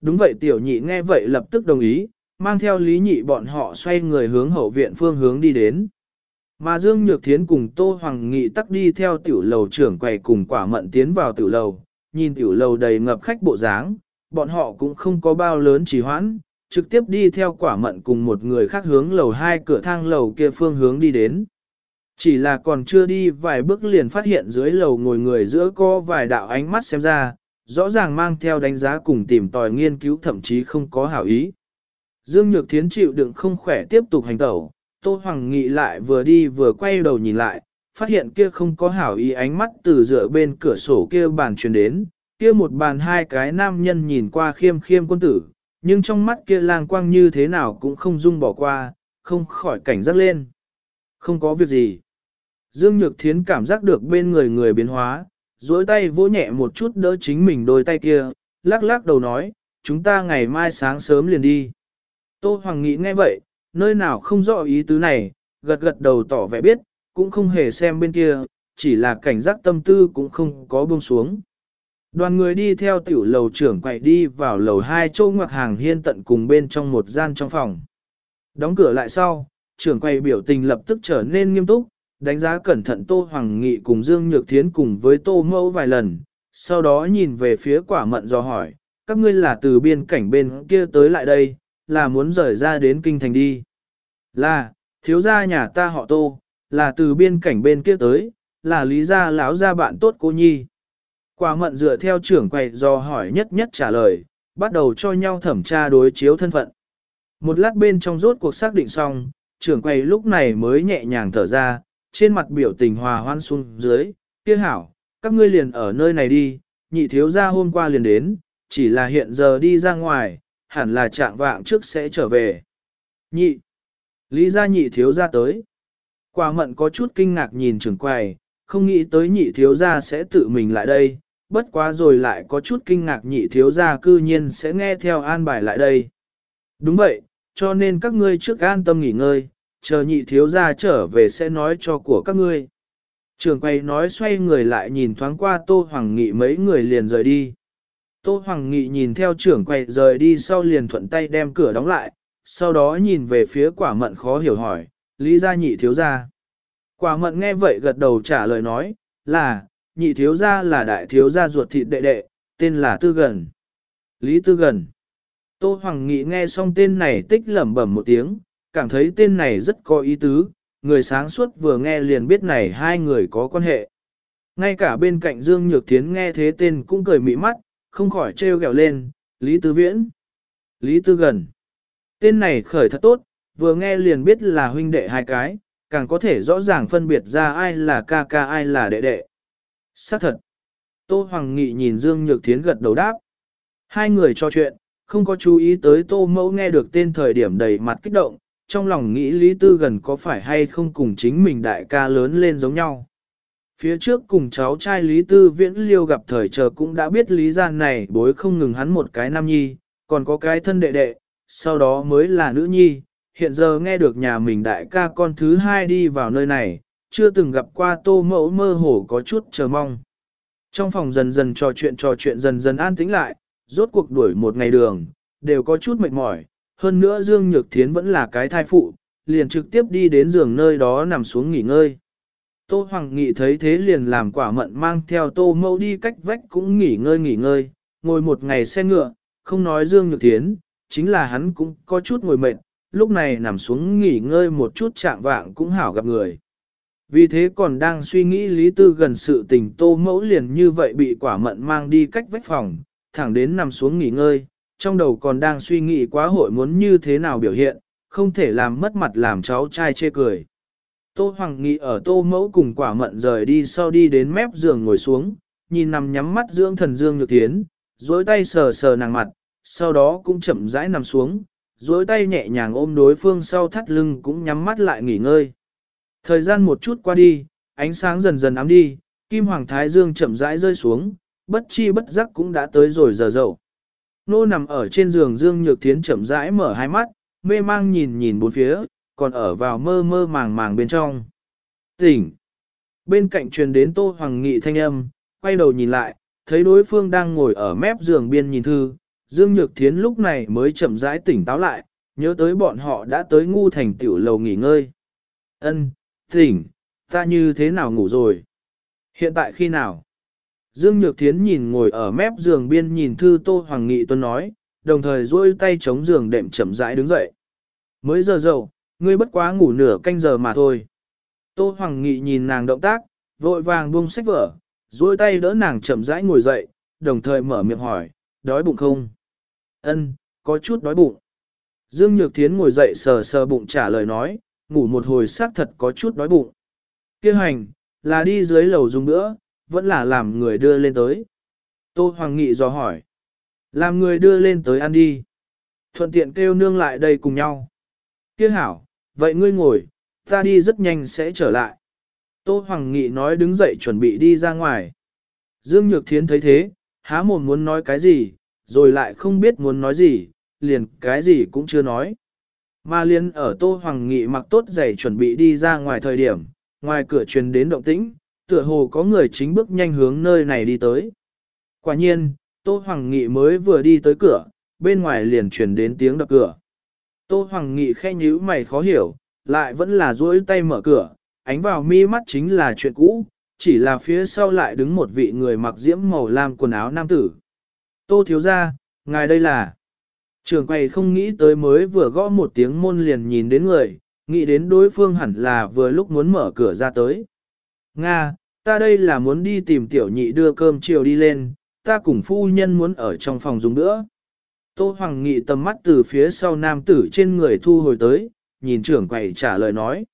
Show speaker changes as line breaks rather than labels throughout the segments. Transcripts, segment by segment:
Đúng vậy tiểu nhị nghe vậy lập tức đồng ý, mang theo lý nhị bọn họ xoay người hướng hậu viện phương hướng đi đến. Mà Dương Nhược Thiến cùng Tô Hoàng Nghị tắc đi theo tiểu lầu trưởng quầy cùng quả mận tiến vào tiểu lầu, nhìn tiểu lầu đầy ngập khách bộ dáng, bọn họ cũng không có bao lớn trì hoãn, trực tiếp đi theo quả mận cùng một người khác hướng lầu hai cửa thang lầu kia phương hướng đi đến. Chỉ là còn chưa đi vài bước liền phát hiện dưới lầu ngồi người giữa có vài đạo ánh mắt xem ra, rõ ràng mang theo đánh giá cùng tìm tòi nghiên cứu thậm chí không có hảo ý. Dương Nhược Thiến chịu đựng không khỏe tiếp tục hành tẩu, Tô Hoàng Nghị lại vừa đi vừa quay đầu nhìn lại, phát hiện kia không có hảo ý ánh mắt từ dựa bên cửa sổ kia bàn truyền đến, kia một bàn hai cái nam nhân nhìn qua khiêm khiêm quân tử, nhưng trong mắt kia lang quang như thế nào cũng không dung bỏ qua, không khỏi cảnh giác lên. Không có việc gì. Dương Nhược Thiến cảm giác được bên người người biến hóa, duỗi tay vỗ nhẹ một chút đỡ chính mình đôi tay kia, lắc lắc đầu nói, chúng ta ngày mai sáng sớm liền đi. Tô Hoàng nghĩ nghe vậy, nơi nào không rõ ý tứ này, gật gật đầu tỏ vẻ biết, cũng không hề xem bên kia, chỉ là cảnh giác tâm tư cũng không có buông xuống. Đoàn người đi theo tiểu lầu trưởng quậy đi vào lầu hai châu ngoặc hàng hiên tận cùng bên trong một gian trong phòng. Đóng cửa lại sau, trưởng quay biểu tình lập tức trở nên nghiêm túc, đánh giá cẩn thận Tô Hoàng Nghị cùng Dương Nhược Thiến cùng với Tô Mẫu vài lần, sau đó nhìn về phía quả mận do hỏi, các ngươi là từ biên cảnh bên kia tới lại đây, là muốn rời ra đến kinh thành đi. Là, thiếu gia nhà ta họ Tô, là từ biên cảnh bên kia tới, là lý gia lão gia bạn tốt cô nhi. Quả mận dựa theo trưởng quầy do hỏi nhất nhất trả lời, bắt đầu cho nhau thẩm tra đối chiếu thân phận. Một lát bên trong rốt cuộc xác định xong, trưởng quầy lúc này mới nhẹ nhàng thở ra, trên mặt biểu tình hòa hoan xuống dưới, kia hảo, các ngươi liền ở nơi này đi, nhị thiếu gia hôm qua liền đến, chỉ là hiện giờ đi ra ngoài, hẳn là trạng vạng trước sẽ trở về. Nhị, lý gia nhị thiếu gia tới. Quả mận có chút kinh ngạc nhìn trưởng quầy, không nghĩ tới nhị thiếu gia sẽ tự mình lại đây, bất quá rồi lại có chút kinh ngạc nhị thiếu gia cư nhiên sẽ nghe theo an bài lại đây. Đúng vậy, cho nên các ngươi trước an tâm nghỉ ngơi, chờ nhị thiếu gia trở về sẽ nói cho của các ngươi. Trường quay nói xoay người lại nhìn thoáng qua Tô Hoàng Nghị mấy người liền rời đi. Tô Hoàng Nghị nhìn theo trưởng quay rời đi sau liền thuận tay đem cửa đóng lại, sau đó nhìn về phía quả mận khó hiểu hỏi, lý gia nhị thiếu gia. Quả mận nghe vậy gật đầu trả lời nói, là, nhị thiếu gia là đại thiếu gia ruột thịt đệ đệ, tên là Tư Gần. Lý Tư Gần. Tô Hoàng Nghị nghe xong tên này tích lẩm bẩm một tiếng, cảm thấy tên này rất có ý tứ, người sáng suốt vừa nghe liền biết này hai người có quan hệ. Ngay cả bên cạnh Dương Nhược Thiến nghe thế tên cũng cười mị mắt, không khỏi trêu ghẹo lên, Lý Tư Viễn. Lý Tư Gần. Tên này khởi thật tốt, vừa nghe liền biết là huynh đệ hai cái, càng có thể rõ ràng phân biệt ra ai là ca ca ai là đệ đệ. Xác thật. Tô Hoàng Nghị nhìn Dương Nhược Thiến gật đầu đáp. Hai người trò chuyện, không có chú ý tới Tô Mẫu nghe được tên thời điểm đầy mặt kích động, trong lòng nghĩ Lý Tư gần có phải hay không cùng chính mình đại ca lớn lên giống nhau. Phía trước cùng cháu trai Lý Tư Viễn Liêu gặp thời chờ cũng đã biết Lý Gian này bối không ngừng hắn một cái nam nhi, còn có cái thân đệ đệ, sau đó mới là nữ nhi, hiện giờ nghe được nhà mình đại ca con thứ hai đi vào nơi này, chưa từng gặp qua tô mẫu mơ hồ có chút chờ mong. Trong phòng dần dần trò chuyện trò chuyện dần dần an tĩnh lại, rốt cuộc đuổi một ngày đường, đều có chút mệt mỏi, hơn nữa Dương Nhược Thiến vẫn là cái thai phụ, liền trực tiếp đi đến giường nơi đó nằm xuống nghỉ ngơi. Tô Hoàng Nghị thấy thế liền làm quả mận mang theo tô Mâu đi cách vách cũng nghỉ ngơi nghỉ ngơi, ngồi một ngày xe ngựa, không nói Dương Nhược Thiến, chính là hắn cũng có chút ngồi mệt, lúc này nằm xuống nghỉ ngơi một chút chạm vạng cũng hảo gặp người. Vì thế còn đang suy nghĩ lý tư gần sự tình tô mẫu liền như vậy bị quả mận mang đi cách vách phòng, thẳng đến nằm xuống nghỉ ngơi, trong đầu còn đang suy nghĩ quá hội muốn như thế nào biểu hiện, không thể làm mất mặt làm cháu trai chê cười. Tô Hoàng Nghị ở tô mẫu cùng quả mận rời đi sau đi đến mép giường ngồi xuống, nhìn nằm nhắm mắt dưỡng thần dương nhược tiến, dối tay sờ sờ nàng mặt, sau đó cũng chậm rãi nằm xuống, dối tay nhẹ nhàng ôm đối phương sau thắt lưng cũng nhắm mắt lại nghỉ ngơi. Thời gian một chút qua đi, ánh sáng dần dần ám đi, kim hoàng thái dương chậm rãi rơi xuống, bất chi bất giác cũng đã tới rồi giờ dậu. Nô nằm ở trên giường dương nhược thiến chậm rãi mở hai mắt, mê mang nhìn nhìn bốn phía, còn ở vào mơ mơ màng màng bên trong. Tỉnh! Bên cạnh truyền đến tô hoàng nghị thanh âm, quay đầu nhìn lại, thấy đối phương đang ngồi ở mép giường biên nhìn thư, Dương Nhược Thiến lúc này mới chậm rãi tỉnh táo lại, nhớ tới bọn họ đã tới ngu thành tiểu lầu nghỉ ngơi. Ân, tỉnh, ta như thế nào ngủ rồi? Hiện tại khi nào? Dương Nhược Thiến nhìn ngồi ở mép giường biên nhìn thư Tô Hoàng Nghị Tuấn nói, đồng thời duỗi tay chống giường đệm chậm rãi đứng dậy. Mới giờ dậu, ngươi bất quá ngủ nửa canh giờ mà thôi. Tô Hoàng Nghị nhìn nàng động tác, vội vàng buông sách vở, duỗi tay đỡ nàng chậm rãi ngồi dậy, đồng thời mở miệng hỏi, đói bụng không? Ân, có chút đói bụng. Dương Nhược Thiến ngồi dậy sờ sờ bụng trả lời nói, ngủ một hồi xác thật có chút đói bụng. Kêu hành, là đi dưới lầu dùng nữa, vẫn là làm người đưa lên tới. Tô Hoàng Nghị dò hỏi. Làm người đưa lên tới ăn đi. Thuận tiện kêu nương lại đây cùng nhau. Kia hảo, vậy ngươi ngồi, ta đi rất nhanh sẽ trở lại. Tô Hoàng Nghị nói đứng dậy chuẩn bị đi ra ngoài. Dương Nhược Thiến thấy thế, há mồm muốn nói cái gì, rồi lại không biết muốn nói gì, liền cái gì cũng chưa nói. Mà liền ở Tô Hoàng Nghị mặc tốt giày chuẩn bị đi ra ngoài thời điểm, ngoài cửa truyền đến động tĩnh, tựa hồ có người chính bước nhanh hướng nơi này đi tới. Quả nhiên, Tô Hoàng Nghị mới vừa đi tới cửa, bên ngoài liền truyền đến tiếng đập cửa. Tô Hoàng Nghị khe nhíu mày khó hiểu, lại vẫn là duỗi tay mở cửa, ánh vào mi mắt chính là chuyện cũ, chỉ là phía sau lại đứng một vị người mặc diễm màu lam quần áo nam tử. Tô thiếu ra, ngài đây là... Trường quầy không nghĩ tới mới vừa gõ một tiếng môn liền nhìn đến người, nghĩ đến đối phương hẳn là vừa lúc muốn mở cửa ra tới. Nga, ta đây là muốn đi tìm tiểu nhị đưa cơm chiều đi lên, ta cùng phu nhân muốn ở trong phòng dùng nữa. Tô Hoàng Nghị tầm mắt từ phía sau nam tử trên người thu hồi tới, nhìn trưởng quầy trả lời nói.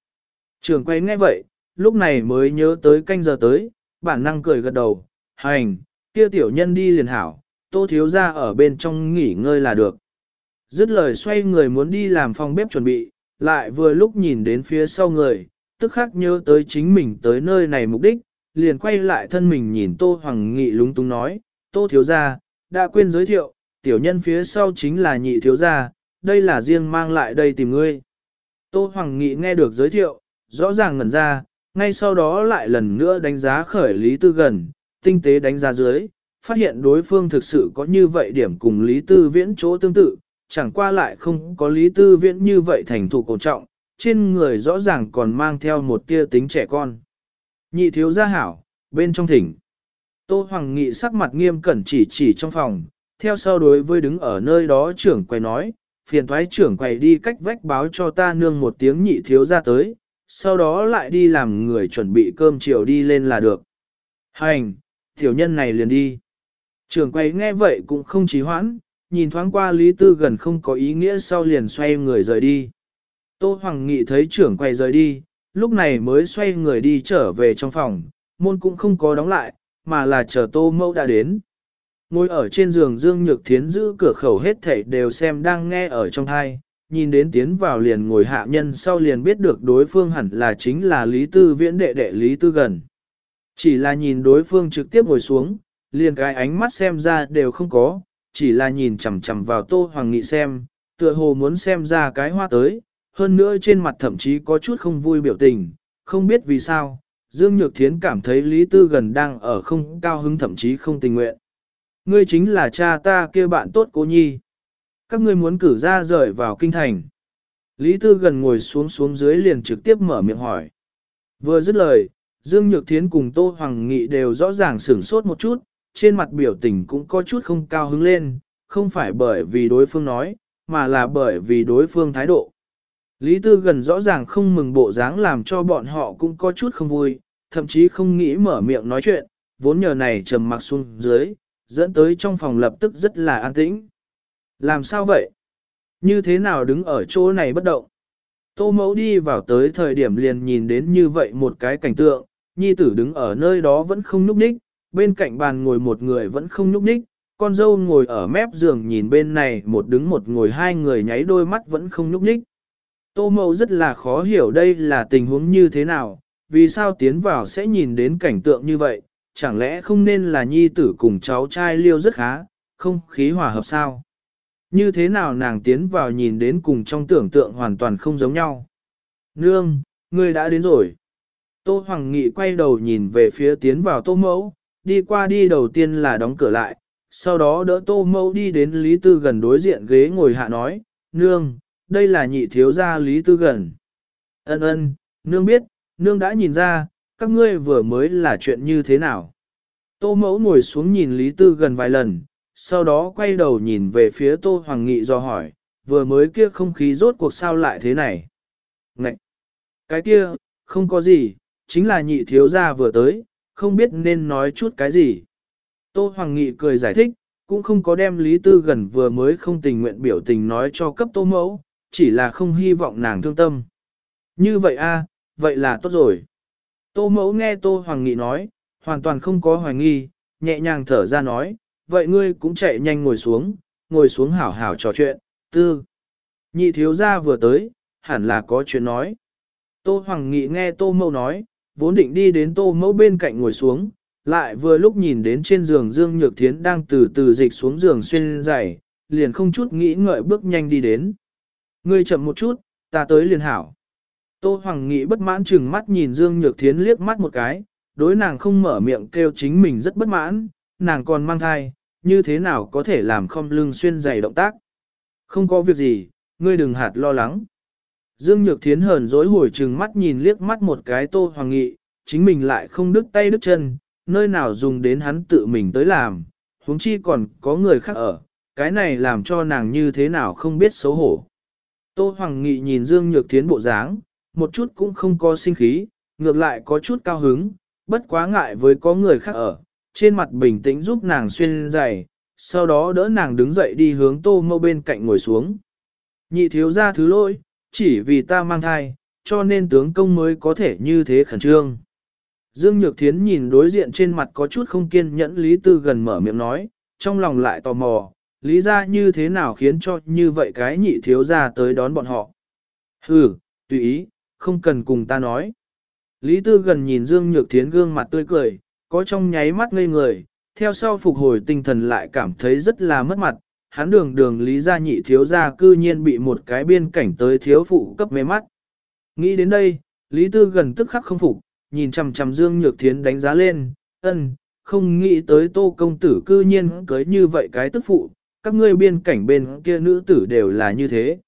Trưởng quầy nghe vậy, lúc này mới nhớ tới canh giờ tới, bản năng cười gật đầu, hành, kia tiểu nhân đi liền hảo, tô thiếu ra ở bên trong nghỉ ngơi là được. Dứt lời xoay người muốn đi làm phòng bếp chuẩn bị, lại vừa lúc nhìn đến phía sau người, tức khắc nhớ tới chính mình tới nơi này mục đích, liền quay lại thân mình nhìn Tô Hoàng Nghị lúng túng nói, Tô thiếu gia, đã quên giới thiệu, tiểu nhân phía sau chính là nhị thiếu gia, đây là riêng mang lại đây tìm ngươi. Tô Hoàng Nghị nghe được giới thiệu, rõ ràng ngẩn ra, ngay sau đó lại lần nữa đánh giá khởi Lý Tư gần, tinh tế đánh giá dưới, phát hiện đối phương thực sự có như vậy điểm cùng Lý Tư viễn chỗ tương tự, chẳng qua lại không có Lý Tư viễn như vậy thành thủ cổ trọng, trên người rõ ràng còn mang theo một tia tính trẻ con. Nhị thiếu gia hảo, bên trong thỉnh. Tô Hoàng Nghị sắc mặt nghiêm cẩn chỉ chỉ trong phòng, theo sau đối với đứng ở nơi đó trưởng quầy nói, phiền thoái trưởng quầy đi cách vách báo cho ta nương một tiếng nhị thiếu ra tới, sau đó lại đi làm người chuẩn bị cơm chiều đi lên là được. Hành, tiểu nhân này liền đi. Trưởng quầy nghe vậy cũng không trí hoãn, nhìn thoáng qua Lý Tư gần không có ý nghĩa sau liền xoay người rời đi. Tô Hoàng Nghị thấy trưởng quay rời đi, lúc này mới xoay người đi trở về trong phòng, môn cũng không có đóng lại, mà là chờ Tô Mẫu đã đến. Ngồi ở trên giường Dương Nhược Thiến giữ cửa khẩu hết thảy đều xem đang nghe ở trong thai, nhìn đến tiến vào liền ngồi hạ nhân sau liền biết được đối phương hẳn là chính là Lý Tư viễn đệ đệ Lý Tư gần. Chỉ là nhìn đối phương trực tiếp ngồi xuống, liền cái ánh mắt xem ra đều không có, chỉ là nhìn chằm chằm vào Tô Hoàng Nghị xem, tựa hồ muốn xem ra cái hoa tới, hơn nữa trên mặt thậm chí có chút không vui biểu tình, không biết vì sao, Dương Nhược Thiến cảm thấy Lý Tư gần đang ở không cao hứng thậm chí không tình nguyện. Ngươi chính là cha ta kia bạn tốt cố nhi. Các ngươi muốn cử ra rời vào kinh thành. Lý Tư gần ngồi xuống xuống dưới liền trực tiếp mở miệng hỏi. Vừa dứt lời, Dương Nhược Thiến cùng Tô Hoàng Nghị đều rõ ràng sửng sốt một chút, trên mặt biểu tình cũng có chút không cao hứng lên, không phải bởi vì đối phương nói, mà là bởi vì đối phương thái độ. Lý Tư gần rõ ràng không mừng bộ dáng làm cho bọn họ cũng có chút không vui, thậm chí không nghĩ mở miệng nói chuyện, vốn nhờ này trầm mặc xuống dưới, dẫn tới trong phòng lập tức rất là an tĩnh. Làm sao vậy? Như thế nào đứng ở chỗ này bất động? Tô mẫu đi vào tới thời điểm liền nhìn đến như vậy một cái cảnh tượng, nhi tử đứng ở nơi đó vẫn không nhúc nhích, bên cạnh bàn ngồi một người vẫn không nhúc nhích, con dâu ngồi ở mép giường nhìn bên này một đứng một ngồi hai người nháy đôi mắt vẫn không nhúc nhích. Tô Mậu rất là khó hiểu đây là tình huống như thế nào, vì sao tiến vào sẽ nhìn đến cảnh tượng như vậy, chẳng lẽ không nên là nhi tử cùng cháu trai liêu rất khá, không khí hòa hợp sao? Như thế nào nàng tiến vào nhìn đến cùng trong tưởng tượng hoàn toàn không giống nhau? Nương, ngươi đã đến rồi. Tô Hoàng Nghị quay đầu nhìn về phía tiến vào tô mẫu, đi qua đi đầu tiên là đóng cửa lại, sau đó đỡ tô mẫu đi đến Lý Tư gần đối diện ghế ngồi hạ nói, nương, đây là nhị thiếu gia Lý Tư gần. Ân ân, nương biết, nương đã nhìn ra, các ngươi vừa mới là chuyện như thế nào. Tô mẫu ngồi xuống nhìn Lý Tư gần vài lần, sau đó quay đầu nhìn về phía Tô Hoàng Nghị do hỏi, vừa mới kia không khí rốt cuộc sao lại thế này. Ngậy! Cái kia, không có gì, chính là nhị thiếu gia vừa tới, không biết nên nói chút cái gì. Tô Hoàng Nghị cười giải thích, cũng không có đem Lý Tư gần vừa mới không tình nguyện biểu tình nói cho cấp Tô Mẫu, chỉ là không hy vọng nàng thương tâm. Như vậy a, vậy là tốt rồi. Tô Mẫu nghe Tô Hoàng Nghị nói, hoàn toàn không có hoài nghi, nhẹ nhàng thở ra nói, vậy ngươi cũng chạy nhanh ngồi xuống, ngồi xuống hảo hảo trò chuyện, tư. Nhị thiếu gia vừa tới, hẳn là có chuyện nói. Tô Hoàng Nghị nghe Tô Mẫu nói, vốn định đi đến Tô Mẫu bên cạnh ngồi xuống, lại vừa lúc nhìn đến trên giường Dương Nhược Thiến đang từ từ dịch xuống giường xuyên giày, liền không chút nghĩ ngợi bước nhanh đi đến. Ngươi chậm một chút, ta tới liền hảo. Tô Hoàng Nghị bất mãn chừng mắt nhìn Dương Nhược Thiến liếc mắt một cái, đối nàng không mở miệng kêu chính mình rất bất mãn, nàng còn mang thai, như thế nào có thể làm không lưng xuyên giày động tác. Không có việc gì, ngươi đừng hạt lo lắng. Dương Nhược Thiến hờn dối hồi trừng mắt nhìn liếc mắt một cái Tô Hoàng Nghị, chính mình lại không đứt tay đứt chân, nơi nào dùng đến hắn tự mình tới làm, huống chi còn có người khác ở, cái này làm cho nàng như thế nào không biết xấu hổ. Tô Hoàng Nghị nhìn Dương Nhược Thiến bộ dáng, một chút cũng không có sinh khí, ngược lại có chút cao hứng, bất quá ngại với có người khác ở, trên mặt bình tĩnh giúp nàng xuyên giày, sau đó đỡ nàng đứng dậy đi hướng tô mâu bên cạnh ngồi xuống. Nhị thiếu ra thứ lỗi, chỉ vì ta mang thai, cho nên tướng công mới có thể như thế khẩn trương. Dương Nhược Thiến nhìn đối diện trên mặt có chút không kiên nhẫn Lý Tư gần mở miệng nói, trong lòng lại tò mò, lý ra như thế nào khiến cho như vậy cái nhị thiếu ra tới đón bọn họ. Ừ, tùy ý, không cần cùng ta nói. Lý Tư gần nhìn Dương Nhược Thiến gương mặt tươi cười, có trong nháy mắt ngây người, theo sau phục hồi tinh thần lại cảm thấy rất là mất mặt, hắn đường đường Lý gia nhị thiếu gia cư nhiên bị một cái biên cảnh tới thiếu phụ cấp mê mắt. Nghĩ đến đây, Lý Tư gần tức khắc không phục, nhìn chằm chằm Dương Nhược Thiến đánh giá lên, ân, không nghĩ tới tô công tử cư nhiên cưới như vậy cái tức phụ, các ngươi biên cảnh bên kia nữ tử đều là như thế.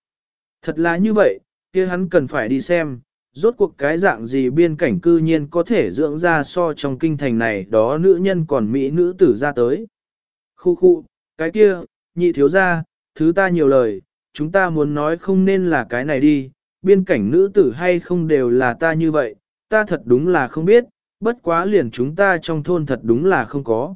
Thật là như vậy, kia hắn cần phải đi xem, rốt cuộc cái dạng gì biên cảnh cư nhiên có thể dưỡng ra so trong kinh thành này đó nữ nhân còn mỹ nữ tử ra tới. Khu khu, cái kia, nhị thiếu ra, thứ ta nhiều lời, chúng ta muốn nói không nên là cái này đi, biên cảnh nữ tử hay không đều là ta như vậy, ta thật đúng là không biết, bất quá liền chúng ta trong thôn thật đúng là không có.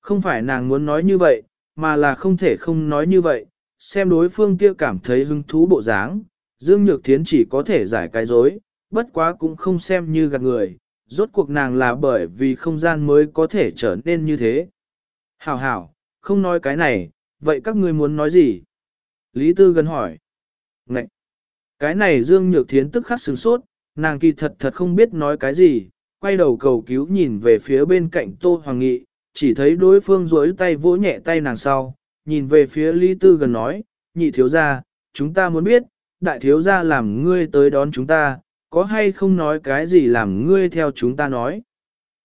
Không phải nàng muốn nói như vậy, mà là không thể không nói như vậy, xem đối phương kia cảm thấy hứng thú bộ dáng, Dương Nhược Thiến chỉ có thể giải cái dối, bất quá cũng không xem như gạt người, rốt cuộc nàng là bởi vì không gian mới có thể trở nên như thế. Hảo hảo, không nói cái này, vậy các ngươi muốn nói gì? Lý Tư gần hỏi. Ngậy! Cái này Dương Nhược Thiến tức khắc sửng sốt, nàng kỳ thật thật không biết nói cái gì, quay đầu cầu cứu nhìn về phía bên cạnh Tô Hoàng Nghị, chỉ thấy đối phương duỗi tay vỗ nhẹ tay nàng sau, nhìn về phía Lý Tư gần nói, nhị thiếu gia, chúng ta muốn biết, đại thiếu gia làm ngươi tới đón chúng ta, có hay không nói cái gì làm ngươi theo chúng ta nói.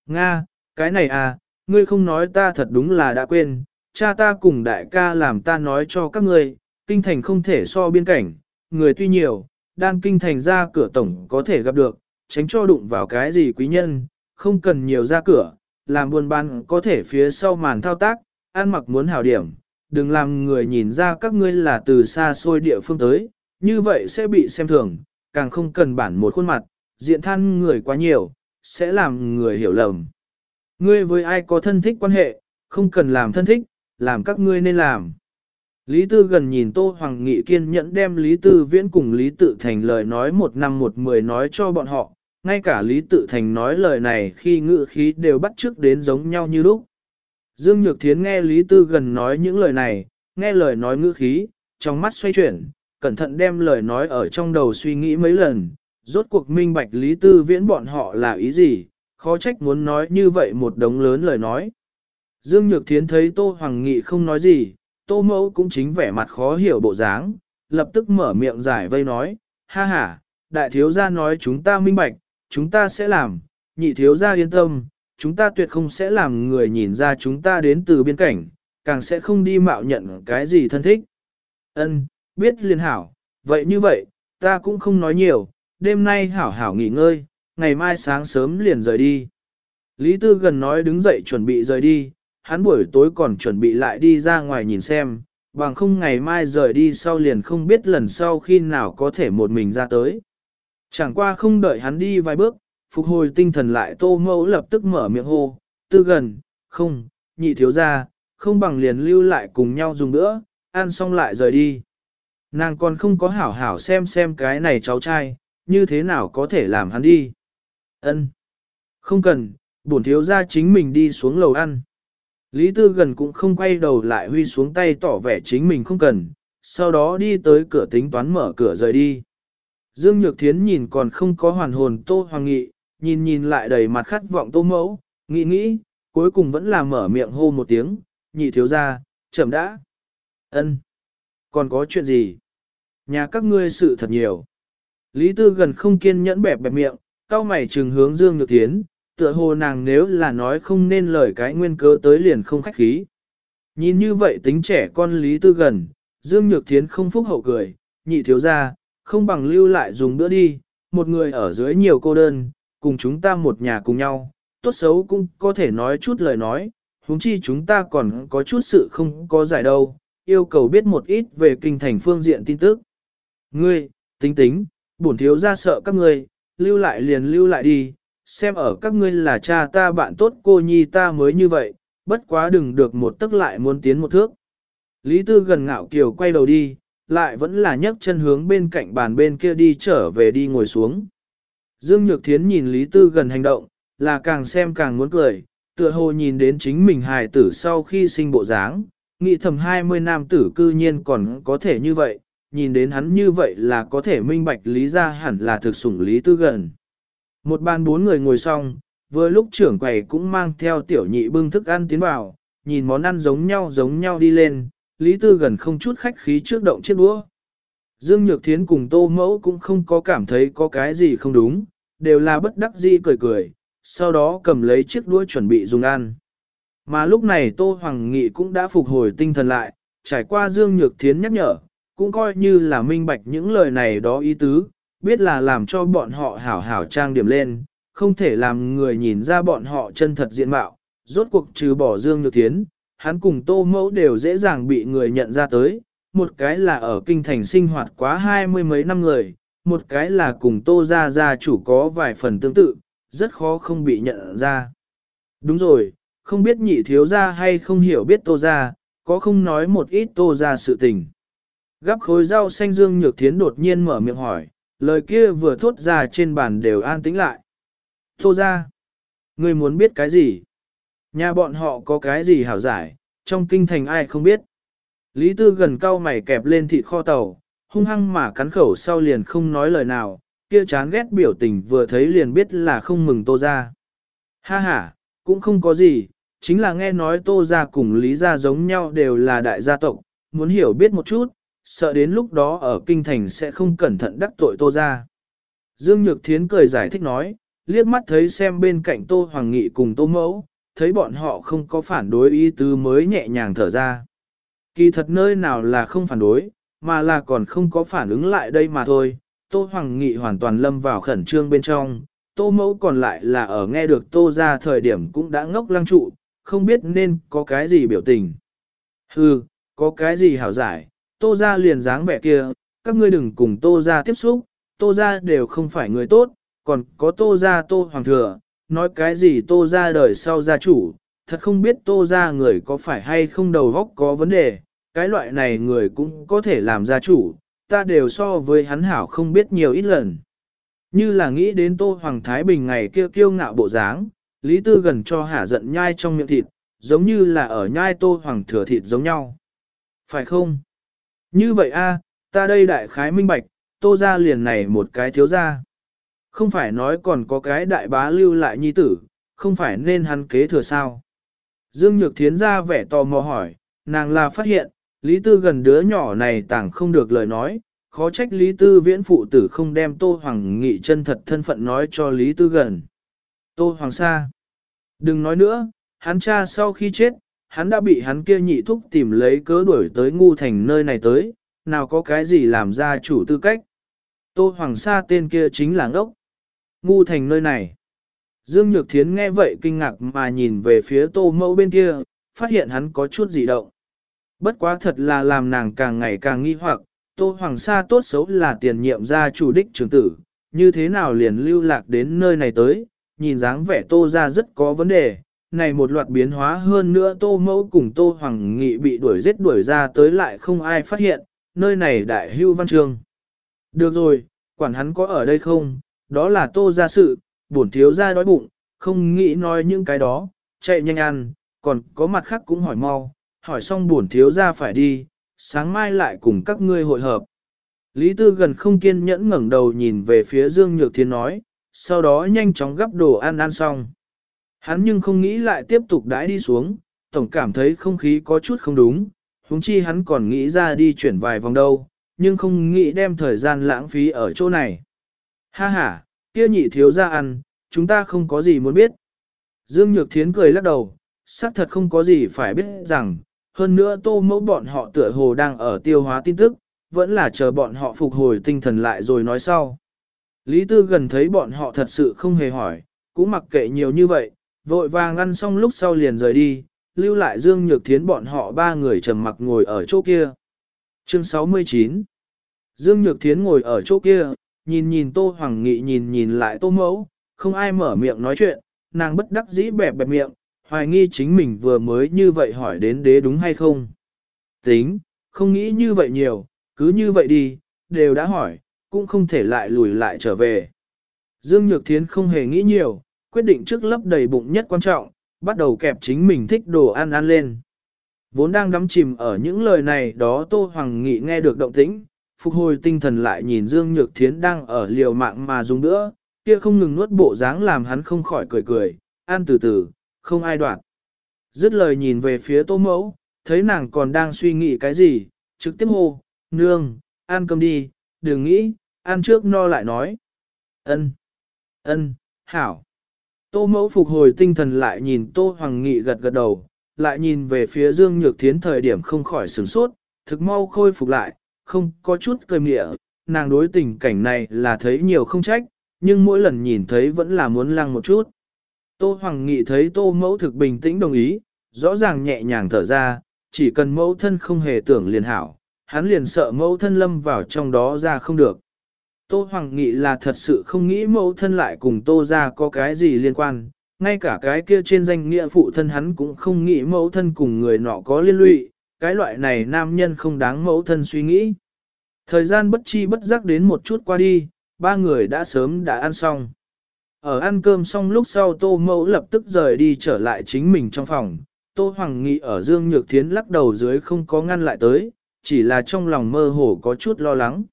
Nga, cái này à, ngươi không nói ta thật đúng là đã quên, cha ta cùng đại ca làm ta nói cho các ngươi, kinh thành không thể so biên cảnh, người tuy nhiều, đan kinh thành ra cửa tổng có thể gặp được, tránh cho đụng vào cái gì quý nhân, không cần nhiều ra cửa, làm buôn bán có thể phía sau màn thao tác, ăn mặc muốn hảo điểm, đừng làm người nhìn ra các ngươi là từ xa xôi địa phương tới, như vậy sẽ bị xem thường, càng không cần bản một khuôn mặt, diện than người quá nhiều, sẽ làm người hiểu lầm. Ngươi với ai có thân thích quan hệ, không cần làm thân thích, làm các ngươi nên làm. Lý Tư gần nhìn Tô Hoàng Nghị kiên nhẫn đem Lý Tư Viễn cùng Lý Tự Thành lời nói một năm một mười nói cho bọn họ, ngay cả Lý Tự Thành nói lời này khi ngự khí đều bắt trước đến giống nhau như lúc. Dương Nhược Thiến nghe Lý Tư gần nói những lời này, nghe lời nói ngữ khí, trong mắt xoay chuyển, cẩn thận đem lời nói ở trong đầu suy nghĩ mấy lần, rốt cuộc minh bạch Lý Tư Viễn bọn họ là ý gì, khó trách muốn nói như vậy một đống lớn lời nói. Dương Nhược Thiến thấy Tô Hoàng Nghị không nói gì, Tô Mẫu cũng chính vẻ mặt khó hiểu bộ dáng, lập tức mở miệng giải vây nói, ha ha, đại thiếu gia nói chúng ta minh bạch, chúng ta sẽ làm, nhị thiếu gia yên tâm, chúng ta tuyệt không sẽ làm người nhìn ra chúng ta đến từ biên cảnh, càng sẽ không đi mạo nhận cái gì thân thích. Ân, biết liền hảo, vậy như vậy, ta cũng không nói nhiều, đêm nay hảo hảo nghỉ ngơi, ngày mai sáng sớm liền rời đi. Lý Tư gần nói đứng dậy chuẩn bị rời đi, hắn buổi tối còn chuẩn bị lại đi ra ngoài nhìn xem, bằng không ngày mai rời đi sau liền không biết lần sau khi nào có thể một mình ra tới. Chẳng qua không đợi hắn đi vài bước, phục hồi tinh thần lại tô mẫu lập tức mở miệng hô, tư gần, không, nhị thiếu ra, không bằng liền lưu lại cùng nhau dùng nữa, ăn xong lại rời đi. Nàng còn không có hảo hảo xem xem cái này cháu trai, như thế nào có thể làm hắn đi. Ân, Không cần, bổn thiếu ra chính mình đi xuống lầu ăn. Lý Tư gần cũng không quay đầu lại huy xuống tay tỏ vẻ chính mình không cần, sau đó đi tới cửa tính toán mở cửa rời đi. Dương Nhược Thiến nhìn còn không có hoàn hồn Tô Hoàng Nghị, nhìn nhìn lại đầy mặt khát vọng Tô Mẫu, nghĩ nghĩ, cuối cùng vẫn là mở miệng hô một tiếng, nhị thiếu ra, chậm đã. ân Còn có chuyện gì? Nhà các ngươi sự thật nhiều. Lý Tư gần không kiên nhẫn bẹp bẹp miệng, cao mày trừng hướng Dương Nhược Thiến, tựa hồ nàng nếu là nói không nên lời cái nguyên cớ tới liền không khách khí. Nhìn như vậy tính trẻ con Lý Tư gần, Dương Nhược Thiến không phúc hậu cười, nhị thiếu ra, không bằng lưu lại dùng bữa đi, một người ở dưới nhiều cô đơn, cùng chúng ta một nhà cùng nhau, tốt xấu cũng có thể nói chút lời nói, huống chi chúng ta còn có chút sự không có giải đâu, yêu cầu biết một ít về kinh thành phương diện tin tức. Ngươi, tính tính, bổn thiếu ra sợ các ngươi, lưu lại liền lưu lại đi, xem ở các ngươi là cha ta bạn tốt cô nhi ta mới như vậy, bất quá đừng được một tức lại muốn tiến một thước. Lý Tư gần ngạo kiều quay đầu đi, lại vẫn là nhấc chân hướng bên cạnh bàn bên kia đi trở về đi ngồi xuống. Dương Nhược Thiến nhìn Lý Tư gần hành động, là càng xem càng muốn cười, tựa hồ nhìn đến chính mình hài tử sau khi sinh bộ dáng, nghĩ thầm 20 nam tử cư nhiên còn có thể như vậy, nhìn đến hắn như vậy là có thể minh bạch lý ra hẳn là thực sủng Lý Tư gần. Một bàn bốn người ngồi xong, vừa lúc trưởng quầy cũng mang theo tiểu nhị bưng thức ăn tiến vào, nhìn món ăn giống nhau giống nhau đi lên, Lý Tư gần không chút khách khí trước động chiếc đũa. Dương Nhược Thiến cùng Tô Mẫu cũng không có cảm thấy có cái gì không đúng, đều là bất đắc dĩ cười cười, sau đó cầm lấy chiếc đũa chuẩn bị dùng ăn. Mà lúc này Tô Hoàng Nghị cũng đã phục hồi tinh thần lại, trải qua Dương Nhược Thiến nhắc nhở, cũng coi như là minh bạch những lời này đó ý tứ, biết là làm cho bọn họ hảo hảo trang điểm lên, không thể làm người nhìn ra bọn họ chân thật diện mạo, rốt cuộc trừ bỏ Dương Nhược Thiến, hắn cùng tô mẫu đều dễ dàng bị người nhận ra tới, một cái là ở kinh thành sinh hoạt quá hai mươi mấy năm người, một cái là cùng tô gia gia chủ có vài phần tương tự, rất khó không bị nhận ra. Đúng rồi, không biết nhị thiếu gia hay không hiểu biết tô gia, có không nói một ít tô gia sự tình. Gắp khối rau xanh dương nhược thiến đột nhiên mở miệng hỏi, lời kia vừa thốt ra trên bàn đều an tĩnh lại. Tô gia, người muốn biết cái gì? Nhà bọn họ có cái gì hảo giải, trong kinh thành ai không biết. Lý Tư gần cau mày kẹp lên thịt kho tàu, hung hăng mà cắn khẩu sau liền không nói lời nào, kia chán ghét biểu tình vừa thấy liền biết là không mừng tô ra. Ha ha, cũng không có gì, chính là nghe nói tô ra cùng Lý gia giống nhau đều là đại gia tộc, muốn hiểu biết một chút, sợ đến lúc đó ở kinh thành sẽ không cẩn thận đắc tội tô ra. Dương Nhược Thiến cười giải thích nói, liếc mắt thấy xem bên cạnh tô hoàng nghị cùng tô mẫu, thấy bọn họ không có phản đối ý tứ mới nhẹ nhàng thở ra. Kỳ thật nơi nào là không phản đối, mà là còn không có phản ứng lại đây mà thôi. Tô Hoàng Nghị hoàn toàn lâm vào khẩn trương bên trong, Tô Mẫu còn lại là ở nghe được Tô ra thời điểm cũng đã ngốc lăng trụ, không biết nên có cái gì biểu tình. Hừ, có cái gì hảo giải, Tô ra liền dáng vẻ kia, các ngươi đừng cùng Tô ra tiếp xúc, Tô ra đều không phải người tốt, còn có Tô ra Tô Hoàng Thừa, nói cái gì tô ra đời sau gia chủ, thật không biết tô ra người có phải hay không đầu góc có vấn đề, cái loại này người cũng có thể làm gia chủ, ta đều so với hắn hảo không biết nhiều ít lần. Như là nghĩ đến tô Hoàng Thái Bình ngày kia kiêu ngạo bộ dáng, Lý Tư gần cho hả giận nhai trong miệng thịt, giống như là ở nhai tô Hoàng thừa thịt giống nhau. Phải không? Như vậy a, ta đây đại khái minh bạch, tô ra liền này một cái thiếu ra. Không phải nói còn có cái đại bá lưu lại nhi tử, không phải nên hắn kế thừa sao. Dương Nhược Thiến ra vẻ tò mò hỏi, nàng là phát hiện, Lý Tư gần đứa nhỏ này tảng không được lời nói, khó trách Lý Tư viễn phụ tử không đem Tô Hoàng Nghị chân thật thân phận nói cho Lý Tư gần. Tô Hoàng Sa. Đừng nói nữa, hắn cha sau khi chết, hắn đã bị hắn kia nhị thúc tìm lấy cớ đuổi tới ngu thành nơi này tới, nào có cái gì làm ra chủ tư cách. Tô Hoàng Sa tên kia chính là ngốc. Ngu thành nơi này. Dương Nhược Thiến nghe vậy kinh ngạc mà nhìn về phía tô mẫu bên kia, phát hiện hắn có chút dị động. Bất quá thật là làm nàng càng ngày càng nghi hoặc, tô hoàng sa tốt xấu là tiền nhiệm gia chủ đích trưởng tử, như thế nào liền lưu lạc đến nơi này tới, nhìn dáng vẻ tô ra rất có vấn đề. Này một loạt biến hóa hơn nữa tô mẫu cùng tô hoàng nghị bị đuổi giết đuổi ra tới lại không ai phát hiện, nơi này đại hưu văn trường. Được rồi, quản hắn có ở đây không, đó là tô ra sự, bổn thiếu ra đói bụng, không nghĩ nói những cái đó, chạy nhanh ăn, còn có mặt khác cũng hỏi mau, hỏi xong bổn thiếu ra phải đi, sáng mai lại cùng các ngươi hội hợp. Lý Tư gần không kiên nhẫn ngẩng đầu nhìn về phía Dương Nhược Thiên nói, sau đó nhanh chóng gắp đồ ăn ăn xong. Hắn nhưng không nghĩ lại tiếp tục đãi đi xuống, tổng cảm thấy không khí có chút không đúng, huống chi hắn còn nghĩ ra đi chuyển vài vòng đâu, nhưng không nghĩ đem thời gian lãng phí ở chỗ này. Ha ha, kia nhị thiếu ra ăn, chúng ta không có gì muốn biết. Dương Nhược Thiến cười lắc đầu, xác thật không có gì phải biết rằng, hơn nữa tô mẫu bọn họ tựa hồ đang ở tiêu hóa tin tức, vẫn là chờ bọn họ phục hồi tinh thần lại rồi nói sau. Lý Tư gần thấy bọn họ thật sự không hề hỏi, cũng mặc kệ nhiều như vậy, vội vàng ăn xong lúc sau liền rời đi, lưu lại Dương Nhược Thiến bọn họ ba người trầm mặc ngồi ở chỗ kia. Chương 69 Dương Nhược Thiến ngồi ở chỗ kia, nhìn nhìn Tô Hoàng Nghị nhìn nhìn lại Tô Mẫu, không ai mở miệng nói chuyện, nàng bất đắc dĩ bẹp bẹp miệng, hoài nghi chính mình vừa mới như vậy hỏi đến đế đúng hay không. Tính, không nghĩ như vậy nhiều, cứ như vậy đi, đều đã hỏi, cũng không thể lại lùi lại trở về. Dương Nhược Thiến không hề nghĩ nhiều, quyết định trước lấp đầy bụng nhất quan trọng, bắt đầu kẹp chính mình thích đồ ăn ăn lên. Vốn đang đắm chìm ở những lời này đó Tô Hoàng Nghị nghe được động tĩnh, phục hồi tinh thần lại nhìn Dương Nhược Thiến đang ở liều mạng mà dùng nữa, kia không ngừng nuốt bộ dáng làm hắn không khỏi cười cười, ăn từ từ, không ai đoạn. Dứt lời nhìn về phía tô mẫu, thấy nàng còn đang suy nghĩ cái gì, trực tiếp hô, nương, ăn cơm đi, đừng nghĩ, ăn trước no lại nói. Ân, ân, hảo. Tô mẫu phục hồi tinh thần lại nhìn tô hoàng nghị gật gật đầu, lại nhìn về phía dương nhược thiến thời điểm không khỏi sửng sốt, thực mau khôi phục lại, không có chút cười mịa, nàng đối tình cảnh này là thấy nhiều không trách, nhưng mỗi lần nhìn thấy vẫn là muốn lăng một chút. Tô Hoàng Nghị thấy Tô Mẫu thực bình tĩnh đồng ý, rõ ràng nhẹ nhàng thở ra, chỉ cần mẫu thân không hề tưởng liền hảo, hắn liền sợ mẫu thân lâm vào trong đó ra không được. Tô Hoàng Nghị là thật sự không nghĩ mẫu thân lại cùng Tô ra có cái gì liên quan, ngay cả cái kia trên danh nghĩa phụ thân hắn cũng không nghĩ mẫu thân cùng người nọ có liên lụy, cái loại này nam nhân không đáng mẫu thân suy nghĩ. Thời gian bất chi bất giác đến một chút qua đi, ba người đã sớm đã ăn xong. Ở ăn cơm xong lúc sau Tô Mẫu lập tức rời đi trở lại chính mình trong phòng, Tô Hoàng Nghị ở Dương Nhược Thiến lắc đầu dưới không có ngăn lại tới, chỉ là trong lòng mơ hồ có chút lo lắng.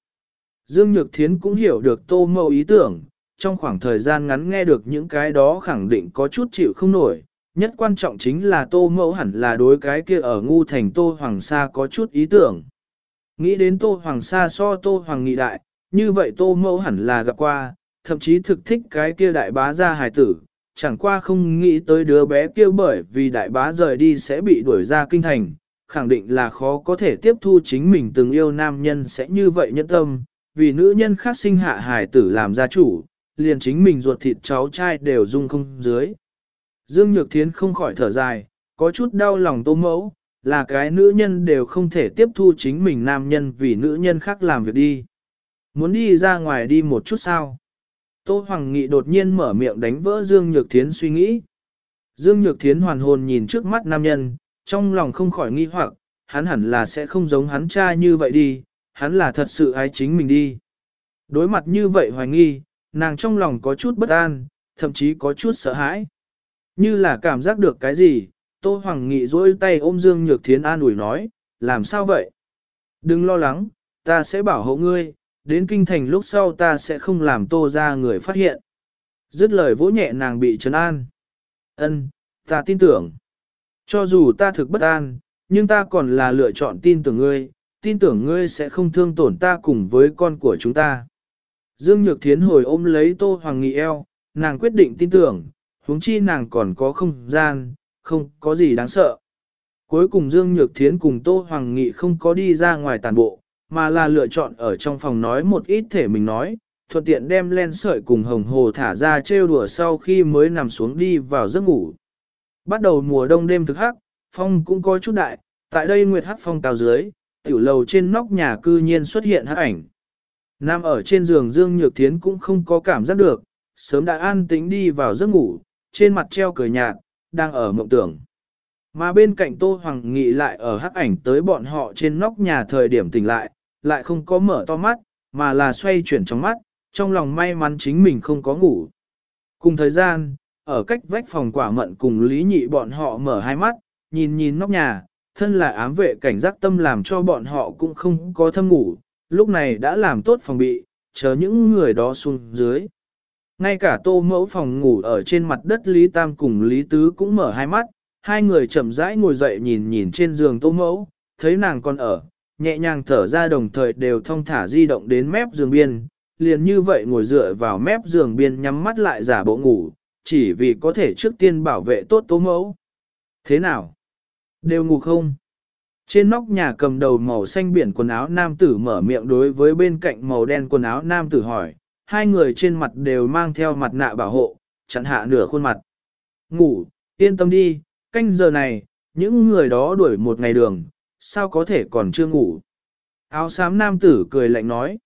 Dương Nhược Thiến cũng hiểu được Tô Mẫu ý tưởng, trong khoảng thời gian ngắn nghe được những cái đó khẳng định có chút chịu không nổi, nhất quan trọng chính là Tô Mẫu hẳn là đối cái kia ở ngu thành Tô Hoàng Sa có chút ý tưởng. Nghĩ đến Tô Hoàng Sa so Tô Hoàng Nghị đại, như vậy Tô Mẫu hẳn là gặp qua, thậm chí thực thích cái kia đại bá gia hài tử, chẳng qua không nghĩ tới đứa bé kia bởi vì đại bá rời đi sẽ bị đuổi ra kinh thành, khẳng định là khó có thể tiếp thu chính mình từng yêu nam nhân sẽ như vậy nhẫn tâm, vì nữ nhân khác sinh hạ hài tử làm gia chủ, liền chính mình ruột thịt cháu trai đều dung không dưới. Dương Nhược Thiến không khỏi thở dài, có chút đau lòng tô mẫu, là cái nữ nhân đều không thể tiếp thu chính mình nam nhân vì nữ nhân khác làm việc đi. Muốn đi ra ngoài đi một chút sao? Tô Hoàng Nghị đột nhiên mở miệng đánh vỡ Dương Nhược Thiến suy nghĩ. Dương Nhược Thiến hoàn hồn nhìn trước mắt nam nhân, trong lòng không khỏi nghi hoặc, hắn hẳn là sẽ không giống hắn cha như vậy đi, hắn là thật sự ái chính mình đi. Đối mặt như vậy hoài nghi, nàng trong lòng có chút bất an, thậm chí có chút sợ hãi. Như là cảm giác được cái gì, Tô Hoàng Nghị dối tay ôm Dương Nhược Thiến an ủi nói, làm sao vậy? Đừng lo lắng, ta sẽ bảo hộ ngươi, đến kinh thành lúc sau ta sẽ không làm tô ra người phát hiện. Dứt lời vỗ nhẹ nàng bị trấn an. Ân, ta tin tưởng. Cho dù ta thực bất an, nhưng ta còn là lựa chọn tin tưởng ngươi, tin tưởng ngươi sẽ không thương tổn ta cùng với con của chúng ta. Dương Nhược Thiến hồi ôm lấy Tô Hoàng Nghị eo, nàng quyết định tin tưởng, huống chi nàng còn có không gian, không có gì đáng sợ. Cuối cùng Dương Nhược Thiến cùng Tô Hoàng Nghị không có đi ra ngoài tàn bộ, mà là lựa chọn ở trong phòng nói một ít thể mình nói, thuận tiện đem len sợi cùng hồng hồ thả ra trêu đùa sau khi mới nằm xuống đi vào giấc ngủ. Bắt đầu mùa đông đêm thực hắc, phong cũng có chút đại, tại đây nguyệt hắc phong cao dưới, tiểu lầu trên nóc nhà cư nhiên xuất hiện hắc ảnh. Nam ở trên giường Dương Nhược Thiến cũng không có cảm giác được, sớm đã an tĩnh đi vào giấc ngủ, trên mặt treo cười nhạt, đang ở mộng tưởng. Mà bên cạnh Tô Hoàng Nghị lại ở hắc ảnh tới bọn họ trên nóc nhà thời điểm tỉnh lại, lại không có mở to mắt, mà là xoay chuyển trong mắt, trong lòng may mắn chính mình không có ngủ. Cùng thời gian, ở cách vách phòng quả mận cùng Lý Nhị bọn họ mở hai mắt, nhìn nhìn nóc nhà, thân là ám vệ cảnh giác tâm làm cho bọn họ cũng không có thâm ngủ, lúc này đã làm tốt phòng bị, chờ những người đó xuống dưới. Ngay cả tô mẫu phòng ngủ ở trên mặt đất Lý Tam cùng Lý Tứ cũng mở hai mắt, hai người chậm rãi ngồi dậy nhìn nhìn trên giường tô mẫu, thấy nàng còn ở, nhẹ nhàng thở ra đồng thời đều thong thả di động đến mép giường biên, liền như vậy ngồi dựa vào mép giường biên nhắm mắt lại giả bộ ngủ, chỉ vì có thể trước tiên bảo vệ tốt tô mẫu. Thế nào? Đều ngủ không? Trên nóc nhà cầm đầu màu xanh biển quần áo nam tử mở miệng đối với bên cạnh màu đen quần áo nam tử hỏi, hai người trên mặt đều mang theo mặt nạ bảo hộ, chặn hạ nửa khuôn mặt. Ngủ, yên tâm đi, canh giờ này, những người đó đuổi một ngày đường, sao có thể còn chưa ngủ. Áo xám nam tử cười lạnh nói,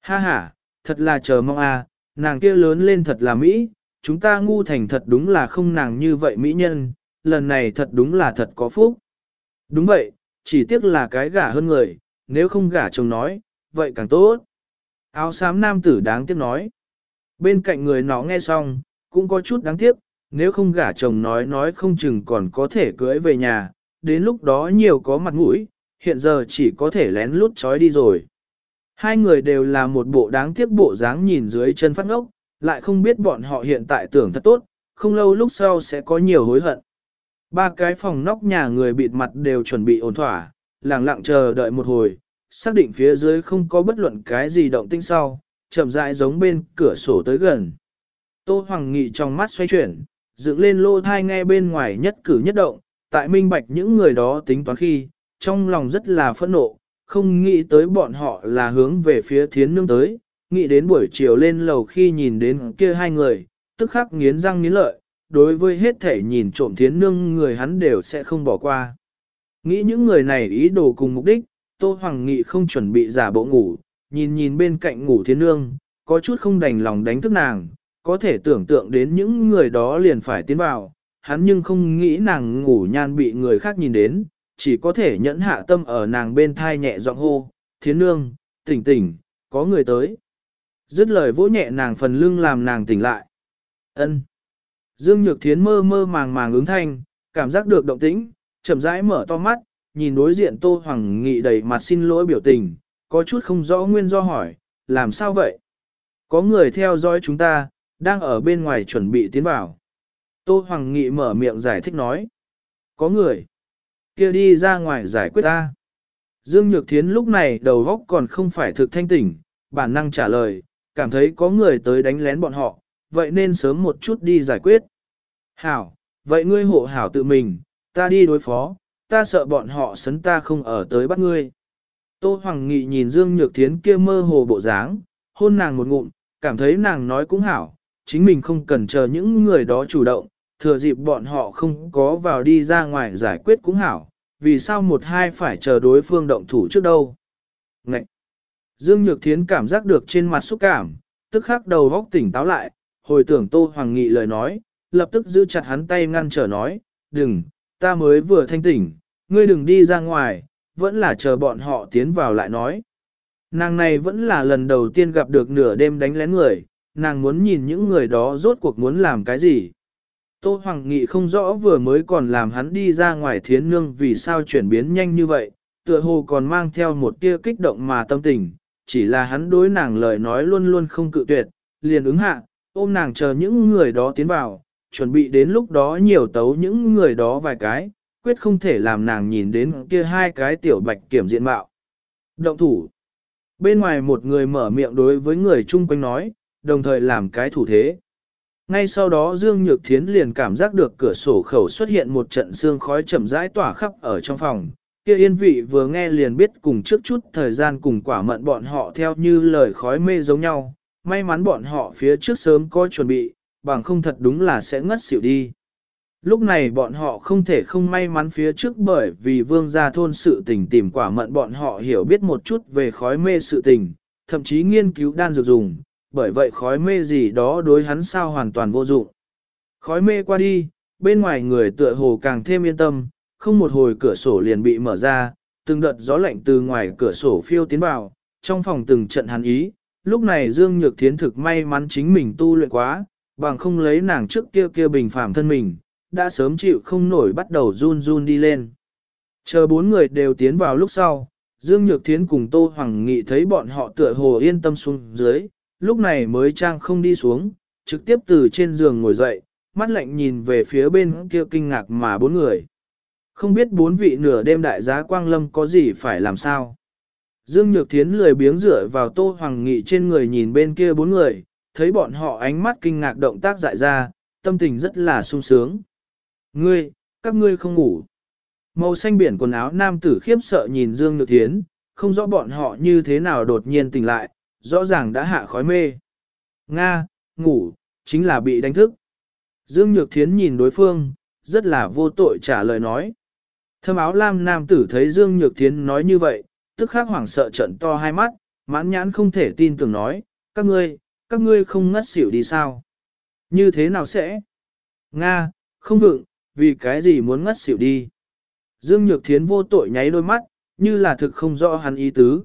ha ha, thật là chờ mong à, nàng kia lớn lên thật là Mỹ, chúng ta ngu thành thật đúng là không nàng như vậy Mỹ nhân, lần này thật đúng là thật có phúc. Đúng vậy, chỉ tiếc là cái gả hơn người, nếu không gả chồng nói, vậy càng tốt. Áo xám nam tử đáng tiếc nói. Bên cạnh người nó nghe xong, cũng có chút đáng tiếc, nếu không gả chồng nói nói không chừng còn có thể cưới về nhà, đến lúc đó nhiều có mặt mũi, hiện giờ chỉ có thể lén lút trói đi rồi. Hai người đều là một bộ đáng tiếc bộ dáng nhìn dưới chân phát ngốc, lại không biết bọn họ hiện tại tưởng thật tốt, không lâu lúc sau sẽ có nhiều hối hận. Ba cái phòng nóc nhà người bịt mặt đều chuẩn bị ổn thỏa, lặng lặng chờ đợi một hồi, xác định phía dưới không có bất luận cái gì động tinh sau, chậm rãi giống bên cửa sổ tới gần. Tô Hoàng Nghị trong mắt xoay chuyển, dựng lên lô thai nghe bên ngoài nhất cử nhất động, tại minh bạch những người đó tính toán khi, trong lòng rất là phẫn nộ, không nghĩ tới bọn họ là hướng về phía thiến nương tới, nghĩ đến buổi chiều lên lầu khi nhìn đến kia hai người, tức khắc nghiến răng nghiến lợi, đối với hết thể nhìn trộm thiến nương người hắn đều sẽ không bỏ qua. Nghĩ những người này ý đồ cùng mục đích, Tô Hoàng Nghị không chuẩn bị giả bộ ngủ, nhìn nhìn bên cạnh ngủ Thiên nương, có chút không đành lòng đánh thức nàng, có thể tưởng tượng đến những người đó liền phải tiến vào, hắn nhưng không nghĩ nàng ngủ nhan bị người khác nhìn đến, chỉ có thể nhẫn hạ tâm ở nàng bên thai nhẹ giọng hô, Thiên nương, tỉnh tỉnh, có người tới. Dứt lời vỗ nhẹ nàng phần lưng làm nàng tỉnh lại. ân Dương Nhược Thiến mơ mơ màng màng ứng thanh, cảm giác được động tĩnh, chậm rãi mở to mắt, nhìn đối diện Tô Hoàng Nghị đầy mặt xin lỗi biểu tình, có chút không rõ nguyên do hỏi, làm sao vậy? Có người theo dõi chúng ta, đang ở bên ngoài chuẩn bị tiến vào. Tô Hoàng Nghị mở miệng giải thích nói, có người, kia đi ra ngoài giải quyết ta. Dương Nhược Thiến lúc này đầu góc còn không phải thực thanh tỉnh, bản năng trả lời, cảm thấy có người tới đánh lén bọn họ, vậy nên sớm một chút đi giải quyết. Hảo, vậy ngươi hộ hảo tự mình, ta đi đối phó, ta sợ bọn họ sấn ta không ở tới bắt ngươi. Tô Hoàng Nghị nhìn Dương Nhược Thiến kia mơ hồ bộ dáng, hôn nàng một ngụm, cảm thấy nàng nói cũng hảo, chính mình không cần chờ những người đó chủ động, thừa dịp bọn họ không có vào đi ra ngoài giải quyết cũng hảo, vì sao một hai phải chờ đối phương động thủ trước đâu. Ngậy! Dương Nhược Thiến cảm giác được trên mặt xúc cảm, tức khắc đầu góc tỉnh táo lại, hồi tưởng Tô Hoàng Nghị lời nói, lập tức giữ chặt hắn tay ngăn trở nói, đừng, ta mới vừa thanh tỉnh, ngươi đừng đi ra ngoài, vẫn là chờ bọn họ tiến vào lại nói. Nàng này vẫn là lần đầu tiên gặp được nửa đêm đánh lén người, nàng muốn nhìn những người đó rốt cuộc muốn làm cái gì. Tô Hoàng Nghị không rõ vừa mới còn làm hắn đi ra ngoài thiến nương vì sao chuyển biến nhanh như vậy, tựa hồ còn mang theo một tia kích động mà tâm tình, chỉ là hắn đối nàng lời nói luôn luôn không cự tuyệt, liền ứng hạ, ôm nàng chờ những người đó tiến vào, chuẩn bị đến lúc đó nhiều tấu những người đó vài cái, quyết không thể làm nàng nhìn đến kia hai cái tiểu bạch kiểm diện mạo. Động thủ. Bên ngoài một người mở miệng đối với người chung quanh nói, đồng thời làm cái thủ thế. Ngay sau đó Dương Nhược Thiến liền cảm giác được cửa sổ khẩu xuất hiện một trận sương khói chậm rãi tỏa khắp ở trong phòng. Kia yên vị vừa nghe liền biết cùng trước chút thời gian cùng quả mận bọn họ theo như lời khói mê giống nhau. May mắn bọn họ phía trước sớm có chuẩn bị, bằng không thật đúng là sẽ ngất xỉu đi. Lúc này bọn họ không thể không may mắn phía trước bởi vì vương gia thôn sự tình tìm quả mận bọn họ hiểu biết một chút về khói mê sự tình, thậm chí nghiên cứu đan dược dùng, bởi vậy khói mê gì đó đối hắn sao hoàn toàn vô dụng. Khói mê qua đi, bên ngoài người tựa hồ càng thêm yên tâm, không một hồi cửa sổ liền bị mở ra, từng đợt gió lạnh từ ngoài cửa sổ phiêu tiến vào, trong phòng từng trận hắn ý, lúc này Dương Nhược Thiến thực may mắn chính mình tu luyện quá, bằng không lấy nàng trước kia kia bình phàm thân mình, đã sớm chịu không nổi bắt đầu run run đi lên. Chờ bốn người đều tiến vào lúc sau, Dương Nhược Thiến cùng Tô Hoàng Nghị thấy bọn họ tựa hồ yên tâm xuống dưới, lúc này mới trang không đi xuống, trực tiếp từ trên giường ngồi dậy, mắt lạnh nhìn về phía bên kia kinh ngạc mà bốn người. Không biết bốn vị nửa đêm đại giá Quang Lâm có gì phải làm sao. Dương Nhược Thiến lười biếng dựa vào Tô Hoàng Nghị trên người nhìn bên kia bốn người, thấy bọn họ ánh mắt kinh ngạc động tác dại ra, tâm tình rất là sung sướng. Ngươi, các ngươi không ngủ. Màu xanh biển quần áo nam tử khiếp sợ nhìn Dương Nhược Thiến, không rõ bọn họ như thế nào đột nhiên tỉnh lại, rõ ràng đã hạ khói mê. Nga, ngủ, chính là bị đánh thức. Dương Nhược Thiến nhìn đối phương, rất là vô tội trả lời nói. Thâm áo lam nam tử thấy Dương Nhược Thiến nói như vậy, tức khắc hoảng sợ trận to hai mắt, mãn nhãn không thể tin tưởng nói, các ngươi, các ngươi không ngất xỉu đi sao? Như thế nào sẽ? Nga, không vượng, vì cái gì muốn ngất xỉu đi? Dương Nhược Thiến vô tội nháy đôi mắt, như là thực không rõ hắn ý tứ.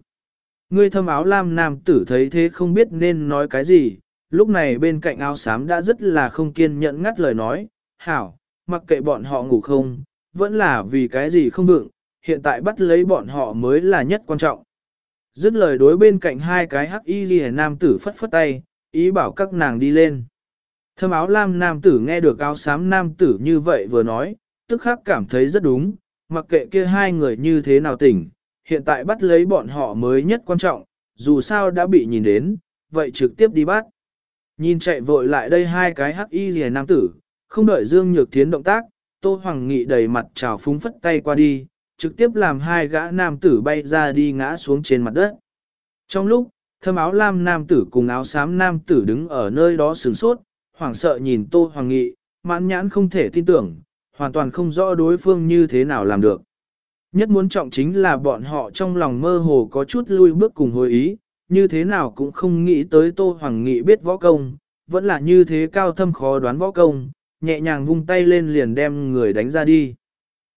người thâm áo lam nam tử thấy thế không biết nên nói cái gì, lúc này bên cạnh áo xám đã rất là không kiên nhẫn ngắt lời nói, hảo, mặc kệ bọn họ ngủ không, vẫn là vì cái gì không vượng, hiện tại bắt lấy bọn họ mới là nhất quan trọng. Dứt lời đối bên cạnh hai cái hắc y ghi nam tử phất phất tay, ý bảo các nàng đi lên. Thâm áo lam nam tử nghe được áo xám nam tử như vậy vừa nói, tức khắc cảm thấy rất đúng, mặc kệ kia hai người như thế nào tỉnh, hiện tại bắt lấy bọn họ mới nhất quan trọng, dù sao đã bị nhìn đến, vậy trực tiếp đi bắt. Nhìn chạy vội lại đây hai cái hắc y rìa nam tử, không đợi Dương Nhược Thiến động tác, Tô Hoàng Nghị đầy mặt trào phúng phất tay qua đi, trực tiếp làm hai gã nam tử bay ra đi ngã xuống trên mặt đất. Trong lúc, thâm áo lam nam tử cùng áo xám nam tử đứng ở nơi đó sửng sốt, hoảng sợ nhìn Tô Hoàng Nghị, mãn nhãn không thể tin tưởng, hoàn toàn không rõ đối phương như thế nào làm được. Nhất muốn trọng chính là bọn họ trong lòng mơ hồ có chút lui bước cùng hồi ý, như thế nào cũng không nghĩ tới Tô Hoàng Nghị biết võ công, vẫn là như thế cao thâm khó đoán võ công, nhẹ nhàng vung tay lên liền đem người đánh ra đi.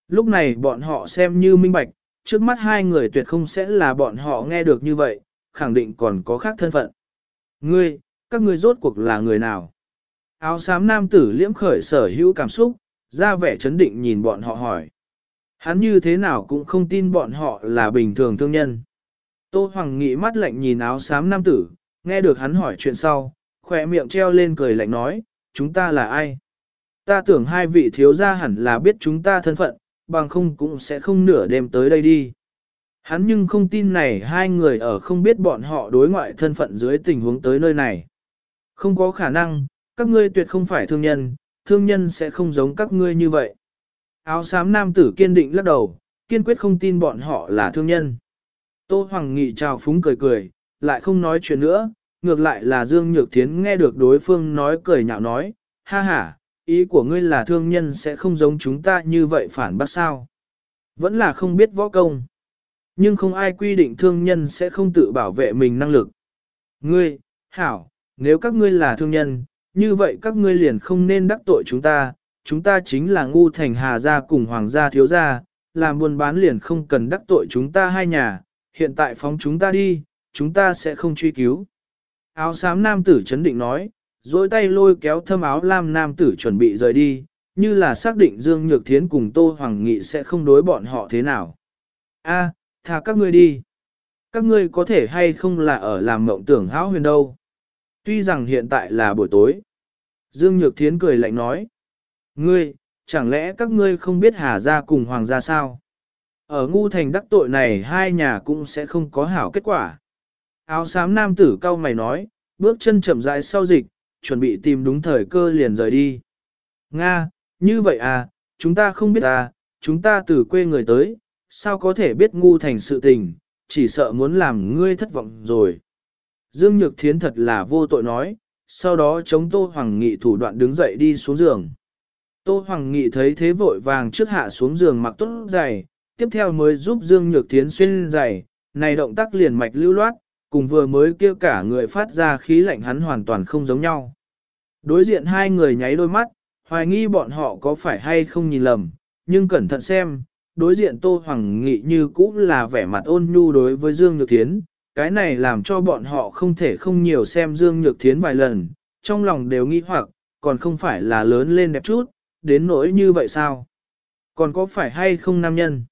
Lúc này bọn họ xem như minh bạch, trước mắt hai người tuyệt không sẽ là bọn họ nghe được như vậy, khẳng định còn có khác thân phận. Ngươi, các ngươi rốt cuộc là người nào? Áo xám nam tử liễm khởi sở hữu cảm xúc, ra vẻ chấn định nhìn bọn họ hỏi. Hắn như thế nào cũng không tin bọn họ là bình thường thương nhân. Tô Hoàng Nghị mắt lạnh nhìn áo xám nam tử, nghe được hắn hỏi chuyện sau, khỏe miệng treo lên cười lạnh nói, chúng ta là ai? Ta tưởng hai vị thiếu gia hẳn là biết chúng ta thân phận, bằng không cũng sẽ không nửa đêm tới đây đi. Hắn nhưng không tin này hai người ở không biết bọn họ đối ngoại thân phận dưới tình huống tới nơi này. Không có khả năng, các ngươi tuyệt không phải thương nhân, thương nhân sẽ không giống các ngươi như vậy. Áo xám nam tử kiên định lắc đầu, kiên quyết không tin bọn họ là thương nhân. Tô Hoàng Nghị chào phúng cười cười, lại không nói chuyện nữa, ngược lại là Dương Nhược Thiến nghe được đối phương nói cười nhạo nói, ha ha, ý của ngươi là thương nhân sẽ không giống chúng ta như vậy phản bác sao. Vẫn là không biết võ công. Nhưng không ai quy định thương nhân sẽ không tự bảo vệ mình năng lực. Ngươi, hảo, nếu các ngươi là thương nhân, như vậy các ngươi liền không nên đắc tội chúng ta, chúng ta chính là ngu thành hà gia cùng hoàng gia thiếu gia, làm buôn bán liền không cần đắc tội chúng ta hai nhà, hiện tại phóng chúng ta đi, chúng ta sẽ không truy cứu. Áo xám nam tử chấn định nói, dối tay lôi kéo thâm áo lam nam tử chuẩn bị rời đi, như là xác định Dương Nhược Thiến cùng Tô Hoàng Nghị sẽ không đối bọn họ thế nào. A, thả các ngươi đi. Các ngươi có thể hay không là ở làm mộng tưởng hão huyền đâu. Tuy rằng hiện tại là buổi tối. Dương Nhược Thiến cười lạnh nói. Ngươi, chẳng lẽ các ngươi không biết Hà Gia cùng Hoàng gia sao? Ở ngu thành đắc tội này hai nhà cũng sẽ không có hảo kết quả. Áo xám nam tử cao mày nói, bước chân chậm rãi sau dịch, chuẩn bị tìm đúng thời cơ liền rời đi. Nga, như vậy à, chúng ta không biết à, chúng ta từ quê người tới, sao có thể biết ngu thành sự tình, chỉ sợ muốn làm ngươi thất vọng rồi. Dương Nhược Thiến thật là vô tội nói, sau đó chống Tô Hoàng Nghị thủ đoạn đứng dậy đi xuống giường. Tô Hoàng Nghị thấy thế vội vàng trước hạ xuống giường mặc tốt giày, tiếp theo mới giúp Dương Nhược Thiến xuyên giày, này động tác liền mạch lưu loát, cùng vừa mới kêu cả người phát ra khí lạnh hắn hoàn toàn không giống nhau. Đối diện hai người nháy đôi mắt, hoài nghi bọn họ có phải hay không nhìn lầm, nhưng cẩn thận xem, đối diện Tô Hoàng Nghị như cũ là vẻ mặt ôn nhu đối với Dương Nhược Thiến, cái này làm cho bọn họ không thể không nhiều xem Dương Nhược Thiến vài lần, trong lòng đều nghi hoặc, còn không phải là lớn lên đẹp chút, đến nỗi như vậy sao? Còn có phải hay không nam nhân?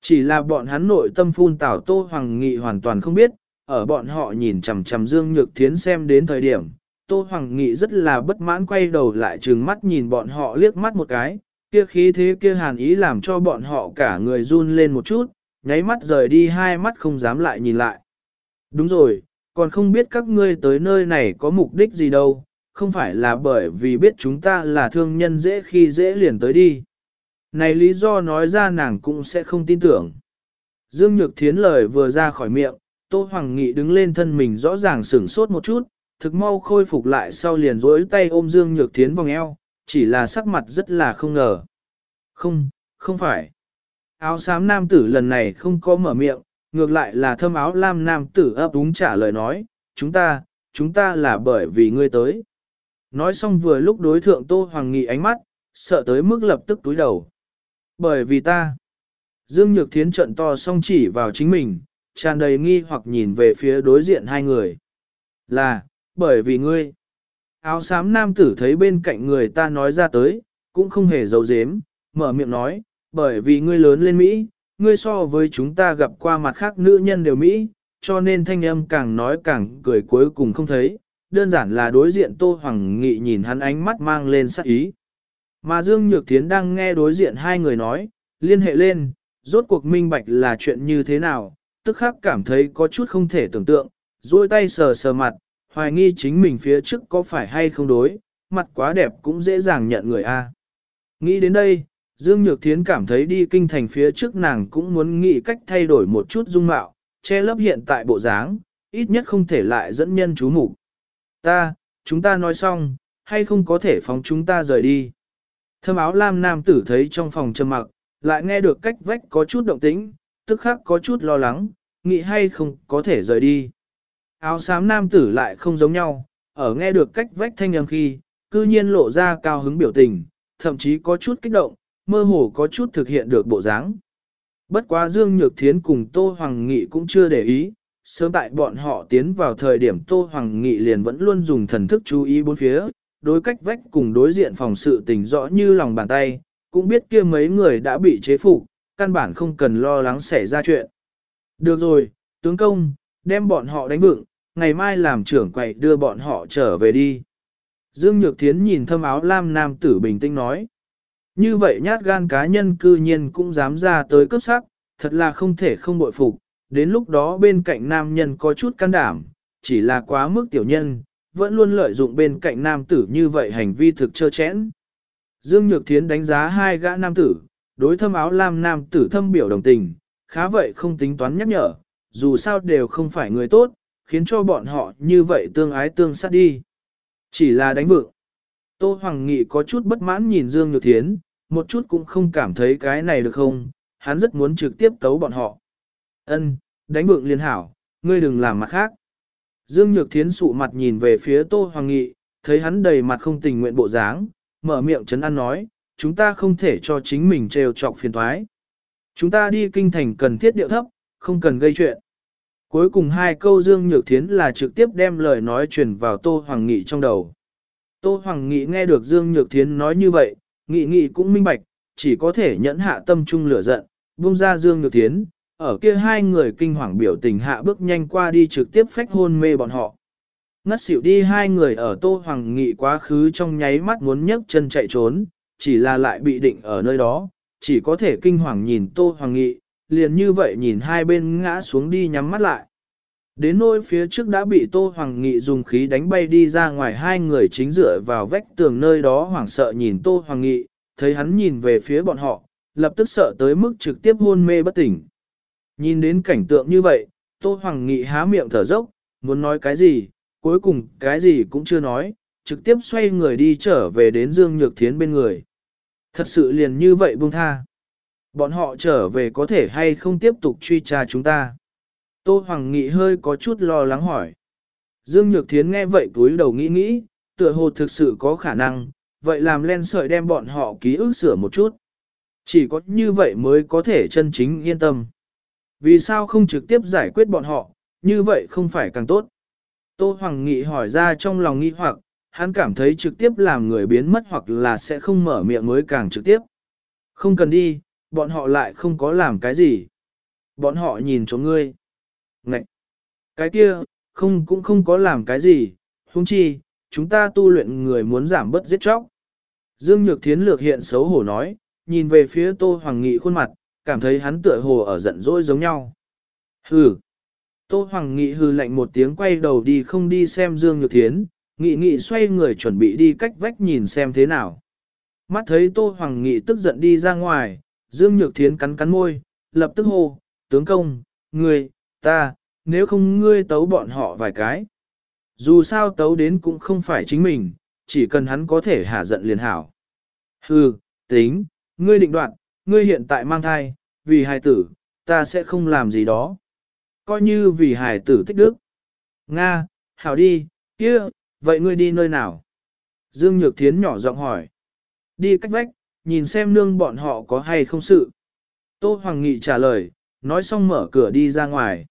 Chỉ là bọn hắn nội tâm phun tảo Tô Hoàng Nghị hoàn toàn không biết, ở bọn họ nhìn chằm chằm Dương Nhược Thiến xem đến thời điểm, Tô Hoàng Nghị rất là bất mãn quay đầu lại trừng mắt nhìn bọn họ liếc mắt một cái, kia khí thế kia hàn ý làm cho bọn họ cả người run lên một chút, nháy mắt rời đi hai mắt không dám lại nhìn lại. Đúng rồi, còn không biết các ngươi tới nơi này có mục đích gì đâu, không phải là bởi vì biết chúng ta là thương nhân dễ khi dễ liền tới đi. Này lý do nói ra nàng cũng sẽ không tin tưởng. Dương Nhược Thiến lời vừa ra khỏi miệng, Tô Hoàng Nghị đứng lên thân mình rõ ràng sửng sốt một chút, thực mau khôi phục lại sau liền rối tay ôm Dương Nhược Thiến vòng eo, chỉ là sắc mặt rất là không ngờ. Không, không phải. Áo xám nam tử lần này không có mở miệng, ngược lại là thâm áo lam nam tử ấp úng trả lời nói, chúng ta, chúng ta là bởi vì ngươi tới. Nói xong vừa lúc đối thượng Tô Hoàng Nghị ánh mắt, sợ tới mức lập tức túi đầu. Bởi vì ta, Dương Nhược Thiến trận to song chỉ vào chính mình, tràn đầy nghi hoặc nhìn về phía đối diện hai người. Là, bởi vì ngươi. Áo xám nam tử thấy bên cạnh người ta nói ra tới, cũng không hề giấu giếm, mở miệng nói, bởi vì ngươi lớn lên Mỹ, ngươi so với chúng ta gặp qua mặt khác nữ nhân đều Mỹ, cho nên thanh âm càng nói càng cười cuối cùng không thấy, đơn giản là đối diện Tô Hoàng Nghị nhìn hắn ánh mắt mang lên sắc ý. Mà Dương Nhược Thiến đang nghe đối diện hai người nói, liên hệ lên, rốt cuộc minh bạch là chuyện như thế nào, tức khắc cảm thấy có chút không thể tưởng tượng, duỗi tay sờ sờ mặt, hoài nghi chính mình phía trước có phải hay không đối, mặt quá đẹp cũng dễ dàng nhận người A. Nghĩ đến đây, Dương Nhược Thiến cảm thấy đi kinh thành phía trước nàng cũng muốn nghĩ cách thay đổi một chút dung mạo, che lấp hiện tại bộ dáng, ít nhất không thể lại dẫn nhân chú mục. Ta, chúng ta nói xong, hay không có thể phóng chúng ta rời đi. Thâm áo lam nam tử thấy trong phòng trầm mặc, lại nghe được cách vách có chút động tĩnh, tức khắc có chút lo lắng, nghĩ hay không có thể rời đi. Áo xám nam tử lại không giống nhau, ở nghe được cách vách thanh âm khi, cư nhiên lộ ra cao hứng biểu tình, thậm chí có chút kích động, mơ hồ có chút thực hiện được bộ dáng. Bất quá Dương Nhược Thiến cùng Tô Hoàng Nghị cũng chưa để ý, sớm tại bọn họ tiến vào thời điểm Tô Hoàng Nghị liền vẫn luôn dùng thần thức chú ý bốn phía, đối cách vách cùng đối diện phòng sự tình rõ như lòng bàn tay, cũng biết kia mấy người đã bị chế phục, căn bản không cần lo lắng xảy ra chuyện. Được rồi, tướng công, đem bọn họ đánh vựng, ngày mai làm trưởng quầy đưa bọn họ trở về đi. Dương Nhược Thiến nhìn thâm áo lam nam tử bình tĩnh nói. Như vậy nhát gan cá nhân cư nhiên cũng dám ra tới cấp sắc, thật là không thể không bội phục, đến lúc đó bên cạnh nam nhân có chút can đảm, chỉ là quá mức tiểu nhân, vẫn luôn lợi dụng bên cạnh nam tử như vậy hành vi thực trơ chẽn. Dương Nhược Thiến đánh giá hai gã nam tử, đối thâm áo lam nam tử thâm biểu đồng tình, khá vậy không tính toán nhắc nhở, dù sao đều không phải người tốt, khiến cho bọn họ như vậy tương ái tương sát đi. Chỉ là đánh vượng. Tô Hoàng Nghị có chút bất mãn nhìn Dương Nhược Thiến, một chút cũng không cảm thấy cái này được không, hắn rất muốn trực tiếp tấu bọn họ. Ân, đánh vượng liên hảo, ngươi đừng làm mặt khác. Dương Nhược Thiến sụ mặt nhìn về phía Tô Hoàng Nghị, thấy hắn đầy mặt không tình nguyện bộ dáng, mở miệng chấn an nói, chúng ta không thể cho chính mình trêu chọc phiền thoái. Chúng ta đi kinh thành cần thiết điệu thấp, không cần gây chuyện. Cuối cùng hai câu Dương Nhược Thiến là trực tiếp đem lời nói truyền vào Tô Hoàng Nghị trong đầu. Tô Hoàng Nghị nghe được Dương Nhược Thiến nói như vậy, Nghị Nghị cũng minh bạch, chỉ có thể nhẫn hạ tâm trung lửa giận, buông ra Dương Nhược Thiến, ở kia hai người kinh hoàng biểu tình hạ bước nhanh qua đi trực tiếp phách hôn mê bọn họ. Ngất xỉu đi hai người ở Tô Hoàng Nghị quá khứ trong nháy mắt muốn nhấc chân chạy trốn, chỉ là lại bị định ở nơi đó, chỉ có thể kinh hoàng nhìn Tô Hoàng Nghị, liền như vậy nhìn hai bên ngã xuống đi nhắm mắt lại. Đến nỗi phía trước đã bị Tô Hoàng Nghị dùng khí đánh bay đi ra ngoài hai người chính dựa vào vách tường nơi đó hoảng sợ nhìn Tô Hoàng Nghị, thấy hắn nhìn về phía bọn họ, lập tức sợ tới mức trực tiếp hôn mê bất tỉnh. Nhìn đến cảnh tượng như vậy, Tô Hoàng Nghị há miệng thở dốc, muốn nói cái gì, cuối cùng cái gì cũng chưa nói, trực tiếp xoay người đi trở về đến Dương Nhược Thiến bên người. Thật sự liền như vậy buông tha. Bọn họ trở về có thể hay không tiếp tục truy tra chúng ta. Tô Hoàng Nghị hơi có chút lo lắng hỏi. Dương Nhược Thiến nghe vậy túi đầu nghĩ nghĩ, tựa hồ thực sự có khả năng, vậy làm len sợi đem bọn họ ký ức sửa một chút. Chỉ có như vậy mới có thể chân chính yên tâm. Vì sao không trực tiếp giải quyết bọn họ, như vậy không phải càng tốt. Tô Hoàng Nghị hỏi ra trong lòng nghi hoặc, hắn cảm thấy trực tiếp làm người biến mất hoặc là sẽ không mở miệng mới càng trực tiếp. Không cần đi, bọn họ lại không có làm cái gì. Bọn họ nhìn chỗ ngươi. Ngậy! Cái kia, không cũng không có làm cái gì, huống chi, chúng ta tu luyện người muốn giảm bớt giết chóc. Dương Nhược Thiến lược hiện xấu hổ nói, nhìn về phía Tô Hoàng Nghị khuôn mặt, cảm thấy hắn tựa hồ ở giận dỗi giống nhau. Hừ! Tô Hoàng Nghị hừ lạnh một tiếng quay đầu đi không đi xem Dương Nhược Thiến, Nghị Nghị xoay người chuẩn bị đi cách vách nhìn xem thế nào. Mắt thấy Tô Hoàng Nghị tức giận đi ra ngoài, Dương Nhược Thiến cắn cắn môi, lập tức hô, tướng công, người ta, nếu không ngươi tấu bọn họ vài cái. Dù sao tấu đến cũng không phải chính mình, chỉ cần hắn có thể hạ giận liền hảo. Hừ, tính, ngươi định đoạn, ngươi hiện tại mang thai, vì hài tử, ta sẽ không làm gì đó. Coi như vì hài tử tích đức. Nga, hảo đi, kia, vậy ngươi đi nơi nào? Dương Nhược Thiến nhỏ giọng hỏi. Đi cách vách, nhìn xem nương bọn họ có hay không sự. Tô Hoàng Nghị trả lời, nói xong mở cửa đi ra ngoài.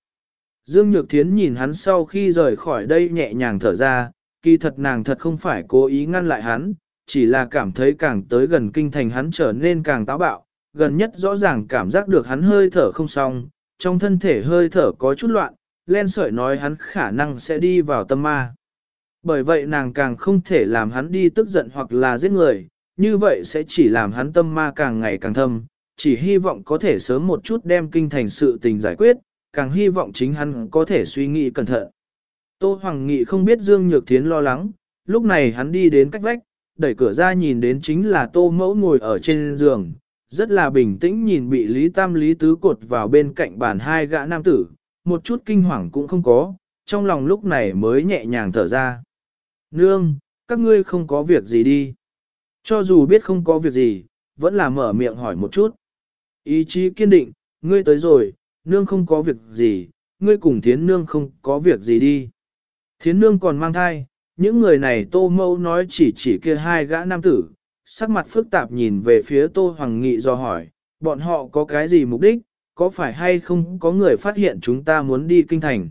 Dương Nhược Thiến nhìn hắn sau khi rời khỏi đây nhẹ nhàng thở ra, kỳ thật nàng thật không phải cố ý ngăn lại hắn, chỉ là cảm thấy càng tới gần kinh thành hắn trở nên càng táo bạo, gần nhất rõ ràng cảm giác được hắn hơi thở không xong, trong thân thể hơi thở có chút loạn, len sợi nói hắn khả năng sẽ đi vào tâm ma. Bởi vậy nàng càng không thể làm hắn đi tức giận hoặc là giết người, như vậy sẽ chỉ làm hắn tâm ma càng ngày càng thâm, chỉ hy vọng có thể sớm một chút đem kinh thành sự tình giải quyết, càng hy vọng chính hắn có thể suy nghĩ cẩn thận. Tô Hoàng Nghị không biết Dương Nhược Thiến lo lắng, lúc này hắn đi đến cách vách, đẩy cửa ra nhìn đến chính là Tô Mẫu ngồi ở trên giường, rất là bình tĩnh nhìn bị Lý Tam Lý Tứ cột vào bên cạnh bàn hai gã nam tử, một chút kinh hoàng cũng không có, trong lòng lúc này mới nhẹ nhàng thở ra. Nương, các ngươi không có việc gì đi. Cho dù biết không có việc gì, vẫn là mở miệng hỏi một chút. Ý chí kiên định, ngươi tới rồi, nương không có việc gì, ngươi cùng thiến nương không có việc gì đi. Thiến nương còn mang thai, những người này tô mâu nói chỉ chỉ kia hai gã nam tử, sắc mặt phức tạp nhìn về phía tô hoàng nghị do hỏi, bọn họ có cái gì mục đích, có phải hay không có người phát hiện chúng ta muốn đi kinh thành.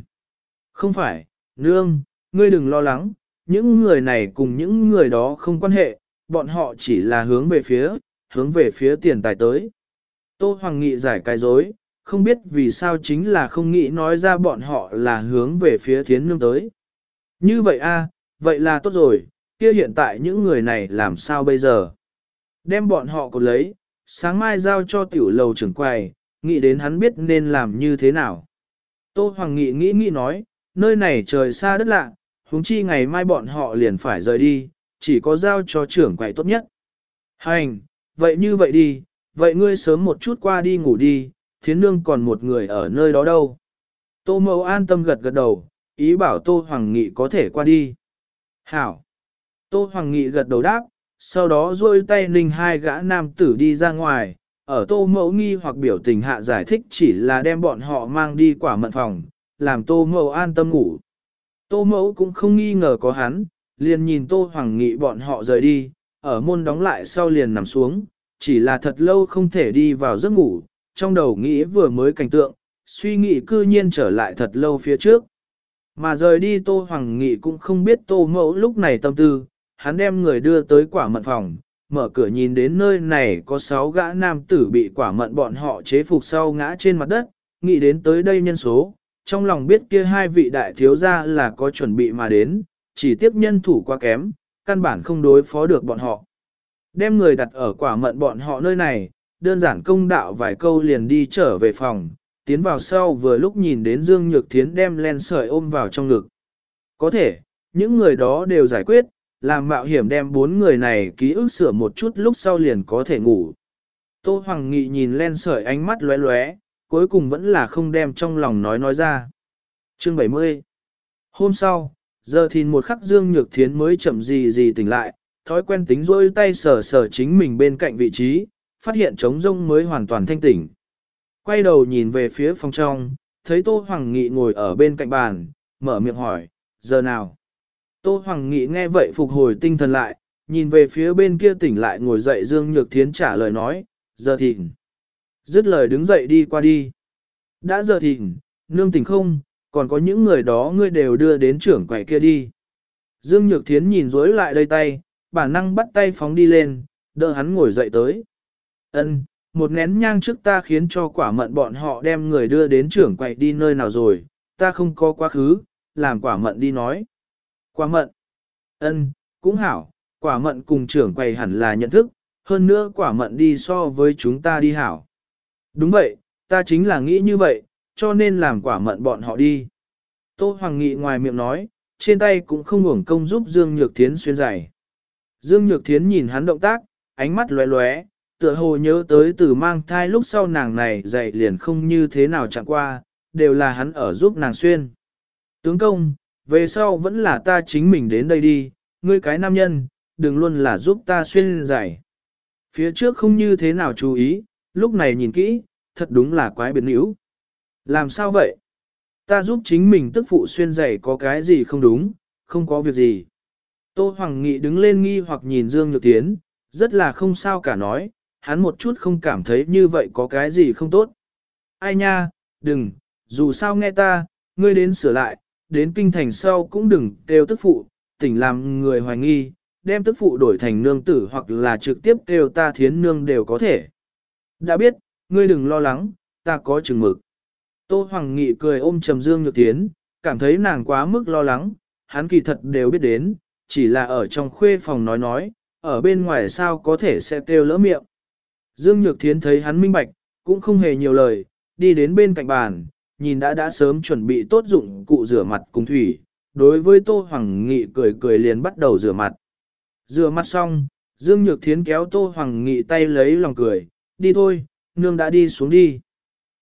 Không phải, nương, ngươi đừng lo lắng, những người này cùng những người đó không quan hệ, bọn họ chỉ là hướng về phía, hướng về phía tiền tài tới. Tô Hoàng Nghị giải cái dối, không biết vì sao chính là không nghĩ nói ra bọn họ là hướng về phía thiến nương tới. Như vậy a, vậy là tốt rồi, kia hiện tại những người này làm sao bây giờ? Đem bọn họ cột lấy, sáng mai giao cho tiểu lầu trưởng quầy, nghĩ đến hắn biết nên làm như thế nào. Tô Hoàng Nghị nghĩ nghĩ nói, nơi này trời xa đất lạ, huống chi ngày mai bọn họ liền phải rời đi, chỉ có giao cho trưởng quầy tốt nhất. Hành, vậy như vậy đi, vậy ngươi sớm một chút qua đi ngủ đi, thiến nương còn một người ở nơi đó đâu. Tô mẫu an tâm gật gật đầu, ý bảo Tô Hoàng Nghị có thể qua đi. Hảo. Tô Hoàng Nghị gật đầu đáp, sau đó duỗi tay ninh hai gã nam tử đi ra ngoài, ở Tô mẫu nghi hoặc biểu tình hạ giải thích chỉ là đem bọn họ mang đi quả mận phòng, làm Tô mẫu an tâm ngủ. Tô mẫu cũng không nghi ngờ có hắn, liền nhìn Tô Hoàng Nghị bọn họ rời đi, ở môn đóng lại sau liền nằm xuống, chỉ là thật lâu không thể đi vào giấc ngủ, trong đầu nghĩ vừa mới cảnh tượng, suy nghĩ cư nhiên trở lại thật lâu phía trước. Mà rời đi Tô Hoàng Nghị cũng không biết Tô Mẫu lúc này tâm tư, hắn đem người đưa tới quả mận phòng, mở cửa nhìn đến nơi này có sáu gã nam tử bị quả mận bọn họ chế phục sau ngã trên mặt đất, nghĩ đến tới đây nhân số, trong lòng biết kia hai vị đại thiếu gia là có chuẩn bị mà đến, chỉ tiếp nhân thủ quá kém, căn bản không đối phó được bọn họ. Đem người đặt ở quả mận bọn họ nơi này, đơn giản công đạo vài câu liền đi trở về phòng, tiến vào sau vừa lúc nhìn đến Dương Nhược Thiến đem len sợi ôm vào trong ngực. Có thể, những người đó đều giải quyết, làm mạo hiểm đem bốn người này ký ức sửa một chút lúc sau liền có thể ngủ. Tô Hoàng Nghị nhìn len sợi ánh mắt lóe lóe, cuối cùng vẫn là không đem trong lòng nói nói ra. Chương 70 Hôm sau, giờ thì một khắc Dương Nhược Thiến mới chậm gì gì tỉnh lại, thói quen tính rôi tay sờ sờ chính mình bên cạnh vị trí, phát hiện trống rông mới hoàn toàn thanh tỉnh. Quay đầu nhìn về phía phòng trong, thấy Tô Hoàng Nghị ngồi ở bên cạnh bàn, mở miệng hỏi, giờ nào? Tô Hoàng Nghị nghe vậy phục hồi tinh thần lại, nhìn về phía bên kia tỉnh lại ngồi dậy Dương Nhược Thiến trả lời nói, giờ thịnh. Dứt lời đứng dậy đi qua đi. Đã giờ thịnh, nương tỉnh không, còn có những người đó ngươi đều đưa đến trưởng quầy kia đi. Dương Nhược Thiến nhìn dối lại đây tay, bản năng bắt tay phóng đi lên, đỡ hắn ngồi dậy tới. Ân, một nén nhang trước ta khiến cho quả mận bọn họ đem người đưa đến trưởng quầy đi nơi nào rồi, ta không có quá khứ, làm quả mận đi nói. Quả mận, ân, cũng hảo, quả mận cùng trưởng quầy hẳn là nhận thức, hơn nữa quả mận đi so với chúng ta đi hảo. Đúng vậy, ta chính là nghĩ như vậy, cho nên làm quả mận bọn họ đi. Tô Hoàng Nghị ngoài miệng nói, trên tay cũng không ngủng công giúp Dương Nhược Thiến xuyên giày. Dương Nhược Thiến nhìn hắn động tác, ánh mắt lóe lóe, tựa hồ nhớ tới từ mang thai lúc sau nàng này dạy liền không như thế nào chẳng qua, đều là hắn ở giúp nàng xuyên. Tướng công, về sau vẫn là ta chính mình đến đây đi, ngươi cái nam nhân, đừng luôn là giúp ta xuyên giày. Phía trước không như thế nào chú ý, lúc này nhìn kỹ, thật đúng là quái biến yếu. Làm sao vậy? Ta giúp chính mình tức phụ xuyên giày có cái gì không đúng, không có việc gì. Tô Hoàng Nghị đứng lên nghi hoặc nhìn Dương Nhược Tiến, rất là không sao cả nói, hắn một chút không cảm thấy như vậy có cái gì không tốt. Ai nha, đừng, dù sao nghe ta, ngươi đến sửa lại, đến kinh thành sau cũng đừng kêu tức phụ, tỉnh làm người hoài nghi, đem tức phụ đổi thành nương tử hoặc là trực tiếp kêu ta thiến nương đều có thể. Đã biết, ngươi đừng lo lắng, ta có chừng mực. Tô Hoàng Nghị cười ôm trầm Dương Nhược Tiến, cảm thấy nàng quá mức lo lắng, hắn kỳ thật đều biết đến, chỉ là ở trong khuê phòng nói nói, ở bên ngoài sao có thể sẽ kêu lỡ miệng. Dương Nhược Thiến thấy hắn minh bạch, cũng không hề nhiều lời, đi đến bên cạnh bàn, nhìn đã đã sớm chuẩn bị tốt dụng cụ rửa mặt cùng thủy, đối với Tô Hoàng Nghị cười cười liền bắt đầu rửa mặt. Rửa mặt xong, Dương Nhược Thiến kéo Tô Hoàng Nghị tay lấy lòng cười, đi thôi, nương đã đi xuống đi.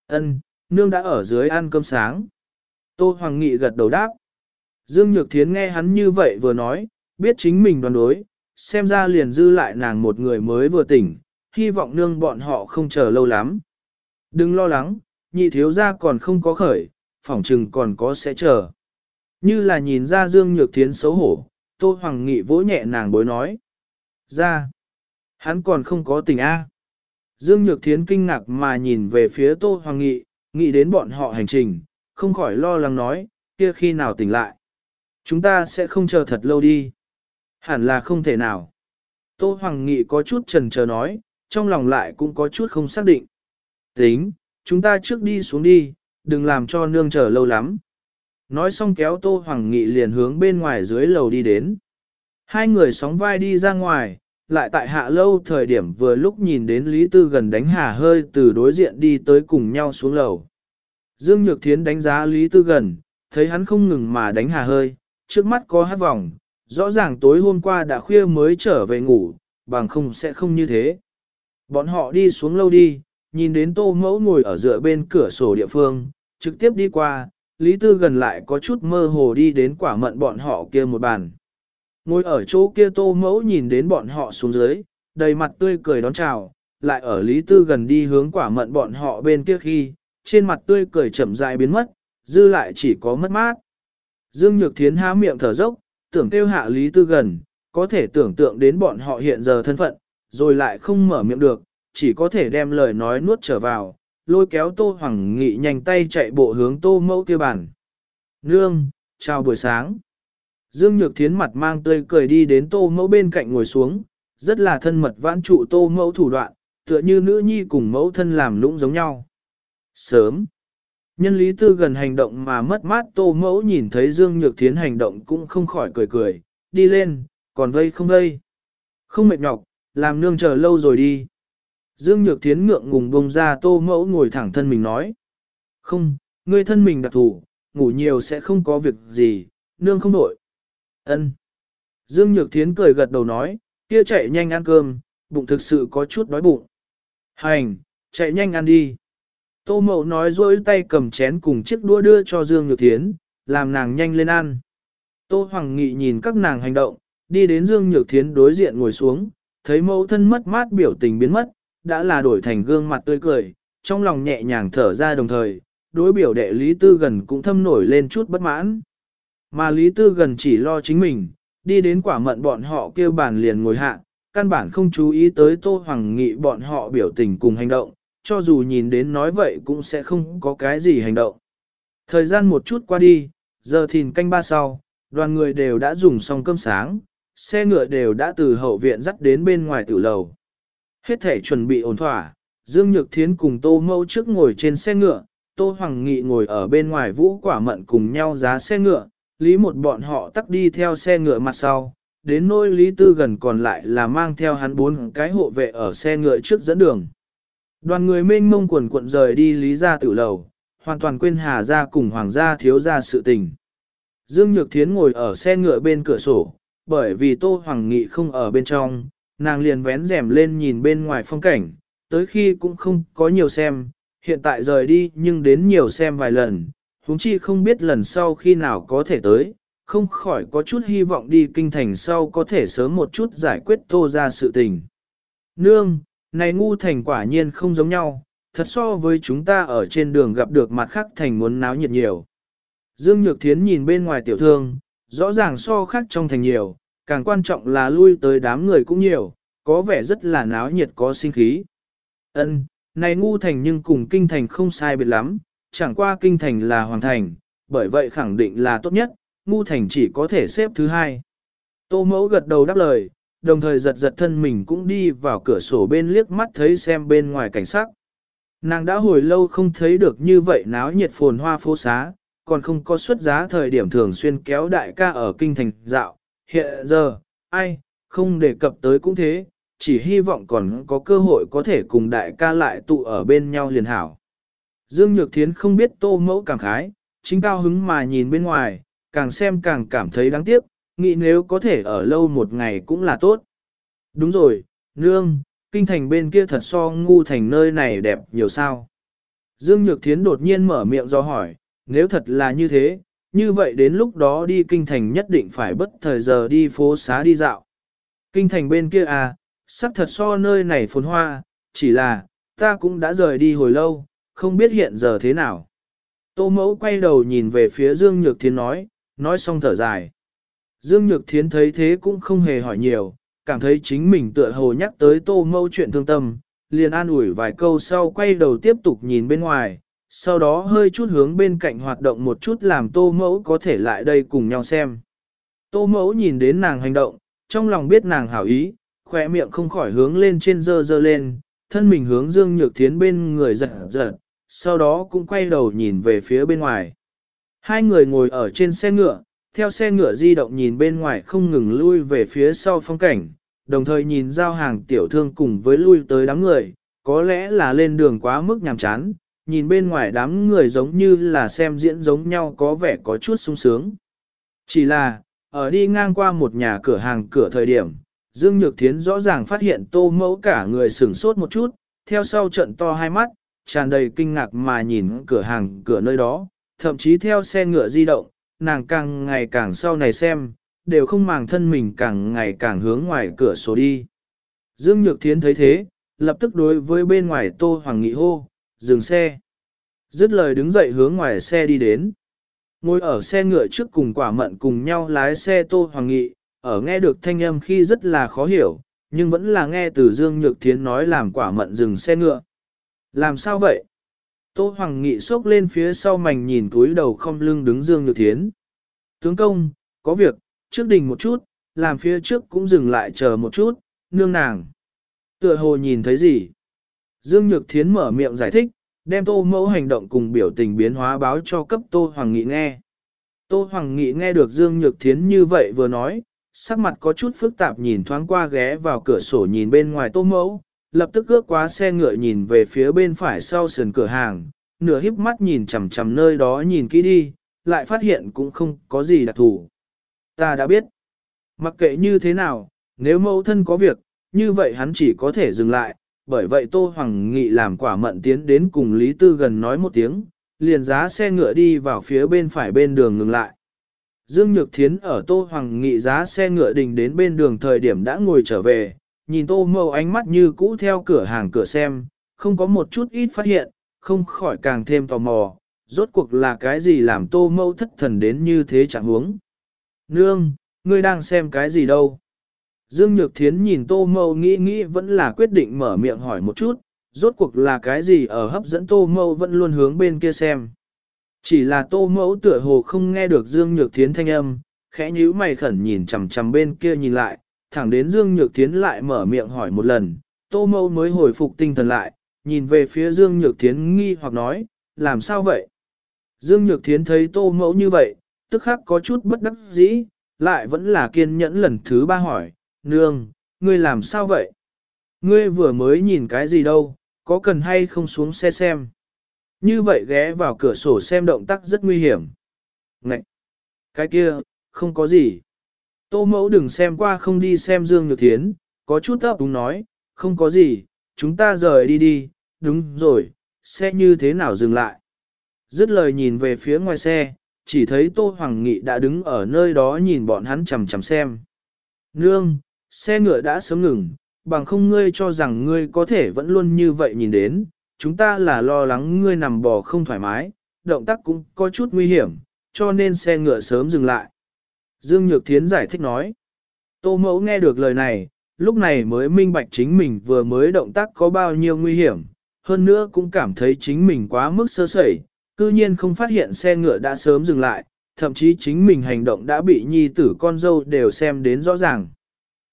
Ân, nương đã ở dưới ăn cơm sáng. Tô Hoàng Nghị gật đầu đáp. Dương Nhược Thiến nghe hắn như vậy vừa nói, biết chính mình đoán đối, xem ra liền dư lại nàng một người mới vừa tỉnh, hy vọng nương bọn họ không chờ lâu lắm. Đừng lo lắng, nhị thiếu gia còn không có khởi, phỏng chừng còn có sẽ chờ. Như là nhìn ra Dương Nhược Thiến xấu hổ, Tô Hoàng Nghị vỗ nhẹ nàng bối nói. Ra, hắn còn không có tình A. Dương Nhược Thiến kinh ngạc mà nhìn về phía Tô Hoàng Nghị, nghĩ đến bọn họ hành trình, không khỏi lo lắng nói, kia khi nào tỉnh lại. Chúng ta sẽ không chờ thật lâu đi. Hẳn là không thể nào. Tô Hoàng Nghị có chút trần chờ nói, trong lòng lại cũng có chút không xác định. Tính, chúng ta trước đi xuống đi, đừng làm cho nương chờ lâu lắm. Nói xong kéo Tô Hoàng Nghị liền hướng bên ngoài dưới lầu đi đến. Hai người sóng vai đi ra ngoài, lại tại hạ lâu thời điểm vừa lúc nhìn đến Lý Tư gần đánh hà hơi từ đối diện đi tới cùng nhau xuống lầu. Dương Nhược Thiến đánh giá Lý Tư gần, thấy hắn không ngừng mà đánh hà hơi, trước mắt có hát vòng, rõ ràng tối hôm qua đã khuya mới trở về ngủ, bằng không sẽ không như thế. Bọn họ đi xuống lâu đi, nhìn đến tô mẫu ngồi ở dựa bên cửa sổ địa phương, trực tiếp đi qua, Lý Tư gần lại có chút mơ hồ đi đến quả mận bọn họ kia một bàn. Ngồi ở chỗ kia tô mẫu nhìn đến bọn họ xuống dưới, đầy mặt tươi cười đón chào, lại ở Lý Tư gần đi hướng quả mận bọn họ bên kia khi, trên mặt tươi cười chậm rãi biến mất, dư lại chỉ có mất mát. Dương Nhược Thiến há miệng thở dốc, tưởng kêu hạ Lý Tư gần, có thể tưởng tượng đến bọn họ hiện giờ thân phận, rồi lại không mở miệng được, chỉ có thể đem lời nói nuốt trở vào, lôi kéo Tô Hoàng Nghị nhanh tay chạy bộ hướng Tô Mẫu kia bàn. Nương, chào buổi sáng. Dương Nhược Thiến mặt mang tươi cười đi đến Tô Mẫu bên cạnh ngồi xuống, rất là thân mật vãn trụ Tô Mẫu thủ đoạn, tựa như nữ nhi cùng mẫu thân làm lũng giống nhau. Sớm, nhân lý tư gần hành động mà mất mát Tô Mẫu nhìn thấy Dương Nhược Thiến hành động cũng không khỏi cười cười, đi lên, còn vây không vây. Không mệt nhọc, làm nương chờ lâu rồi đi. Dương Nhược Thiến ngượng ngùng bông ra tô mẫu ngồi thẳng thân mình nói. Không, ngươi thân mình đặc thủ, ngủ nhiều sẽ không có việc gì, nương không đổi. Ân. Dương Nhược Thiến cười gật đầu nói, kia chạy nhanh ăn cơm, bụng thực sự có chút đói bụng. Hành, chạy nhanh ăn đi. Tô Mẫu nói dối tay cầm chén cùng chiếc đũa đưa cho Dương Nhược Thiến, làm nàng nhanh lên ăn. Tô Hoàng Nghị nhìn các nàng hành động, đi đến Dương Nhược Thiến đối diện ngồi xuống, thấy mẫu thân mất mát biểu tình biến mất, đã là đổi thành gương mặt tươi cười, trong lòng nhẹ nhàng thở ra đồng thời, đối biểu đệ Lý Tư Gần cũng thâm nổi lên chút bất mãn. Mà Lý Tư Gần chỉ lo chính mình, đi đến quả mận bọn họ kêu bàn liền ngồi hạ, căn bản không chú ý tới Tô Hoàng Nghị bọn họ biểu tình cùng hành động, cho dù nhìn đến nói vậy cũng sẽ không có cái gì hành động. Thời gian một chút qua đi, giờ thìn canh ba sau, đoàn người đều đã dùng xong cơm sáng, xe ngựa đều đã từ hậu viện dắt đến bên ngoài tử lầu. Hết thể chuẩn bị ổn thỏa, Dương Nhược Thiến cùng Tô Mâu trước ngồi trên xe ngựa, Tô Hoàng Nghị ngồi ở bên ngoài vũ quả mận cùng nhau giá xe ngựa, lý một bọn họ tắt đi theo xe ngựa mặt sau, đến nơi lý tư gần còn lại là mang theo hắn bốn cái hộ vệ ở xe ngựa trước dẫn đường. Đoàn người mênh mông quần cuộn rời đi lý gia tử lầu, hoàn toàn quên hà gia cùng hoàng gia thiếu gia sự tình. Dương Nhược Thiến ngồi ở xe ngựa bên cửa sổ, bởi vì Tô Hoàng Nghị không ở bên trong, nàng liền vén rèm lên nhìn bên ngoài phong cảnh, tới khi cũng không có nhiều xem, hiện tại rời đi nhưng đến nhiều xem vài lần, huống chi không biết lần sau khi nào có thể tới, không khỏi có chút hy vọng đi kinh thành sau có thể sớm một chút giải quyết tô ra sự tình. Nương, này ngu thành quả nhiên không giống nhau, thật so với chúng ta ở trên đường gặp được mặt khác thành muốn náo nhiệt nhiều. Dương Nhược Thiến nhìn bên ngoài tiểu thương, rõ ràng so khác trong thành nhiều, càng quan trọng là lui tới đám người cũng nhiều, có vẻ rất là náo nhiệt có sinh khí. Ân, này ngu thành nhưng cùng kinh thành không sai biệt lắm, chẳng qua kinh thành là hoàng thành, bởi vậy khẳng định là tốt nhất, ngu thành chỉ có thể xếp thứ hai. Tô mẫu gật đầu đáp lời, đồng thời giật giật thân mình cũng đi vào cửa sổ bên liếc mắt thấy xem bên ngoài cảnh sắc. Nàng đã hồi lâu không thấy được như vậy náo nhiệt phồn hoa phố xá, còn không có xuất giá thời điểm thường xuyên kéo đại ca ở kinh thành dạo. Hiện giờ, ai, không đề cập tới cũng thế, chỉ hy vọng còn có cơ hội có thể cùng đại ca lại tụ ở bên nhau liền hảo. Dương Nhược Thiến không biết tô mẫu cảm khái, chính cao hứng mà nhìn bên ngoài, càng xem càng cảm thấy đáng tiếc, nghĩ nếu có thể ở lâu một ngày cũng là tốt. Đúng rồi, nương, kinh thành bên kia thật so ngu thành nơi này đẹp nhiều sao. Dương Nhược Thiến đột nhiên mở miệng do hỏi, nếu thật là như thế, như vậy đến lúc đó đi kinh thành nhất định phải bất thời giờ đi phố xá đi dạo. Kinh thành bên kia à, sắc thật so nơi này phồn hoa, chỉ là, ta cũng đã rời đi hồi lâu, không biết hiện giờ thế nào. Tô mẫu quay đầu nhìn về phía Dương Nhược Thiến nói, nói xong thở dài. Dương Nhược Thiến thấy thế cũng không hề hỏi nhiều, cảm thấy chính mình tựa hồ nhắc tới tô mẫu chuyện thương tâm, liền an ủi vài câu sau quay đầu tiếp tục nhìn bên ngoài, sau đó hơi chút hướng bên cạnh hoạt động một chút làm tô mẫu có thể lại đây cùng nhau xem. Tô mẫu nhìn đến nàng hành động, trong lòng biết nàng hảo ý, khỏe miệng không khỏi hướng lên trên dơ dơ lên, thân mình hướng Dương Nhược Thiến bên người giật giật, sau đó cũng quay đầu nhìn về phía bên ngoài. Hai người ngồi ở trên xe ngựa, theo xe ngựa di động nhìn bên ngoài không ngừng lui về phía sau phong cảnh, đồng thời nhìn giao hàng tiểu thương cùng với lui tới đám người, có lẽ là lên đường quá mức nhàm chán, nhìn bên ngoài đám người giống như là xem diễn giống nhau có vẻ có chút sung sướng. Chỉ là, ở đi ngang qua một nhà cửa hàng cửa thời điểm, Dương Nhược Thiến rõ ràng phát hiện tô mẫu cả người sửng sốt một chút, theo sau trận to hai mắt, tràn đầy kinh ngạc mà nhìn cửa hàng cửa nơi đó, thậm chí theo xe ngựa di động, nàng càng ngày càng sau này xem, đều không màng thân mình càng ngày càng hướng ngoài cửa sổ đi. Dương Nhược Thiến thấy thế, lập tức đối với bên ngoài Tô Hoàng Nghị hô, dừng xe. Dứt lời đứng dậy hướng ngoài xe đi đến. Ngồi ở xe ngựa trước cùng quả mận cùng nhau lái xe Tô Hoàng Nghị, ở nghe được thanh âm khi rất là khó hiểu, nhưng vẫn là nghe từ Dương Nhược Thiến nói làm quả mận dừng xe ngựa. Làm sao vậy? Tô Hoàng Nghị xốc lên phía sau mảnh nhìn túi đầu không lưng đứng Dương Nhược Thiến. Tướng công, có việc, trước đình một chút, làm phía trước cũng dừng lại chờ một chút, nương nàng. Tựa hồ nhìn thấy gì? Dương Nhược Thiến mở miệng giải thích, đem tô mẫu hành động cùng biểu tình biến hóa báo cho cấp Tô Hoàng Nghị nghe. Tô Hoàng Nghị nghe được Dương Nhược Thiến như vậy vừa nói, sắc mặt có chút phức tạp nhìn thoáng qua ghé vào cửa sổ nhìn bên ngoài tô mẫu, lập tức ước quá xe ngựa nhìn về phía bên phải sau sườn cửa hàng, nửa híp mắt nhìn chằm chằm nơi đó nhìn kỹ đi, lại phát hiện cũng không có gì đặc thù. Ta đã biết. Mặc kệ như thế nào, nếu mẫu thân có việc, như vậy hắn chỉ có thể dừng lại, bởi vậy Tô Hoàng Nghị làm quả mận tiến đến cùng Lý Tư gần nói một tiếng, liền giá xe ngựa đi vào phía bên phải bên đường ngừng lại. Dương Nhược Thiến ở Tô Hoàng Nghị giá xe ngựa đình đến bên đường thời điểm đã ngồi trở về, nhìn Tô Mâu ánh mắt như cũ theo cửa hàng cửa xem, không có một chút ít phát hiện, không khỏi càng thêm tò mò, rốt cuộc là cái gì làm Tô Mâu thất thần đến như thế chẳng huống. Nương, ngươi đang xem cái gì đâu? Dương Nhược Thiến nhìn Tô Mâu nghĩ nghĩ vẫn là quyết định mở miệng hỏi một chút, rốt cuộc là cái gì ở hấp dẫn Tô Mâu vẫn luôn hướng bên kia xem. Chỉ là Tô Mâu tựa hồ không nghe được Dương Nhược Thiến thanh âm, khẽ nhíu mày khẩn nhìn chằm chằm bên kia nhìn lại, thẳng đến Dương Nhược Thiến lại mở miệng hỏi một lần, Tô Mâu mới hồi phục tinh thần lại, nhìn về phía Dương Nhược Thiến nghi hoặc nói, làm sao vậy? Dương Nhược Thiến thấy Tô Mâu như vậy, tức khắc có chút bất đắc dĩ, lại vẫn là kiên nhẫn lần thứ ba hỏi, nương, ngươi làm sao vậy? Ngươi vừa mới nhìn cái gì đâu, có cần hay không xuống xe xem? Như vậy ghé vào cửa sổ xem động tác rất nguy hiểm. Ngậy! Cái kia, không có gì. Tô mẫu đừng xem qua không đi xem Dương Nhược Thiến, có chút ấp đúng nói, không có gì, chúng ta rời đi đi, đúng rồi, xe như thế nào dừng lại. Dứt lời nhìn về phía ngoài xe, chỉ thấy Tô Hoàng Nghị đã đứng ở nơi đó nhìn bọn hắn chằm chằm xem. Nương, xe ngựa đã sớm ngừng, bằng không ngươi cho rằng ngươi có thể vẫn luôn như vậy nhìn đến, chúng ta là lo lắng ngươi nằm bò không thoải mái, động tác cũng có chút nguy hiểm, cho nên xe ngựa sớm dừng lại. Dương Nhược Thiến giải thích nói. Tô mẫu nghe được lời này, lúc này mới minh bạch chính mình vừa mới động tác có bao nhiêu nguy hiểm, hơn nữa cũng cảm thấy chính mình quá mức sơ sẩy, cư nhiên không phát hiện xe ngựa đã sớm dừng lại, thậm chí chính mình hành động đã bị nhi tử con dâu đều xem đến rõ ràng.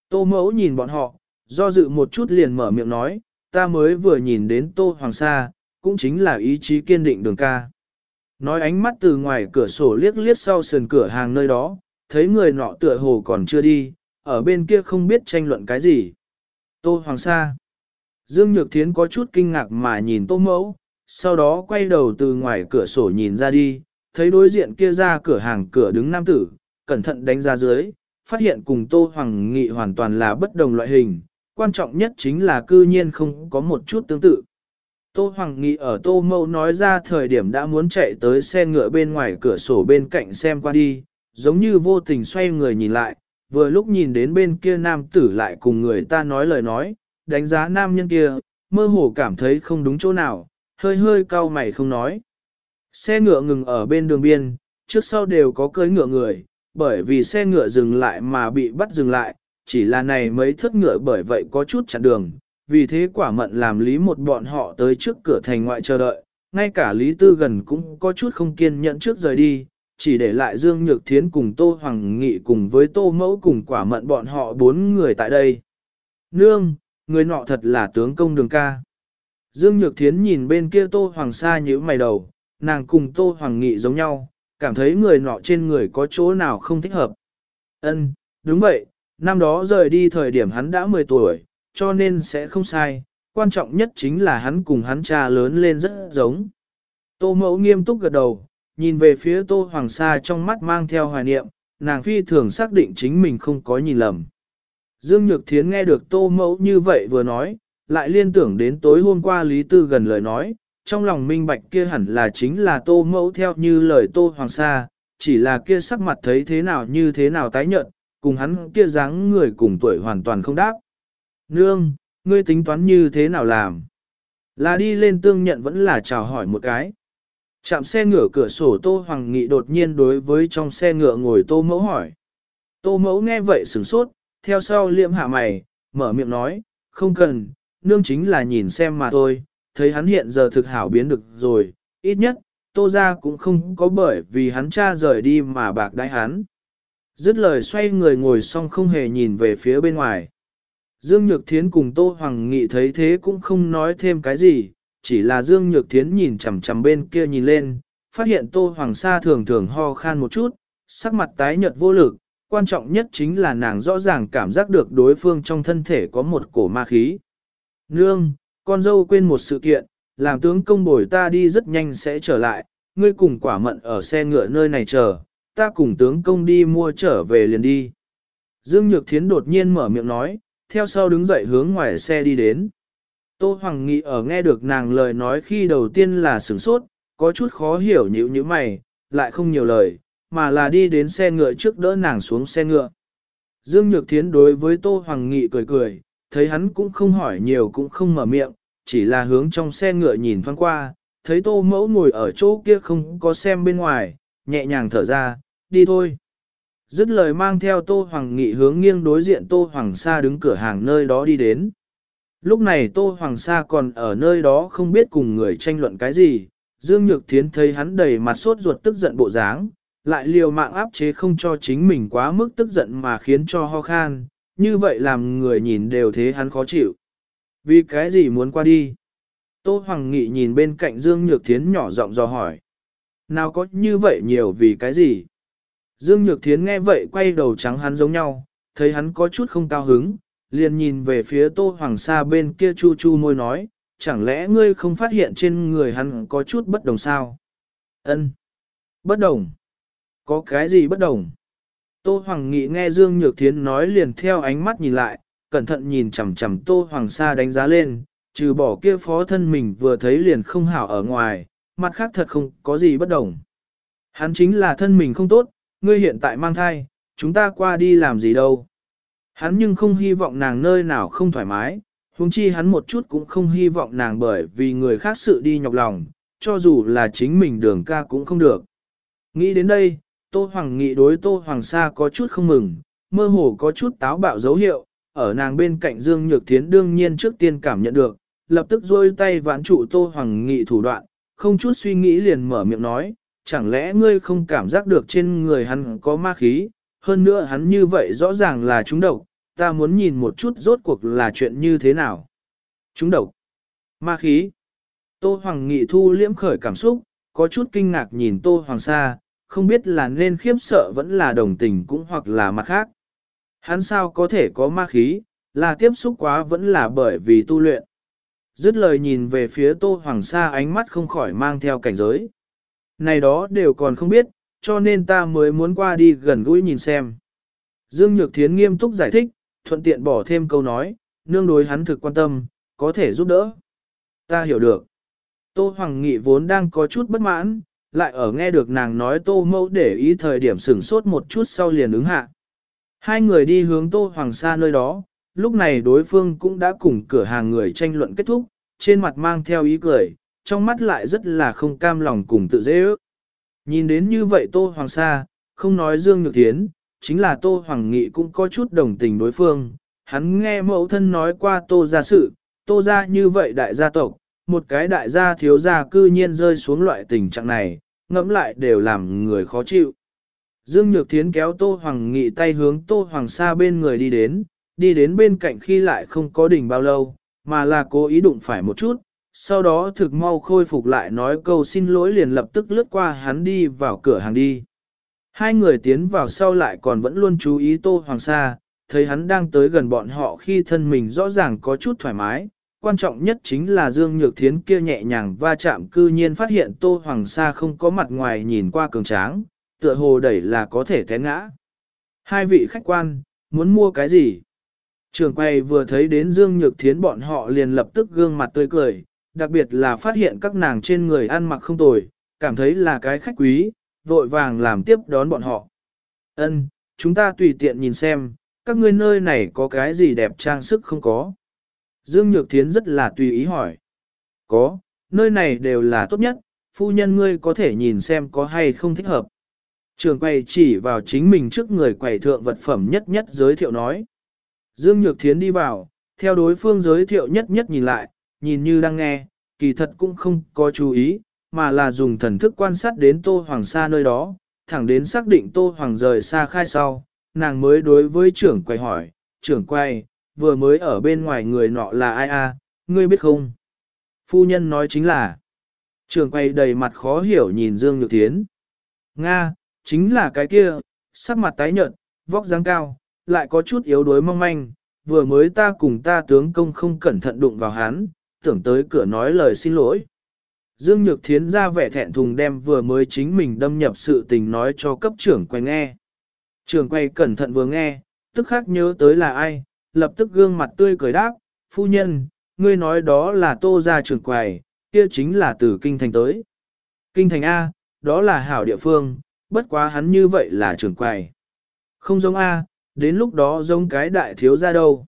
Tô mẫu nhìn bọn họ, do dự một chút liền mở miệng nói, ta mới vừa nhìn đến Tô Hoàng Sa, cũng chính là ý chí kiên định đường ca. Nói ánh mắt từ ngoài cửa sổ liếc liếc sau sườn cửa hàng nơi đó, thấy người nọ tựa hồ còn chưa đi, ở bên kia không biết tranh luận cái gì. Tô Hoàng Sa. Dương Nhược Thiến có chút kinh ngạc mà nhìn Tô Mẫu, sau đó quay đầu từ ngoài cửa sổ nhìn ra đi, thấy đối diện kia ra cửa hàng cửa đứng nam tử, cẩn thận đánh ra dưới, phát hiện cùng Tô Hoàng Nghị hoàn toàn là bất đồng loại hình, quan trọng nhất chính là cư nhiên không có một chút tương tự. Tô Hoàng Nghị ở Tô Mâu nói ra thời điểm đã muốn chạy tới xe ngựa bên ngoài cửa sổ bên cạnh xem qua đi, giống như vô tình xoay người nhìn lại, vừa lúc nhìn đến bên kia nam tử lại cùng người ta nói lời nói, đánh giá nam nhân kia, mơ hồ cảm thấy không đúng chỗ nào, hơi hơi cau mày không nói. Xe ngựa ngừng ở bên đường biên, trước sau đều có cưỡi ngựa người, bởi vì xe ngựa dừng lại mà bị bắt dừng lại, chỉ là này mấy thất ngựa bởi vậy có chút chặn đường, vì thế quả mận làm lý một bọn họ tới trước cửa thành ngoại chờ đợi, ngay cả lý tư gần cũng có chút không kiên nhẫn trước rời đi, chỉ để lại Dương Nhược Thiến cùng Tô Hoàng Nghị cùng với Tô Mẫu cùng quả mận bọn họ bốn người tại đây. Nương, người nọ thật là tướng công đường ca. Dương Nhược Thiến nhìn bên kia Tô Hoàng Sa nhíu mày đầu, nàng cùng Tô Hoàng Nghị giống nhau, cảm thấy người nọ trên người có chỗ nào không thích hợp. Ân, đúng vậy, năm đó rời đi thời điểm hắn đã 10 tuổi, cho nên sẽ không sai, quan trọng nhất chính là hắn cùng hắn cha lớn lên rất giống. Tô mẫu nghiêm túc gật đầu, nhìn về phía Tô Hoàng Sa trong mắt mang theo hoài niệm, nàng phi thường xác định chính mình không có nhìn lầm. Dương Nhược Thiến nghe được Tô mẫu như vậy vừa nói, lại liên tưởng đến tối hôm qua Lý Tư gần lời nói, trong lòng minh bạch kia hẳn là chính là tô mẫu theo như lời tô hoàng sa, chỉ là kia sắc mặt thấy thế nào như thế nào tái nhợt, cùng hắn kia dáng người cùng tuổi hoàn toàn không đáp. Nương, ngươi tính toán như thế nào làm? Là đi lên tương nhận vẫn là chào hỏi một cái. Chạm xe ngựa cửa sổ Tô Hoàng Nghị đột nhiên đối với trong xe ngựa ngồi Tô Mẫu hỏi. Tô Mẫu nghe vậy sửng sốt, theo sau liệm hạ mày, mở miệng nói, không cần, nương chính là nhìn xem mà thôi, thấy hắn hiện giờ thực hảo biến được rồi, ít nhất, tô ra cũng không có bởi vì hắn cha rời đi mà bạc đái hắn. Dứt lời xoay người ngồi xong không hề nhìn về phía bên ngoài. Dương Nhược Thiến cùng Tô Hoàng Nghị thấy thế cũng không nói thêm cái gì, chỉ là Dương Nhược Thiến nhìn chằm chằm bên kia nhìn lên, phát hiện Tô Hoàng Sa thường thường ho khan một chút, sắc mặt tái nhợt vô lực, quan trọng nhất chính là nàng rõ ràng cảm giác được đối phương trong thân thể có một cổ ma khí. Nương, con dâu quên một sự kiện, làm tướng công bồi ta đi rất nhanh sẽ trở lại, ngươi cùng quả mận ở xe ngựa nơi này chờ, ta cùng tướng công đi mua trở về liền đi. Dương Nhược Thiến đột nhiên mở miệng nói, theo sau đứng dậy hướng ngoài xe đi đến. Tô Hoàng Nghị ở nghe được nàng lời nói khi đầu tiên là sửng sốt, có chút khó hiểu nhữ như mày, lại không nhiều lời, mà là đi đến xe ngựa trước đỡ nàng xuống xe ngựa. Dương Nhược Thiến đối với Tô Hoàng Nghị cười cười, thấy hắn cũng không hỏi nhiều cũng không mở miệng, chỉ là hướng trong xe ngựa nhìn thoáng qua, thấy Tô Mẫu ngồi ở chỗ kia không có xem bên ngoài, nhẹ nhàng thở ra, đi thôi. Dứt lời mang theo Tô Hoàng Nghị hướng nghiêng đối diện Tô Hoàng Sa đứng cửa hàng nơi đó đi đến. Lúc này Tô Hoàng Sa còn ở nơi đó không biết cùng người tranh luận cái gì, Dương Nhược Thiến thấy hắn đầy mặt sốt ruột tức giận bộ dáng, lại liều mạng áp chế không cho chính mình quá mức tức giận mà khiến cho ho khan, như vậy làm người nhìn đều thế hắn khó chịu. Vì cái gì muốn qua đi? Tô Hoàng Nghị nhìn bên cạnh Dương Nhược Thiến nhỏ giọng dò hỏi. Nào có như vậy nhiều vì cái gì? Dương Nhược Thiến nghe vậy quay đầu trắng hắn giống nhau, thấy hắn có chút không cao hứng, liền nhìn về phía Tô Hoàng Sa bên kia chu chu môi nói, chẳng lẽ ngươi không phát hiện trên người hắn có chút bất đồng sao? Ân, Bất đồng? Có cái gì bất đồng? Tô Hoàng Nghị nghe Dương Nhược Thiến nói liền theo ánh mắt nhìn lại, cẩn thận nhìn chằm chằm Tô Hoàng Sa đánh giá lên, trừ bỏ kia phó thân mình vừa thấy liền không hảo ở ngoài, mặt khác thật không có gì bất đồng. Hắn chính là thân mình không tốt, ngươi hiện tại mang thai, chúng ta qua đi làm gì đâu. Hắn nhưng không hy vọng nàng nơi nào không thoải mái, huống chi hắn một chút cũng không hy vọng nàng bởi vì người khác sự đi nhọc lòng, cho dù là chính mình đường ca cũng không được. Nghĩ đến đây, Tô Hoàng Nghị đối Tô Hoàng Sa có chút không mừng, mơ hồ có chút táo bạo dấu hiệu, ở nàng bên cạnh Dương Nhược Thiến đương nhiên trước tiên cảm nhận được, lập tức rôi tay vãn trụ Tô Hoàng Nghị thủ đoạn, không chút suy nghĩ liền mở miệng nói, chẳng lẽ ngươi không cảm giác được trên người hắn có ma khí, hơn nữa hắn như vậy rõ ràng là trúng độc, ta muốn nhìn một chút rốt cuộc là chuyện như thế nào. Trúng độc, ma khí. Tô Hoàng Nghị thu liễm khởi cảm xúc, có chút kinh ngạc nhìn Tô Hoàng Sa, không biết là nên khiếp sợ vẫn là đồng tình cũng hoặc là mặt khác. Hắn sao có thể có ma khí, là tiếp xúc quá vẫn là bởi vì tu luyện. Dứt lời nhìn về phía Tô Hoàng Sa ánh mắt không khỏi mang theo cảnh giới. Này đó đều còn không biết, cho nên ta mới muốn qua đi gần gũi nhìn xem. Dương Nhược Thiến nghiêm túc giải thích, thuận tiện bỏ thêm câu nói, nương đối hắn thực quan tâm, có thể giúp đỡ. Ta hiểu được. Tô Hoàng Nghị vốn đang có chút bất mãn, lại ở nghe được nàng nói Tô Mẫu để ý thời điểm sửng sốt một chút sau liền ứng hạ. Hai người đi hướng Tô Hoàng Sa nơi đó, lúc này đối phương cũng đã cùng cửa hàng người tranh luận kết thúc, trên mặt mang theo ý cười, trong mắt lại rất là không cam lòng cùng tự dễ ước. Nhìn đến như vậy Tô Hoàng Sa, không nói Dương Nhược Thiến, chính là Tô Hoàng Nghị cũng có chút đồng tình đối phương. Hắn nghe mẫu thân nói qua Tô gia sự, Tô gia như vậy đại gia tộc, một cái đại gia thiếu gia cư nhiên rơi xuống loại tình trạng này, ngẫm lại đều làm người khó chịu. Dương Nhược Thiến kéo Tô Hoàng Nghị tay hướng Tô Hoàng Sa bên người đi đến, đi đến bên cạnh khi lại không có đỉnh bao lâu, mà là cố ý đụng phải một chút, sau đó thực mau khôi phục lại nói câu xin lỗi liền lập tức lướt qua hắn đi vào cửa hàng đi. Hai người tiến vào sau lại còn vẫn luôn chú ý Tô Hoàng Sa, thấy hắn đang tới gần bọn họ khi thân mình rõ ràng có chút thoải mái. Quan trọng nhất chính là Dương Nhược Thiến kia nhẹ nhàng va chạm cư nhiên phát hiện Tô Hoàng Sa không có mặt ngoài nhìn qua cường tráng, tựa hồ đẩy là có thể té ngã. Hai vị khách quan, muốn mua cái gì? Trường quay vừa thấy đến Dương Nhược Thiến bọn họ liền lập tức gương mặt tươi cười, đặc biệt là phát hiện các nàng trên người ăn mặc không tồi, cảm thấy là cái khách quý, vội vàng làm tiếp đón bọn họ. Ân, chúng ta tùy tiện nhìn xem, các ngươi nơi này có cái gì đẹp trang sức không có. Dương Nhược Thiến rất là tùy ý hỏi. Có, nơi này đều là tốt nhất, phu nhân ngươi có thể nhìn xem có hay không thích hợp. Trường Quầy chỉ vào chính mình trước người quầy thượng vật phẩm nhất nhất giới thiệu nói. Dương Nhược Thiến đi vào, theo đối phương giới thiệu nhất nhất nhìn lại, nhìn như đang nghe, kỳ thật cũng không có chú ý, mà là dùng thần thức quan sát đến Tô Hoàng Sa nơi đó, thẳng đến xác định Tô Hoàng rời xa khai sau, nàng mới đối với trưởng Quầy hỏi, trưởng Quầy vừa mới ở bên ngoài người nọ là ai a? ngươi biết không? Phu nhân nói chính là, trường quay đầy mặt khó hiểu nhìn Dương Nhược Thiến. Nga, chính là cái kia, sắc mặt tái nhợt, vóc dáng cao, lại có chút yếu đuối mong manh, vừa mới ta cùng ta tướng công không cẩn thận đụng vào hắn, tưởng tới cửa nói lời xin lỗi. Dương Nhược Thiến ra vẻ thẹn thùng đem vừa mới chính mình đâm nhập sự tình nói cho cấp trưởng quay nghe. Trưởng quay cẩn thận vừa nghe, tức khắc nhớ tới là ai, lập tức gương mặt tươi cười đáp, phu nhân, ngươi nói đó là tô gia trưởng quầy, kia chính là từ kinh thành tới. Kinh thành A, đó là hảo địa phương, bất quá hắn như vậy là trưởng quầy. Không giống A, đến lúc đó giống cái đại thiếu ra đâu.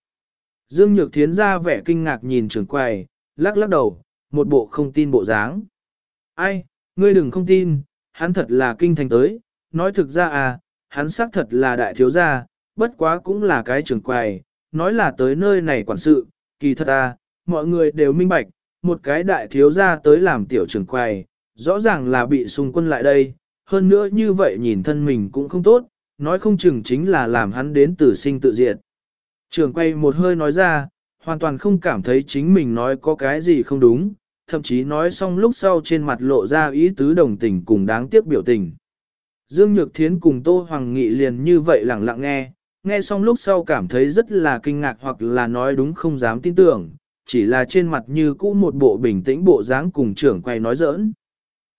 Dương Nhược Thiến ra vẻ kinh ngạc nhìn trưởng quầy, lắc lắc đầu, một bộ không tin bộ dáng. Ai, ngươi đừng không tin, hắn thật là kinh thành tới, nói thực ra à, hắn xác thật là đại thiếu gia, bất quá cũng là cái trưởng quầy, nói là tới nơi này quản sự, kỳ thật à, mọi người đều minh bạch, một cái đại thiếu gia tới làm tiểu trưởng quầy, rõ ràng là bị xung quân lại đây, hơn nữa như vậy nhìn thân mình cũng không tốt, nói không chừng chính là làm hắn đến tử sinh tự diệt. Trưởng quay một hơi nói ra, hoàn toàn không cảm thấy chính mình nói có cái gì không đúng, thậm chí nói xong lúc sau trên mặt lộ ra ý tứ đồng tình cùng đáng tiếc biểu tình. Dương Nhược Thiến cùng Tô Hoàng Nghị liền như vậy lặng lặng nghe, nghe xong lúc sau cảm thấy rất là kinh ngạc hoặc là nói đúng không dám tin tưởng, chỉ là trên mặt như cũ một bộ bình tĩnh bộ dáng cùng trưởng quay nói giỡn.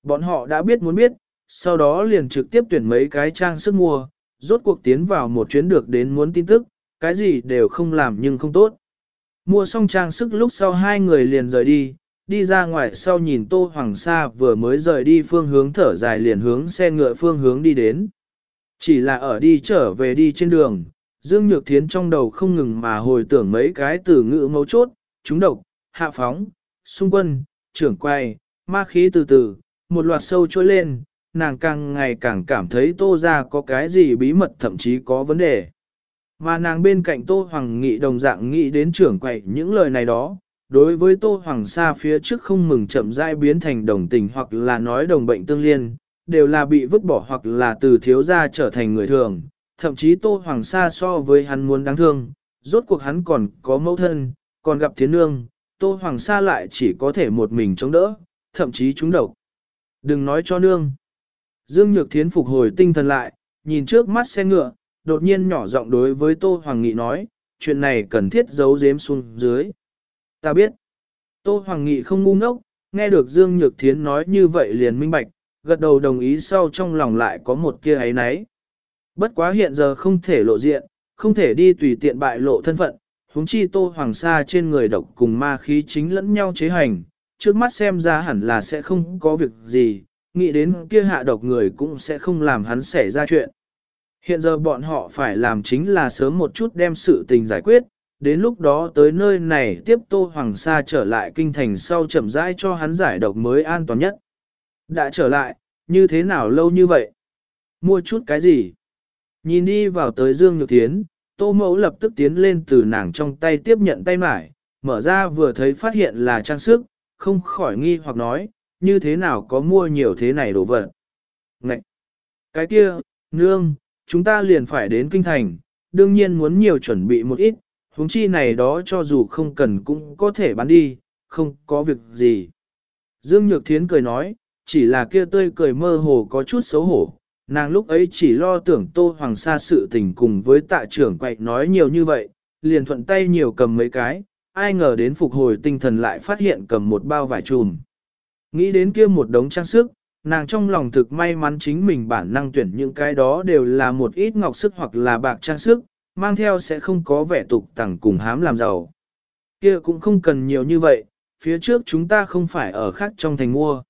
Bọn họ đã biết muốn biết, sau đó liền trực tiếp tuyển mấy cái trang sức mua, rốt cuộc tiến vào một chuyến được đến muốn tin tức, cái gì đều không làm nhưng không tốt. Mua xong trang sức lúc sau hai người liền rời đi, đi ra ngoài sau nhìn Tô Hoàng Sa vừa mới rời đi phương hướng thở dài liền hướng xe ngựa phương hướng đi đến. Chỉ là ở đi trở về đi trên đường, Dương Nhược Thiến trong đầu không ngừng mà hồi tưởng mấy cái từ ngữ mấu chốt, trúng độc, hạ phóng, xung quân, trưởng quay, ma khí từ từ, một loạt sâu trôi lên, nàng càng ngày càng cảm thấy tô ra có cái gì bí mật thậm chí có vấn đề. Mà nàng bên cạnh tô hoàng nghị đồng dạng nghĩ đến trưởng quậy những lời này đó, đối với tô hoàng sa phía trước không mừng chậm rãi biến thành đồng tình hoặc là nói đồng bệnh tương liên, đều là bị vứt bỏ hoặc là từ thiếu gia trở thành người thường, thậm chí tô hoàng sa so với hắn muốn đáng thương, rốt cuộc hắn còn có mẫu thân, còn gặp thiến nương, tô hoàng sa lại chỉ có thể một mình chống đỡ, thậm chí trúng độc. Đừng nói cho nương. Dương Nhược Thiến phục hồi tinh thần lại, nhìn trước mắt xe ngựa, đột nhiên nhỏ giọng đối với Tô Hoàng Nghị nói, chuyện này cần thiết giấu giếm xuống dưới. Ta biết. Tô Hoàng Nghị không ngu ngốc, nghe được Dương Nhược Thiến nói như vậy liền minh bạch, gật đầu đồng ý sau trong lòng lại có một kia ấy nấy. Bất quá hiện giờ không thể lộ diện, không thể đi tùy tiện bại lộ thân phận, huống chi Tô Hoàng Sa trên người độc cùng ma khí chính lẫn nhau chế hành, trước mắt xem ra hẳn là sẽ không có việc gì, nghĩ đến kia hạ độc người cũng sẽ không làm hắn xảy ra chuyện. Hiện giờ bọn họ phải làm chính là sớm một chút đem sự tình giải quyết, đến lúc đó tới nơi này tiếp Tô Hoàng Sa trở lại kinh thành sau chậm rãi cho hắn giải độc mới an toàn nhất. Đã trở lại, như thế nào lâu như vậy? Mua chút cái gì? Nhìn đi vào tới Dương Nhược Thiến, Tô Mẫu lập tức tiến lên từ nàng trong tay tiếp nhận tay mải, mở ra vừa thấy phát hiện là trang sức, không khỏi nghi hoặc nói, như thế nào có mua nhiều thế này đồ vật. Ngậy! Cái kia, nương, chúng ta liền phải đến kinh thành, đương nhiên muốn nhiều chuẩn bị một ít, huống chi này đó cho dù không cần cũng có thể bán đi, không có việc gì. Dương Nhược Thiến cười nói, chỉ là kia tươi cười mơ hồ có chút xấu hổ, nàng lúc ấy chỉ lo tưởng Tô Hoàng Sa sự tình cùng với tạ trưởng quậy nói nhiều như vậy, liền thuận tay nhiều cầm mấy cái, ai ngờ đến phục hồi tinh thần lại phát hiện cầm một bao vải trùm. Nghĩ đến kia một đống trang sức, nàng trong lòng thực may mắn chính mình bản năng tuyển những cái đó đều là một ít ngọc sức hoặc là bạc trang sức, mang theo sẽ không có vẻ tục tẳng cùng hám làm giàu. Kia cũng không cần nhiều như vậy, phía trước chúng ta không phải ở khác trong thành mua.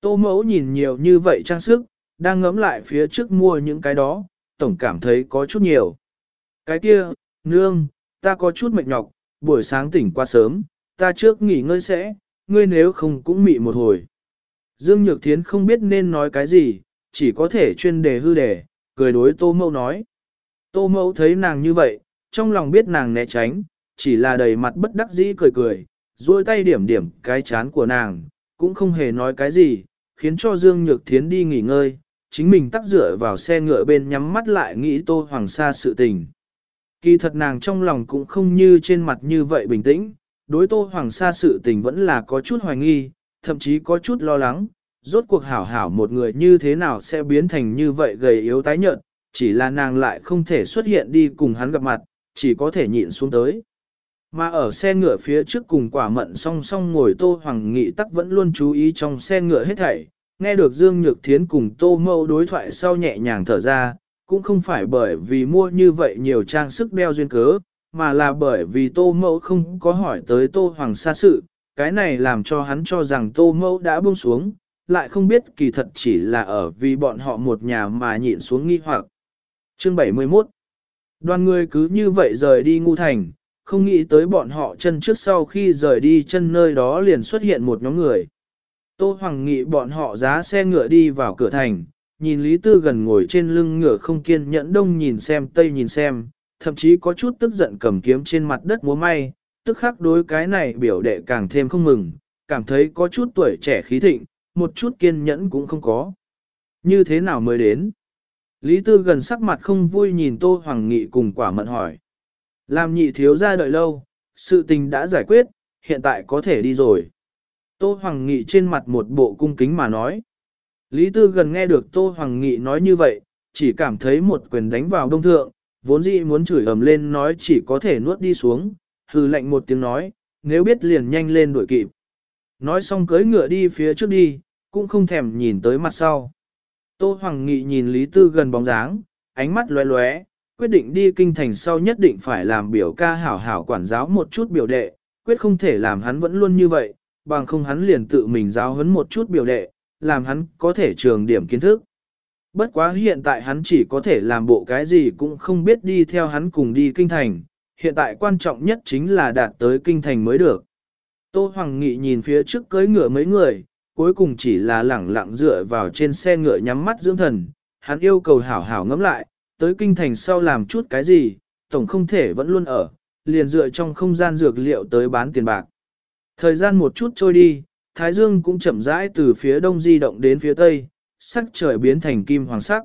Tô mẫu nhìn nhiều như vậy trang sức, đang ngẫm lại phía trước mua những cái đó, tổng cảm thấy có chút nhiều. Cái kia, nương, ta có chút mệt nhọc, buổi sáng tỉnh qua sớm, ta trước nghỉ ngơi sẽ, ngươi nếu không cũng mị một hồi. Dương Nhược Thiến không biết nên nói cái gì, chỉ có thể chuyên đề hư đề, cười đối Tô Mẫu nói. Tô Mẫu thấy nàng như vậy, trong lòng biết nàng né tránh, chỉ là đầy mặt bất đắc dĩ cười cười, duỗi tay điểm điểm cái chán của nàng, cũng không hề nói cái gì, khiến cho Dương Nhược Thiến đi nghỉ ngơi, chính mình tắt dựa vào xe ngựa bên nhắm mắt lại nghĩ Tô Hoàng Sa sự tình. Kỳ thật nàng trong lòng cũng không như trên mặt như vậy bình tĩnh, đối Tô Hoàng Sa sự tình vẫn là có chút hoài nghi, thậm chí có chút lo lắng, rốt cuộc hảo hảo một người như thế nào sẽ biến thành như vậy gầy yếu tái nhợt, chỉ là nàng lại không thể xuất hiện đi cùng hắn gặp mặt, chỉ có thể nhịn xuống tới. Mà ở xe ngựa phía trước cùng quả mận song song ngồi Tô Hoàng Nghị tắc vẫn luôn chú ý trong xe ngựa hết thảy, nghe được Dương Nhược Thiến cùng Tô Mâu đối thoại sau nhẹ nhàng thở ra, cũng không phải bởi vì mua như vậy nhiều trang sức đeo duyên cớ, mà là bởi vì Tô Mâu không có hỏi tới Tô Hoàng xa sự, cái này làm cho hắn cho rằng Tô Mâu đã buông xuống, lại không biết kỳ thật chỉ là ở vì bọn họ một nhà mà nhịn xuống nghi hoặc. Chương 71 Đoàn người cứ như vậy rời đi ngu thành, không nghĩ tới bọn họ chân trước sau khi rời đi chân nơi đó liền xuất hiện một nhóm người. Tô Hoàng Nghị bọn họ giá xe ngựa đi vào cửa thành, nhìn Lý Tư gần ngồi trên lưng ngựa không kiên nhẫn đông nhìn xem tây nhìn xem, thậm chí có chút tức giận cầm kiếm trên mặt đất múa may, tức khắc đối cái này biểu đệ càng thêm không mừng, cảm thấy có chút tuổi trẻ khí thịnh, một chút kiên nhẫn cũng không có. Như thế nào mới đến? Lý Tư gần sắc mặt không vui nhìn Tô Hoàng Nghị cùng quả mận hỏi. Làm nhị thiếu ra đợi lâu, sự tình đã giải quyết, hiện tại có thể đi rồi. Tô Hoàng Nghị trên mặt một bộ cung kính mà nói. Lý Tư gần nghe được Tô Hoàng Nghị nói như vậy, chỉ cảm thấy một quyền đánh vào đông thượng, vốn dĩ muốn chửi ầm lên nói chỉ có thể nuốt đi xuống, hừ lạnh một tiếng nói, nếu biết liền nhanh lên đuổi kịp. Nói xong cưới ngựa đi phía trước đi, cũng không thèm nhìn tới mặt sau. Tô Hoàng Nghị nhìn Lý Tư gần bóng dáng, ánh mắt lóe lóe, quyết định đi kinh thành sau nhất định phải làm biểu ca hảo hảo quản giáo một chút biểu đệ, quyết không thể làm hắn vẫn luôn như vậy, bằng không hắn liền tự mình giáo huấn một chút biểu đệ, làm hắn có thể trường điểm kiến thức. Bất quá hiện tại hắn chỉ có thể làm bộ cái gì cũng không biết đi theo hắn cùng đi kinh thành, hiện tại quan trọng nhất chính là đạt tới kinh thành mới được. Tô Hoàng Nghị nhìn phía trước cưới ngựa mấy người, cuối cùng chỉ là lẳng lặng dựa vào trên xe ngựa nhắm mắt dưỡng thần, hắn yêu cầu hảo hảo ngẫm lại, tới kinh thành sau làm chút cái gì, tổng không thể vẫn luôn ở, liền dựa trong không gian dược liệu tới bán tiền bạc. Thời gian một chút trôi đi, Thái Dương cũng chậm rãi từ phía đông di động đến phía tây, sắc trời biến thành kim hoàng sắc.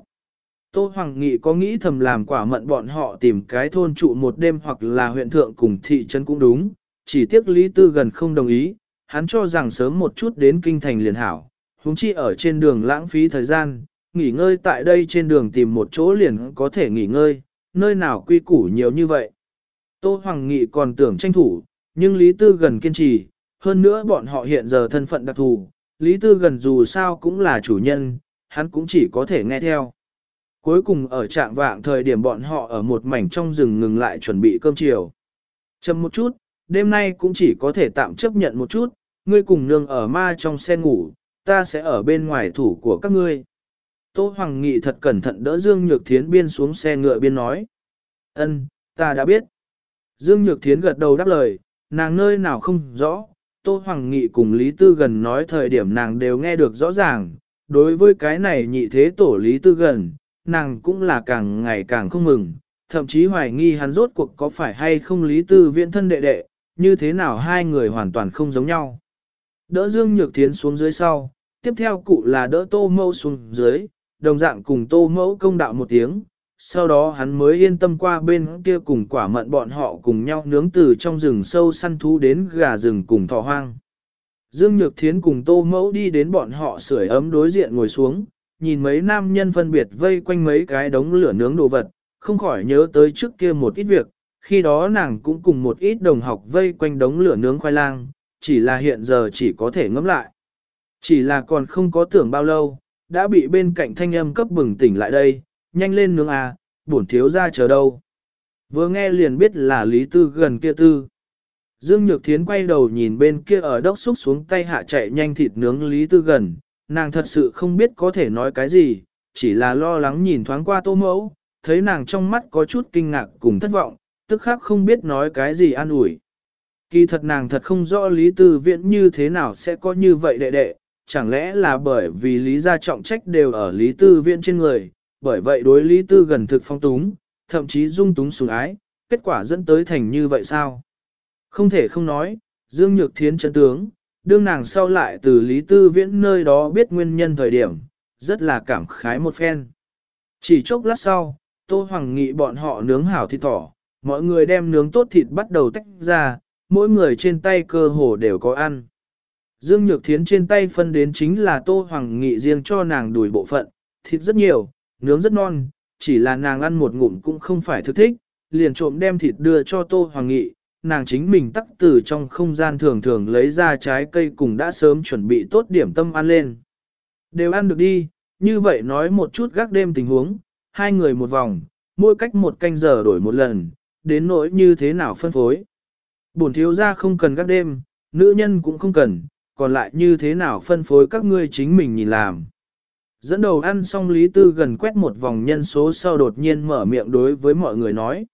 Tô Hoàng Nghị có nghĩ thầm làm quả mận bọn họ tìm cái thôn trụ một đêm hoặc là huyện thượng cùng thị trấn cũng đúng, chỉ tiếc Lý Tư gần không đồng ý, hắn cho rằng sớm một chút đến kinh thành liền hảo, huống chi ở trên đường lãng phí thời gian, nghỉ ngơi tại đây trên đường tìm một chỗ liền có thể nghỉ ngơi, nơi nào quy củ nhiều như vậy. Tô Hoàng Nghị còn tưởng tranh thủ, nhưng Lý Tư gần kiên trì, hơn nữa bọn họ hiện giờ thân phận đặc thù, Lý Tư gần dù sao cũng là chủ nhân, hắn cũng chỉ có thể nghe theo. Cuối cùng ở trạng vạng thời điểm bọn họ ở một mảnh trong rừng ngừng lại chuẩn bị cơm chiều. Chậm một chút, đêm nay cũng chỉ có thể tạm chấp nhận một chút, ngươi cùng nương ở ma trong xe ngủ, ta sẽ ở bên ngoài thủ của các ngươi. Tô Hoàng Nghị thật cẩn thận đỡ Dương Nhược Thiến biên xuống xe ngựa biên nói. Ân, ta đã biết. Dương Nhược Thiến gật đầu đáp lời, nàng nơi nào không rõ, Tô Hoàng Nghị cùng Lý Tư Gần nói thời điểm nàng đều nghe được rõ ràng, đối với cái này nhị thế tổ Lý Tư Gần, nàng cũng là càng ngày càng không mừng, thậm chí hoài nghi hắn rốt cuộc có phải hay không Lý Tư viện thân đệ đệ, như thế nào hai người hoàn toàn không giống nhau. Đỡ Dương Nhược Thiến xuống dưới sau, tiếp theo cụ là đỡ Tô Mâu xuống dưới, đồng dạng cùng Tô Mẫu công đạo một tiếng, sau đó hắn mới yên tâm qua bên kia cùng quả mận bọn họ cùng nhau nướng từ trong rừng sâu săn thú đến gà rừng cùng thỏ hoang. Dương Nhược Thiến cùng Tô Mẫu đi đến bọn họ sưởi ấm đối diện ngồi xuống, nhìn mấy nam nhân phân biệt vây quanh mấy cái đống lửa nướng đồ vật, không khỏi nhớ tới trước kia một ít việc, khi đó nàng cũng cùng một ít đồng học vây quanh đống lửa nướng khoai lang, chỉ là hiện giờ chỉ có thể ngẫm lại. Chỉ là còn không có tưởng bao lâu, đã bị bên cạnh thanh âm cấp bừng tỉnh lại đây, nhanh lên nướng à, bổn thiếu ra chờ đâu. Vừa nghe liền biết là Lý Tư gần kia tư. Dương Nhược Thiến quay đầu nhìn bên kia ở đốc xúc xuống tay hạ chạy nhanh thịt nướng Lý Tư gần, nàng thật sự không biết có thể nói cái gì, chỉ là lo lắng nhìn thoáng qua tô mẫu, thấy nàng trong mắt có chút kinh ngạc cùng thất vọng, tức khác không biết nói cái gì an ủi. Kỳ thật nàng thật không rõ Lý Tư Viễn như thế nào sẽ có như vậy đệ đệ, chẳng lẽ là bởi vì Lý gia trọng trách đều ở Lý Tư Viễn trên người, bởi vậy đối Lý Tư gần thực phong túng, thậm chí dung túng sủng ái, kết quả dẫn tới thành như vậy sao? Không thể không nói, Dương Nhược Thiến chân tướng, đương nàng sau lại từ Lý Tư Viễn nơi đó biết nguyên nhân thời điểm, rất là cảm khái một phen. Chỉ chốc lát sau, Tô Hoàng Nghị bọn họ nướng hảo thịt thỏ, mọi người đem nướng tốt thịt bắt đầu tách ra, mỗi người trên tay cơ hồ đều có ăn. Dương Nhược Thiến trên tay phân đến chính là Tô Hoàng Nghị riêng cho nàng đùi bộ phận, thịt rất nhiều, nướng rất non, chỉ là nàng ăn một ngụm cũng không phải thức thích, liền trộm đem thịt đưa cho Tô Hoàng Nghị, nàng chính mình tắc từ trong không gian thường thường lấy ra trái cây cùng đã sớm chuẩn bị tốt điểm tâm ăn lên. Đều ăn được đi, như vậy nói một chút gác đêm tình huống, hai người một vòng, mỗi cách một canh giờ đổi một lần, đến nỗi như thế nào phân phối. Bổn thiếu ra không cần gác đêm, nữ nhân cũng không cần, còn lại như thế nào phân phối các ngươi chính mình nhìn làm. Dẫn đầu ăn xong Lý Tư gần quét một vòng nhân số sau đột nhiên mở miệng đối với mọi người nói.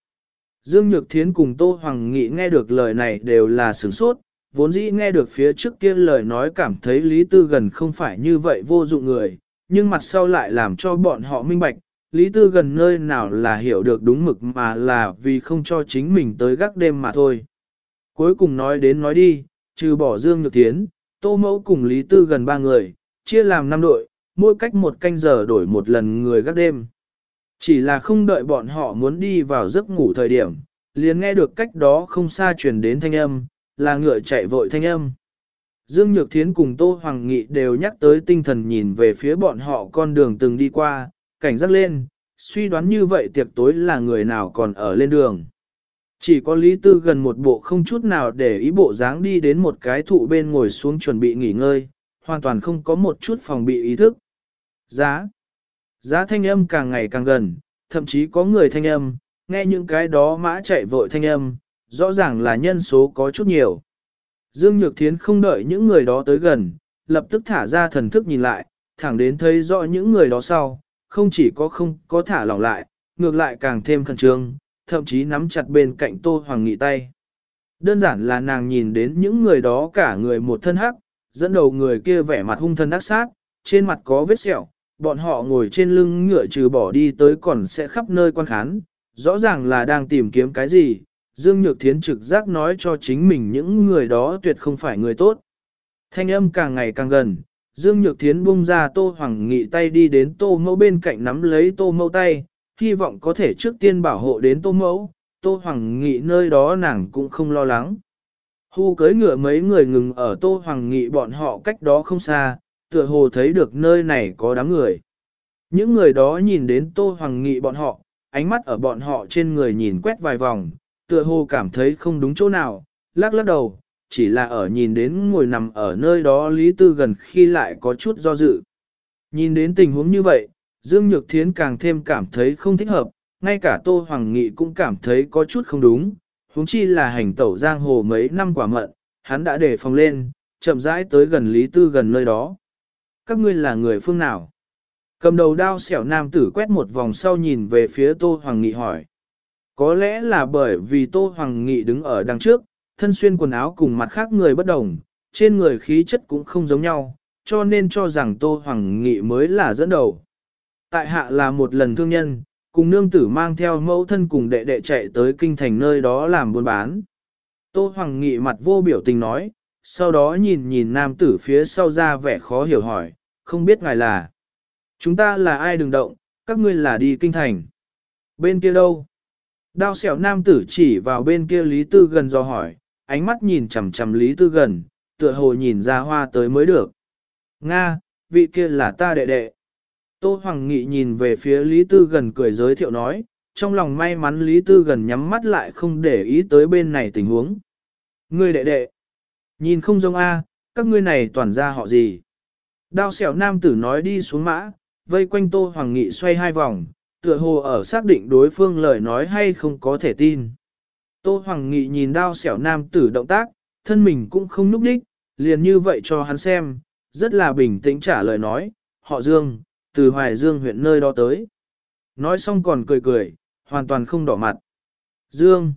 Dương Nhược Thiến cùng Tô Hoàng Nghị nghe được lời này đều là sửng sốt, vốn dĩ nghe được phía trước kia lời nói cảm thấy Lý Tư gần không phải như vậy vô dụng người, nhưng mặt sau lại làm cho bọn họ minh bạch, Lý Tư gần nơi nào là hiểu được đúng mực mà là vì không cho chính mình tới gác đêm mà thôi. Cuối cùng nói đến nói đi, trừ bỏ Dương Nhược Thiến, Tô Mẫu cùng Lý Tư gần ba người, chia làm năm đội, mỗi cách một canh giờ đổi một lần người gác đêm. Chỉ là không đợi bọn họ muốn đi vào giấc ngủ thời điểm, liền nghe được cách đó không xa truyền đến thanh âm, là ngựa chạy vội thanh âm. Dương Nhược Thiến cùng Tô Hoàng Nghị đều nhắc tới tinh thần nhìn về phía bọn họ con đường từng đi qua, cảnh giác lên, suy đoán như vậy tiệc tối là người nào còn ở lên đường. Chỉ có Lý Tư gần một bộ không chút nào để ý bộ dáng đi đến một cái thụ bên ngồi xuống chuẩn bị nghỉ ngơi, hoàn toàn không có một chút phòng bị ý thức. Giá. Giá thanh âm càng ngày càng gần, thậm chí có người thanh âm, nghe những cái đó mã chạy vội thanh âm, rõ ràng là nhân số có chút nhiều. Dương Nhược Thiến không đợi những người đó tới gần, lập tức thả ra thần thức nhìn lại, thẳng đến thấy rõ những người đó sau, không chỉ có không có thả lỏng lại, ngược lại càng thêm khẩn trương, thậm chí nắm chặt bên cạnh Tô Hoàng Nghị tay. Đơn giản là nàng nhìn đến những người đó cả người một thân hắc, dẫn đầu người kia vẻ mặt hung thân ác sát, trên mặt có vết sẹo, bọn họ ngồi trên lưng ngựa trừ bỏ đi tới còn sẽ khắp nơi quan khán, rõ ràng là đang tìm kiếm cái gì. Dương Nhược Thiến trực giác nói cho chính mình những người đó tuyệt không phải người tốt. Thanh âm càng ngày càng gần, Dương Nhược Thiến bung ra Tô Hoàng Nghị tay đi đến Tô Mẫu bên cạnh nắm lấy Tô Mẫu tay, hy vọng có thể trước tiên bảo hộ đến Tô Mẫu, Tô Hoàng Nghị nơi đó nàng cũng không lo lắng. Hu cưới ngựa mấy người ngừng ở Tô Hoàng Nghị bọn họ cách đó không xa, tựa hồ thấy được nơi này có đám người. Những người đó nhìn đến Tô Hoàng Nghị bọn họ, ánh mắt ở bọn họ trên người nhìn quét vài vòng, tựa hồ cảm thấy không đúng chỗ nào, lắc lắc đầu, chỉ là ở nhìn đến ngồi nằm ở nơi đó Lý Tư gần khi lại có chút do dự. Nhìn đến tình huống như vậy, Dương Nhược Thiến càng thêm cảm thấy không thích hợp, ngay cả Tô Hoàng Nghị cũng cảm thấy có chút không đúng, huống chi là hành tẩu giang hồ mấy năm quả mận, hắn đã để phòng lên, chậm rãi tới gần Lý Tư gần nơi đó. Các ngươi là người phương nào? Cầm đầu đao xẻo nam tử quét một vòng sau nhìn về phía Tô Hoàng Nghị hỏi. Có lẽ là bởi vì Tô Hoàng Nghị đứng ở đằng trước, thân xuyên quần áo cùng mặt khác người bất đồng, trên người khí chất cũng không giống nhau, cho nên cho rằng Tô Hoàng Nghị mới là dẫn đầu. Tại hạ là một lần thương nhân, cùng nương tử mang theo mẫu thân cùng đệ đệ chạy tới kinh thành nơi đó làm buôn bán. Tô Hoàng Nghị mặt vô biểu tình nói, sau đó nhìn nhìn nam tử phía sau ra vẻ khó hiểu hỏi, không biết ngài là. Chúng ta là ai đừng động, các ngươi là đi kinh thành. Bên kia đâu? Đao xẻo nam tử chỉ vào bên kia Lý Tư gần do hỏi, ánh mắt nhìn chằm chằm Lý Tư gần, tựa hồ nhìn ra hoa tới mới được. Nga, vị kia là ta đệ đệ. Tô Hoàng Nghị nhìn về phía Lý Tư gần cười giới thiệu nói, trong lòng may mắn Lý Tư gần nhắm mắt lại không để ý tới bên này tình huống. Ngươi đệ đệ, nhìn không giống A, các ngươi này toàn ra họ gì. Đao xẻo nam tử nói đi xuống mã, vây quanh Tô Hoàng Nghị xoay hai vòng, tựa hồ ở xác định đối phương lời nói hay không có thể tin. Tô Hoàng Nghị nhìn đao xẻo nam tử động tác, thân mình cũng không núp đích, liền như vậy cho hắn xem, rất là bình tĩnh trả lời nói, họ Dương, từ Hoài Dương huyện nơi đó tới. Nói xong còn cười cười, hoàn toàn không đỏ mặt. Dương.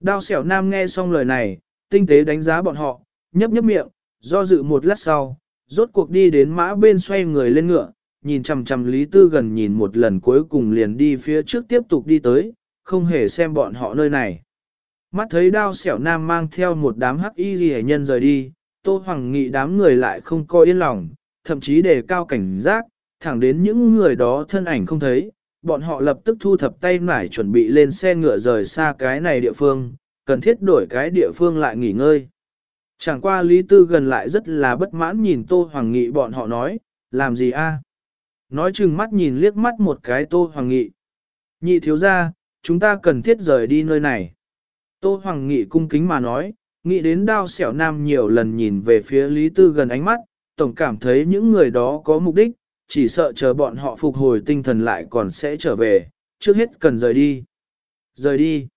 Đao xẻo nam nghe xong lời này, tinh tế đánh giá bọn họ, nhấp nhấp miệng, do dự một lát sau, rốt cuộc đi đến mã bên xoay người lên ngựa, nhìn chằm chằm Lý Tư gần nhìn một lần cuối cùng liền đi phía trước tiếp tục đi tới, không hề xem bọn họ nơi này. Mắt thấy đao xẻo nam mang theo một đám hắc y ghi nhân rời đi, Tô Hoàng Nghị đám người lại không coi yên lòng, thậm chí đề cao cảnh giác, thẳng đến những người đó thân ảnh không thấy, bọn họ lập tức thu thập tay nải chuẩn bị lên xe ngựa rời xa cái này địa phương, cần thiết đổi cái địa phương lại nghỉ ngơi. Chẳng qua Lý Tư gần lại rất là bất mãn nhìn Tô Hoàng Nghị bọn họ nói, làm gì a? Nói chừng mắt nhìn liếc mắt một cái Tô Hoàng Nghị. Nhị thiếu ra, chúng ta cần thiết rời đi nơi này. Tô Hoàng Nghị cung kính mà nói, nghĩ đến đao xẻo nam nhiều lần nhìn về phía Lý Tư gần ánh mắt, tổng cảm thấy những người đó có mục đích, chỉ sợ chờ bọn họ phục hồi tinh thần lại còn sẽ trở về, trước hết cần rời đi. Rời đi.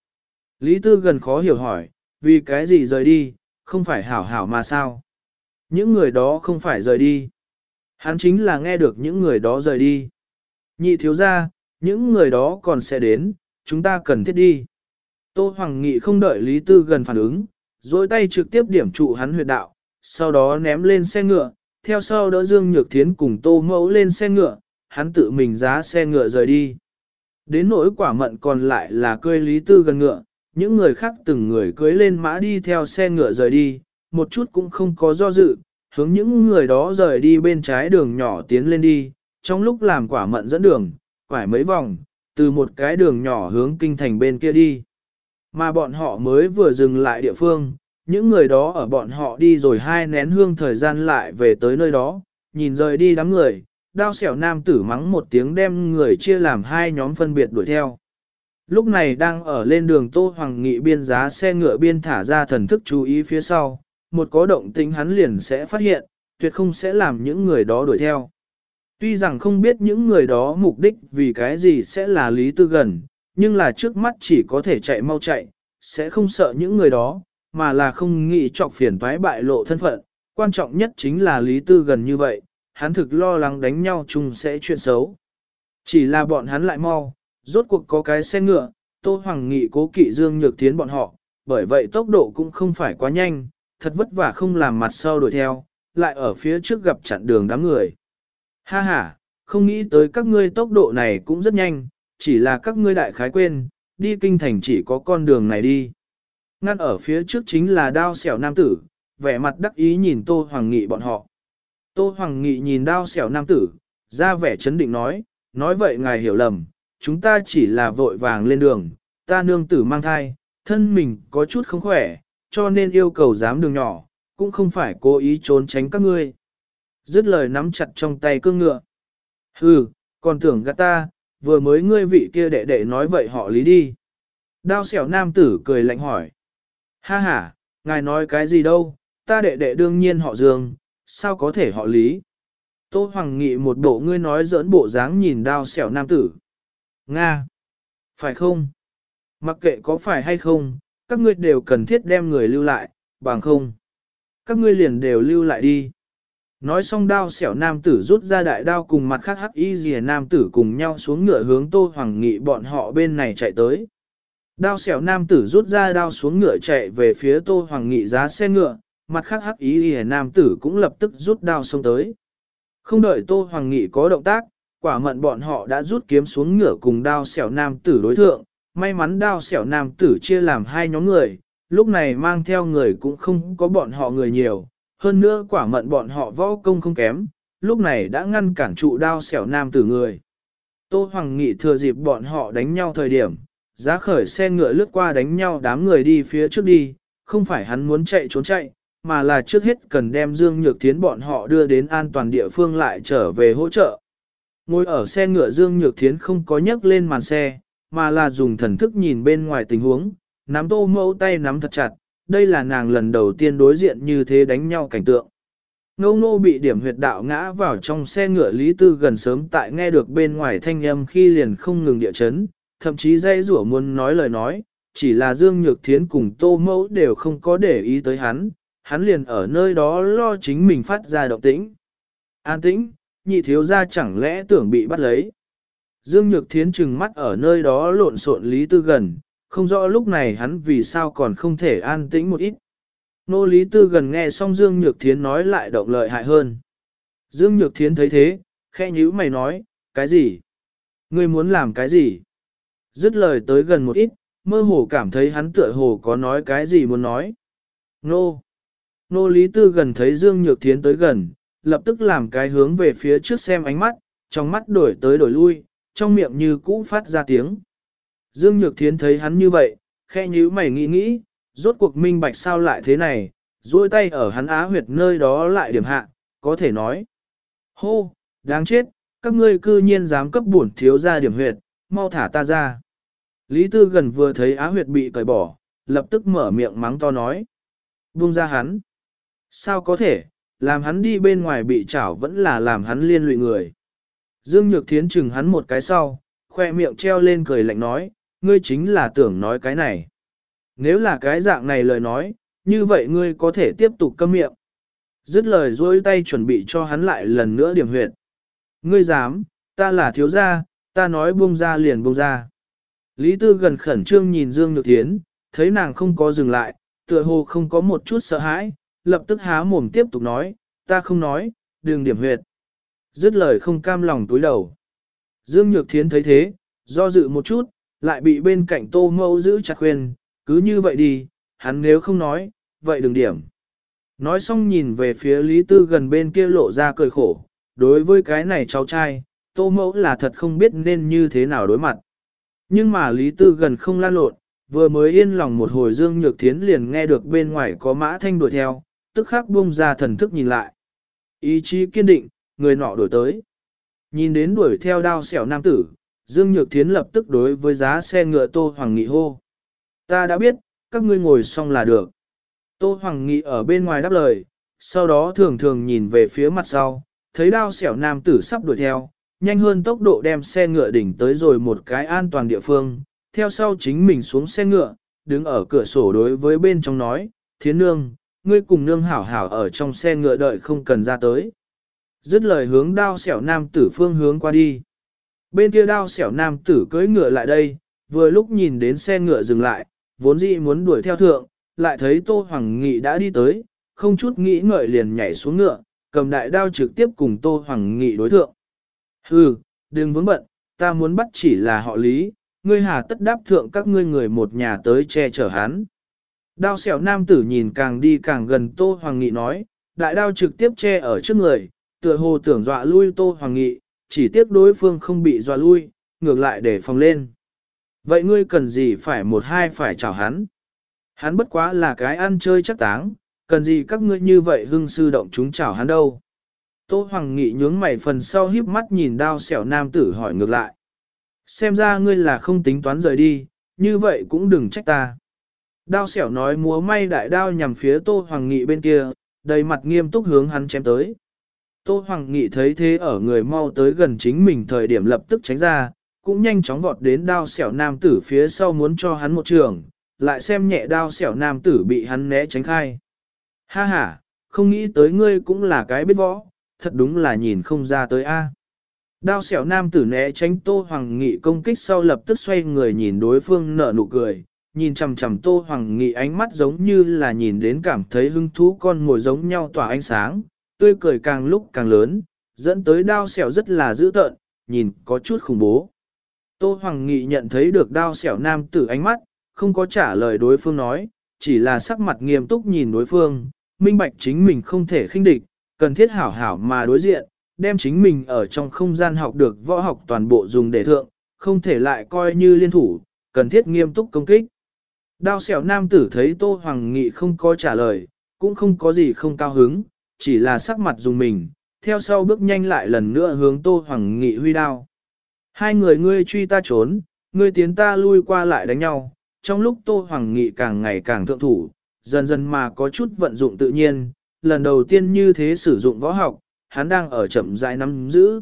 Lý Tư gần khó hiểu hỏi, vì cái gì rời đi, không phải hảo hảo mà sao? Những người đó không phải rời đi. Hắn chính là nghe được những người đó rời đi. Nhị thiếu ra, những người đó còn sẽ đến, chúng ta cần thiết đi. Tô Hoàng Nghị không đợi Lý Tư gần phản ứng, dối tay trực tiếp điểm trụ hắn huyệt đạo, sau đó ném lên xe ngựa, theo sau đỡ Dương Nhược Thiến cùng Tô Mẫu lên xe ngựa, hắn tự mình giá xe ngựa rời đi. Đến nỗi quả mận còn lại là cưới Lý Tư gần ngựa, những người khác từng người cưới lên mã đi theo xe ngựa rời đi, một chút cũng không có do dự, hướng những người đó rời đi bên trái đường nhỏ tiến lên đi, trong lúc làm quả mận dẫn đường, quải mấy vòng, từ một cái đường nhỏ hướng kinh thành bên kia đi. Mà bọn họ mới vừa dừng lại địa phương, những người đó ở bọn họ đi rồi hai nén hương thời gian lại về tới nơi đó, nhìn rời đi đám người, đao xẻo nam tử mắng một tiếng đem người chia làm hai nhóm phân biệt đuổi theo. Lúc này đang ở lên đường Tô Hoàng Nghị biên giá xe ngựa biên thả ra thần thức chú ý phía sau, một có động tính hắn liền sẽ phát hiện, tuyệt không sẽ làm những người đó đuổi theo. Tuy rằng không biết những người đó mục đích vì cái gì sẽ là lý tư gần, nhưng là trước mắt chỉ có thể chạy mau chạy, sẽ không sợ những người đó, mà là không nghĩ trọc phiền toái bại lộ thân phận. Quan trọng nhất chính là lý tư gần như vậy, hắn thực lo lắng đánh nhau chung sẽ chuyện xấu. Chỉ là bọn hắn lại mau, rốt cuộc có cái xe ngựa, Tô Hoàng Nghị cố kỵ Dương Nhược Thiến bọn họ, bởi vậy tốc độ cũng không phải quá nhanh, thật vất vả không làm mặt sau đuổi theo, lại ở phía trước gặp chặn đường đám người. Ha ha, không nghĩ tới các ngươi tốc độ này cũng rất nhanh, chỉ là các ngươi đại khái quên, đi kinh thành chỉ có con đường này đi. Ngăn ở phía trước chính là đao xẻo nam tử, vẻ mặt đắc ý nhìn Tô Hoàng Nghị bọn họ. Tô Hoàng Nghị nhìn đao xẻo nam tử, ra vẻ chấn định nói, nói vậy ngài hiểu lầm, chúng ta chỉ là vội vàng lên đường, ta nương tử mang thai, thân mình có chút không khỏe, cho nên yêu cầu dám đường nhỏ, cũng không phải cố ý trốn tránh các ngươi. Dứt lời nắm chặt trong tay cương ngựa. Hừ, còn tưởng gạt ta, vừa mới ngươi vị kia đệ đệ nói vậy họ lý đi. Đao xẻo nam tử cười lạnh hỏi. Ha ha, ngài nói cái gì đâu, ta đệ đệ đương nhiên họ dương, sao có thể họ lý. Tô Hoàng Nghị một bộ ngươi nói giỡn bộ dáng nhìn đao xẻo nam tử. Nga! Phải không? Mặc kệ có phải hay không, các ngươi đều cần thiết đem người lưu lại, bằng không. Các ngươi liền đều lưu lại đi. Nói xong đao xẻo nam tử rút ra đại đao cùng mặt khác hắc y rìa nam tử cùng nhau xuống ngựa hướng tô hoàng nghị bọn họ bên này chạy tới. Đao xẻo nam tử rút ra đao xuống ngựa chạy về phía tô hoàng nghị giá xe ngựa, mặt khác hắc ý hề nam tử cũng lập tức rút đao xông tới. Không đợi tô hoàng nghị có động tác, quả mận bọn họ đã rút kiếm xuống ngựa cùng đao xẻo nam tử đối thượng, may mắn đao xẻo nam tử chia làm hai nhóm người, lúc này mang theo người cũng không có bọn họ người nhiều, hơn nữa quả mận bọn họ võ công không kém, lúc này đã ngăn cản trụ đao xẻo nam tử người. Tô Hoàng Nghị thừa dịp bọn họ đánh nhau thời điểm, giá khởi xe ngựa lướt qua đánh nhau đám người đi phía trước đi, không phải hắn muốn chạy trốn chạy, mà là trước hết cần đem Dương Nhược Thiến bọn họ đưa đến an toàn địa phương lại trở về hỗ trợ. Ngồi ở xe ngựa Dương Nhược Thiến không có nhấc lên màn xe, mà là dùng thần thức nhìn bên ngoài tình huống, nắm tô mẫu tay nắm thật chặt, đây là nàng lần đầu tiên đối diện như thế đánh nhau cảnh tượng. Ngô ngô bị điểm huyệt đạo ngã vào trong xe ngựa Lý Tư gần sớm tại nghe được bên ngoài thanh âm khi liền không ngừng địa chấn, thậm chí dây rủa muốn nói lời nói, chỉ là Dương Nhược Thiến cùng Tô Mẫu đều không có để ý tới hắn, hắn liền ở nơi đó lo chính mình phát ra động tĩnh. An tĩnh, nhị thiếu ra chẳng lẽ tưởng bị bắt lấy. Dương Nhược Thiến trừng mắt ở nơi đó lộn xộn Lý Tư gần, không rõ lúc này hắn vì sao còn không thể an tĩnh một ít. Nô Lý Tư gần nghe xong Dương Nhược Thiến nói lại động lợi hại hơn. Dương Nhược Thiến thấy thế, khe nhíu mày nói, cái gì? Ngươi muốn làm cái gì? Dứt lời tới gần một ít, mơ hồ cảm thấy hắn tựa hồ có nói cái gì muốn nói. Nô! Nô Lý Tư gần thấy Dương Nhược Thiến tới gần, lập tức làm cái hướng về phía trước xem ánh mắt, trong mắt đổi tới đổi lui, trong miệng như cũ phát ra tiếng. Dương Nhược Thiến thấy hắn như vậy, khe nhíu mày nghĩ nghĩ, rốt cuộc minh bạch sao lại thế này, duỗi tay ở hắn á huyệt nơi đó lại điểm hạ, có thể nói. Hô, đáng chết, các ngươi cư nhiên dám cấp bổn thiếu ra điểm huyệt, mau thả ta ra. Lý Tư gần vừa thấy á huyệt bị cởi bỏ, lập tức mở miệng mắng to nói. Buông ra hắn. Sao có thể, làm hắn đi bên ngoài bị chảo vẫn là làm hắn liên lụy người. Dương Nhược Thiến chừng hắn một cái sau, khoe miệng treo lên cười lạnh nói, ngươi chính là tưởng nói cái này. Nếu là cái dạng này lời nói, như vậy ngươi có thể tiếp tục câm miệng. Dứt lời dối tay chuẩn bị cho hắn lại lần nữa điểm huyệt. Ngươi dám, ta là thiếu gia, ta nói buông ra liền buông ra. Lý Tư gần khẩn trương nhìn Dương Nhược Thiến, thấy nàng không có dừng lại, tựa hồ không có một chút sợ hãi, lập tức há mồm tiếp tục nói, ta không nói, đừng điểm huyệt. Dứt lời không cam lòng túi đầu. Dương Nhược Thiến thấy thế, do dự một chút, lại bị bên cạnh tô mâu giữ chặt khuyên, cứ như vậy đi, hắn nếu không nói, vậy đừng điểm. Nói xong nhìn về phía Lý Tư gần bên kia lộ ra cười khổ, đối với cái này cháu trai, tô mẫu là thật không biết nên như thế nào đối mặt. Nhưng mà Lý Tư gần không lan lộn, vừa mới yên lòng một hồi Dương Nhược Thiến liền nghe được bên ngoài có mã thanh đuổi theo, tức khắc buông ra thần thức nhìn lại. Ý chí kiên định, người nọ đổi tới. Nhìn đến đuổi theo đao xẻo nam tử, Dương Nhược Thiến lập tức đối với giá xe ngựa Tô Hoàng Nghị hô. Ta đã biết, các ngươi ngồi xong là được. Tô Hoàng Nghị ở bên ngoài đáp lời, sau đó thường thường nhìn về phía mặt sau, thấy đao xẻo nam tử sắp đuổi theo, nhanh hơn tốc độ đem xe ngựa đỉnh tới rồi một cái an toàn địa phương, theo sau chính mình xuống xe ngựa, đứng ở cửa sổ đối với bên trong nói, thiến nương, ngươi cùng nương hảo hảo ở trong xe ngựa đợi không cần ra tới. Dứt lời hướng đao xẻo nam tử phương hướng qua đi. Bên kia đao xẻo nam tử cưỡi ngựa lại đây, vừa lúc nhìn đến xe ngựa dừng lại, vốn dĩ muốn đuổi theo thượng, lại thấy Tô Hoàng Nghị đã đi tới, không chút nghĩ ngợi liền nhảy xuống ngựa, cầm đại đao trực tiếp cùng Tô Hoàng Nghị đối thượng. Hừ, đừng vướng bận, ta muốn bắt chỉ là họ lý, ngươi hà tất đáp thượng các ngươi người một nhà tới che chở hắn. Đao xẻo nam tử nhìn càng đi càng gần Tô Hoàng Nghị nói, đại đao trực tiếp che ở trước người, tựa hồ tưởng dọa lui Tô Hoàng Nghị, chỉ tiếc đối phương không bị dọa lui, ngược lại để phòng lên. Vậy ngươi cần gì phải một hai phải chào hắn? Hắn bất quá là cái ăn chơi chắc táng, cần gì các ngươi như vậy hưng sư động chúng chào hắn đâu? Tô Hoàng Nghị nhướng mày phần sau híp mắt nhìn đao xẻo nam tử hỏi ngược lại. Xem ra ngươi là không tính toán rời đi, như vậy cũng đừng trách ta. Đao xẻo nói múa may đại đao nhằm phía Tô Hoàng Nghị bên kia, đầy mặt nghiêm túc hướng hắn chém tới. Tô Hoàng Nghị thấy thế ở người mau tới gần chính mình thời điểm lập tức tránh ra, cũng nhanh chóng vọt đến đao xẻo nam tử phía sau muốn cho hắn một trường, lại xem nhẹ đao xẻo nam tử bị hắn né tránh khai. Ha ha, không nghĩ tới ngươi cũng là cái biết võ, thật đúng là nhìn không ra tới a. Đao xẻo nam tử né tránh Tô Hoàng Nghị công kích sau lập tức xoay người nhìn đối phương nở nụ cười, nhìn chằm chằm Tô Hoàng Nghị ánh mắt giống như là nhìn đến cảm thấy hứng thú con ngồi giống nhau tỏa ánh sáng, tươi cười càng lúc càng lớn, dẫn tới đao xẻo rất là dữ tợn, nhìn có chút khủng bố. Tô Hoàng Nghị nhận thấy được đao xẻo nam tử ánh mắt, không có trả lời đối phương nói, chỉ là sắc mặt nghiêm túc nhìn đối phương, minh bạch chính mình không thể khinh địch, cần thiết hảo hảo mà đối diện, đem chính mình ở trong không gian học được võ học toàn bộ dùng để thượng, không thể lại coi như liên thủ, cần thiết nghiêm túc công kích. Đao xẻo nam tử thấy Tô Hoàng Nghị không có trả lời, cũng không có gì không cao hứng, chỉ là sắc mặt dùng mình, theo sau bước nhanh lại lần nữa hướng Tô Hoàng Nghị huy đao. Hai người ngươi truy ta trốn, ngươi tiến ta lui qua lại đánh nhau, trong lúc Tô Hoàng Nghị càng ngày càng thượng thủ, dần dần mà có chút vận dụng tự nhiên, lần đầu tiên như thế sử dụng võ học, hắn đang ở chậm rãi nắm giữ.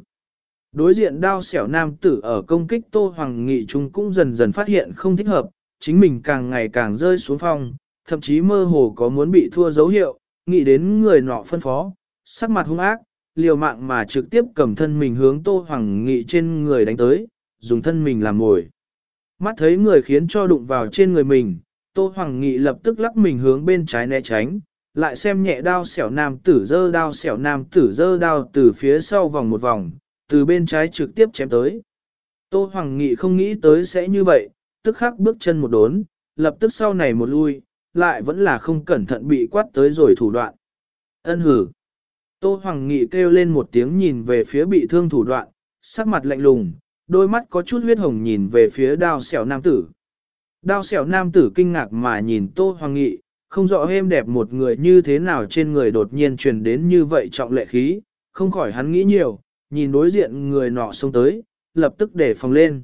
Đối diện đao xẻo nam tử ở công kích Tô Hoàng Nghị chúng cũng dần dần phát hiện không thích hợp, chính mình càng ngày càng rơi xuống phong, thậm chí mơ hồ có muốn bị thua dấu hiệu, nghĩ đến người nọ phân phó, sắc mặt hung ác, liều mạng mà trực tiếp cầm thân mình hướng Tô Hoàng Nghị trên người đánh tới, dùng thân mình làm mồi. Mắt thấy người khiến cho đụng vào trên người mình, Tô Hoàng Nghị lập tức lắc mình hướng bên trái né tránh, lại xem nhẹ đao xẻo nam tử dơ đao xẻo nam tử dơ đao từ phía sau vòng một vòng, từ bên trái trực tiếp chém tới. Tô Hoàng Nghị không nghĩ tới sẽ như vậy, tức khắc bước chân một đốn, lập tức sau này một lui, lại vẫn là không cẩn thận bị quát tới rồi thủ đoạn. Ân hử. Tô Hoàng Nghị kêu lên một tiếng nhìn về phía bị thương thủ đoạn, sắc mặt lạnh lùng, đôi mắt có chút huyết hồng nhìn về phía đao xẻo nam tử. Đao xẻo nam tử kinh ngạc mà nhìn Tô Hoàng Nghị, không rõ êm đẹp một người như thế nào trên người đột nhiên truyền đến như vậy trọng lệ khí, không khỏi hắn nghĩ nhiều, nhìn đối diện người nọ xông tới, lập tức để phòng lên.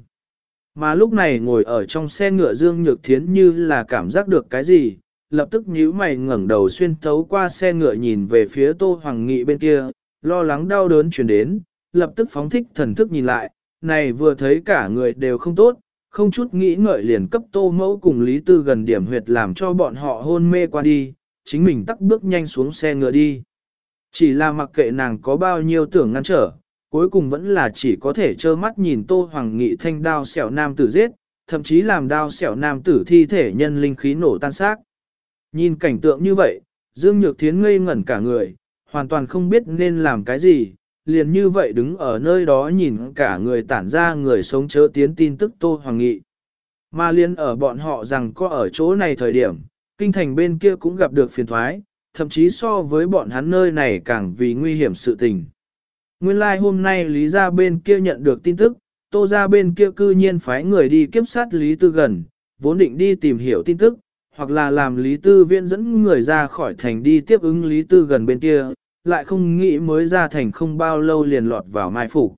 Mà lúc này ngồi ở trong xe ngựa Dương Nhược Thiến như là cảm giác được cái gì, lập tức nhíu mày ngẩng đầu xuyên thấu qua xe ngựa nhìn về phía Tô Hoàng Nghị bên kia, lo lắng đau đớn truyền đến, lập tức phóng thích thần thức nhìn lại, này vừa thấy cả người đều không tốt, không chút nghĩ ngợi liền cấp Tô Mẫu cùng Lý Tư gần điểm huyệt làm cho bọn họ hôn mê qua đi, chính mình tắt bước nhanh xuống xe ngựa đi. Chỉ là mặc kệ nàng có bao nhiêu tưởng ngăn trở, cuối cùng vẫn là chỉ có thể trơ mắt nhìn Tô Hoàng Nghị thanh đao xẻo nam tử giết, thậm chí làm đao xẻo nam tử thi thể nhân linh khí nổ tan xác. Nhìn cảnh tượng như vậy, Dương Nhược Thiến ngây ngẩn cả người, hoàn toàn không biết nên làm cái gì, liền như vậy đứng ở nơi đó nhìn cả người tản ra người sống chớ tiến tin tức Tô Hoàng Nghị. Mà liên ở bọn họ rằng có ở chỗ này thời điểm, kinh thành bên kia cũng gặp được phiền thoái, thậm chí so với bọn hắn nơi này càng vì nguy hiểm sự tình. Nguyên lai like hôm nay Lý gia bên kia nhận được tin tức, Tô gia bên kia cư nhiên phái người đi kiếp sát Lý Tư gần, vốn định đi tìm hiểu tin tức, hoặc là làm Lý Tư Viễn dẫn người ra khỏi thành đi tiếp ứng Lý Tư gần bên kia, lại không nghĩ mới ra thành không bao lâu liền lọt vào mai phục.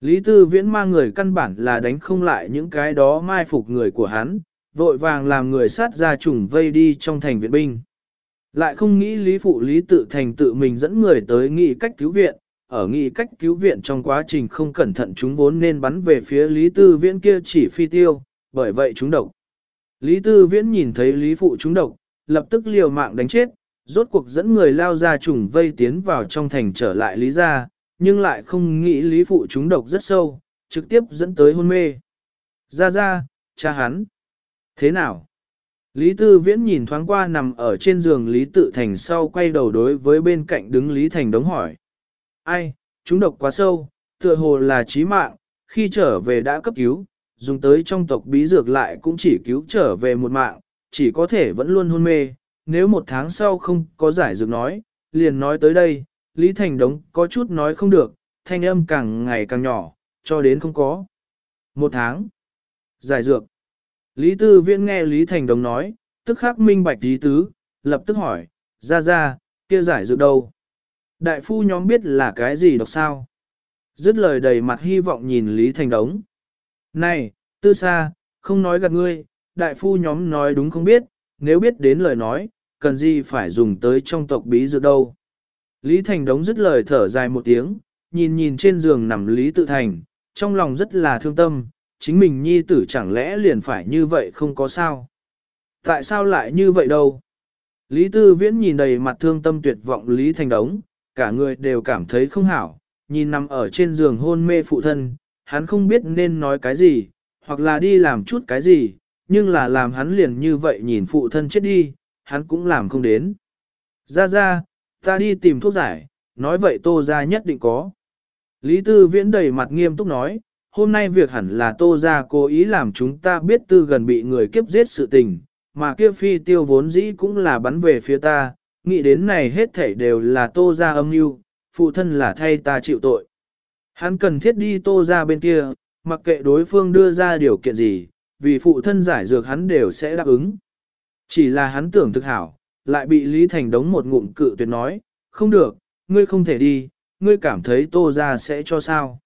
Lý Tư Viễn mang người căn bản là đánh không lại những cái đó mai phục người của hắn, vội vàng làm người sát ra trùng vây đi trong thành viện binh. Lại không nghĩ Lý Phụ Lý tự thành tự mình dẫn người tới nghị cách cứu viện, ở nghị cách cứu viện trong quá trình không cẩn thận chúng vốn nên bắn về phía Lý Tư Viễn kia chỉ phi tiêu, bởi vậy chúng độc. Lý Tư Viễn nhìn thấy Lý Phụ chúng độc, lập tức liều mạng đánh chết, rốt cuộc dẫn người lao ra trùng vây tiến vào trong thành trở lại Lý gia, nhưng lại không nghĩ Lý Phụ chúng độc rất sâu, trực tiếp dẫn tới hôn mê. Ra ra, cha hắn. Thế nào? Lý Tư Viễn nhìn thoáng qua nằm ở trên giường Lý Tự Thành sau quay đầu đối với bên cạnh đứng Lý Thành đống hỏi. Ai, chúng độc quá sâu, tựa hồ là chí mạng, khi trở về đã cấp cứu, dùng tới trong tộc bí dược lại cũng chỉ cứu trở về một mạng, chỉ có thể vẫn luôn hôn mê, nếu một tháng sau không có giải dược nói, liền nói tới đây, Lý Thành Đống có chút nói không được, thanh âm càng ngày càng nhỏ, cho đến không có. Một tháng. Giải dược. Lý Tư Viễn nghe Lý Thành Đống nói, tức khắc minh bạch lý tứ, lập tức hỏi, ra ra, kia giải dược đâu? Đại phu nhóm biết là cái gì độc sao? Dứt lời đầy mặt hy vọng nhìn Lý Thành Đống. Này, tư xa, không nói gạt ngươi, đại phu nhóm nói đúng không biết, nếu biết đến lời nói, cần gì phải dùng tới trong tộc bí dược đâu. Lý Thành Đống dứt lời thở dài một tiếng, nhìn nhìn trên giường nằm Lý Tự Thành, trong lòng rất là thương tâm, chính mình nhi tử chẳng lẽ liền phải như vậy không có sao. Tại sao lại như vậy đâu? Lý Tư Viễn nhìn đầy mặt thương tâm tuyệt vọng Lý Thành Đống, cả người đều cảm thấy không hảo, nhìn nằm ở trên giường hôn mê phụ thân, hắn không biết nên nói cái gì, hoặc là đi làm chút cái gì, nhưng là làm hắn liền như vậy nhìn phụ thân chết đi, hắn cũng làm không đến. Ra ra, ta đi tìm thuốc giải, nói vậy tô ra nhất định có. Lý Tư Viễn đầy mặt nghiêm túc nói, hôm nay việc hẳn là tô ra cố ý làm chúng ta biết tư gần bị người kiếp giết sự tình, mà kia phi tiêu vốn dĩ cũng là bắn về phía ta, nghĩ đến này hết thảy đều là tô ra âm mưu, phụ thân là thay ta chịu tội. Hắn cần thiết đi tô ra bên kia, mặc kệ đối phương đưa ra điều kiện gì, vì phụ thân giải dược hắn đều sẽ đáp ứng. Chỉ là hắn tưởng thực hảo, lại bị Lý Thành đống một ngụm cự tuyệt nói, không được, ngươi không thể đi, ngươi cảm thấy tô ra sẽ cho sao.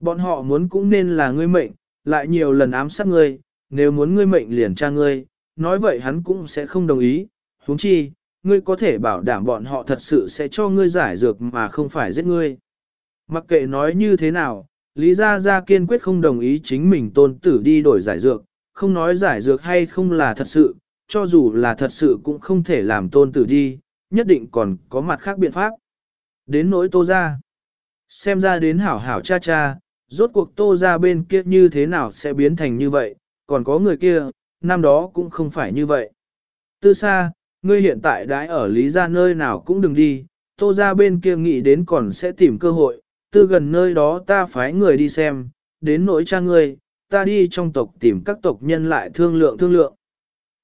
Bọn họ muốn cũng nên là ngươi mệnh, lại nhiều lần ám sát ngươi, nếu muốn ngươi mệnh liền tra ngươi, nói vậy hắn cũng sẽ không đồng ý, huống chi, ngươi có thể bảo đảm bọn họ thật sự sẽ cho ngươi giải dược mà không phải giết ngươi. Mặc kệ nói như thế nào, Lý Gia Gia kiên quyết không đồng ý chính mình tôn tử đi đổi giải dược, không nói giải dược hay không là thật sự, cho dù là thật sự cũng không thể làm tôn tử đi, nhất định còn có mặt khác biện pháp. Đến nỗi tô ra, xem ra đến hảo hảo cha cha, rốt cuộc tô ra bên kia như thế nào sẽ biến thành như vậy, còn có người kia, năm đó cũng không phải như vậy. Tư xa, ngươi hiện tại đãi ở lý gia nơi nào cũng đừng đi, tô ra bên kia nghĩ đến còn sẽ tìm cơ hội, tư gần nơi đó ta phái người đi xem, đến nỗi cha ngươi, ta đi trong tộc tìm các tộc nhân lại thương lượng thương lượng.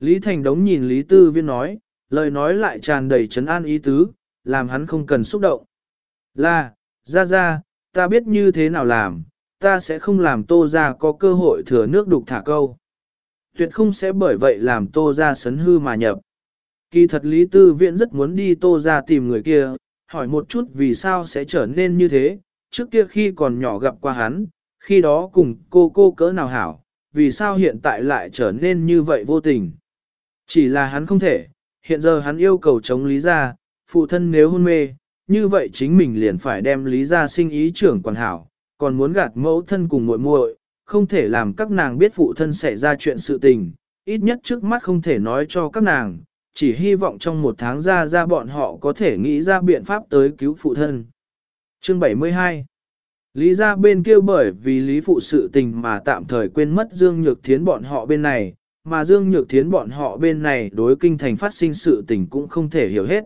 Lý Thành Đống nhìn Lý Tư Viên nói, lời nói lại tràn đầy trấn an ý tứ, làm hắn không cần xúc động. Là, ra ra, ta biết như thế nào làm, ta sẽ không làm tô ra có cơ hội thừa nước đục thả câu. Tuyệt không sẽ bởi vậy làm tô ra sấn hư mà nhập. Kỳ thật Lý Tư Viễn rất muốn đi tô ra tìm người kia, hỏi một chút vì sao sẽ trở nên như thế, trước kia khi còn nhỏ gặp qua hắn, khi đó cùng cô cô cỡ nào hảo, vì sao hiện tại lại trở nên như vậy vô tình. Chỉ là hắn không thể, hiện giờ hắn yêu cầu chống lý gia, phụ thân nếu hôn mê, như vậy chính mình liền phải đem lý gia sinh ý trưởng quản hảo, còn muốn gạt mẫu thân cùng muội muội, không thể làm các nàng biết phụ thân xảy ra chuyện sự tình, ít nhất trước mắt không thể nói cho các nàng, chỉ hy vọng trong một tháng ra ra bọn họ có thể nghĩ ra biện pháp tới cứu phụ thân. Chương 72 Lý ra bên kia bởi vì lý phụ sự tình mà tạm thời quên mất Dương Nhược Thiến bọn họ bên này, mà Dương Nhược Thiến bọn họ bên này đối kinh thành phát sinh sự tình cũng không thể hiểu hết.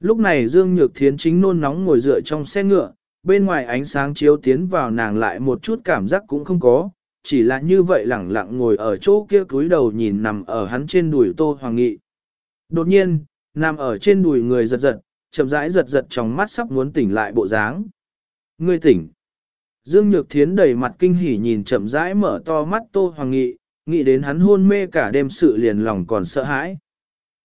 Lúc này Dương Nhược Thiến chính nôn nóng ngồi dựa trong xe ngựa, bên ngoài ánh sáng chiếu tiến vào nàng lại một chút cảm giác cũng không có, chỉ là như vậy lẳng lặng ngồi ở chỗ kia cúi đầu nhìn nằm ở hắn trên đùi Tô Hoàng Nghị. Đột nhiên, nằm ở trên đùi người giật giật, chậm rãi giật giật trong mắt sắp muốn tỉnh lại bộ dáng. Ngươi tỉnh. Dương Nhược Thiến đầy mặt kinh hỉ nhìn chậm rãi mở to mắt Tô Hoàng Nghị, nghĩ đến hắn hôn mê cả đêm sự liền lòng còn sợ hãi.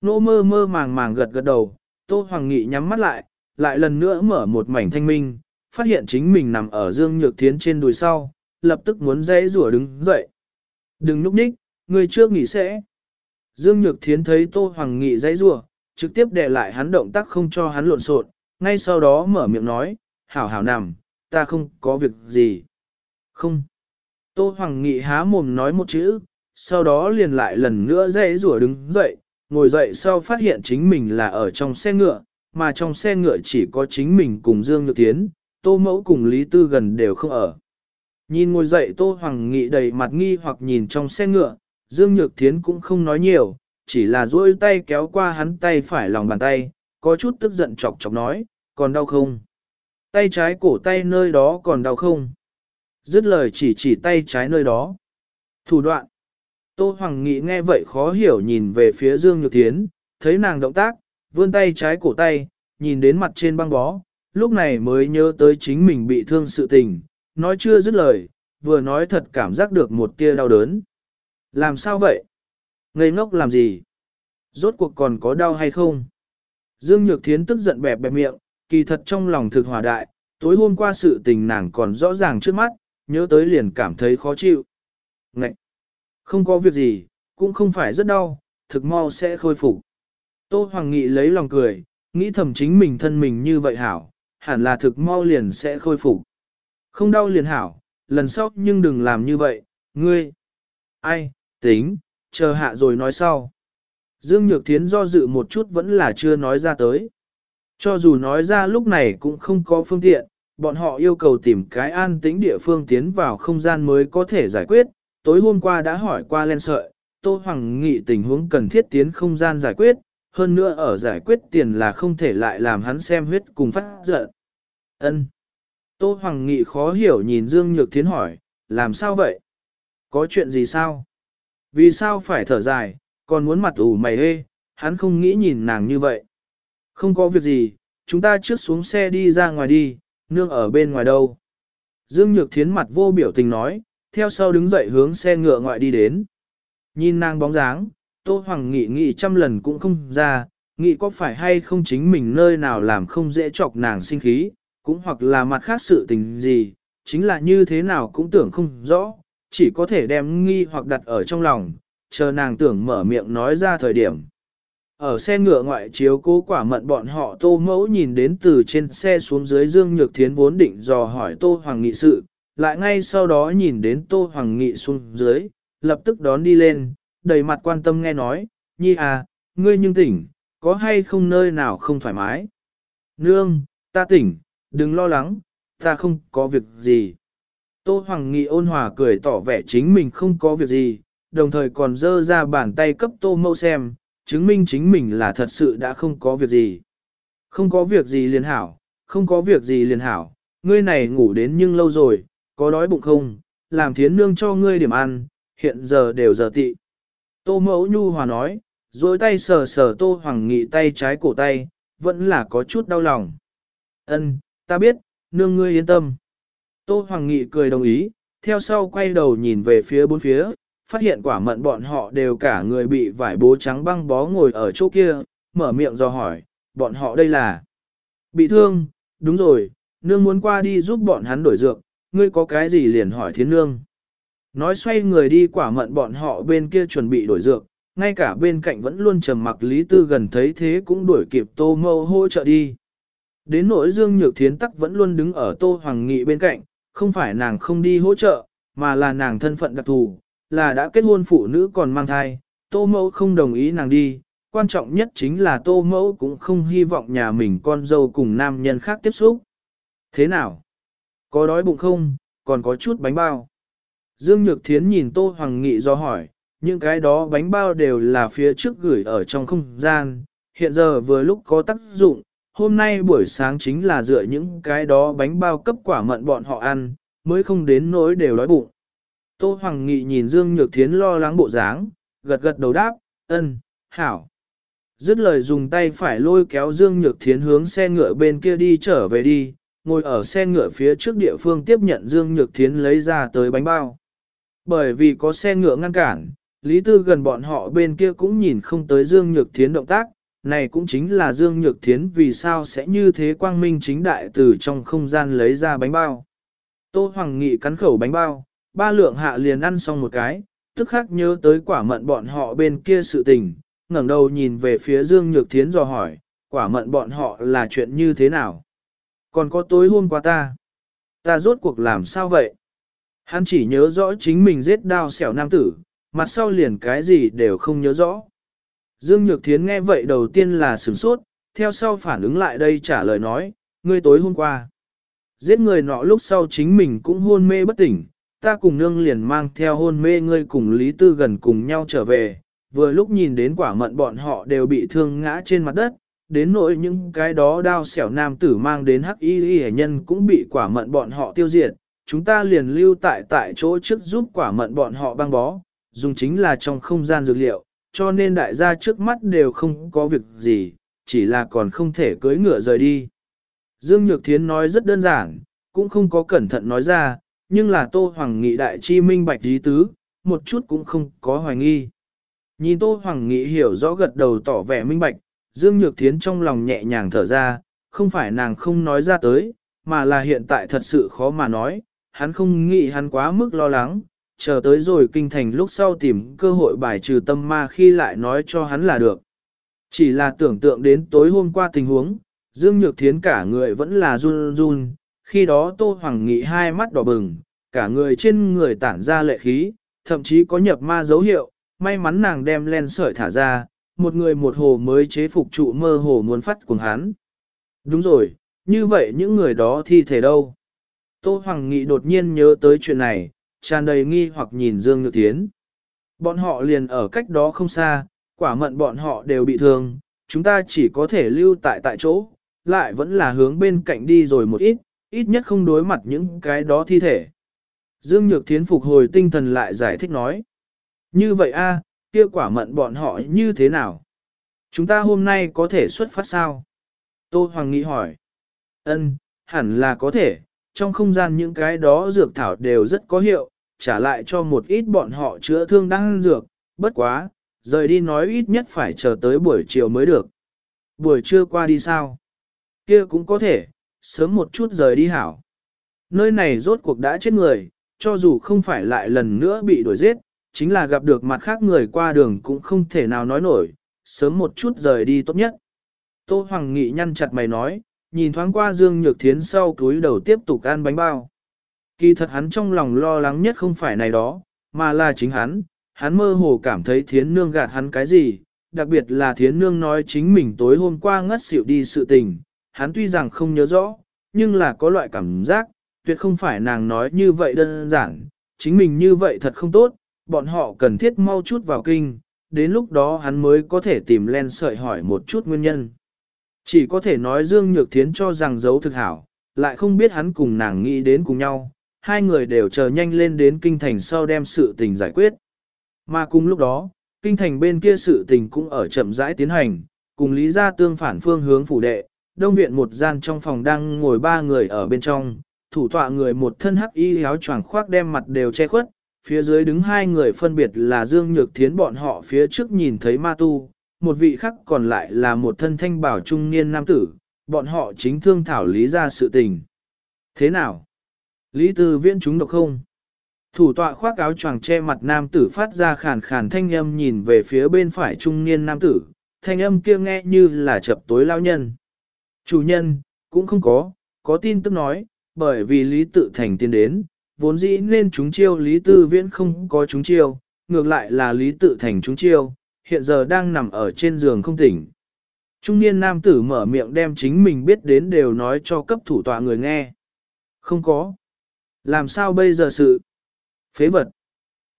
Nô mơ mơ màng màng gật gật đầu, Tô Hoàng Nghị nhắm mắt lại, lại lần nữa mở một mảnh thanh minh, phát hiện chính mình nằm ở Dương Nhược Thiến trên đùi sau, lập tức muốn dãy rủa đứng dậy. Đừng núp nhích, người trước nghỉ sẽ. Dương Nhược Thiến thấy Tô Hoàng Nghị dãy rủa, trực tiếp đè lại hắn động tác không cho hắn lộn xộn, ngay sau đó mở miệng nói, hảo hảo nằm, ta không có việc gì. Không. Tô Hoàng Nghị há mồm nói một chữ, sau đó liền lại lần nữa dây rủa đứng dậy, ngồi dậy sau phát hiện chính mình là ở trong xe ngựa, mà trong xe ngựa chỉ có chính mình cùng Dương Nhược tiến Tô Mẫu cùng Lý Tư gần đều không ở. Nhìn ngồi dậy Tô Hoàng Nghị đầy mặt nghi hoặc nhìn trong xe ngựa, Dương Nhược Thiến cũng không nói nhiều, chỉ là duỗi tay kéo qua hắn tay phải lòng bàn tay, có chút tức giận chọc chọc nói, còn đau không? Tay trái cổ tay nơi đó còn đau không? Dứt lời chỉ chỉ tay trái nơi đó. Thủ đoạn. Tô Hoàng Nghị nghe vậy khó hiểu nhìn về phía Dương Nhược Thiến, thấy nàng động tác, vươn tay trái cổ tay, nhìn đến mặt trên băng bó, lúc này mới nhớ tới chính mình bị thương sự tình, nói chưa dứt lời, vừa nói thật cảm giác được một tia đau đớn. Làm sao vậy? Ngây ngốc làm gì? Rốt cuộc còn có đau hay không? Dương Nhược Thiến tức giận bẹp bẹp miệng, kỳ thật trong lòng thực hòa đại, tối hôm qua sự tình nàng còn rõ ràng trước mắt, nhớ tới liền cảm thấy khó chịu. Ngậy! Không có việc gì, cũng không phải rất đau, thực mau sẽ khôi phục. Tô Hoàng Nghị lấy lòng cười, nghĩ thầm chính mình thân mình như vậy hảo, hẳn là thực mau liền sẽ khôi phục. Không đau liền hảo, lần sau nhưng đừng làm như vậy, ngươi. Ai, tính, chờ hạ rồi nói sau. Dương Nhược Thiến do dự một chút vẫn là chưa nói ra tới. Cho dù nói ra lúc này cũng không có phương tiện, bọn họ yêu cầu tìm cái an tĩnh địa phương tiến vào không gian mới có thể giải quyết. Tối hôm qua đã hỏi qua len sợi, Tô Hoàng nghị tình huống cần thiết tiến không gian giải quyết, hơn nữa ở giải quyết tiền là không thể lại làm hắn xem huyết cùng phát giận. Ân. Tô Hoàng Nghị khó hiểu nhìn Dương Nhược Thiến hỏi, làm sao vậy? Có chuyện gì sao? Vì sao phải thở dài, còn muốn mặt ủ mày hê, hắn không nghĩ nhìn nàng như vậy. Không có việc gì, chúng ta trước xuống xe đi ra ngoài đi, nương ở bên ngoài đâu. Dương Nhược Thiến mặt vô biểu tình nói, theo sau đứng dậy hướng xe ngựa ngoại đi đến. Nhìn nàng bóng dáng, Tô Hoàng Nghị nghĩ trăm lần cũng không ra, nghĩ có phải hay không chính mình nơi nào làm không dễ chọc nàng sinh khí, cũng hoặc là mặt khác sự tình gì, chính là như thế nào cũng tưởng không rõ, chỉ có thể đem nghi hoặc đặt ở trong lòng, chờ nàng tưởng mở miệng nói ra thời điểm. Ở xe ngựa ngoại chiếu cố quả mận bọn họ tô mẫu nhìn đến từ trên xe xuống dưới Dương Nhược Thiến vốn định dò hỏi tô hoàng nghị sự, lại ngay sau đó nhìn đến tô hoàng nghị xuống dưới, lập tức đón đi lên, đầy mặt quan tâm nghe nói, nhi à, ngươi nhưng tỉnh, có hay không nơi nào không thoải mái? Nương, ta tỉnh, đừng lo lắng, ta không có việc gì. Tô Hoàng Nghị ôn hòa cười tỏ vẻ chính mình không có việc gì, đồng thời còn dơ ra bàn tay cấp Tô Mâu xem, chứng minh chính mình là thật sự đã không có việc gì. Không có việc gì liền hảo, không có việc gì liền hảo, ngươi này ngủ đến nhưng lâu rồi, có đói bụng không, làm thiến nương cho ngươi điểm ăn, hiện giờ đều giờ tị. Tô Mẫu Nhu Hòa nói, dối tay sờ sờ Tô Hoàng Nghị tay trái cổ tay, vẫn là có chút đau lòng. Ân, ta biết, nương ngươi yên tâm. Tô Hoàng Nghị cười đồng ý, theo sau quay đầu nhìn về phía bốn phía, phát hiện quả mận bọn họ đều cả người bị vải bố trắng băng bó ngồi ở chỗ kia, mở miệng do hỏi, bọn họ đây là bị thương, đúng rồi, nương muốn qua đi giúp bọn hắn đổi dược, ngươi có cái gì liền hỏi thiến nương. Nói xoay người đi quả mận bọn họ bên kia chuẩn bị đổi dược, ngay cả bên cạnh vẫn luôn trầm mặc Lý Tư gần thấy thế cũng đuổi kịp Tô Mâu hỗ trợ đi. Đến nỗi Dương Nhược Thiến tắc vẫn luôn đứng ở Tô Hoàng Nghị bên cạnh, không phải nàng không đi hỗ trợ, mà là nàng thân phận đặc thù, là đã kết hôn phụ nữ còn mang thai, Tô Mẫu không đồng ý nàng đi, quan trọng nhất chính là Tô Mẫu cũng không hy vọng nhà mình con dâu cùng nam nhân khác tiếp xúc. Thế nào? Có đói bụng không? Còn có chút bánh bao. Dương Nhược Thiến nhìn Tô Hoàng Nghị do hỏi, những cái đó bánh bao đều là phía trước gửi ở trong không gian, hiện giờ vừa lúc có tác dụng, hôm nay buổi sáng chính là dựa những cái đó bánh bao cấp quả mận bọn họ ăn, mới không đến nỗi đều đói bụng. Tô Hoàng Nghị nhìn Dương Nhược Thiến lo lắng bộ dáng, gật gật đầu đáp, ân, hảo. Dứt lời dùng tay phải lôi kéo Dương Nhược Thiến hướng xe ngựa bên kia đi trở về đi, ngồi ở xe ngựa phía trước địa phương tiếp nhận Dương Nhược Thiến lấy ra tới bánh bao. Bởi vì có xe ngựa ngăn cản, Lý Tư gần bọn họ bên kia cũng nhìn không tới Dương Nhược Thiến động tác, này cũng chính là Dương Nhược Thiến vì sao sẽ như thế quang minh chính đại từ trong không gian lấy ra bánh bao. Tô Hoàng Nghị cắn khẩu bánh bao, ba lượng hạ liền ăn xong một cái, tức khắc nhớ tới quả mận bọn họ bên kia sự tình, ngẩng đầu nhìn về phía Dương Nhược Thiến dò hỏi, quả mận bọn họ là chuyện như thế nào? Còn có tối hôm qua ta, ta rốt cuộc làm sao vậy? Hắn chỉ nhớ rõ chính mình giết đao xẻo nam tử, mặt sau liền cái gì đều không nhớ rõ. Dương Nhược Thiến nghe vậy đầu tiên là sửng sốt, theo sau phản ứng lại đây trả lời nói, ngươi tối hôm qua. Giết người nọ lúc sau chính mình cũng hôn mê bất tỉnh, ta cùng nương liền mang theo hôn mê ngươi cùng Lý Tư gần cùng nhau trở về, vừa lúc nhìn đến quả mận bọn họ đều bị thương ngã trên mặt đất, đến nỗi những cái đó đao xẻo nam tử mang đến hắc y y nhân cũng bị quả mận bọn họ tiêu diệt, chúng ta liền lưu tại tại chỗ trước giúp quả mận bọn họ băng bó, dùng chính là trong không gian dược liệu, cho nên đại gia trước mắt đều không có việc gì, chỉ là còn không thể cưỡi ngựa rời đi. Dương Nhược Thiến nói rất đơn giản, cũng không có cẩn thận nói ra, nhưng là Tô Hoàng Nghị đại chi minh bạch lý tứ, một chút cũng không có hoài nghi. Nhìn Tô Hoàng Nghị hiểu rõ gật đầu tỏ vẻ minh bạch, Dương Nhược Thiến trong lòng nhẹ nhàng thở ra, không phải nàng không nói ra tới, mà là hiện tại thật sự khó mà nói, hắn không nghĩ hắn quá mức lo lắng, chờ tới rồi kinh thành lúc sau tìm cơ hội bài trừ tâm ma khi lại nói cho hắn là được. Chỉ là tưởng tượng đến tối hôm qua tình huống, Dương Nhược Thiến cả người vẫn là run run, khi đó Tô Hoàng Nghị hai mắt đỏ bừng, cả người trên người tản ra lệ khí, thậm chí có nhập ma dấu hiệu, may mắn nàng đem len sợi thả ra, một người một hồ mới chế phục trụ mơ hồ muốn phát cùng hắn. Đúng rồi, như vậy những người đó thi thể đâu? Tô Hoàng Nghị đột nhiên nhớ tới chuyện này, tràn đầy nghi hoặc nhìn Dương Nhược Thiến. Bọn họ liền ở cách đó không xa, quả mận bọn họ đều bị thương, chúng ta chỉ có thể lưu tại tại chỗ, lại vẫn là hướng bên cạnh đi rồi một ít, ít nhất không đối mặt những cái đó thi thể. Dương Nhược Thiến phục hồi tinh thần lại giải thích nói. Như vậy a, kia quả mận bọn họ như thế nào? Chúng ta hôm nay có thể xuất phát sao? Tô Hoàng Nghị hỏi. Ân, hẳn là có thể, trong không gian những cái đó dược thảo đều rất có hiệu, trả lại cho một ít bọn họ chữa thương đang dược, bất quá, rời đi nói ít nhất phải chờ tới buổi chiều mới được. Buổi trưa qua đi sao? Kia cũng có thể, sớm một chút rời đi hảo. Nơi này rốt cuộc đã chết người, cho dù không phải lại lần nữa bị đuổi giết, chính là gặp được mặt khác người qua đường cũng không thể nào nói nổi, sớm một chút rời đi tốt nhất. Tô Hoàng Nghị nhăn chặt mày nói, nhìn thoáng qua Dương Nhược Thiến sau túi đầu tiếp tục ăn bánh bao. Kỳ thật hắn trong lòng lo lắng nhất không phải này đó, mà là chính hắn, hắn mơ hồ cảm thấy thiến nương gạt hắn cái gì, đặc biệt là thiến nương nói chính mình tối hôm qua ngất xỉu đi sự tình, hắn tuy rằng không nhớ rõ, nhưng là có loại cảm giác, tuyệt không phải nàng nói như vậy đơn giản, chính mình như vậy thật không tốt, bọn họ cần thiết mau chút vào kinh, đến lúc đó hắn mới có thể tìm len sợi hỏi một chút nguyên nhân. Chỉ có thể nói Dương Nhược Thiến cho rằng giấu thực hảo, lại không biết hắn cùng nàng nghĩ đến cùng nhau, hai người đều chờ nhanh lên đến kinh thành sau đem sự tình giải quyết. Mà cùng lúc đó, kinh thành bên kia sự tình cũng ở chậm rãi tiến hành, cùng lý gia tương phản phương hướng phủ đệ, đông viện một gian trong phòng đang ngồi ba người ở bên trong, thủ tọa người một thân hắc y áo choàng khoác đem mặt đều che khuất, phía dưới đứng hai người phân biệt là Dương Nhược Thiến bọn họ phía trước nhìn thấy ma tu, một vị khác còn lại là một thân thanh bảo trung niên nam tử, bọn họ chính thương thảo lý ra sự tình. Thế nào? Lý Tư Viễn chúng độc không? Thủ tọa khoác áo choàng che mặt nam tử phát ra khàn khàn thanh âm nhìn về phía bên phải trung niên nam tử, thanh âm kia nghe như là chập tối lao nhân. Chủ nhân, cũng không có, có tin tức nói, bởi vì Lý Tự Thành tiến đến, vốn dĩ nên chúng chiêu Lý Tư Viễn không có chúng chiêu, ngược lại là Lý Tự Thành chúng chiêu, hiện giờ đang nằm ở trên giường không tỉnh. Trung niên nam tử mở miệng đem chính mình biết đến đều nói cho cấp thủ tọa người nghe. Không có. Làm sao bây giờ sự? Phế vật.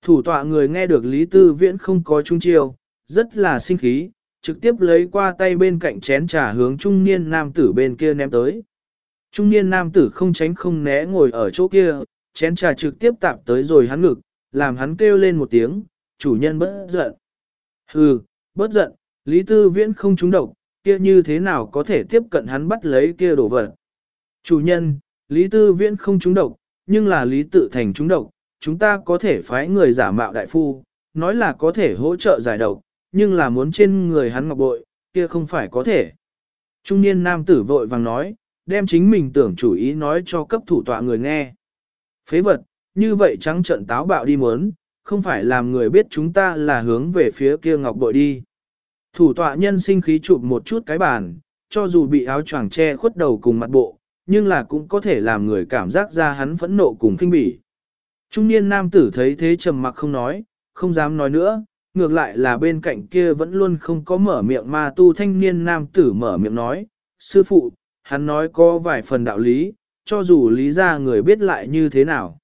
Thủ tọa người nghe được Lý Tư Viễn không có trung chiêu, rất là sinh khí, trực tiếp lấy qua tay bên cạnh chén trà hướng trung niên nam tử bên kia ném tới. Trung niên nam tử không tránh không né ngồi ở chỗ kia, chén trà trực tiếp tạp tới rồi hắn ngực, làm hắn kêu lên một tiếng, chủ nhân bất giận. Hừ, bất giận, Lý Tư Viễn không trúng độc, kia như thế nào có thể tiếp cận hắn bắt lấy kia đồ vật. Chủ nhân, Lý Tư Viễn không trúng độc, nhưng là Lý Tự Thành trúng độc, chúng ta có thể phái người giả mạo đại phu, nói là có thể hỗ trợ giải độc, nhưng là muốn trên người hắn ngọc bội, kia không phải có thể. Trung niên nam tử vội vàng nói, đem chính mình tưởng chủ ý nói cho cấp thủ tọa người nghe. Phế vật, như vậy trắng trận táo bạo đi muốn, không phải làm người biết chúng ta là hướng về phía kia ngọc bội đi. Thủ tọa nhân sinh khí chụp một chút cái bàn, cho dù bị áo choàng che khuất đầu cùng mặt bộ, nhưng là cũng có thể làm người cảm giác ra hắn phẫn nộ cùng kinh bỉ. Trung niên nam tử thấy thế trầm mặc không nói, không dám nói nữa, ngược lại là bên cạnh kia vẫn luôn không có mở miệng mà tu thanh niên nam tử mở miệng nói, sư phụ, hắn nói có vài phần đạo lý, cho dù lý ra người biết lại như thế nào.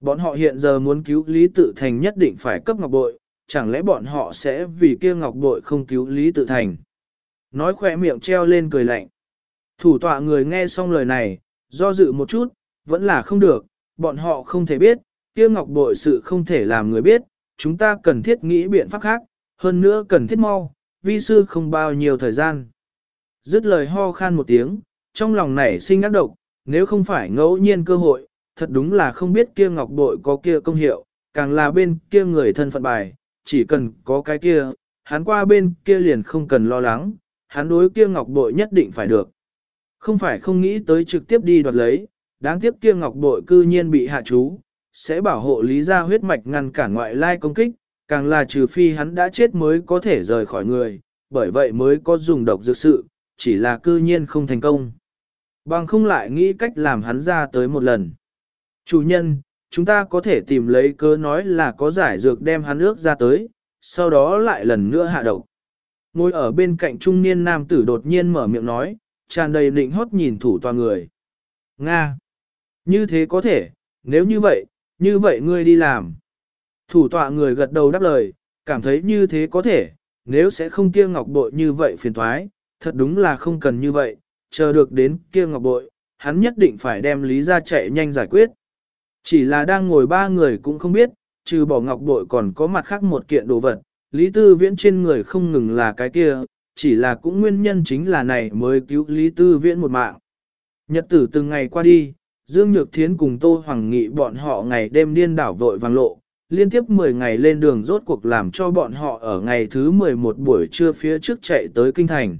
Bọn họ hiện giờ muốn cứu Lý Tự Thành nhất định phải cấp ngọc bội, chẳng lẽ bọn họ sẽ vì kia ngọc bội không cứu Lý Tự Thành. Nói khỏe miệng treo lên cười lạnh. Thủ tọa người nghe xong lời này, do dự một chút, vẫn là không được, bọn họ không thể biết, kia ngọc bội sự không thể làm người biết, chúng ta cần thiết nghĩ biện pháp khác, hơn nữa cần thiết mau, vi sư không bao nhiêu thời gian. Dứt lời ho khan một tiếng, trong lòng nảy sinh ác độc, nếu không phải ngẫu nhiên cơ hội, thật đúng là không biết kia ngọc bội có kia công hiệu, càng là bên kia người thân phận bài, chỉ cần có cái kia, hắn qua bên kia liền không cần lo lắng, hắn đối kia ngọc bội nhất định phải được. Không phải không nghĩ tới trực tiếp đi đoạt lấy, đáng tiếc kia ngọc bội cư nhiên bị hạ chú, sẽ bảo hộ lý gia huyết mạch ngăn cản ngoại lai công kích, càng là trừ phi hắn đã chết mới có thể rời khỏi người, bởi vậy mới có dùng độc dược sự, chỉ là cư nhiên không thành công. Bằng không lại nghĩ cách làm hắn ra tới một lần. Chủ nhân, chúng ta có thể tìm lấy cớ nói là có giải dược đem hắn ước ra tới, sau đó lại lần nữa hạ độc. Ngồi ở bên cạnh trung niên nam tử đột nhiên mở miệng nói, tràn đầy định hót nhìn thủ tòa người. Nga! Như thế có thể, nếu như vậy, như vậy ngươi đi làm. Thủ tọa người gật đầu đáp lời, cảm thấy như thế có thể, nếu sẽ không kia ngọc bội như vậy phiền thoái, thật đúng là không cần như vậy, chờ được đến kia ngọc bội, hắn nhất định phải đem lý ra chạy nhanh giải quyết. Chỉ là đang ngồi ba người cũng không biết, trừ bỏ ngọc bội còn có mặt khác một kiện đồ vật, lý tư viễn trên người không ngừng là cái kia, chỉ là cũng nguyên nhân chính là này mới cứu lý tư viễn một mạng. Nhật tử từng ngày qua đi, Dương Nhược Thiến cùng Tô Hoàng Nghị bọn họ ngày đêm điên đảo vội vàng lộ, liên tiếp 10 ngày lên đường rốt cuộc làm cho bọn họ ở ngày thứ 11 buổi trưa phía trước chạy tới Kinh Thành.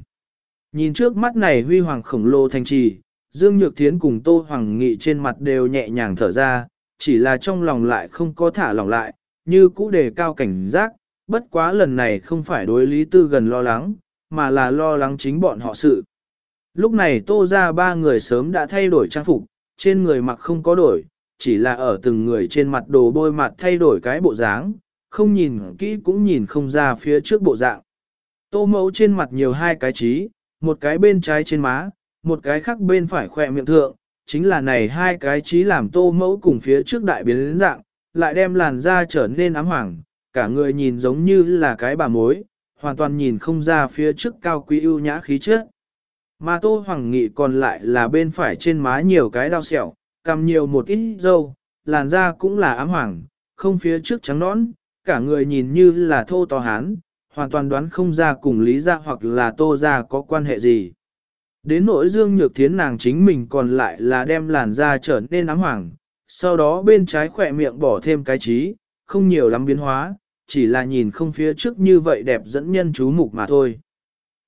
Nhìn trước mắt này huy hoàng khổng lồ thành trì, Dương Nhược Thiến cùng Tô Hoàng Nghị trên mặt đều nhẹ nhàng thở ra, chỉ là trong lòng lại không có thả lòng lại, như cũ đề cao cảnh giác, bất quá lần này không phải đối lý tư gần lo lắng, mà là lo lắng chính bọn họ sự. Lúc này Tô ra ba người sớm đã thay đổi trang phục, trên người mặc không có đổi, chỉ là ở từng người trên mặt đồ bôi mặt thay đổi cái bộ dáng, không nhìn kỹ cũng nhìn không ra phía trước bộ dạng. Tô mẫu trên mặt nhiều hai cái trí, một cái bên trái trên má, một cái khác bên phải khỏe miệng thượng, chính là này hai cái trí làm tô mẫu cùng phía trước đại biến dạng, lại đem làn da trở nên ám hoàng, cả người nhìn giống như là cái bà mối, hoàn toàn nhìn không ra phía trước cao quý ưu nhã khí chất. Mà Tô Hoàng Nghị còn lại là bên phải trên má nhiều cái đau sẹo, cầm nhiều một ít dâu, làn da cũng là ám hoàng, không phía trước trắng nõn, cả người nhìn như là thô to hán, hoàn toàn đoán không ra cùng lý Gia hoặc là tô Gia có quan hệ gì. Đến nỗi dương nhược thiến nàng chính mình còn lại là đem làn da trở nên ám hoàng, sau đó bên trái khỏe miệng bỏ thêm cái trí, không nhiều lắm biến hóa, chỉ là nhìn không phía trước như vậy đẹp dẫn nhân chú mục mà thôi.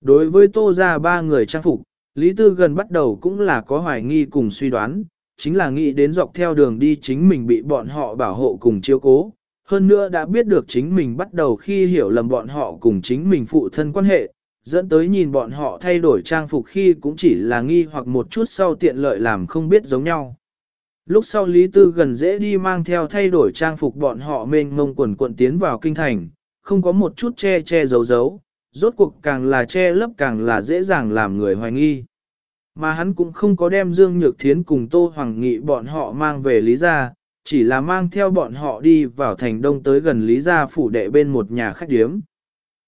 Đối với tô Gia ba người trang phục, Lý Tư gần bắt đầu cũng là có hoài nghi cùng suy đoán, chính là nghĩ đến dọc theo đường đi chính mình bị bọn họ bảo hộ cùng chiếu cố. Hơn nữa đã biết được chính mình bắt đầu khi hiểu lầm bọn họ cùng chính mình phụ thân quan hệ, dẫn tới nhìn bọn họ thay đổi trang phục khi cũng chỉ là nghi hoặc một chút sau tiện lợi làm không biết giống nhau. Lúc sau Lý Tư gần dễ đi mang theo thay đổi trang phục bọn họ mênh mông quần quận tiến vào kinh thành, không có một chút che che giấu giấu, rốt cuộc càng là che lấp càng là dễ dàng làm người hoài nghi. Mà hắn cũng không có đem Dương Nhược Thiến cùng Tô Hoàng Nghị bọn họ mang về Lý Gia, chỉ là mang theo bọn họ đi vào thành đông tới gần Lý Gia phủ đệ bên một nhà khách điếm.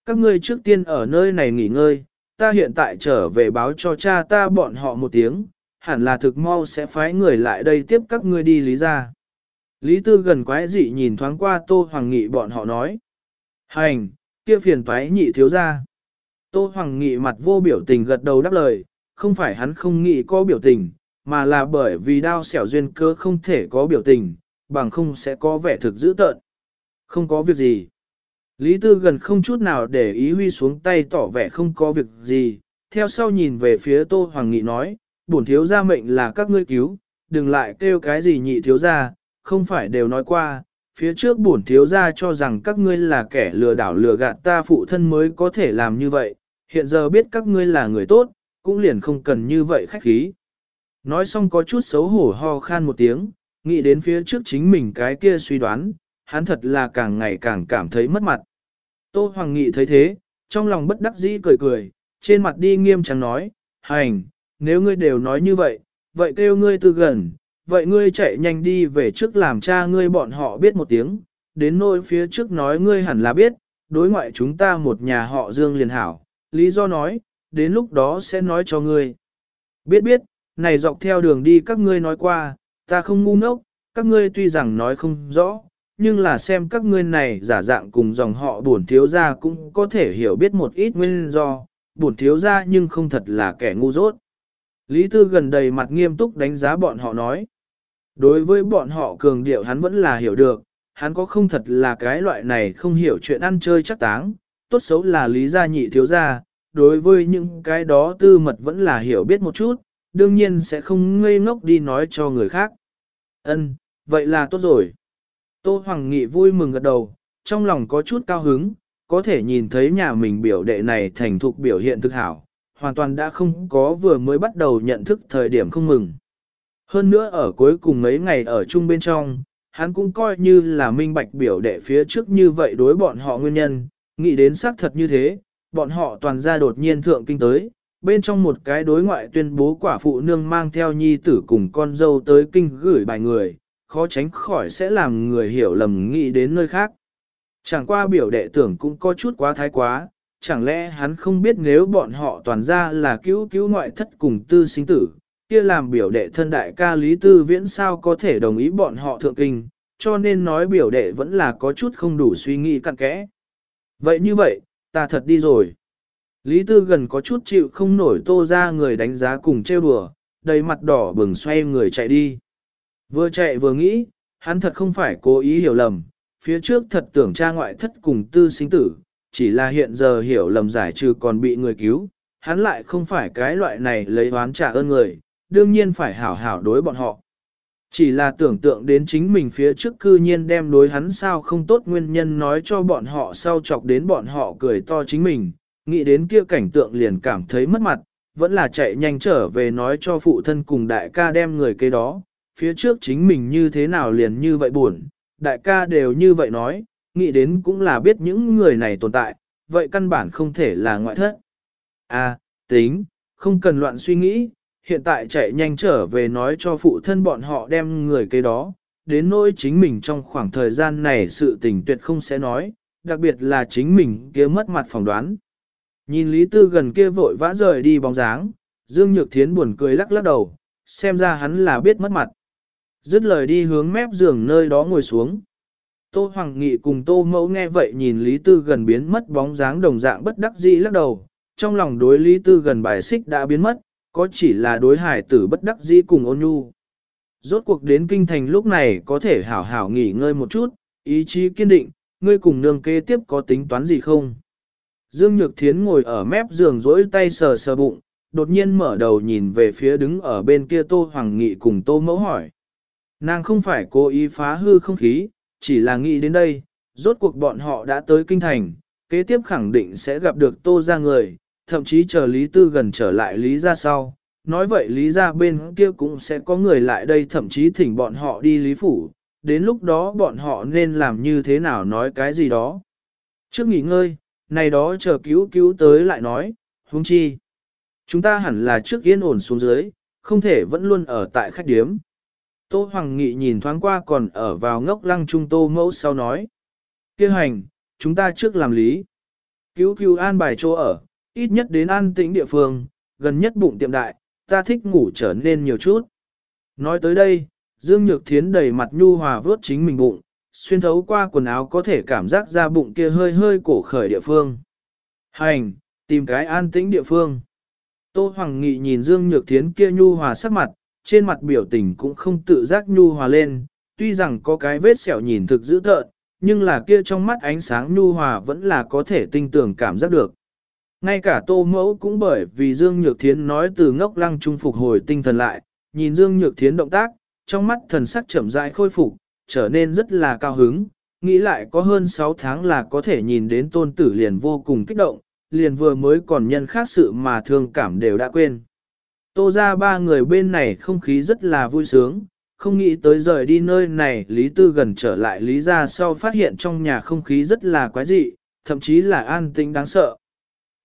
Các ngươi trước tiên ở nơi này nghỉ ngơi, ta hiện tại trở về báo cho cha ta bọn họ một tiếng, hẳn là thực mau sẽ phái người lại đây tiếp các ngươi đi Lý Gia. Lý Tư gần quái dị nhìn thoáng qua Tô Hoàng Nghị bọn họ nói. Hành, kia phiền toái nhị thiếu ra. Tô Hoàng Nghị mặt vô biểu tình gật đầu đáp lời, không phải hắn không nghĩ có biểu tình, mà là bởi vì đao xẻo duyên cơ không thể có biểu tình, bằng không sẽ có vẻ thực dữ tợn. Không có việc gì. Lý Tư gần không chút nào để ý huy xuống tay tỏ vẻ không có việc gì, theo sau nhìn về phía Tô Hoàng Nghị nói, bổn thiếu gia mệnh là các ngươi cứu, đừng lại kêu cái gì nhị thiếu gia, không phải đều nói qua, phía trước bổn thiếu gia cho rằng các ngươi là kẻ lừa đảo lừa gạt ta phụ thân mới có thể làm như vậy, hiện giờ biết các ngươi là người tốt, cũng liền không cần như vậy khách khí. Nói xong có chút xấu hổ ho khan một tiếng, nghĩ đến phía trước chính mình cái kia suy đoán, hắn thật là càng ngày càng cảm thấy mất mặt. Tô Hoàng Nghị thấy thế, trong lòng bất đắc dĩ cười cười, trên mặt đi nghiêm trang nói, hành, nếu ngươi đều nói như vậy, vậy kêu ngươi từ gần, vậy ngươi chạy nhanh đi về trước làm cha ngươi bọn họ biết một tiếng, đến nỗi phía trước nói ngươi hẳn là biết, đối ngoại chúng ta một nhà họ Dương liền hảo, lý do nói, đến lúc đó sẽ nói cho ngươi. Biết biết, này dọc theo đường đi các ngươi nói qua, ta không ngu ngốc, các ngươi tuy rằng nói không rõ, nhưng là xem các ngươi này giả dạng cùng dòng họ bổn thiếu gia cũng có thể hiểu biết một ít nguyên do, bổn thiếu gia nhưng không thật là kẻ ngu dốt. Lý Tư gần đầy mặt nghiêm túc đánh giá bọn họ nói. Đối với bọn họ cường điệu hắn vẫn là hiểu được, hắn có không thật là cái loại này không hiểu chuyện ăn chơi chắc táng, tốt xấu là lý gia nhị thiếu gia, đối với những cái đó tư mật vẫn là hiểu biết một chút, đương nhiên sẽ không ngây ngốc đi nói cho người khác. Ân, vậy là tốt rồi. Tô Hoàng Nghị vui mừng gật đầu, trong lòng có chút cao hứng, có thể nhìn thấy nhà mình biểu đệ này thành thục biểu hiện thực hảo, hoàn toàn đã không có vừa mới bắt đầu nhận thức thời điểm không mừng. Hơn nữa ở cuối cùng mấy ngày ở chung bên trong, hắn cũng coi như là minh bạch biểu đệ phía trước như vậy đối bọn họ nguyên nhân, nghĩ đến xác thật như thế, bọn họ toàn ra đột nhiên thượng kinh tới, bên trong một cái đối ngoại tuyên bố quả phụ nương mang theo nhi tử cùng con dâu tới kinh gửi bài người, khó tránh khỏi sẽ làm người hiểu lầm nghĩ đến nơi khác. Chẳng qua biểu đệ tưởng cũng có chút quá thái quá, chẳng lẽ hắn không biết nếu bọn họ toàn ra là cứu cứu ngoại thất cùng tư sinh tử, kia làm biểu đệ thân đại ca Lý Tư Viễn sao có thể đồng ý bọn họ thượng kinh, cho nên nói biểu đệ vẫn là có chút không đủ suy nghĩ cặn kẽ. Vậy như vậy, ta thật đi rồi. Lý Tư gần có chút chịu không nổi tô ra người đánh giá cùng trêu đùa, đầy mặt đỏ bừng xoay người chạy đi. Vừa chạy vừa nghĩ, hắn thật không phải cố ý hiểu lầm, phía trước thật tưởng cha ngoại thất cùng tư sinh tử, chỉ là hiện giờ hiểu lầm giải trừ còn bị người cứu, hắn lại không phải cái loại này lấy oán trả ơn người, đương nhiên phải hảo hảo đối bọn họ. Chỉ là tưởng tượng đến chính mình phía trước cư nhiên đem đối hắn sao không tốt nguyên nhân nói cho bọn họ sau chọc đến bọn họ cười to chính mình, nghĩ đến kia cảnh tượng liền cảm thấy mất mặt, vẫn là chạy nhanh trở về nói cho phụ thân cùng đại ca đem người kế đó, phía trước chính mình như thế nào liền như vậy buồn, đại ca đều như vậy nói, nghĩ đến cũng là biết những người này tồn tại, vậy căn bản không thể là ngoại thất. À, tính, không cần loạn suy nghĩ, hiện tại chạy nhanh trở về nói cho phụ thân bọn họ đem người kế đó, đến nỗi chính mình trong khoảng thời gian này sự tình tuyệt không sẽ nói, đặc biệt là chính mình kia mất mặt phỏng đoán. Nhìn Lý Tư gần kia vội vã rời đi bóng dáng, Dương Nhược Thiến buồn cười lắc lắc đầu, xem ra hắn là biết mất mặt. Dứt lời đi hướng mép giường nơi đó ngồi xuống. Tô Hoàng Nghị cùng Tô Mẫu nghe vậy nhìn Lý Tư gần biến mất bóng dáng đồng dạng bất đắc dĩ lắc đầu, trong lòng đối Lý Tư gần bài xích đã biến mất, có chỉ là đối hải tử bất đắc dĩ cùng ôn nhu. Rốt cuộc đến kinh thành lúc này có thể hảo hảo nghỉ ngơi một chút, ý chí kiên định, ngươi cùng nương kế tiếp có tính toán gì không? Dương Nhược Thiến ngồi ở mép giường rỗi tay sờ sờ bụng, đột nhiên mở đầu nhìn về phía đứng ở bên kia Tô Hoàng Nghị cùng Tô Mẫu hỏi. Nàng không phải cố ý phá hư không khí, chỉ là nghĩ đến đây, rốt cuộc bọn họ đã tới kinh thành, kế tiếp khẳng định sẽ gặp được Tô ra người, thậm chí chờ Lý Tư gần trở lại Lý ra sau. Nói vậy Lý ra bên kia cũng sẽ có người lại đây thậm chí thỉnh bọn họ đi Lý Phủ, đến lúc đó bọn họ nên làm như thế nào nói cái gì đó. Trước nghỉ ngơi, này đó chờ cứu cứu tới lại nói, huống chi. Chúng ta hẳn là trước yên ổn xuống dưới, không thể vẫn luôn ở tại khách điếm. Tô Hoàng Nghị nhìn thoáng qua còn ở vào ngốc lăng trung tô mẫu sau nói. Kêu hành, chúng ta trước làm lý. Cứu cứu an bài chỗ ở, ít nhất đến an tĩnh địa phương, gần nhất bụng tiệm đại, ta thích ngủ trở nên nhiều chút. Nói tới đây, Dương Nhược Thiến đầy mặt nhu hòa vớt chính mình bụng, xuyên thấu qua quần áo có thể cảm giác ra bụng kia hơi hơi cổ khởi địa phương. Hành, tìm cái an tĩnh địa phương. Tô Hoàng Nghị nhìn Dương Nhược Thiến kia nhu hòa sắc mặt, trên mặt biểu tình cũng không tự giác nhu hòa lên, tuy rằng có cái vết sẹo nhìn thực dữ tợn, nhưng là kia trong mắt ánh sáng nhu hòa vẫn là có thể tinh tưởng cảm giác được. Ngay cả tô mẫu cũng bởi vì Dương Nhược Thiến nói từ ngốc lăng trung phục hồi tinh thần lại, nhìn Dương Nhược Thiến động tác, trong mắt thần sắc chậm rãi khôi phục, trở nên rất là cao hứng, nghĩ lại có hơn 6 tháng là có thể nhìn đến tôn tử liền vô cùng kích động, liền vừa mới còn nhân khác sự mà thương cảm đều đã quên. Tô ra ba người bên này không khí rất là vui sướng, không nghĩ tới rời đi nơi này Lý Tư gần trở lại Lý ra sau phát hiện trong nhà không khí rất là quái dị, thậm chí là an tĩnh đáng sợ.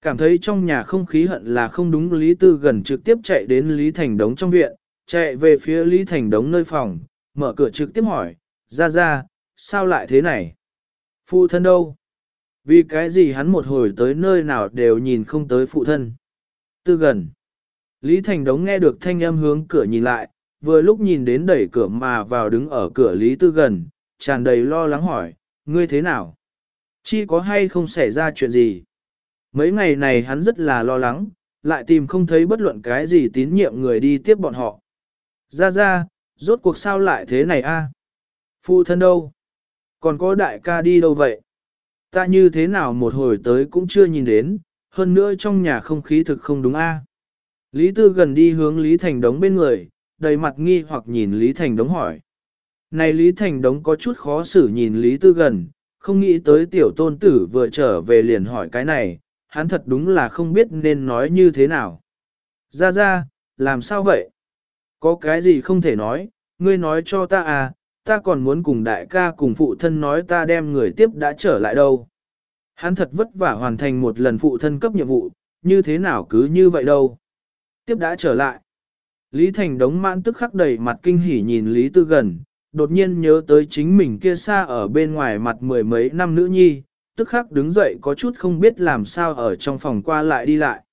Cảm thấy trong nhà không khí hận là không đúng Lý Tư gần trực tiếp chạy đến Lý Thành Đống trong viện, chạy về phía Lý Thành Đống nơi phòng, mở cửa trực tiếp hỏi, ra ra, sao lại thế này? Phụ thân đâu? Vì cái gì hắn một hồi tới nơi nào đều nhìn không tới phụ thân? Tư gần. Lý Thành Đống nghe được thanh âm hướng cửa nhìn lại, vừa lúc nhìn đến đẩy cửa mà vào đứng ở cửa Lý Tư gần, tràn đầy lo lắng hỏi, ngươi thế nào? Chi có hay không xảy ra chuyện gì? Mấy ngày này hắn rất là lo lắng, lại tìm không thấy bất luận cái gì tín nhiệm người đi tiếp bọn họ. Ra ra, rốt cuộc sao lại thế này a? Phụ thân đâu? Còn có đại ca đi đâu vậy? Ta như thế nào một hồi tới cũng chưa nhìn đến, hơn nữa trong nhà không khí thực không đúng a. Lý Tư gần đi hướng Lý Thành Đống bên người, đầy mặt nghi hoặc nhìn Lý Thành Đống hỏi. Này Lý Thành Đống có chút khó xử nhìn Lý Tư gần, không nghĩ tới tiểu tôn tử vừa trở về liền hỏi cái này, hắn thật đúng là không biết nên nói như thế nào. Ra ra, làm sao vậy? Có cái gì không thể nói, ngươi nói cho ta à, ta còn muốn cùng đại ca cùng phụ thân nói ta đem người tiếp đã trở lại đâu. Hắn thật vất vả hoàn thành một lần phụ thân cấp nhiệm vụ, như thế nào cứ như vậy đâu. Tiếp đã trở lại. Lý Thành đống mãn tức khắc đầy mặt kinh hỉ nhìn Lý Tư gần, đột nhiên nhớ tới chính mình kia xa ở bên ngoài mặt mười mấy năm nữ nhi, tức khắc đứng dậy có chút không biết làm sao ở trong phòng qua lại đi lại.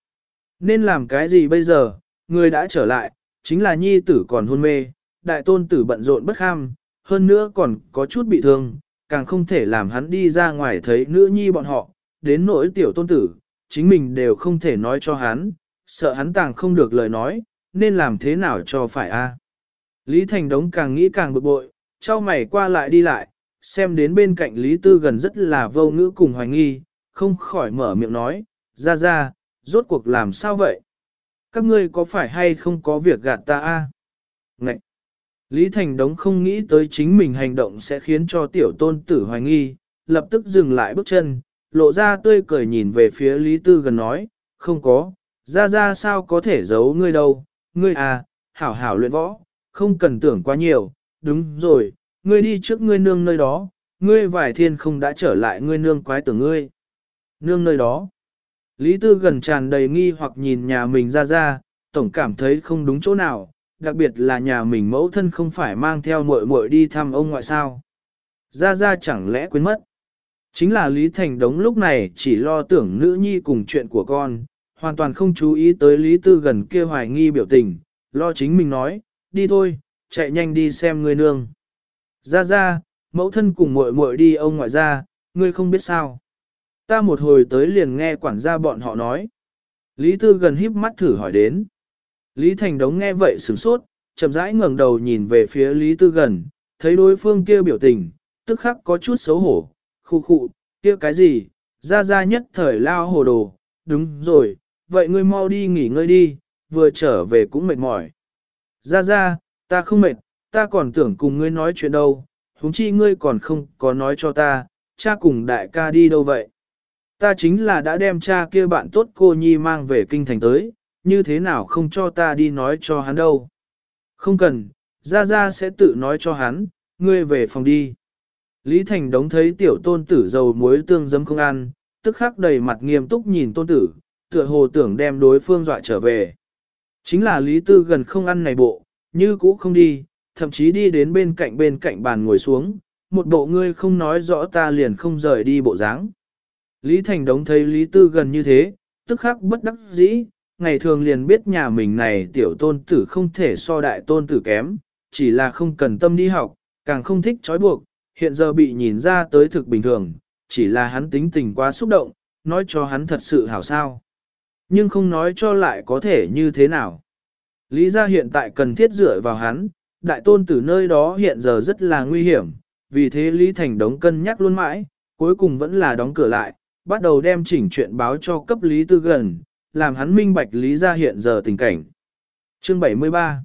Nên làm cái gì bây giờ, người đã trở lại, chính là nhi tử còn hôn mê, đại tôn tử bận rộn bất kham, hơn nữa còn có chút bị thương, càng không thể làm hắn đi ra ngoài thấy nữ nhi bọn họ, đến nỗi tiểu tôn tử, chính mình đều không thể nói cho hắn, sợ hắn tàng không được lời nói, nên làm thế nào cho phải a? Lý Thành Đống càng nghĩ càng bực bội, trao mày qua lại đi lại, xem đến bên cạnh Lý Tư gần rất là vô ngữ cùng hoài nghi, không khỏi mở miệng nói, ra ra, rốt cuộc làm sao vậy? Các ngươi có phải hay không có việc gạt ta a? Ngậy! Lý Thành Đống không nghĩ tới chính mình hành động sẽ khiến cho tiểu tôn tử hoài nghi, lập tức dừng lại bước chân, lộ ra tươi cười nhìn về phía Lý Tư gần nói, không có, ra ra sao có thể giấu ngươi đâu, ngươi à, hảo hảo luyện võ, không cần tưởng quá nhiều, đúng rồi, ngươi đi trước ngươi nương nơi đó, ngươi vải thiên không đã trở lại ngươi nương quái tưởng ngươi. Nương nơi đó. Lý Tư gần tràn đầy nghi hoặc nhìn nhà mình ra ra, tổng cảm thấy không đúng chỗ nào, đặc biệt là nhà mình mẫu thân không phải mang theo muội muội đi thăm ông ngoại sao. Ra ra chẳng lẽ quên mất. Chính là Lý Thành Đống lúc này chỉ lo tưởng nữ nhi cùng chuyện của con, hoàn toàn không chú ý tới Lý Tư gần kia hoài nghi biểu tình, lo chính mình nói, đi thôi, chạy nhanh đi xem người nương. Ra ra, mẫu thân cùng muội muội đi ông ngoại ra, ngươi không biết sao. Ta một hồi tới liền nghe quản gia bọn họ nói. Lý Tư gần híp mắt thử hỏi đến. Lý Thành Đống nghe vậy sửng sốt, chậm rãi ngẩng đầu nhìn về phía Lý Tư gần, thấy đối phương kia biểu tình, tức khắc có chút xấu hổ, khu khụ, kia cái gì, ra ra nhất thời lao hồ đồ, đúng rồi, vậy ngươi mau đi nghỉ ngơi đi, vừa trở về cũng mệt mỏi. Ra ra, ta không mệt, ta còn tưởng cùng ngươi nói chuyện đâu, huống chi ngươi còn không có nói cho ta, cha cùng đại ca đi đâu vậy? Ta chính là đã đem cha kia bạn tốt cô Nhi mang về kinh thành tới, như thế nào không cho ta đi nói cho hắn đâu? Không cần, ra ra sẽ tự nói cho hắn, ngươi về phòng đi. Lý Thành đống thấy tiểu tôn tử dầu muối tương dấm không ăn, tức khắc đầy mặt nghiêm túc nhìn tôn tử, tựa hồ tưởng đem đối phương dọa trở về. Chính là Lý Tư gần không ăn này bộ, như cũ không đi, thậm chí đi đến bên cạnh bên cạnh bàn ngồi xuống, một bộ ngươi không nói rõ ta liền không rời đi bộ dáng. Lý Thành Đống thấy Lý Tư gần như thế, tức khắc bất đắc dĩ, ngày thường liền biết nhà mình này tiểu tôn tử không thể so đại tôn tử kém, chỉ là không cần tâm đi học, càng không thích trói buộc, hiện giờ bị nhìn ra tới thực bình thường, chỉ là hắn tính tình quá xúc động, nói cho hắn thật sự hảo sao. Nhưng không nói cho lại có thể như thế nào. Lý gia hiện tại cần thiết dựa vào hắn, đại tôn tử nơi đó hiện giờ rất là nguy hiểm, vì thế Lý Thành đóng cân nhắc luôn mãi, cuối cùng vẫn là đóng cửa lại, bắt đầu đem chỉnh chuyện báo cho cấp Lý Tư gần, làm hắn minh bạch Lý gia hiện giờ tình cảnh. Chương 73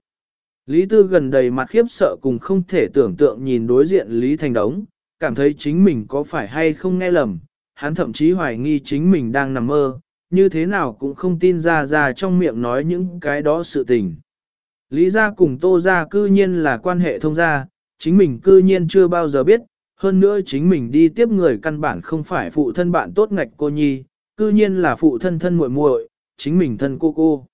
Lý Tư gần đầy mặt khiếp sợ cùng không thể tưởng tượng nhìn đối diện Lý Thành Đống, cảm thấy chính mình có phải hay không nghe lầm, hắn thậm chí hoài nghi chính mình đang nằm mơ, như thế nào cũng không tin ra ra trong miệng nói những cái đó sự tình. Lý gia cùng Tô gia cư nhiên là quan hệ thông gia, chính mình cư nhiên chưa bao giờ biết, hơn nữa chính mình đi tiếp người căn bản không phải phụ thân bạn tốt ngạch cô nhi, cư nhiên là phụ thân thân muội muội, chính mình thân cô cô.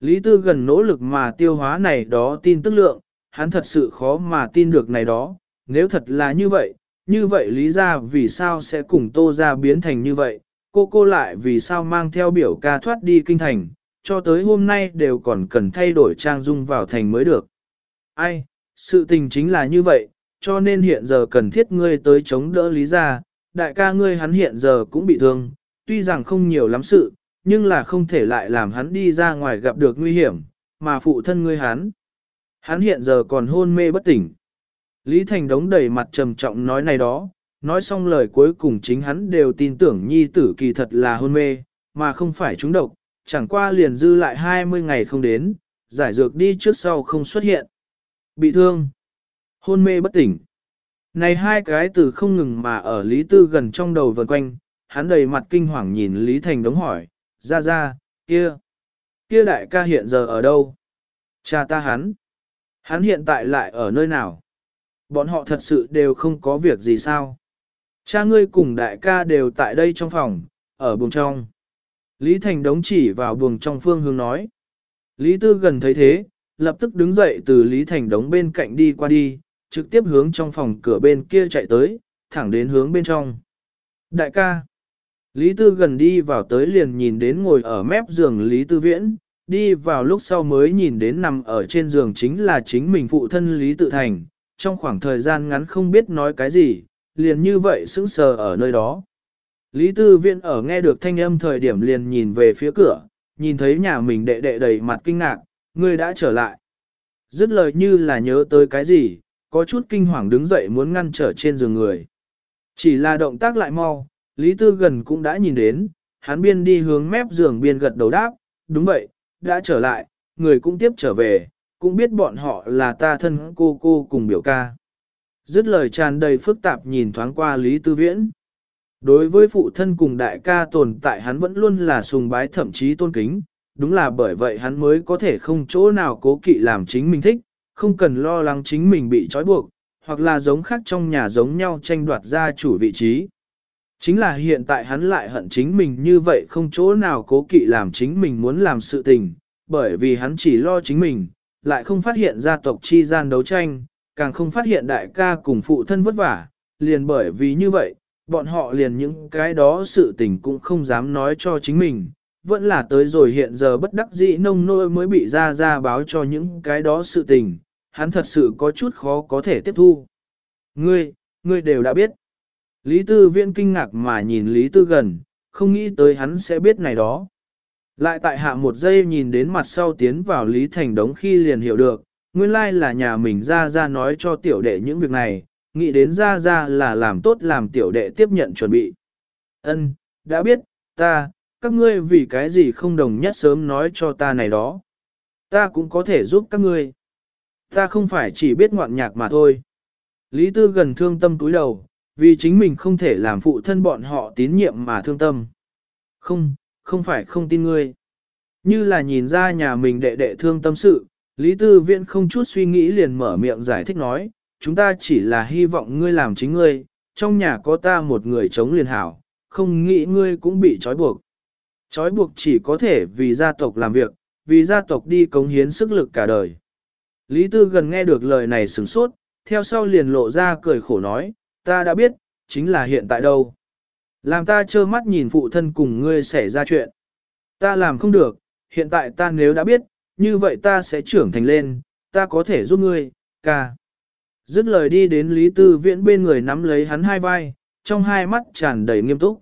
Lý Tư gần nỗ lực mà tiêu hóa này đó tin tức lượng, hắn thật sự khó mà tin được này đó, nếu thật là như vậy, như vậy Lý gia vì sao sẽ cùng Tô gia biến thành như vậy, cô cô lại vì sao mang theo biểu ca thoát đi kinh thành, cho tới hôm nay đều còn cần thay đổi trang dung vào thành mới được. Ai, sự tình chính là như vậy, cho nên hiện giờ cần thiết ngươi tới chống đỡ lý gia, đại ca ngươi hắn hiện giờ cũng bị thương, tuy rằng không nhiều lắm sự, nhưng là không thể lại làm hắn đi ra ngoài gặp được nguy hiểm, mà phụ thân ngươi hắn. Hắn hiện giờ còn hôn mê bất tỉnh. Lý Thành đống đầy mặt trầm trọng nói này đó, nói xong lời cuối cùng chính hắn đều tin tưởng nhi tử kỳ thật là hôn mê, mà không phải trúng độc, chẳng qua liền dư lại 20 ngày không đến, giải dược đi trước sau không xuất hiện. Bị thương, hôn mê bất tỉnh. Này hai cái từ không ngừng mà ở Lý Tư gần trong đầu vần quanh, hắn đầy mặt kinh hoàng nhìn Lý Thành đống hỏi, ra ra, kia, kia đại ca hiện giờ ở đâu? Cha ta hắn, hắn hiện tại lại ở nơi nào? Bọn họ thật sự đều không có việc gì sao? Cha ngươi cùng đại ca đều tại đây trong phòng, ở buồng trong. Lý Thành đống chỉ vào buồng trong phương hướng nói. Lý Tư gần thấy thế, lập tức đứng dậy từ Lý Thành đống bên cạnh đi qua đi, trực tiếp hướng trong phòng cửa bên kia chạy tới, thẳng đến hướng bên trong. Đại ca. Lý Tư gần đi vào tới liền nhìn đến ngồi ở mép giường Lý Tư Viễn, đi vào lúc sau mới nhìn đến nằm ở trên giường chính là chính mình phụ thân Lý Tự Thành, trong khoảng thời gian ngắn không biết nói cái gì, liền như vậy sững sờ ở nơi đó. Lý Tư Viễn ở nghe được thanh âm thời điểm liền nhìn về phía cửa, nhìn thấy nhà mình đệ đệ đầy mặt kinh ngạc, người đã trở lại. Dứt lời như là nhớ tới cái gì, có chút kinh hoàng đứng dậy muốn ngăn trở trên giường người. Chỉ là động tác lại mau, Lý Tư gần cũng đã nhìn đến, hắn biên đi hướng mép giường biên gật đầu đáp, đúng vậy, đã trở lại, người cũng tiếp trở về, cũng biết bọn họ là ta thân cô cô cùng biểu ca. Dứt lời tràn đầy phức tạp nhìn thoáng qua Lý Tư Viễn. Đối với phụ thân cùng đại ca tồn tại hắn vẫn luôn là sùng bái thậm chí tôn kính, đúng là bởi vậy hắn mới có thể không chỗ nào cố kỵ làm chính mình thích, không cần lo lắng chính mình bị trói buộc, hoặc là giống khác trong nhà giống nhau tranh đoạt gia chủ vị trí. Chính là hiện tại hắn lại hận chính mình như vậy không chỗ nào cố kỵ làm chính mình muốn làm sự tình, bởi vì hắn chỉ lo chính mình, lại không phát hiện gia tộc chi gian đấu tranh, càng không phát hiện đại ca cùng phụ thân vất vả, liền bởi vì như vậy, bọn họ liền những cái đó sự tình cũng không dám nói cho chính mình, vẫn là tới rồi hiện giờ bất đắc dĩ nông nôi mới bị ra ra báo cho những cái đó sự tình, hắn thật sự có chút khó có thể tiếp thu. Ngươi, ngươi đều đã biết. Lý Tư Viễn kinh ngạc mà nhìn Lý Tư gần, không nghĩ tới hắn sẽ biết này đó. Lại tại hạ một giây nhìn đến mặt sau tiến vào Lý Thành Đống khi liền hiểu được, nguyên lai là nhà mình ra ra nói cho tiểu đệ những việc này, nghĩ đến ra ra là làm tốt làm tiểu đệ tiếp nhận chuẩn bị. Ân, đã biết, ta, các ngươi vì cái gì không đồng nhất sớm nói cho ta này đó. ta cũng có thể giúp các ngươi. Ta không phải chỉ biết ngoạn nhạc mà thôi. Lý Tư gần thương tâm túi đầu, vì chính mình không thể làm phụ thân bọn họ tín nhiệm mà thương tâm. Không, không phải không tin ngươi. Như là nhìn ra nhà mình đệ đệ thương tâm sự, Lý Tư Viễn không chút suy nghĩ liền mở miệng giải thích nói, chúng ta chỉ là hy vọng ngươi làm chính ngươi, trong nhà có ta một người chống liền hảo, không nghĩ ngươi cũng bị trói buộc. Trói buộc chỉ có thể vì gia tộc làm việc, vì gia tộc đi cống hiến sức lực cả đời. Lý Tư gần nghe được lời này sửng sốt, theo sau liền lộ ra cười khổ nói, ta đã biết, chính là hiện tại đâu. Làm ta trơ mắt nhìn phụ thân cùng ngươi xảy ra chuyện. Ta làm không được, hiện tại ta nếu đã biết, như vậy ta sẽ trưởng thành lên, ta có thể giúp ngươi, ca. Dứt lời đi đến Lý Tư Viễn bên người nắm lấy hắn hai vai, trong hai mắt tràn đầy nghiêm túc.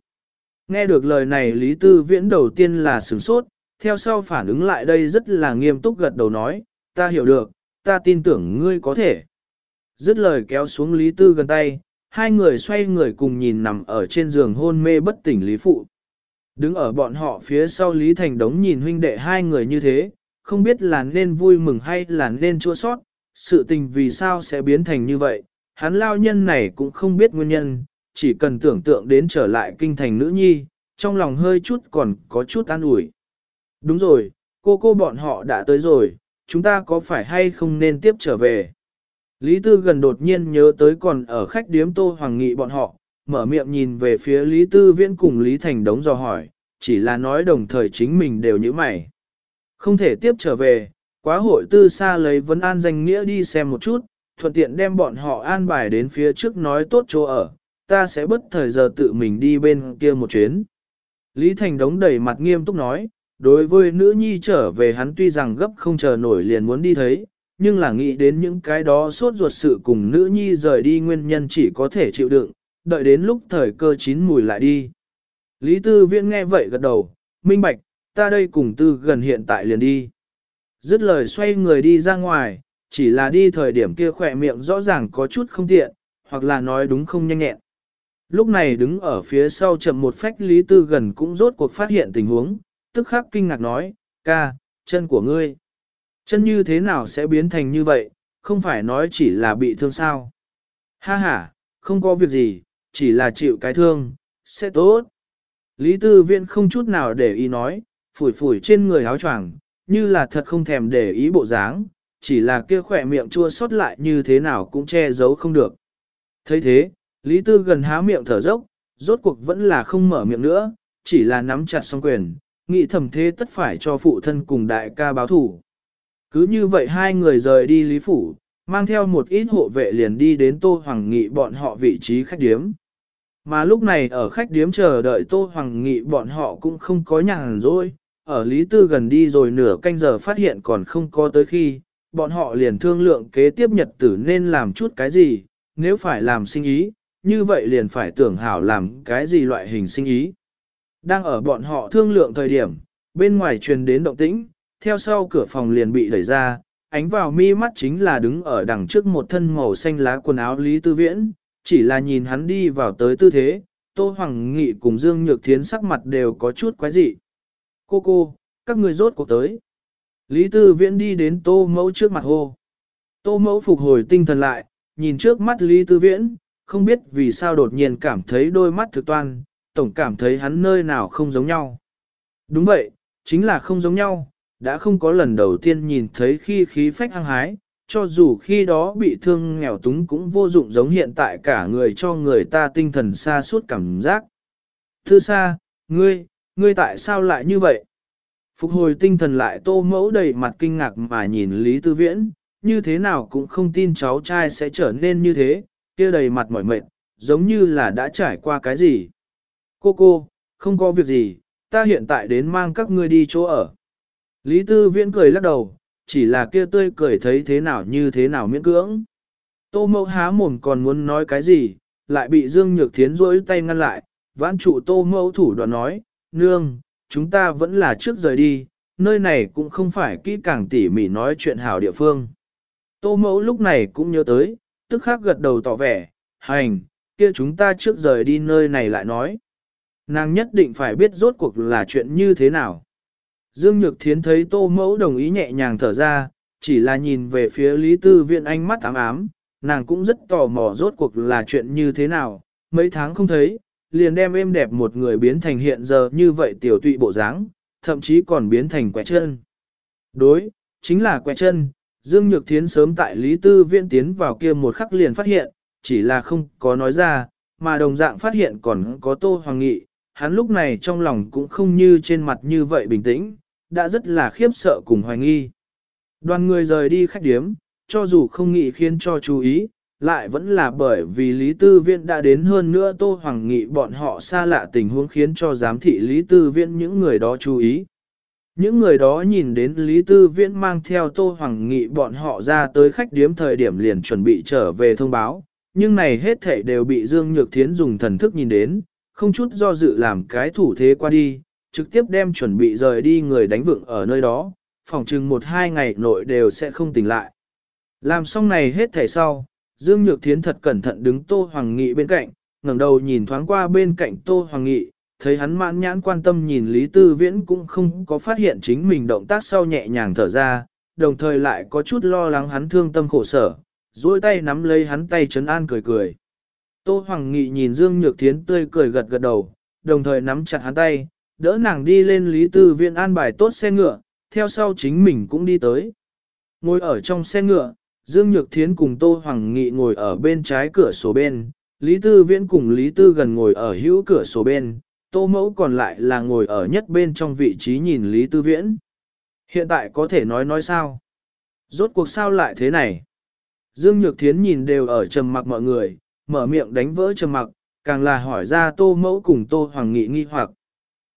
Nghe được lời này Lý Tư Viễn đầu tiên là sửng sốt, theo sau phản ứng lại đây rất là nghiêm túc gật đầu nói, ta hiểu được, ta tin tưởng ngươi có thể. Dứt lời kéo xuống Lý Tư gần tay, hai người xoay người cùng nhìn nằm ở trên giường hôn mê bất tỉnh Lý Phụ. Đứng ở bọn họ phía sau Lý Thành Đống nhìn huynh đệ hai người như thế, không biết là nên vui mừng hay là nên chua sót, sự tình vì sao sẽ biến thành như vậy, hắn lao nhân này cũng không biết nguyên nhân, chỉ cần tưởng tượng đến trở lại kinh thành nữ nhi, trong lòng hơi chút còn có chút an ủi. Đúng rồi, cô cô bọn họ đã tới rồi, chúng ta có phải hay không nên tiếp trở về? Lý Tư gần đột nhiên nhớ tới còn ở khách điếm Tô Hoàng Nghị bọn họ, mở miệng nhìn về phía Lý Tư Viễn cùng Lý Thành Đống dò hỏi, chỉ là nói đồng thời chính mình đều như mày. Không thể tiếp trở về, quá hội tư xa lấy vấn an danh nghĩa đi xem một chút, thuận tiện đem bọn họ an bài đến phía trước nói tốt chỗ ở, ta sẽ bất thời giờ tự mình đi bên kia một chuyến. Lý Thành Đống đầy mặt nghiêm túc nói, đối với nữ nhi trở về hắn tuy rằng gấp không chờ nổi liền muốn đi thấy, nhưng là nghĩ đến những cái đó suốt ruột sự cùng nữ nhi rời đi nguyên nhân chỉ có thể chịu đựng, đợi đến lúc thời cơ chín mùi lại đi. Lý Tư Viễn nghe vậy gật đầu, minh bạch, ta đây cùng tư gần hiện tại liền đi. Dứt lời xoay người đi ra ngoài, chỉ là đi thời điểm kia khỏe miệng rõ ràng có chút không tiện, hoặc là nói đúng không nhanh nhẹn. Lúc này đứng ở phía sau chậm một phách Lý Tư gần cũng rốt cuộc phát hiện tình huống, tức khắc kinh ngạc nói, ca, chân của ngươi. Chân như thế nào sẽ biến thành như vậy, không phải nói chỉ là bị thương sao. Ha ha, không có việc gì, chỉ là chịu cái thương, sẽ tốt. Lý Tư viện không chút nào để ý nói, phủi phủi trên người áo choàng, như là thật không thèm để ý bộ dáng, chỉ là kia khỏe miệng chua xót lại như thế nào cũng che giấu không được. thấy thế, Lý Tư gần há miệng thở dốc, rốt cuộc vẫn là không mở miệng nữa, chỉ là nắm chặt song quyền, nghĩ thầm thế tất phải cho phụ thân cùng đại ca báo thủ. Cứ như vậy hai người rời đi Lý Phủ, mang theo một ít hộ vệ liền đi đến Tô Hoàng Nghị bọn họ vị trí khách điếm. Mà lúc này ở khách điếm chờ đợi Tô Hoàng Nghị bọn họ cũng không có nhàn rỗi, ở Lý Tư gần đi rồi nửa canh giờ phát hiện còn không có tới khi, bọn họ liền thương lượng kế tiếp nhật tử nên làm chút cái gì, nếu phải làm sinh ý, như vậy liền phải tưởng hảo làm cái gì loại hình sinh ý. Đang ở bọn họ thương lượng thời điểm, bên ngoài truyền đến động tĩnh, theo sau cửa phòng liền bị đẩy ra, ánh vào mi mắt chính là đứng ở đằng trước một thân màu xanh lá quần áo Lý Tư Viễn, chỉ là nhìn hắn đi vào tới tư thế, Tô Hoàng Nghị cùng Dương Nhược Thiến sắc mặt đều có chút quái dị. Cô cô, các người rốt cuộc tới. Lý Tư Viễn đi đến Tô Mẫu trước mặt hô. Tô Mẫu phục hồi tinh thần lại, nhìn trước mắt Lý Tư Viễn, không biết vì sao đột nhiên cảm thấy đôi mắt thực toan, tổng cảm thấy hắn nơi nào không giống nhau. Đúng vậy, chính là không giống nhau, đã không có lần đầu tiên nhìn thấy khi khí phách hăng hái, cho dù khi đó bị thương nghèo túng cũng vô dụng giống hiện tại cả người cho người ta tinh thần xa suốt cảm giác. Thư xa, ngươi, ngươi tại sao lại như vậy? Phục hồi tinh thần lại tô mẫu đầy mặt kinh ngạc mà nhìn Lý Tư Viễn, như thế nào cũng không tin cháu trai sẽ trở nên như thế, kia đầy mặt mỏi mệt, giống như là đã trải qua cái gì. Cô cô, không có việc gì, ta hiện tại đến mang các ngươi đi chỗ ở. Lý Tư Viễn cười lắc đầu, chỉ là kia tươi cười thấy thế nào như thế nào miễn cưỡng. Tô mẫu há mồm còn muốn nói cái gì, lại bị Dương Nhược Thiến rỗi tay ngăn lại, vãn trụ tô mẫu thủ đoạn nói, nương, chúng ta vẫn là trước rời đi, nơi này cũng không phải kỹ càng tỉ mỉ nói chuyện hảo địa phương. Tô mẫu lúc này cũng nhớ tới, tức khắc gật đầu tỏ vẻ, hành, kia chúng ta trước rời đi nơi này lại nói. Nàng nhất định phải biết rốt cuộc là chuyện như thế nào. Dương Nhược Thiến thấy tô mẫu đồng ý nhẹ nhàng thở ra, chỉ là nhìn về phía Lý Tư Viện ánh mắt ám ám, nàng cũng rất tò mò rốt cuộc là chuyện như thế nào, mấy tháng không thấy, liền đem êm đẹp một người biến thành hiện giờ như vậy tiểu tụy bộ dáng, thậm chí còn biến thành quẹ chân. Đối, chính là quẹ chân, Dương Nhược Thiến sớm tại Lý Tư Viện tiến vào kia một khắc liền phát hiện, chỉ là không có nói ra, mà đồng dạng phát hiện còn có Tô Hoàng Nghị, hắn lúc này trong lòng cũng không như trên mặt như vậy bình tĩnh, đã rất là khiếp sợ cùng hoài nghi. Đoàn người rời đi khách điếm, cho dù không nghĩ khiến cho chú ý, lại vẫn là bởi vì Lý Tư Viễn đã đến hơn nữa Tô Hoàng Nghị bọn họ xa lạ tình huống khiến cho giám thị Lý Tư Viễn những người đó chú ý. Những người đó nhìn đến Lý Tư Viễn mang theo Tô Hoàng Nghị bọn họ ra tới khách điếm thời điểm liền chuẩn bị trở về thông báo, nhưng này hết thảy đều bị Dương Nhược Thiến dùng thần thức nhìn đến, không chút do dự làm cái thủ thế qua đi, trực tiếp đem chuẩn bị rời đi người đánh vượng ở nơi đó, phòng chừng một hai ngày nội đều sẽ không tỉnh lại. Làm xong này hết thẻ sau, Dương Nhược Thiến thật cẩn thận đứng Tô Hoàng Nghị bên cạnh, ngẩng đầu nhìn thoáng qua bên cạnh Tô Hoàng Nghị, thấy hắn mãn nhãn quan tâm nhìn Lý Tư Viễn cũng không có phát hiện chính mình động tác sau nhẹ nhàng thở ra, đồng thời lại có chút lo lắng hắn thương tâm khổ sở, duỗi tay nắm lấy hắn tay trấn an cười cười. Tô Hoàng Nghị nhìn Dương Nhược Thiến tươi cười gật gật đầu, đồng thời nắm chặt hắn tay, đỡ nàng đi lên Lý Tư Viễn an bài tốt xe ngựa, theo sau chính mình cũng đi tới. Ngồi ở trong xe ngựa, Dương Nhược Thiến cùng Tô Hoàng Nghị ngồi ở bên trái cửa sổ bên, Lý Tư Viễn cùng Lý Tư gần ngồi ở hữu cửa sổ bên, Tô Mẫu còn lại là ngồi ở nhất bên trong vị trí nhìn Lý Tư Viễn. Hiện tại có thể nói nói sao? Rốt cuộc sao lại thế này? Dương Nhược Thiến nhìn đều ở trầm mặc mọi người, mở miệng đánh vỡ trầm mặc, càng là hỏi ra Tô Mẫu cùng Tô Hoàng Nghị nghi hoặc.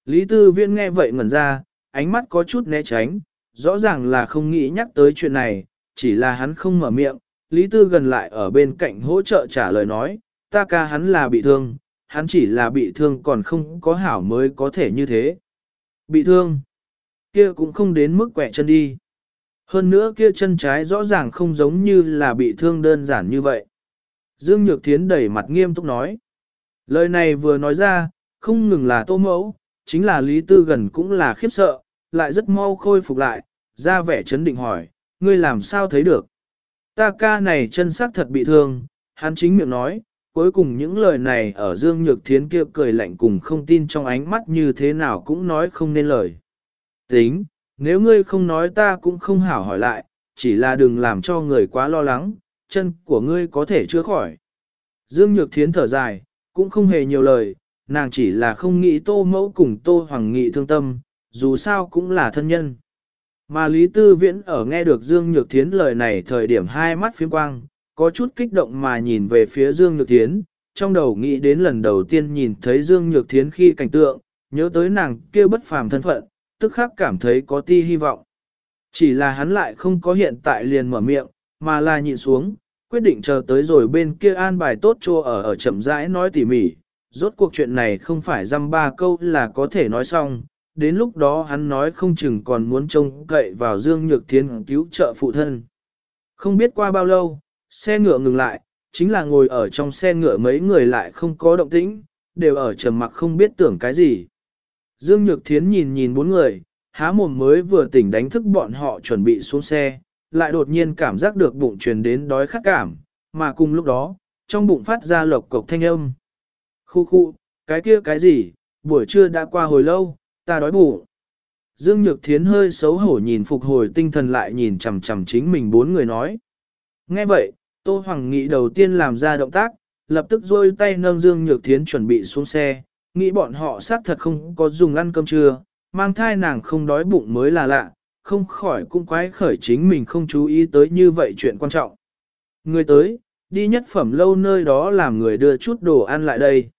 Lý Tư Viễn nghe vậy ngẩn ra, ánh mắt có chút né tránh, rõ ràng là không nghĩ nhắc tới chuyện này, chỉ là hắn không mở miệng, Lý Tư gần lại ở bên cạnh hỗ trợ trả lời nói, ta ca hắn là bị thương, hắn chỉ là bị thương còn không có hảo mới có thể như thế. Bị thương, kia cũng không đến mức quẹ chân đi. Hơn nữa kia chân trái rõ ràng không giống như là bị thương đơn giản như vậy. Dương Nhược Thiến đẩy mặt nghiêm túc nói. Lời này vừa nói ra, không ngừng là tô mẫu, chính là Lý Tư gần cũng là khiếp sợ, lại rất mau khôi phục lại, ra vẻ chấn định hỏi, ngươi làm sao thấy được? Ta ca này chân sắc thật bị thương, hắn chính miệng nói, cuối cùng những lời này ở Dương Nhược Thiến kia cười lạnh cùng không tin trong ánh mắt như thế nào cũng nói không nên lời. Tính, nếu ngươi không nói ta cũng không hảo hỏi lại, chỉ là đừng làm cho người quá lo lắng, chân của ngươi có thể chữa khỏi. Dương Nhược Thiến thở dài, cũng không hề nhiều lời, nàng chỉ là không nghĩ tô mẫu cùng tô hoàng nghị thương tâm, dù sao cũng là thân nhân. Mà Lý Tư Viễn ở nghe được Dương Nhược Thiến lời này thời điểm hai mắt phiếm quang, có chút kích động mà nhìn về phía Dương Nhược Thiến, trong đầu nghĩ đến lần đầu tiên nhìn thấy Dương Nhược Thiến khi cảnh tượng, nhớ tới nàng kia bất phàm thân phận, tức khắc cảm thấy có ti hy vọng. Chỉ là hắn lại không có hiện tại liền mở miệng, mà là nhịn xuống, quyết định chờ tới rồi bên kia an bài tốt cho ở ở chậm rãi nói tỉ mỉ, rốt cuộc chuyện này không phải dăm ba câu là có thể nói xong, đến lúc đó hắn nói không chừng còn muốn trông cậy vào Dương Nhược Thiến cứu trợ phụ thân. Không biết qua bao lâu, xe ngựa ngừng lại, chính là ngồi ở trong xe ngựa mấy người lại không có động tĩnh, đều ở trầm mặc không biết tưởng cái gì. Dương Nhược Thiến nhìn nhìn bốn người, há mồm mới vừa tỉnh đánh thức bọn họ chuẩn bị xuống xe, lại đột nhiên cảm giác được bụng truyền đến đói khát cảm, mà cùng lúc đó, trong bụng phát ra lộc cộc thanh âm. Khu khu, cái kia cái gì, buổi trưa đã qua hồi lâu, ta đói bụng. Dương Nhược Thiến hơi xấu hổ nhìn phục hồi tinh thần lại nhìn chằm chằm chính mình bốn người nói. Nghe vậy, Tô Hoàng Nghị đầu tiên làm ra động tác, lập tức rôi tay nâng Dương Nhược Thiến chuẩn bị xuống xe, nghĩ bọn họ xác thật không có dùng ăn cơm trưa, mang thai nàng không đói bụng mới là lạ, không khỏi cũng quái khởi chính mình không chú ý tới như vậy chuyện quan trọng. Người tới, đi nhất phẩm lâu nơi đó làm người đưa chút đồ ăn lại đây.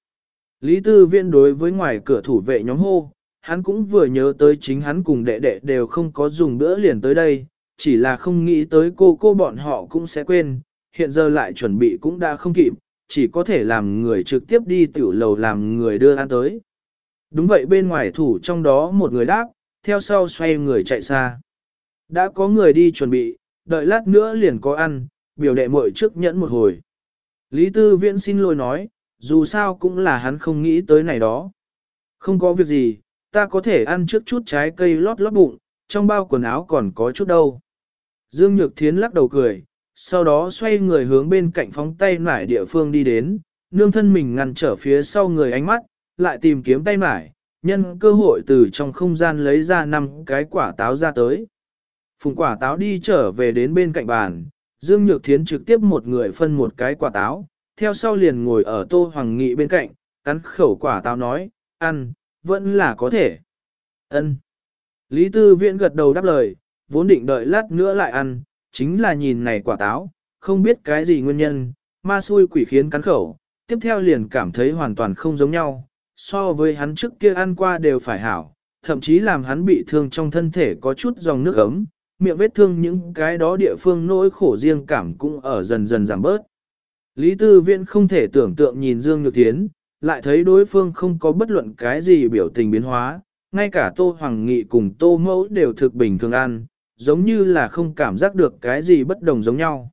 Lý Tư Viễn đối với ngoài cửa thủ vệ nhóm hô, hắn cũng vừa nhớ tới chính hắn cùng đệ đệ đều không có dùng bữa liền tới đây, chỉ là không nghĩ tới cô cô bọn họ cũng sẽ quên, hiện giờ lại chuẩn bị cũng đã không kịp, chỉ có thể làm người trực tiếp đi tiểu lầu làm người đưa ăn tới. Đúng vậy bên ngoài thủ trong đó một người đáp, theo sau xoay người chạy xa. Đã có người đi chuẩn bị, đợi lát nữa liền có ăn, biểu đệ muội trước nhẫn một hồi. Lý Tư Viễn xin lỗi nói, dù sao cũng là hắn không nghĩ tới này đó. Không có việc gì, ta có thể ăn trước chút trái cây lót lót bụng, trong bao quần áo còn có chút đâu. Dương Nhược Thiến lắc đầu cười, sau đó xoay người hướng bên cạnh phóng tay nải địa phương đi đến, nương thân mình ngăn trở phía sau người ánh mắt, lại tìm kiếm tay nải, nhân cơ hội từ trong không gian lấy ra năm cái quả táo ra tới. Phùng quả táo đi trở về đến bên cạnh bàn, Dương Nhược Thiến trực tiếp một người phân một cái quả táo, theo sau liền ngồi ở Tô Hoàng Nghị bên cạnh, cắn khẩu quả táo nói, ăn, vẫn là có thể. Ân. Lý Tư Viễn gật đầu đáp lời, vốn định đợi lát nữa lại ăn, chính là nhìn này quả táo, không biết cái gì nguyên nhân, ma xui quỷ khiến cắn khẩu, tiếp theo liền cảm thấy hoàn toàn không giống nhau, so với hắn trước kia ăn qua đều phải hảo, thậm chí làm hắn bị thương trong thân thể có chút dòng nước ấm, miệng vết thương những cái đó địa phương nỗi khổ riêng cảm cũng ở dần dần giảm bớt. Lý Tư Viễn không thể tưởng tượng nhìn Dương Nhược Thiến, lại thấy đối phương không có bất luận cái gì biểu tình biến hóa, ngay cả Tô Hoàng Nghị cùng Tô Mẫu đều thực bình thường ăn, giống như là không cảm giác được cái gì bất đồng giống nhau.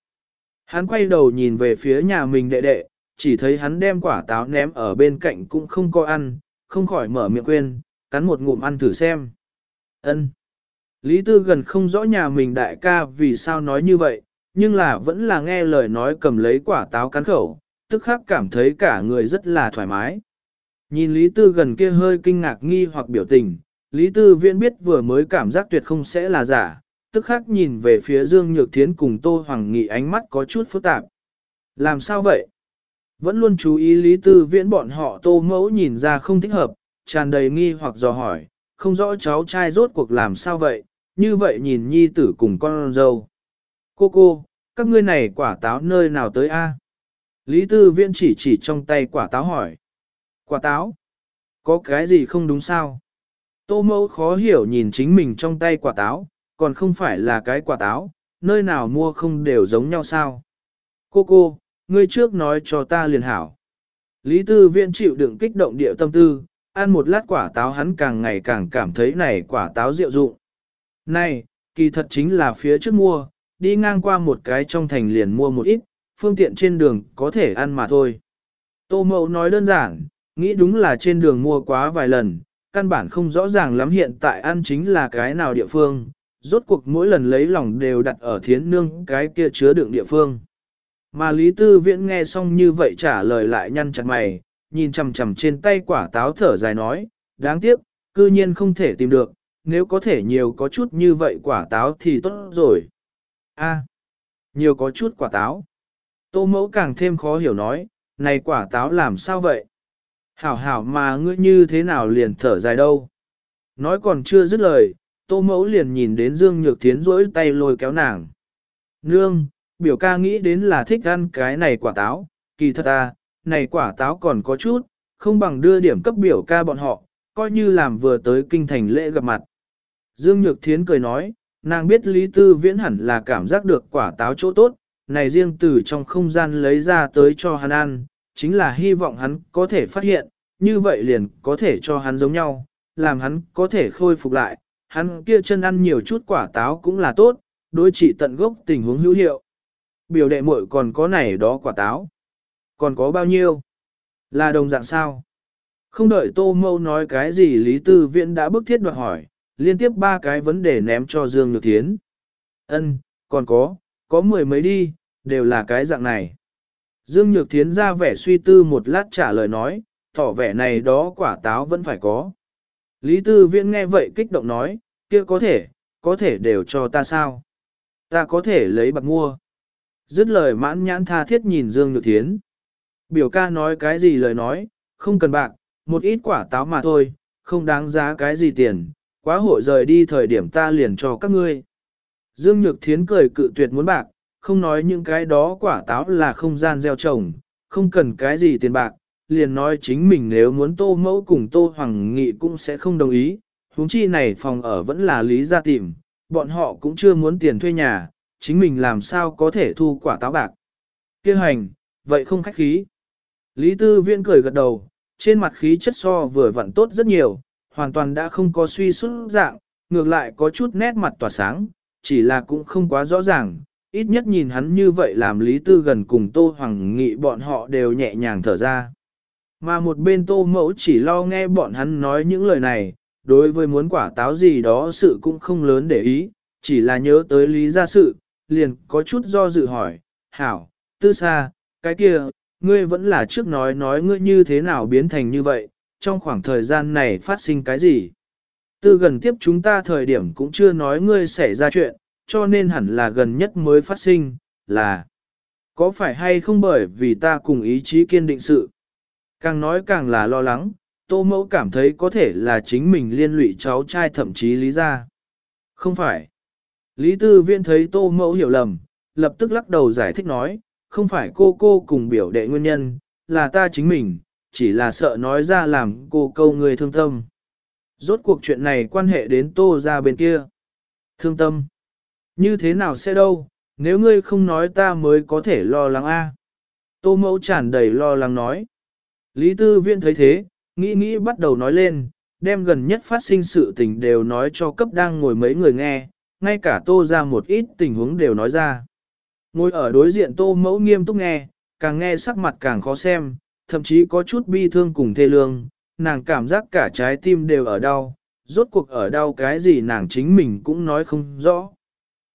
Hắn quay đầu nhìn về phía nhà mình đệ đệ, chỉ thấy hắn đem quả táo ném ở bên cạnh cũng không có ăn, không khỏi mở miệng quên, cắn một ngụm ăn thử xem. Ân. Lý Tư gần không rõ nhà mình đại ca vì sao nói như vậy, nhưng là vẫn là nghe lời nói cầm lấy quả táo cắn khẩu, tức khắc cảm thấy cả người rất là thoải mái. Nhìn Lý Tư gần kia hơi kinh ngạc nghi hoặc biểu tình, Lý Tư Viễn biết vừa mới cảm giác tuyệt không sẽ là giả, tức khắc nhìn về phía Dương Nhược Thiến cùng Tô Hoàng Nghị ánh mắt có chút phức tạp. Làm sao vậy? Vẫn luôn chú ý Lý Tư Viễn bọn họ Tô Mẫu nhìn ra không thích hợp, tràn đầy nghi hoặc dò hỏi, không rõ cháu trai rốt cuộc làm sao vậy, như vậy nhìn nhi tử cùng con dâu. Cô cô, các ngươi này quả táo nơi nào tới a? Lý Tư Viễn chỉ chỉ trong tay quả táo hỏi. Quả táo? Có cái gì không đúng sao? Tô mẫu khó hiểu nhìn chính mình trong tay quả táo, còn không phải là cái quả táo, nơi nào mua không đều giống nhau sao? Cô cô, ngươi trước nói cho ta liền hảo. Lý Tư Viễn chịu đựng kích động điệu tâm tư, ăn một lát quả táo hắn càng ngày càng cảm thấy này quả táo rượu dụng. Này, kỳ thật chính là phía trước mua, đi ngang qua một cái trong thành liền mua một ít, phương tiện trên đường có thể ăn mà thôi. Tô mẫu nói đơn giản, nghĩ đúng là trên đường mua quá vài lần, căn bản không rõ ràng lắm hiện tại ăn chính là cái nào địa phương, rốt cuộc mỗi lần lấy lòng đều đặt ở thiến nương cái kia chứa đựng địa phương. Mà Lý Tư Viễn nghe xong như vậy trả lời lại nhăn chặt mày, nhìn chằm chằm trên tay quả táo thở dài nói, đáng tiếc, cư nhiên không thể tìm được, nếu có thể nhiều có chút như vậy quả táo thì tốt rồi. A, nhiều có chút quả táo. Tô mẫu càng thêm khó hiểu nói, này quả táo làm sao vậy? Hảo hảo mà ngươi như thế nào liền thở dài đâu? Nói còn chưa dứt lời, tô mẫu liền nhìn đến Dương Nhược Thiến rỗi tay lôi kéo nàng. Nương, biểu ca nghĩ đến là thích ăn cái này quả táo, kỳ thật à, này quả táo còn có chút, không bằng đưa điểm cấp biểu ca bọn họ, coi như làm vừa tới kinh thành lễ gặp mặt. Dương Nhược Thiến cười nói, nàng biết Lý Tư Viễn hẳn là cảm giác được quả táo chỗ tốt, này riêng từ trong không gian lấy ra tới cho hắn ăn, chính là hy vọng hắn có thể phát hiện, như vậy liền có thể cho hắn giống nhau, làm hắn có thể khôi phục lại, hắn kia chân ăn nhiều chút quả táo cũng là tốt, đối trị tận gốc tình huống hữu hiệu. Biểu đệ muội còn có này đó quả táo. Còn có bao nhiêu? Là đồng dạng sao? Không đợi Tô Mâu nói cái gì Lý Tư Viễn đã bức thiết đoạt hỏi, liên tiếp ba cái vấn đề ném cho Dương Nhược Thiến. Ân, còn có, có mười mấy đi, đều là cái dạng này. Dương Nhược Thiến ra vẻ suy tư một lát trả lời nói, tỏ vẻ này đó quả táo vẫn phải có. Lý Tư Viễn nghe vậy kích động nói, kia có thể, có thể đều cho ta sao? Ta có thể lấy bạc mua. Dứt lời mãn nhãn tha thiết nhìn Dương Nhược Thiến. Biểu ca nói cái gì lời nói, không cần bạc, một ít quả táo mà thôi, không đáng giá cái gì tiền, quá hội rời đi thời điểm ta liền cho các ngươi. Dương Nhược Thiến cười cự tuyệt muốn bạc, không nói những cái đó quả táo là không gian gieo trồng, không cần cái gì tiền bạc, liền nói chính mình nếu muốn tô mẫu cùng tô hoàng nghị cũng sẽ không đồng ý, huống chi này phòng ở vẫn là lý gia tìm, bọn họ cũng chưa muốn tiền thuê nhà, chính mình làm sao có thể thu quả táo bạc. Kêu hành, vậy không khách khí. Lý Tư Viễn cười gật đầu, trên mặt khí chất so vừa vặn tốt rất nhiều, hoàn toàn đã không có suy xuất dạng, ngược lại có chút nét mặt tỏa sáng, chỉ là cũng không quá rõ ràng, ít nhất nhìn hắn như vậy làm Lý Tư gần cùng Tô Hoàng Nghị bọn họ đều nhẹ nhàng thở ra. Mà một bên Tô Mẫu chỉ lo nghe bọn hắn nói những lời này, đối với muốn quả táo gì đó sự cũng không lớn để ý, chỉ là nhớ tới lý gia sự, liền có chút do dự hỏi, hảo, tư Sa, cái kia, ngươi vẫn là trước nói nói ngươi như thế nào biến thành như vậy, trong khoảng thời gian này phát sinh cái gì. Từ gần tiếp chúng ta thời điểm cũng chưa nói ngươi xảy ra chuyện, cho nên hẳn là gần nhất mới phát sinh, là có phải hay không bởi vì ta cùng ý chí kiên định sự. Càng nói càng là lo lắng, tô mẫu cảm thấy có thể là chính mình liên lụy cháu trai thậm chí lý ra. Không phải. Lý tư viện thấy tô mẫu hiểu lầm, lập tức lắc đầu giải thích nói, không phải cô cô cùng biểu đệ nguyên nhân, là ta chính mình, chỉ là sợ nói ra làm cô câu người thương tâm. Rốt cuộc chuyện này quan hệ đến tô ra bên kia. Thương tâm. Như thế nào sẽ đâu, nếu ngươi không nói ta mới có thể lo lắng a. Tô mẫu tràn đầy lo lắng nói. Lý tư Viễn thấy thế, nghĩ nghĩ bắt đầu nói lên, đem gần nhất phát sinh sự tình đều nói cho cấp đang ngồi mấy người nghe, ngay cả tô ra một ít tình huống đều nói ra. Ngồi ở đối diện tô mẫu nghiêm túc nghe, càng nghe sắc mặt càng khó xem, thậm chí có chút bi thương cùng thê lương, nàng cảm giác cả trái tim đều ở đau, rốt cuộc ở đau cái gì nàng chính mình cũng nói không rõ.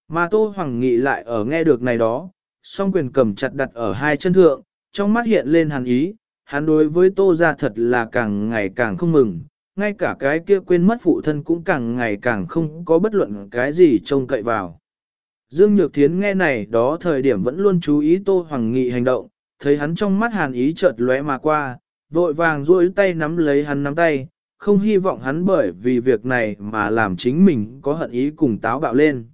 Mà Tô Hoàng Nghị lại ở nghe được này đó, song quyền cầm chặt đặt ở hai chân thượng, trong mắt hiện lên hàn ý, hắn đối với Tô ra thật là càng ngày càng không mừng, ngay cả cái kia quên mất phụ thân cũng càng ngày càng không có bất luận cái gì trông cậy vào. Dương Nhược Thiến nghe này đó thời điểm vẫn luôn chú ý Tô Hoàng Nghị hành động, thấy hắn trong mắt hàn ý chợt lóe mà qua, vội vàng duỗi tay nắm lấy hắn nắm tay, không hy vọng hắn bởi vì việc này mà làm chính mình có hận ý cùng táo bạo lên.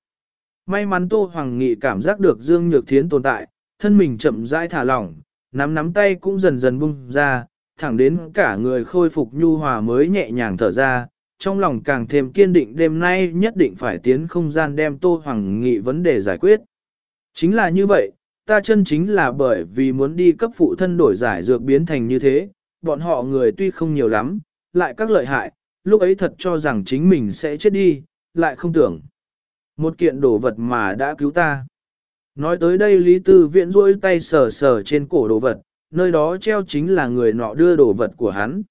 May mắn Tô Hoàng Nghị cảm giác được Dương Nhược Thiến tồn tại, thân mình chậm rãi thả lỏng, nắm nắm tay cũng dần dần bung ra, thẳng đến cả người khôi phục nhu hòa mới nhẹ nhàng thở ra, trong lòng càng thêm kiên định đêm nay nhất định phải tiến không gian đem Tô Hoàng Nghị vấn đề giải quyết. Chính là như vậy, ta chân chính là bởi vì muốn đi cấp phụ thân đổi giải dược biến thành như thế, bọn họ người tuy không nhiều lắm, lại các lợi hại, lúc ấy thật cho rằng chính mình sẽ chết đi, lại không tưởng. Một kiện đồ vật mà đã cứu ta. Nói tới đây Lý Tư Viễn duỗi tay sờ sờ trên cổ đồ vật, nơi đó treo chính là người nọ đưa đồ vật của hắn.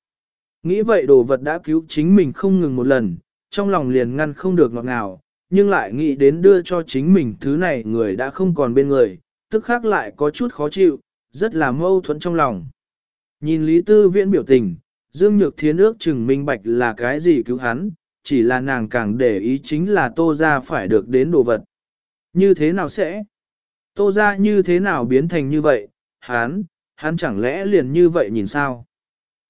Nghĩ vậy đồ vật đã cứu chính mình không ngừng một lần, trong lòng liền ngăn không được ngọt ngào, nhưng lại nghĩ đến đưa cho chính mình thứ này người đã không còn bên người, tức khác lại có chút khó chịu, rất là mâu thuẫn trong lòng. Nhìn Lý Tư Viễn biểu tình, Dương Nhược Thiến ước chừng minh bạch là cái gì cứu hắn, chỉ là nàng càng để ý chính là tô ra phải được đến đồ vật. Như thế nào sẽ? Tô ra như thế nào biến thành như vậy? Hắn, hắn chẳng lẽ liền như vậy nhìn sao?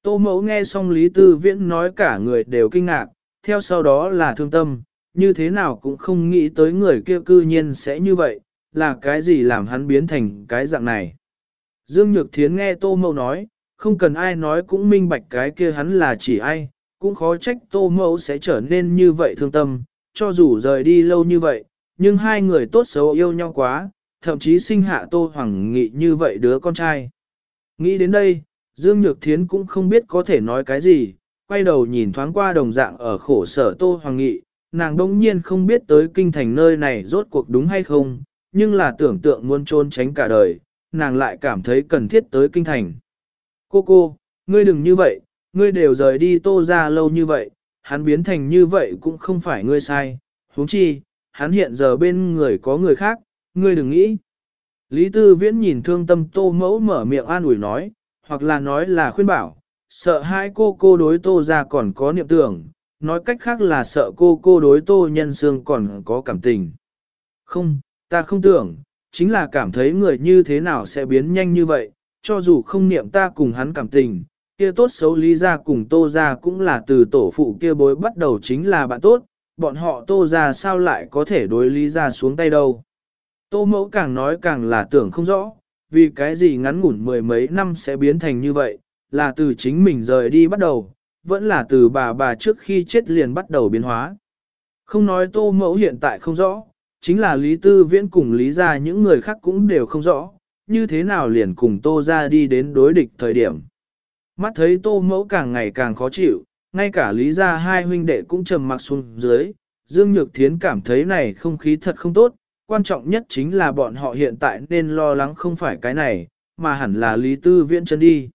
Tô mẫu nghe xong Lý Tư Viễn nói cả người đều kinh ngạc, theo sau đó là thương tâm, như thế nào cũng không nghĩ tới người kia cư nhiên sẽ như vậy, là cái gì làm hắn biến thành cái dạng này. Dương Nhược Thiến nghe Tô mẫu nói, không cần ai nói cũng minh bạch cái kia hắn là chỉ ai, cũng khó trách Tô mẫu sẽ trở nên như vậy thương tâm, cho dù rời đi lâu như vậy, nhưng hai người tốt xấu yêu nhau quá, thậm chí sinh hạ Tô Hoàng Nghị như vậy đứa con trai. Nghĩ đến đây, Dương Nhược Thiến cũng không biết có thể nói cái gì, quay đầu nhìn thoáng qua đồng dạng ở khổ sở Tô Hoàng Nghị, nàng đông nhiên không biết tới kinh thành nơi này rốt cuộc đúng hay không, nhưng là tưởng tượng muốn trốn tránh cả đời, nàng lại cảm thấy cần thiết tới kinh thành. Cô cô, ngươi đừng như vậy, ngươi đều rời đi tô ra lâu như vậy, hắn biến thành như vậy cũng không phải ngươi sai, huống chi, hắn hiện giờ bên người có người khác, ngươi đừng nghĩ. Lý Tư Viễn nhìn thương tâm tô mẫu mở miệng an ủi nói, hoặc là nói là khuyên bảo, sợ hai cô cô đối tô ra còn có niệm tưởng, nói cách khác là sợ cô cô đối tô nhân xương còn có cảm tình. Không, ta không tưởng, chính là cảm thấy người như thế nào sẽ biến nhanh như vậy, cho dù không niệm ta cùng hắn cảm tình, kia tốt xấu lý ra cùng tô ra cũng là từ tổ phụ kia bối bắt đầu chính là bạn tốt, bọn họ tô ra sao lại có thể đối lý ra xuống tay đâu. Tô mẫu càng nói càng là tưởng không rõ, vì cái gì ngắn ngủn mười mấy năm sẽ biến thành như vậy, là từ chính mình rời đi bắt đầu, vẫn là từ bà bà trước khi chết liền bắt đầu biến hóa. Không nói tô mẫu hiện tại không rõ, chính là Lý Tư Viễn cùng Lý ra những người khác cũng đều không rõ, như thế nào liền cùng tô ra đi đến đối địch thời điểm. Mắt thấy tô mẫu càng ngày càng khó chịu, ngay cả Lý ra hai huynh đệ cũng trầm mặc xuống dưới, Dương Nhược Thiến cảm thấy này không khí thật không tốt, quan trọng nhất chính là bọn họ hiện tại nên lo lắng không phải cái này, mà hẳn là Lý Tư Viễn chân đi.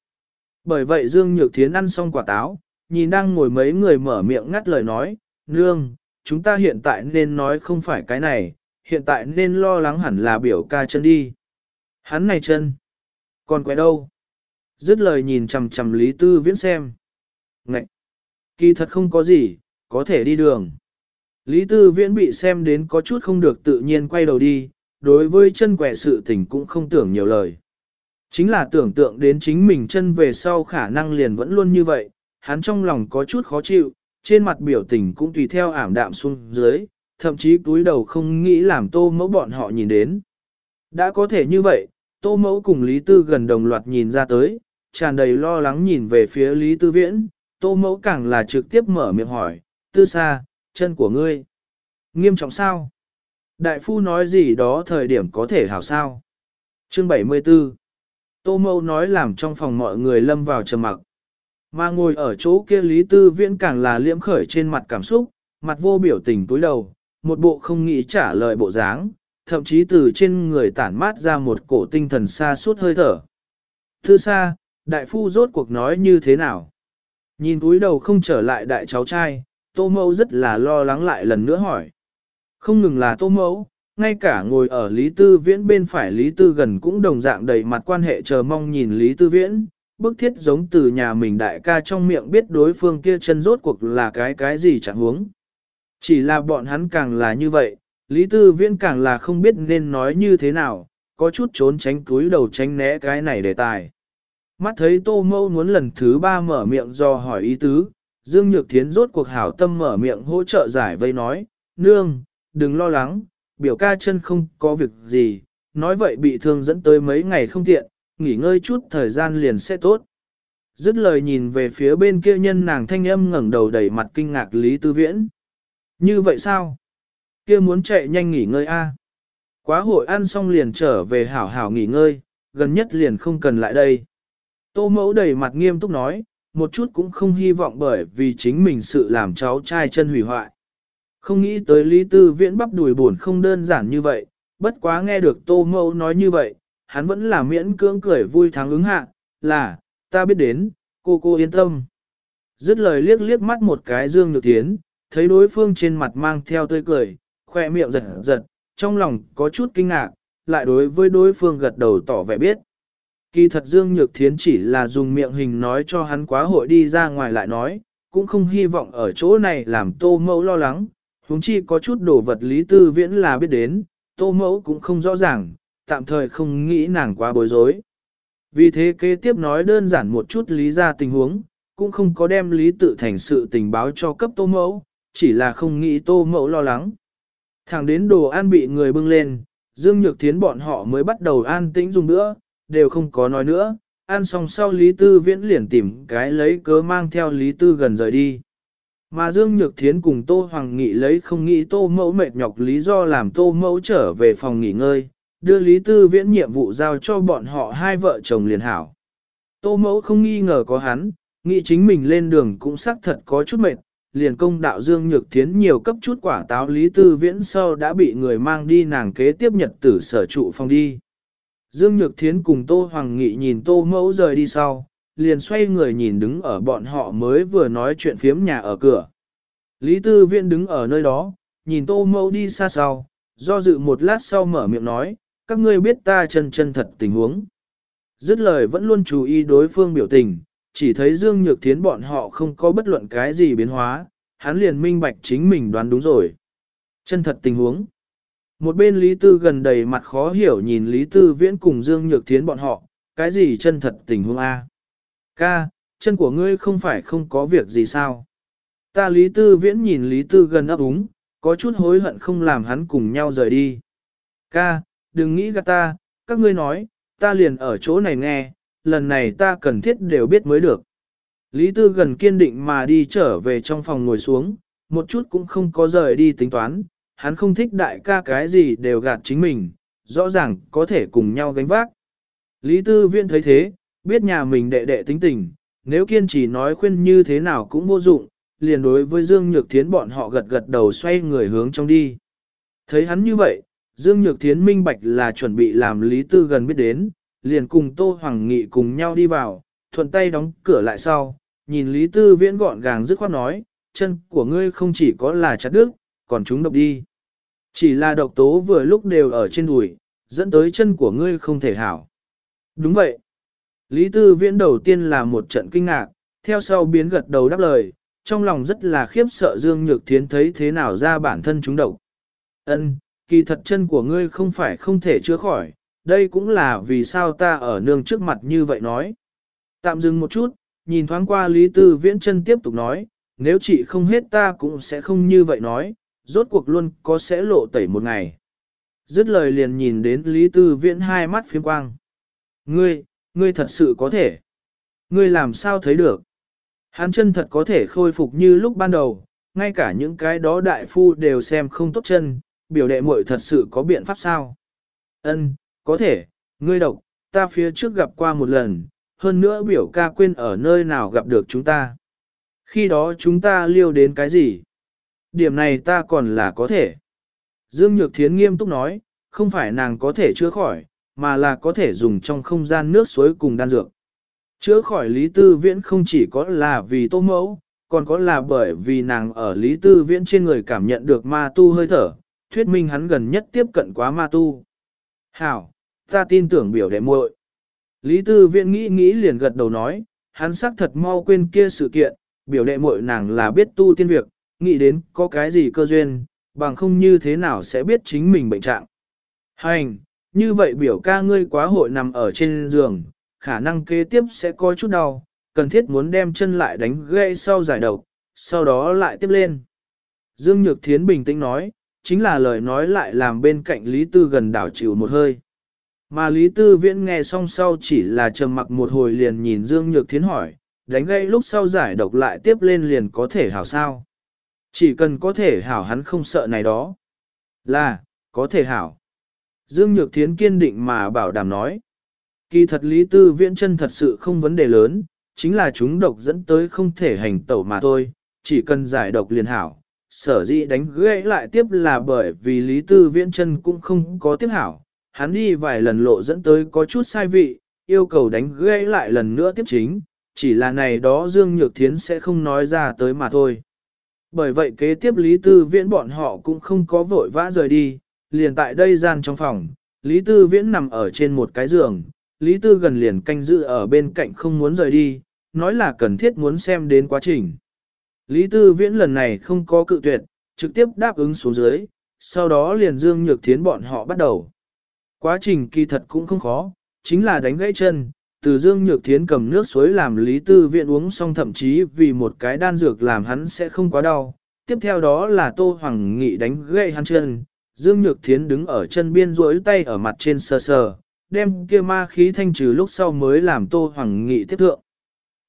Bởi vậy Dương Nhược Thiến ăn xong quả táo, nhìn đang ngồi mấy người mở miệng ngắt lời nói, nương, chúng ta hiện tại nên nói không phải cái này, hiện tại nên lo lắng hẳn là biểu ca chân đi. Hắn này chân, còn quẹ đâu? Dứt lời nhìn chằm chằm Lý Tư Viễn xem. Ngậy! Kỳ thật không có gì, có thể đi đường. Lý Tư Viễn bị xem đến có chút không được tự nhiên quay đầu đi, đối với chân quẻ sự tình cũng không tưởng nhiều lời. Chính là tưởng tượng đến chính mình chân về sau khả năng liền vẫn luôn như vậy, hắn trong lòng có chút khó chịu, trên mặt biểu tình cũng tùy theo ảm đạm xuống dưới, thậm chí túi đầu không nghĩ làm tô mẫu bọn họ nhìn đến. Đã có thể như vậy, tô mẫu cùng Lý Tư gần đồng loạt nhìn ra tới, tràn đầy lo lắng nhìn về phía Lý Tư Viễn, tô mẫu càng là trực tiếp mở miệng hỏi, Tư xa, chân của ngươi. Nghiêm trọng sao? Đại phu nói gì đó thời điểm có thể hảo sao? Chương 74 Tô mẫu nói làm trong phòng mọi người lâm vào trầm mặc. Mà ngồi ở chỗ kia Lý Tư Viễn càng là liễm khởi trên mặt cảm xúc, mặt vô biểu tình túi đầu, một bộ không nghĩ trả lời bộ dáng, thậm chí từ trên người tản mát ra một cổ tinh thần xa suốt hơi thở. Thư xa, đại phu rốt cuộc nói như thế nào? Nhìn túi đầu không trở lại đại cháu trai, tô mẫu rất là lo lắng lại lần nữa hỏi. Không ngừng là tô mẫu, ngay cả ngồi ở Lý Tư Viễn bên phải Lý Tư gần cũng đồng dạng đầy mặt quan hệ chờ mong nhìn Lý Tư Viễn, bức thiết giống từ nhà mình đại ca trong miệng biết đối phương kia chân rốt cuộc là cái cái gì chẳng huống. Chỉ là bọn hắn càng là như vậy, Lý Tư Viễn càng là không biết nên nói như thế nào, có chút trốn tránh túi đầu tránh né cái này đề tài. Mắt thấy Tô Mâu muốn lần thứ ba mở miệng do hỏi ý tứ, Dương Nhược Thiến rốt cuộc hảo tâm mở miệng hỗ trợ giải vây nói, Nương, đừng lo lắng, biểu ca chân không có việc gì, nói vậy bị thương dẫn tới mấy ngày không tiện, nghỉ ngơi chút thời gian liền sẽ tốt. Dứt lời nhìn về phía bên kia nhân nàng thanh âm ngẩng đầu đầy mặt kinh ngạc Lý Tư Viễn. Như vậy sao? Kia muốn chạy nhanh nghỉ ngơi a. Quá hội ăn xong liền trở về hảo hảo nghỉ ngơi, gần nhất liền không cần lại đây. Tô mẫu đầy mặt nghiêm túc nói, một chút cũng không hy vọng bởi vì chính mình sự làm cháu trai chân hủy hoại. Không nghĩ tới Lý Tư Viễn bắp đùi buồn không đơn giản như vậy, bất quá nghe được Tô Mẫu nói như vậy, hắn vẫn là miễn cưỡng cười vui thắng ứng hạ, là, ta biết đến, cô cô yên tâm. Dứt lời liếc liếc mắt một cái Dương Nhược Thiến, thấy đối phương trên mặt mang theo tươi cười, khoe miệng giật giật, trong lòng có chút kinh ngạc, lại đối với đối phương gật đầu tỏ vẻ biết. Kỳ thật Dương Nhược Thiến chỉ là dùng miệng hình nói cho hắn quá hội đi ra ngoài lại nói, cũng không hy vọng ở chỗ này làm tô mẫu lo lắng, huống chi có chút đồ vật lý tư viễn là biết đến, tô mẫu cũng không rõ ràng, tạm thời không nghĩ nàng quá bối rối. Vì thế kế tiếp nói đơn giản một chút lý ra tình huống, cũng không có đem lý tự thành sự tình báo cho cấp tô mẫu, chỉ là không nghĩ tô mẫu lo lắng. Thẳng đến đồ ăn bị người bưng lên, Dương Nhược Thiến bọn họ mới bắt đầu an tĩnh dùng nữa, đều không có nói nữa, ăn xong sau Lý Tư Viễn liền tìm cái lấy cớ mang theo Lý Tư gần rời đi. Mà Dương Nhược Thiến cùng Tô Hoàng Nghị lấy không nghĩ Tô Mẫu mệt nhọc lý do làm Tô Mẫu trở về phòng nghỉ ngơi, đưa Lý Tư Viễn nhiệm vụ giao cho bọn họ hai vợ chồng liền hảo. Tô Mẫu không nghi ngờ có hắn, nghĩ chính mình lên đường cũng xác thật có chút mệt, liền công đạo Dương Nhược Thiến nhiều cấp chút quả táo Lý Tư Viễn sau đã bị người mang đi nàng kế tiếp nhật tử sở trụ phòng đi. Dương Nhược Thiến cùng Tô Hoàng Nghị nhìn Tô Mẫu rời đi sau, liền xoay người nhìn đứng ở bọn họ mới vừa nói chuyện phiếm nhà ở cửa. Lý Tư Viễn đứng ở nơi đó, nhìn Tô Mẫu đi xa sau, do dự một lát sau mở miệng nói, các ngươi biết ta chân chân thật tình huống. Dứt lời vẫn luôn chú ý đối phương biểu tình, chỉ thấy Dương Nhược Thiến bọn họ không có bất luận cái gì biến hóa, hắn liền minh bạch chính mình đoán đúng rồi. Chân thật tình huống. Một bên Lý Tư gần đầy mặt khó hiểu nhìn Lý Tư Viễn cùng Dương Nhược Thiến bọn họ, cái gì chân thật tình huống A. Ca, chân của ngươi không phải không có việc gì sao? Ta Lý Tư Viễn nhìn Lý Tư gần ấp úng, có chút hối hận không làm hắn cùng nhau rời đi. Ca, đừng nghĩ gạt ta, các ngươi nói, ta liền ở chỗ này nghe, lần này ta cần thiết đều biết mới được. Lý Tư gần kiên định mà đi trở về trong phòng ngồi xuống, một chút cũng không có rời đi tính toán, hắn không thích đại ca cái gì đều gạt chính mình, rõ ràng có thể cùng nhau gánh vác. Lý Tư Viễn thấy thế, biết nhà mình đệ đệ tính tình, nếu kiên trì nói khuyên như thế nào cũng vô dụng, liền đối với Dương Nhược Thiến bọn họ gật gật đầu xoay người hướng trong đi. Thấy hắn như vậy, Dương Nhược Thiến minh bạch là chuẩn bị làm Lý Tư gần biết đến, liền cùng Tô Hoàng Nghị cùng nhau đi vào, thuận tay đóng cửa lại sau, nhìn Lý Tư Viễn gọn gàng dứt khoát nói, chân của ngươi không chỉ có là chặt đứt, còn chúng độc đi. Chỉ là độc tố vừa lúc đều ở trên đùi, dẫn tới chân của ngươi không thể hảo. Đúng vậy. Lý Tư Viễn đầu tiên là một trận kinh ngạc, theo sau biến gật đầu đáp lời, trong lòng rất là khiếp sợ Dương Nhược Thiến thấy thế nào ra bản thân chúng độc. Ân, kỳ thật chân của ngươi không phải không thể chữa khỏi, đây cũng là vì sao ta ở nương trước mặt như vậy nói. Tạm dừng một chút, nhìn thoáng qua Lý Tư Viễn chân tiếp tục nói, nếu chị không hết ta cũng sẽ không như vậy nói, rốt cuộc luôn có sẽ lộ tẩy một ngày. Dứt lời liền nhìn đến Lý Tư Viễn hai mắt phiếm quang. Ngươi, ngươi thật sự có thể. Ngươi làm sao thấy được? Hắn chân thật có thể khôi phục như lúc ban đầu, ngay cả những cái đó đại phu đều xem không tốt chân, biểu đệ muội thật sự có biện pháp sao? Ân, có thể, ngươi độc, ta phía trước gặp qua một lần, hơn nữa biểu ca quên ở nơi nào gặp được chúng ta. Khi đó chúng ta liêu đến cái gì? Điểm này ta còn là có thể. Dương Nhược Thiến nghiêm túc nói, không phải nàng có thể chữa khỏi, mà là có thể dùng trong không gian nước suối cùng đan dược. Chữa khỏi Lý Tư Viễn không chỉ có là vì tô mẫu, còn có là bởi vì nàng ở Lý Tư Viễn trên người cảm nhận được ma tu hơi thở, thuyết minh hắn gần nhất tiếp cận quá ma tu. Hảo, ta tin tưởng biểu đệ muội. Lý Tư viện nghĩ nghĩ liền gật đầu nói, hắn xác thật mau quên kia sự kiện, biểu đệ muội nàng là biết tu tiên việc, nghĩ đến có cái gì cơ duyên, bằng không như thế nào sẽ biết chính mình bệnh trạng. Hành, như vậy biểu ca ngươi quá hội nằm ở trên giường, khả năng kế tiếp sẽ có chút đau, cần thiết muốn đem chân lại đánh gãy sau giải độc, sau đó lại tiếp lên. Dương Nhược Thiến bình tĩnh nói, chính là lời nói lại làm bên cạnh Lý Tư gần đảo chịu một hơi. Mà Lý Tư Viễn nghe xong sau chỉ là trầm mặc một hồi liền nhìn Dương Nhược Thiến hỏi, đánh gãy lúc sau giải độc lại tiếp lên liền có thể hảo sao. Chỉ cần có thể hảo hắn không sợ này đó. Là, có thể hảo. Dương Nhược Thiến kiên định mà bảo đảm nói. Kỳ thật Lý Tư Viễn chân thật sự không vấn đề lớn, chính là chúng độc dẫn tới không thể hành tẩu mà thôi, chỉ cần giải độc liền hảo. Sở dĩ đánh gãy lại tiếp là bởi vì Lý Tư Viễn chân cũng không có tiếp hảo, hắn đi vài lần lộ dẫn tới có chút sai vị, yêu cầu đánh gãy lại lần nữa tiếp chính, chỉ là này đó Dương Nhược Thiến sẽ không nói ra tới mà thôi. Bởi vậy kế tiếp Lý Tư Viễn bọn họ cũng không có vội vã rời đi, liền tại đây gian trong phòng, Lý Tư Viễn nằm ở trên một cái giường, Lý Tư gần liền canh giữ ở bên cạnh không muốn rời đi, nói là cần thiết muốn xem đến quá trình. Lý Tư Viễn lần này không có cự tuyệt, trực tiếp đáp ứng xuống dưới, sau đó liền Dương Nhược Thiến bọn họ bắt đầu. Quá trình kỳ thật cũng không khó, chính là đánh gãy chân, từ Dương Nhược Thiến cầm nước suối làm Lý Tư Viện uống xong thậm chí vì một cái đan dược làm hắn sẽ không quá đau. Tiếp theo đó là Tô Hoàng Nghị đánh gãy hắn chân, Dương Nhược Thiến đứng ở chân biên rỗi tay ở mặt trên sờ sờ, đem kia ma khí thanh trừ lúc sau mới làm Tô Hoàng Nghị tiếp thượng.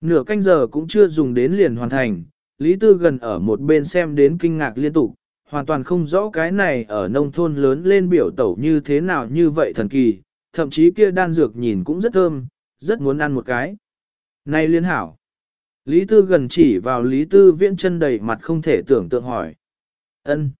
Nửa canh giờ cũng chưa dùng đến liền hoàn thành, Lý Tư gần ở một bên xem đến kinh ngạc liên tục, hoàn toàn không rõ cái này ở nông thôn lớn lên biểu tẩu như thế nào như vậy thần kỳ, thậm chí kia đan dược nhìn cũng rất thơm, rất muốn ăn một cái. Này liên hảo. Lý Tư gần chỉ vào Lý Tư viễn chân đầy mặt không thể tưởng tượng hỏi. ân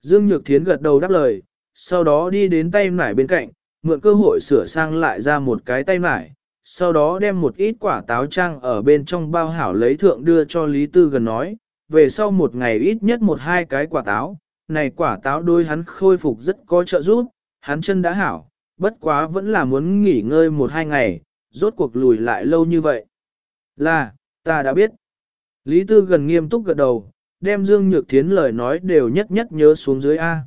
Dương Nhược Thiến gật đầu đáp lời, sau đó đi đến tay nải bên cạnh, mượn cơ hội sửa sang lại ra một cái tay nải, sau đó đem một ít quả táo trang ở bên trong bao hảo lấy thượng đưa cho Lý Tư gần nói, về sau một ngày ít nhất một hai cái quả táo, này quả táo đôi hắn khôi phục rất có trợ giúp, hắn chân đã hảo, bất quá vẫn là muốn nghỉ ngơi một hai ngày, rốt cuộc lùi lại lâu như vậy. Là, ta đã biết. Lý Tư gần nghiêm túc gật đầu, đem Dương Nhược Thiến lời nói đều nhất nhất nhớ xuống dưới A.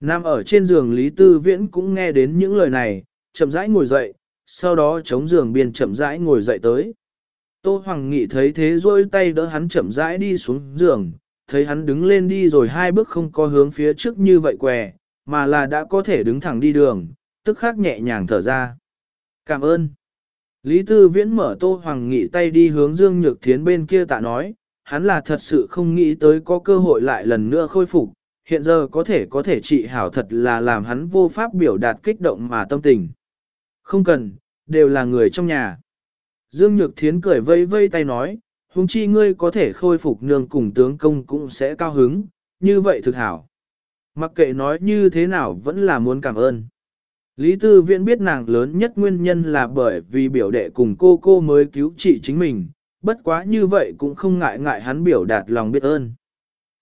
Nam ở trên giường Lý Tư Viễn cũng nghe đến những lời này, chậm rãi ngồi dậy, sau đó chống giường biên chậm rãi ngồi dậy tới. Tô Hoàng Nghị thấy thế rôi tay đỡ hắn chậm rãi đi xuống giường, thấy hắn đứng lên đi rồi hai bước không có hướng phía trước như vậy què, mà là đã có thể đứng thẳng đi đường, tức khắc nhẹ nhàng thở ra. Cảm ơn. Lý Tư Viễn mở Tô Hoàng Nghị tay đi hướng Dương Nhược Thiến bên kia tạ nói, hắn là thật sự không nghĩ tới có cơ hội lại lần nữa khôi phục, hiện giờ có thể có thể trị hảo thật là làm hắn vô pháp biểu đạt kích động mà tâm tình. Không cần, đều là người trong nhà. Dương Nhược Thiến cười vây vây tay nói, huống chi ngươi có thể khôi phục nương cùng tướng công cũng sẽ cao hứng, như vậy thực hảo. Mặc kệ nói như thế nào vẫn là muốn cảm ơn. Lý Tư Viễn biết nàng lớn nhất nguyên nhân là bởi vì biểu đệ cùng cô cô mới cứu trị chính mình, bất quá như vậy cũng không ngại ngại hắn biểu đạt lòng biết ơn.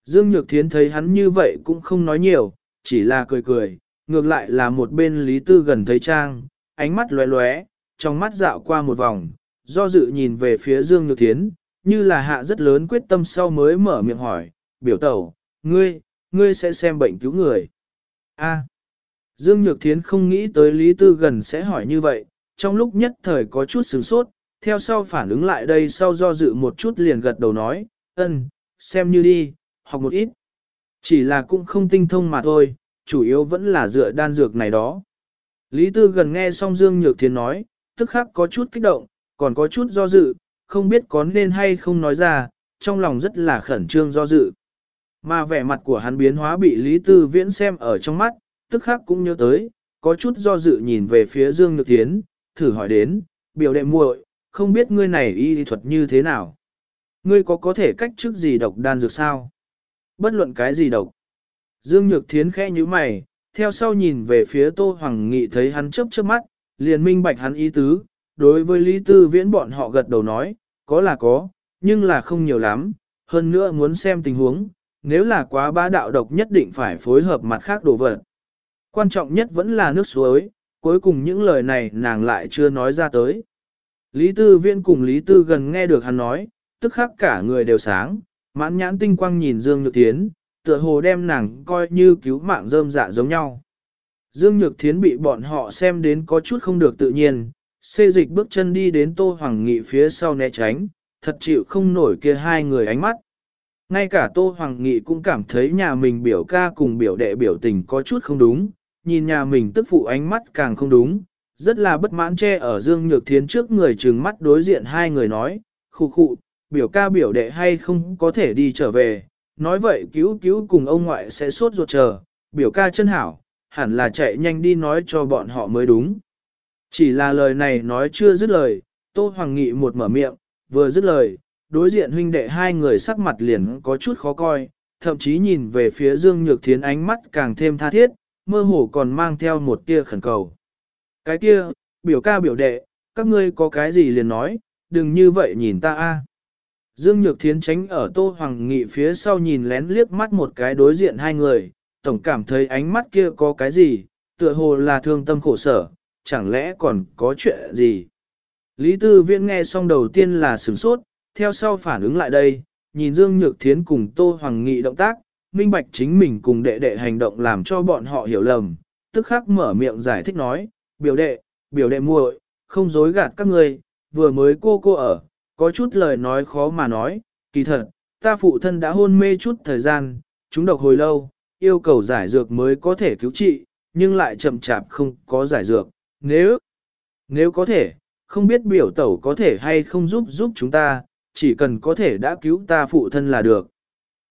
Dương Nhược Thiến thấy hắn như vậy cũng không nói nhiều, chỉ là cười cười, ngược lại là một bên Lý Tư gần thấy Trang, ánh mắt lóe lóe, trong mắt dạo qua một vòng, do dự nhìn về phía Dương Nhược Thiến, như là hạ rất lớn quyết tâm sau mới mở miệng hỏi, biểu tẩu, ngươi, ngươi sẽ xem bệnh cứu người. A. Dương Nhược Thiến không nghĩ tới Lý Tư gần sẽ hỏi như vậy, trong lúc nhất thời có chút sửng sốt, theo sau phản ứng lại đây sau do dự một chút liền gật đầu nói, ân, xem như đi, học một ít. Chỉ là cũng không tinh thông mà thôi, chủ yếu vẫn là dựa đan dược này đó. Lý Tư gần nghe xong Dương Nhược Thiến nói, tức khắc có chút kích động, còn có chút do dự, không biết có nên hay không nói ra, trong lòng rất là khẩn trương do dự. Mà vẻ mặt của hắn biến hóa bị Lý Tư Viễn xem ở trong mắt, tức khắc cũng nhớ tới, có chút do dự nhìn về phía Dương Nhược Thiến, thử hỏi đến, biểu đệ muội, không biết ngươi này y thuật như thế nào? Ngươi có có thể cách trước gì độc đan dược sao? Bất luận cái gì độc. Dương Nhược Thiến khẽ như mày, theo sau nhìn về phía Tô Hoàng Nghị thấy hắn chớp chớp mắt, liền minh bạch hắn ý tứ, đối với Lý Tư Viễn bọn họ gật đầu nói, có là có, nhưng là không nhiều lắm, hơn nữa muốn xem tình huống, nếu là quá bá đạo độc nhất định phải phối hợp mặt khác đồ vật. Quan trọng nhất vẫn là nước suối, cuối cùng những lời này nàng lại chưa nói ra tới. Lý Tư Viễn cùng Lý Tư gần nghe được hắn nói, tức khắc cả người đều sáng, mãn nhãn tinh quang nhìn Dương Nhược Thiến, tựa hồ đem nàng coi như cứu mạng rơm dạ giống nhau. Dương Nhược Thiến bị bọn họ xem đến có chút không được tự nhiên, xê dịch bước chân đi đến Tô Hoàng Nghị phía sau né tránh, thật chịu không nổi kia hai người ánh mắt. Ngay cả Tô Hoàng Nghị cũng cảm thấy nhà mình biểu ca cùng biểu đệ biểu tình có chút không đúng, nhìn nhà mình tức phụ ánh mắt càng không đúng, rất là bất mãn che ở Dương Nhược Thiến trước người trừng mắt đối diện hai người nói, khu khu, biểu ca biểu đệ hay không có thể đi trở về, nói vậy cứu cứu cùng ông ngoại sẽ sốt ruột chờ, biểu ca chân hảo, hẳn là chạy nhanh đi nói cho bọn họ mới đúng. Chỉ là lời này nói chưa dứt lời, Tô Hoàng Nghị một mở miệng, vừa dứt lời, đối diện huynh đệ hai người sắc mặt liền có chút khó coi, thậm chí nhìn về phía Dương Nhược Thiến ánh mắt càng thêm tha thiết, mơ hồ còn mang theo một tia khẩn cầu. Cái kia, biểu ca biểu đệ, các ngươi có cái gì liền nói, đừng như vậy nhìn ta a. Dương Nhược Thiến tránh ở Tô Hoàng Nghị phía sau nhìn lén liếc mắt một cái đối diện hai người, tổng cảm thấy ánh mắt kia có cái gì, tựa hồ là thương tâm khổ sở, chẳng lẽ còn có chuyện gì. Lý Tư Viễn nghe xong đầu tiên là sửng sốt, theo sau phản ứng lại đây, nhìn Dương Nhược Thiến cùng Tô Hoàng Nghị động tác, minh bạch chính mình cùng đệ đệ hành động làm cho bọn họ hiểu lầm, tức khắc mở miệng giải thích nói, biểu đệ, biểu đệ muội, không dối gạt các ngươi, vừa mới cô cô ở, có chút lời nói khó mà nói, kỳ thật, ta phụ thân đã hôn mê chút thời gian, chúng độc hồi lâu, yêu cầu giải dược mới có thể cứu trị, nhưng lại chậm chạp không có giải dược, nếu, nếu có thể, không biết biểu tẩu có thể hay không giúp giúp chúng ta, chỉ cần có thể đã cứu ta phụ thân là được.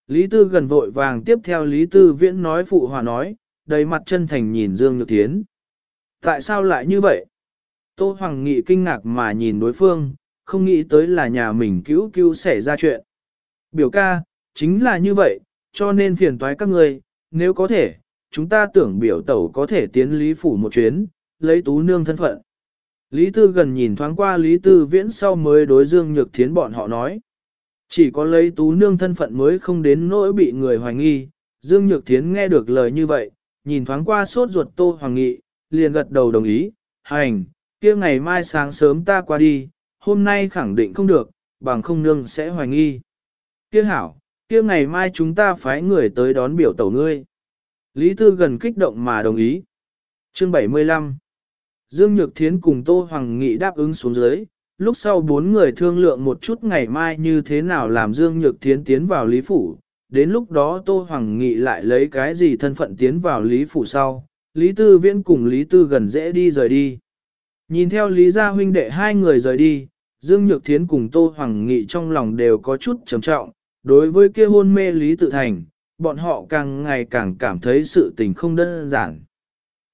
Lý Tư gần vội vàng tiếp theo Lý Tư Viễn nói phụ hòa nói, đầy mặt chân thành nhìn Dương Nhược Thiến. Tại sao lại như vậy? Tô Hoàng Nghị kinh ngạc mà nhìn đối phương, không nghĩ tới là nhà mình cứu cứu xảy ra chuyện. Biểu ca, chính là như vậy, cho nên phiền toái các người, nếu có thể, chúng ta tưởng biểu tẩu có thể tiến Lý Phủ một chuyến, lấy tú nương thân phận. Lý Tư gần nhìn thoáng qua Lý Tư viễn sau mới đối Dương Nhược Thiến bọn họ nói. Chỉ có lấy tú nương thân phận mới không đến nỗi bị người hoài nghi. Dương Nhược Thiến nghe được lời như vậy, nhìn thoáng qua sốt ruột Tô Hoàng Nghị, liền gật đầu đồng ý, hành, kia ngày mai sáng sớm ta qua đi, hôm nay khẳng định không được, bằng không nương sẽ hoài nghi. Kia hảo, kia ngày mai chúng ta phái người tới đón biểu tẩu ngươi. Lý Tư gần kích động mà đồng ý. Chương 75 Dương Nhược Thiến cùng Tô Hoàng Nghị đáp ứng xuống dưới, lúc sau bốn người thương lượng một chút ngày mai như thế nào làm Dương Nhược Thiến tiến vào Lý Phủ, đến lúc đó Tô Hoàng Nghị lại lấy cái gì thân phận tiến vào Lý Phủ sau, Lý Tư Viễn cùng Lý Tư gần dễ đi rời đi. Nhìn theo Lý Gia huynh đệ hai người rời đi, Dương Nhược Thiến cùng Tô Hoàng Nghị trong lòng đều có chút trầm trọng, đối với kia hôn mê Lý Tự Thành, bọn họ càng ngày càng cảm thấy sự tình không đơn giản.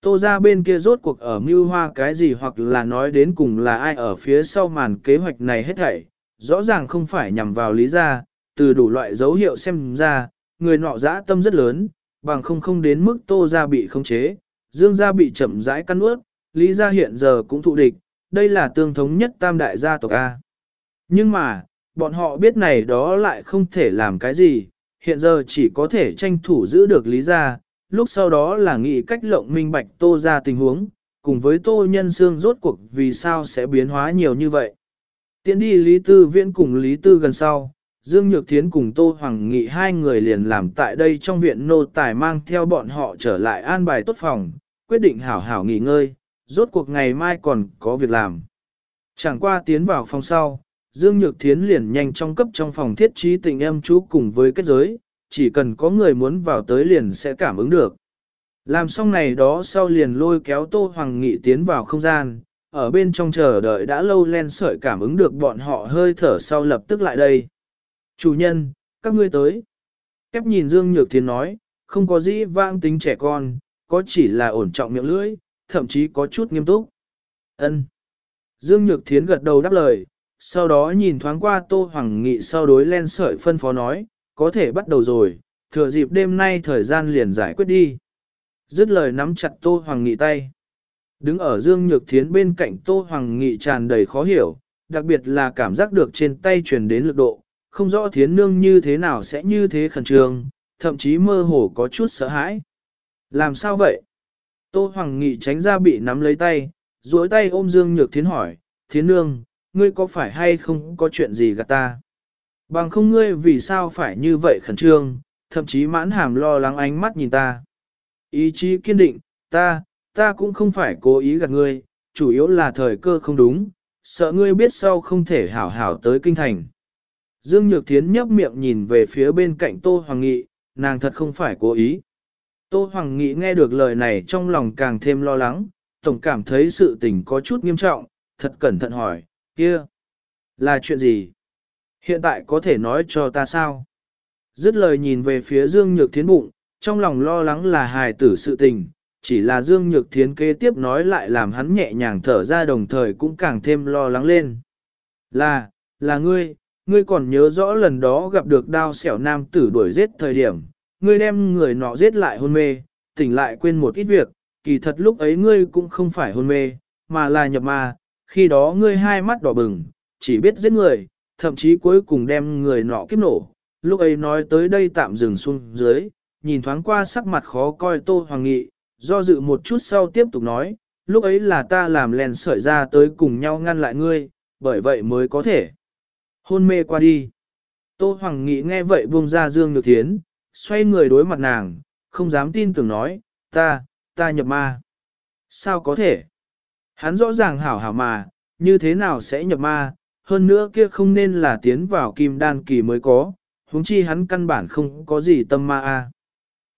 Tô ra bên kia rốt cuộc ở mưu hoa cái gì hoặc là nói đến cùng là ai ở phía sau màn kế hoạch này hết thảy, rõ ràng không phải nhằm vào lý gia, từ đủ loại dấu hiệu xem ra, người nọ dã tâm rất lớn, bằng không không đến mức tô ra bị khống chế, dương gia bị chậm rãi căn ướt, lý gia hiện giờ cũng thụ địch, đây là tương thống nhất tam đại gia tộc A. Nhưng mà, bọn họ biết này đó lại không thể làm cái gì, hiện giờ chỉ có thể tranh thủ giữ được lý ra, lúc sau đó là nghĩ cách lộng minh bạch tô ra tình huống, cùng với tô nhân xương rốt cuộc vì sao sẽ biến hóa nhiều như vậy. Tiến đi Lý Tư Viễn cùng Lý Tư gần sau, Dương Nhược Thiến cùng Tô Hoàng Nghị hai người liền làm tại đây trong viện nô tài mang theo bọn họ trở lại an bài tốt phòng, quyết định hảo hảo nghỉ ngơi, rốt cuộc ngày mai còn có việc làm. Chẳng qua tiến vào phòng sau, Dương Nhược Thiến liền nhanh trong cấp trong phòng thiết trí tình em chú cùng với kết giới, chỉ cần có người muốn vào tới liền sẽ cảm ứng được. Làm xong này đó sau liền lôi kéo Tô Hoàng Nghị tiến vào không gian, ở bên trong chờ đợi đã lâu len sợi cảm ứng được bọn họ hơi thở sau lập tức lại đây. Chủ nhân, các ngươi tới. Kép nhìn Dương Nhược Thiến nói, không có gì vang tính trẻ con, có chỉ là ổn trọng miệng lưỡi, thậm chí có chút nghiêm túc. Ân. Dương Nhược Thiến gật đầu đáp lời, sau đó nhìn thoáng qua Tô Hoàng Nghị sau đối len sợi phân phó nói, có thể bắt đầu rồi, thừa dịp đêm nay thời gian liền giải quyết đi. Dứt lời nắm chặt Tô Hoàng Nghị tay. Đứng ở Dương Nhược Thiến bên cạnh Tô Hoàng Nghị tràn đầy khó hiểu, đặc biệt là cảm giác được trên tay truyền đến lực độ, không rõ Thiến Nương như thế nào sẽ như thế khẩn trương, thậm chí mơ hồ có chút sợ hãi. Làm sao vậy? Tô Hoàng Nghị tránh ra bị nắm lấy tay, duỗi tay ôm Dương Nhược Thiến hỏi, Thiến Nương, ngươi có phải hay không có chuyện gì gạt ta? Bằng không ngươi vì sao phải như vậy khẩn trương, thậm chí mãn hàm lo lắng ánh mắt nhìn ta. Ý chí kiên định, ta, ta cũng không phải cố ý gạt ngươi, chủ yếu là thời cơ không đúng, sợ ngươi biết sau không thể hảo hảo tới kinh thành. Dương Nhược Thiến nhấp miệng nhìn về phía bên cạnh Tô Hoàng Nghị, nàng thật không phải cố ý. Tô Hoàng Nghị nghe được lời này trong lòng càng thêm lo lắng, tổng cảm thấy sự tình có chút nghiêm trọng, thật cẩn thận hỏi, kia, là chuyện gì? Hiện tại có thể nói cho ta sao? Dứt lời nhìn về phía Dương Nhược Thiến bụng, trong lòng lo lắng là hài tử sự tình, chỉ là Dương Nhược Thiến kế tiếp nói lại làm hắn nhẹ nhàng thở ra đồng thời cũng càng thêm lo lắng lên. Là, là ngươi, ngươi còn nhớ rõ lần đó gặp được đao xẻo nam tử đuổi giết thời điểm, ngươi đem người nọ giết lại hôn mê, tỉnh lại quên một ít việc, kỳ thật lúc ấy ngươi cũng không phải hôn mê, mà là nhập ma, khi đó ngươi hai mắt đỏ bừng, chỉ biết giết người, thậm chí cuối cùng đem người nọ kiếp nổ. Lúc ấy nói tới đây tạm dừng xuống dưới, nhìn thoáng qua sắc mặt khó coi Tô Hoàng Nghị, do dự một chút sau tiếp tục nói, lúc ấy là ta làm lèn sợi ra tới cùng nhau ngăn lại ngươi, bởi vậy mới có thể hôn mê qua đi. Tô Hoàng Nghị nghe vậy buông ra Dương Nhược Thiến, xoay người đối mặt nàng, không dám tin tưởng nói, ta, ta nhập ma. Sao có thể? Hắn rõ ràng hảo hảo mà, như thế nào sẽ nhập ma, hơn nữa kia không nên là tiến vào kim đan kỳ mới có, huống chi hắn căn bản không có gì tâm ma a.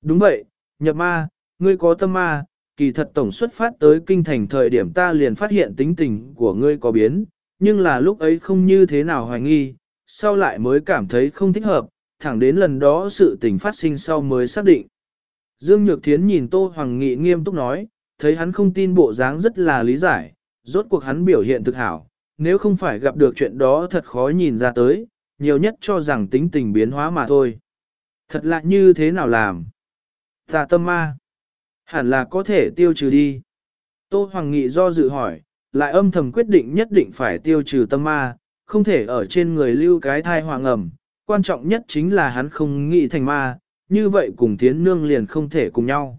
Đúng vậy, nhập ma, ngươi có tâm ma, kỳ thật tổng xuất phát tới kinh thành thời điểm ta liền phát hiện tính tình của ngươi có biến, nhưng là lúc ấy không như thế nào hoài nghi, sau lại mới cảm thấy không thích hợp, thẳng đến lần đó sự tình phát sinh sau mới xác định. Dương Nhược Thiến nhìn Tô Hoàng Nghị nghiêm túc nói, thấy hắn không tin bộ dáng rất là lý giải, rốt cuộc hắn biểu hiện thực hảo, nếu không phải gặp được chuyện đó thật khó nhìn ra tới, nhiều nhất cho rằng tính tình biến hóa mà thôi. Thật lạ như thế nào làm? Tà tâm ma. Hẳn là có thể tiêu trừ đi. Tô Hoàng Nghị do dự hỏi, lại âm thầm quyết định nhất định phải tiêu trừ tâm ma, không thể ở trên người lưu cái thai hoàng ẩm. Quan trọng nhất chính là hắn không nghĩ thành ma, như vậy cùng tiến nương liền không thể cùng nhau.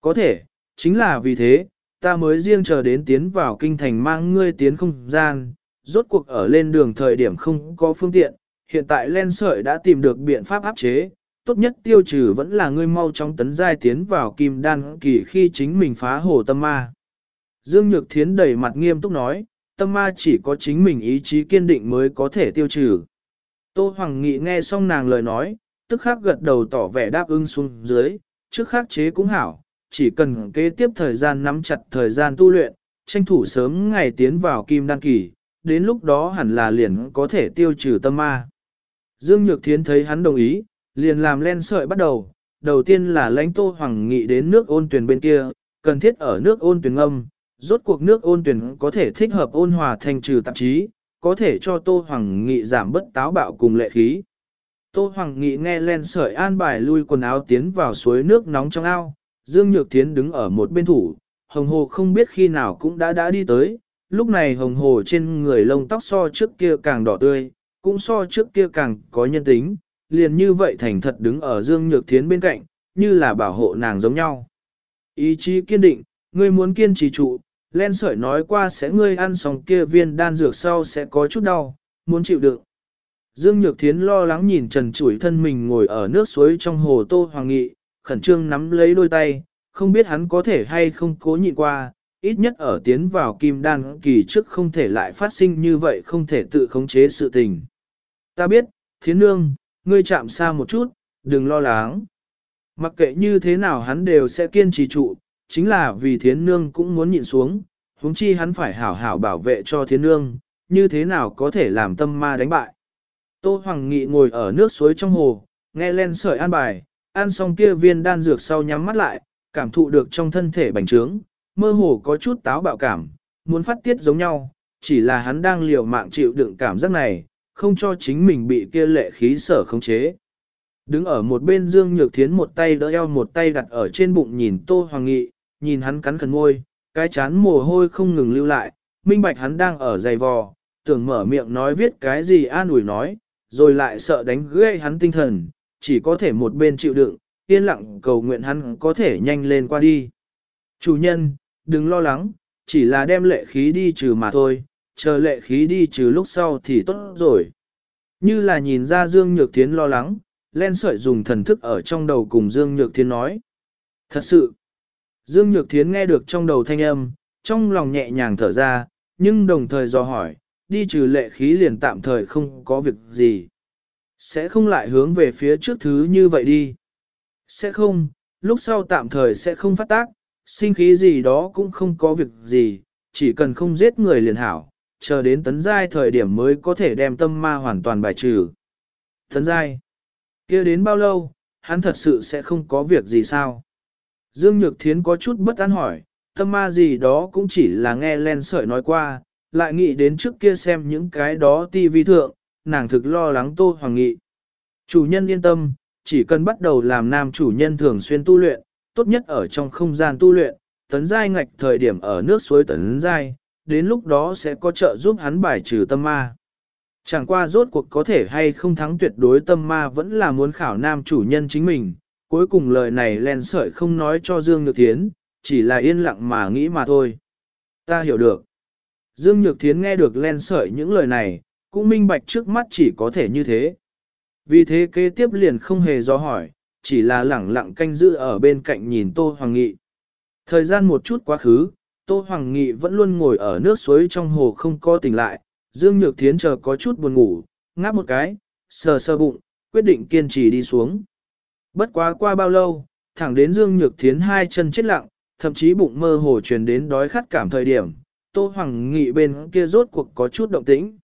Có thể, chính là vì thế, ta mới riêng chờ đến tiến vào kinh thành mang ngươi tiến không gian, rốt cuộc ở lên đường thời điểm không có phương tiện, hiện tại len sợi đã tìm được biện pháp áp chế, tốt nhất tiêu trừ vẫn là ngươi mau trong tấn giai tiến vào kim đan kỳ khi chính mình phá hồ tâm ma. Dương Nhược Thiến đầy mặt nghiêm túc nói, tâm ma chỉ có chính mình ý chí kiên định mới có thể tiêu trừ. Tô Hoàng Nghị nghe xong nàng lời nói, tức khắc gật đầu tỏ vẻ đáp ứng xuống dưới, trước khắc chế cũng hảo, chỉ cần kế tiếp thời gian nắm chặt thời gian tu luyện, tranh thủ sớm ngày tiến vào kim đan kỳ, đến lúc đó hẳn là liền có thể tiêu trừ tâm ma. Dương Nhược Thiến thấy hắn đồng ý, liền làm len sợi bắt đầu, đầu tiên là lãnh tô hoàng nghị đến nước ôn tuyển bên kia, cần thiết ở nước ôn tuyển âm, rốt cuộc nước ôn tuyển có thể thích hợp ôn hòa thành trừ tạp chí, có thể cho tô hoàng nghị giảm bất táo bạo cùng lệ khí. Tô Hoàng Nghị nghe len sợi an bài lui quần áo tiến vào suối nước nóng trong ao, Dương Nhược Thiến đứng ở một bên thủ, Hồng Hồ không biết khi nào cũng đã đã đi tới, lúc này Hồng Hồ trên người lông tóc so trước kia càng đỏ tươi, cũng so trước kia càng có nhân tính, liền như vậy thành thật đứng ở Dương Nhược Thiến bên cạnh, như là bảo hộ nàng giống nhau. Ý chí kiên định, ngươi muốn kiên trì trụ, len sợi nói qua sẽ ngươi ăn xong kia viên đan dược sau sẽ có chút đau, muốn chịu đựng. Dương Nhược Thiến lo lắng nhìn trần chủi thân mình ngồi ở nước suối trong hồ Tô Hoàng Nghị, khẩn trương nắm lấy đôi tay, không biết hắn có thể hay không cố nhịn qua, ít nhất ở tiến vào kim đan kỳ trước không thể lại phát sinh như vậy không thể tự khống chế sự tình. Ta biết, thiến nương, ngươi chạm xa một chút, đừng lo lắng. Mặc kệ như thế nào hắn đều sẽ kiên trì trụ, chính là vì thiến nương cũng muốn nhịn xuống, huống chi hắn phải hảo hảo bảo vệ cho thiến nương, như thế nào có thể làm tâm ma đánh bại. Tô Hoàng Nghị ngồi ở nước suối trong hồ, nghe lên sợi an bài, ăn xong kia viên đan dược sau nhắm mắt lại, cảm thụ được trong thân thể bành trướng, mơ hồ có chút táo bạo cảm, muốn phát tiết giống nhau, chỉ là hắn đang liều mạng chịu đựng cảm giác này, không cho chính mình bị kia lệ khí sở khống chế. Đứng ở một bên Dương Nhược Thiến một tay đỡ eo một tay đặt ở trên bụng nhìn Tô Hoàng Nghị, nhìn hắn cắn khẩn môi, cái chán mồ hôi không ngừng lưu lại, minh bạch hắn đang ở dày vò, tưởng mở miệng nói viết cái gì an ủi nói, rồi lại sợ đánh gãy hắn tinh thần, chỉ có thể một bên chịu đựng, yên lặng cầu nguyện hắn có thể nhanh lên qua đi. Chủ nhân, đừng lo lắng, chỉ là đem lệ khí đi trừ mà thôi, chờ lệ khí đi trừ lúc sau thì tốt rồi. Như là nhìn ra Dương Nhược Thiến lo lắng, len sợi dùng thần thức ở trong đầu cùng Dương Nhược Thiến nói. Thật sự, Dương Nhược Thiến nghe được trong đầu thanh âm, trong lòng nhẹ nhàng thở ra, nhưng đồng thời do hỏi, đi trừ lệ khí liền tạm thời không có việc gì. Sẽ không lại hướng về phía trước thứ như vậy đi. Sẽ không, lúc sau tạm thời sẽ không phát tác, sinh khí gì đó cũng không có việc gì, chỉ cần không giết người liền hảo, chờ đến tấn giai thời điểm mới có thể đem tâm ma hoàn toàn bài trừ. Tấn giai, kia đến bao lâu, hắn thật sự sẽ không có việc gì sao? Dương Nhược Thiến có chút bất an hỏi, tâm ma gì đó cũng chỉ là nghe len sợi nói qua, lại nghĩ đến trước kia xem những cái đó ti vi thượng, nàng thực lo lắng Tô Hoàng Nghị. Chủ nhân yên tâm, chỉ cần bắt đầu làm nam chủ nhân thường xuyên tu luyện, tốt nhất ở trong không gian tu luyện, tấn giai ngạch thời điểm ở nước suối tấn giai, đến lúc đó sẽ có trợ giúp hắn bài trừ tâm ma. Chẳng qua rốt cuộc có thể hay không thắng tuyệt đối tâm ma vẫn là muốn khảo nam chủ nhân chính mình, cuối cùng lời này len sợi không nói cho Dương Nhược Thiến, chỉ là yên lặng mà nghĩ mà thôi. Ta hiểu được. Dương Nhược Thiến nghe được len sợi những lời này, cũng minh bạch trước mắt chỉ có thể như thế. Vì thế kế tiếp liền không hề do hỏi, chỉ là lẳng lặng canh giữ ở bên cạnh nhìn Tô Hoàng Nghị. Thời gian một chút quá khứ, Tô Hoàng Nghị vẫn luôn ngồi ở nước suối trong hồ không co tỉnh lại, Dương Nhược Thiến chờ có chút buồn ngủ, ngáp một cái, sờ sờ bụng, quyết định kiên trì đi xuống. Bất quá qua bao lâu, thẳng đến Dương Nhược Thiến hai chân chết lặng, thậm chí bụng mơ hồ truyền đến đói khát cảm thời điểm, Tô Hoàng Nghị bên kia rốt cuộc có chút động tĩnh.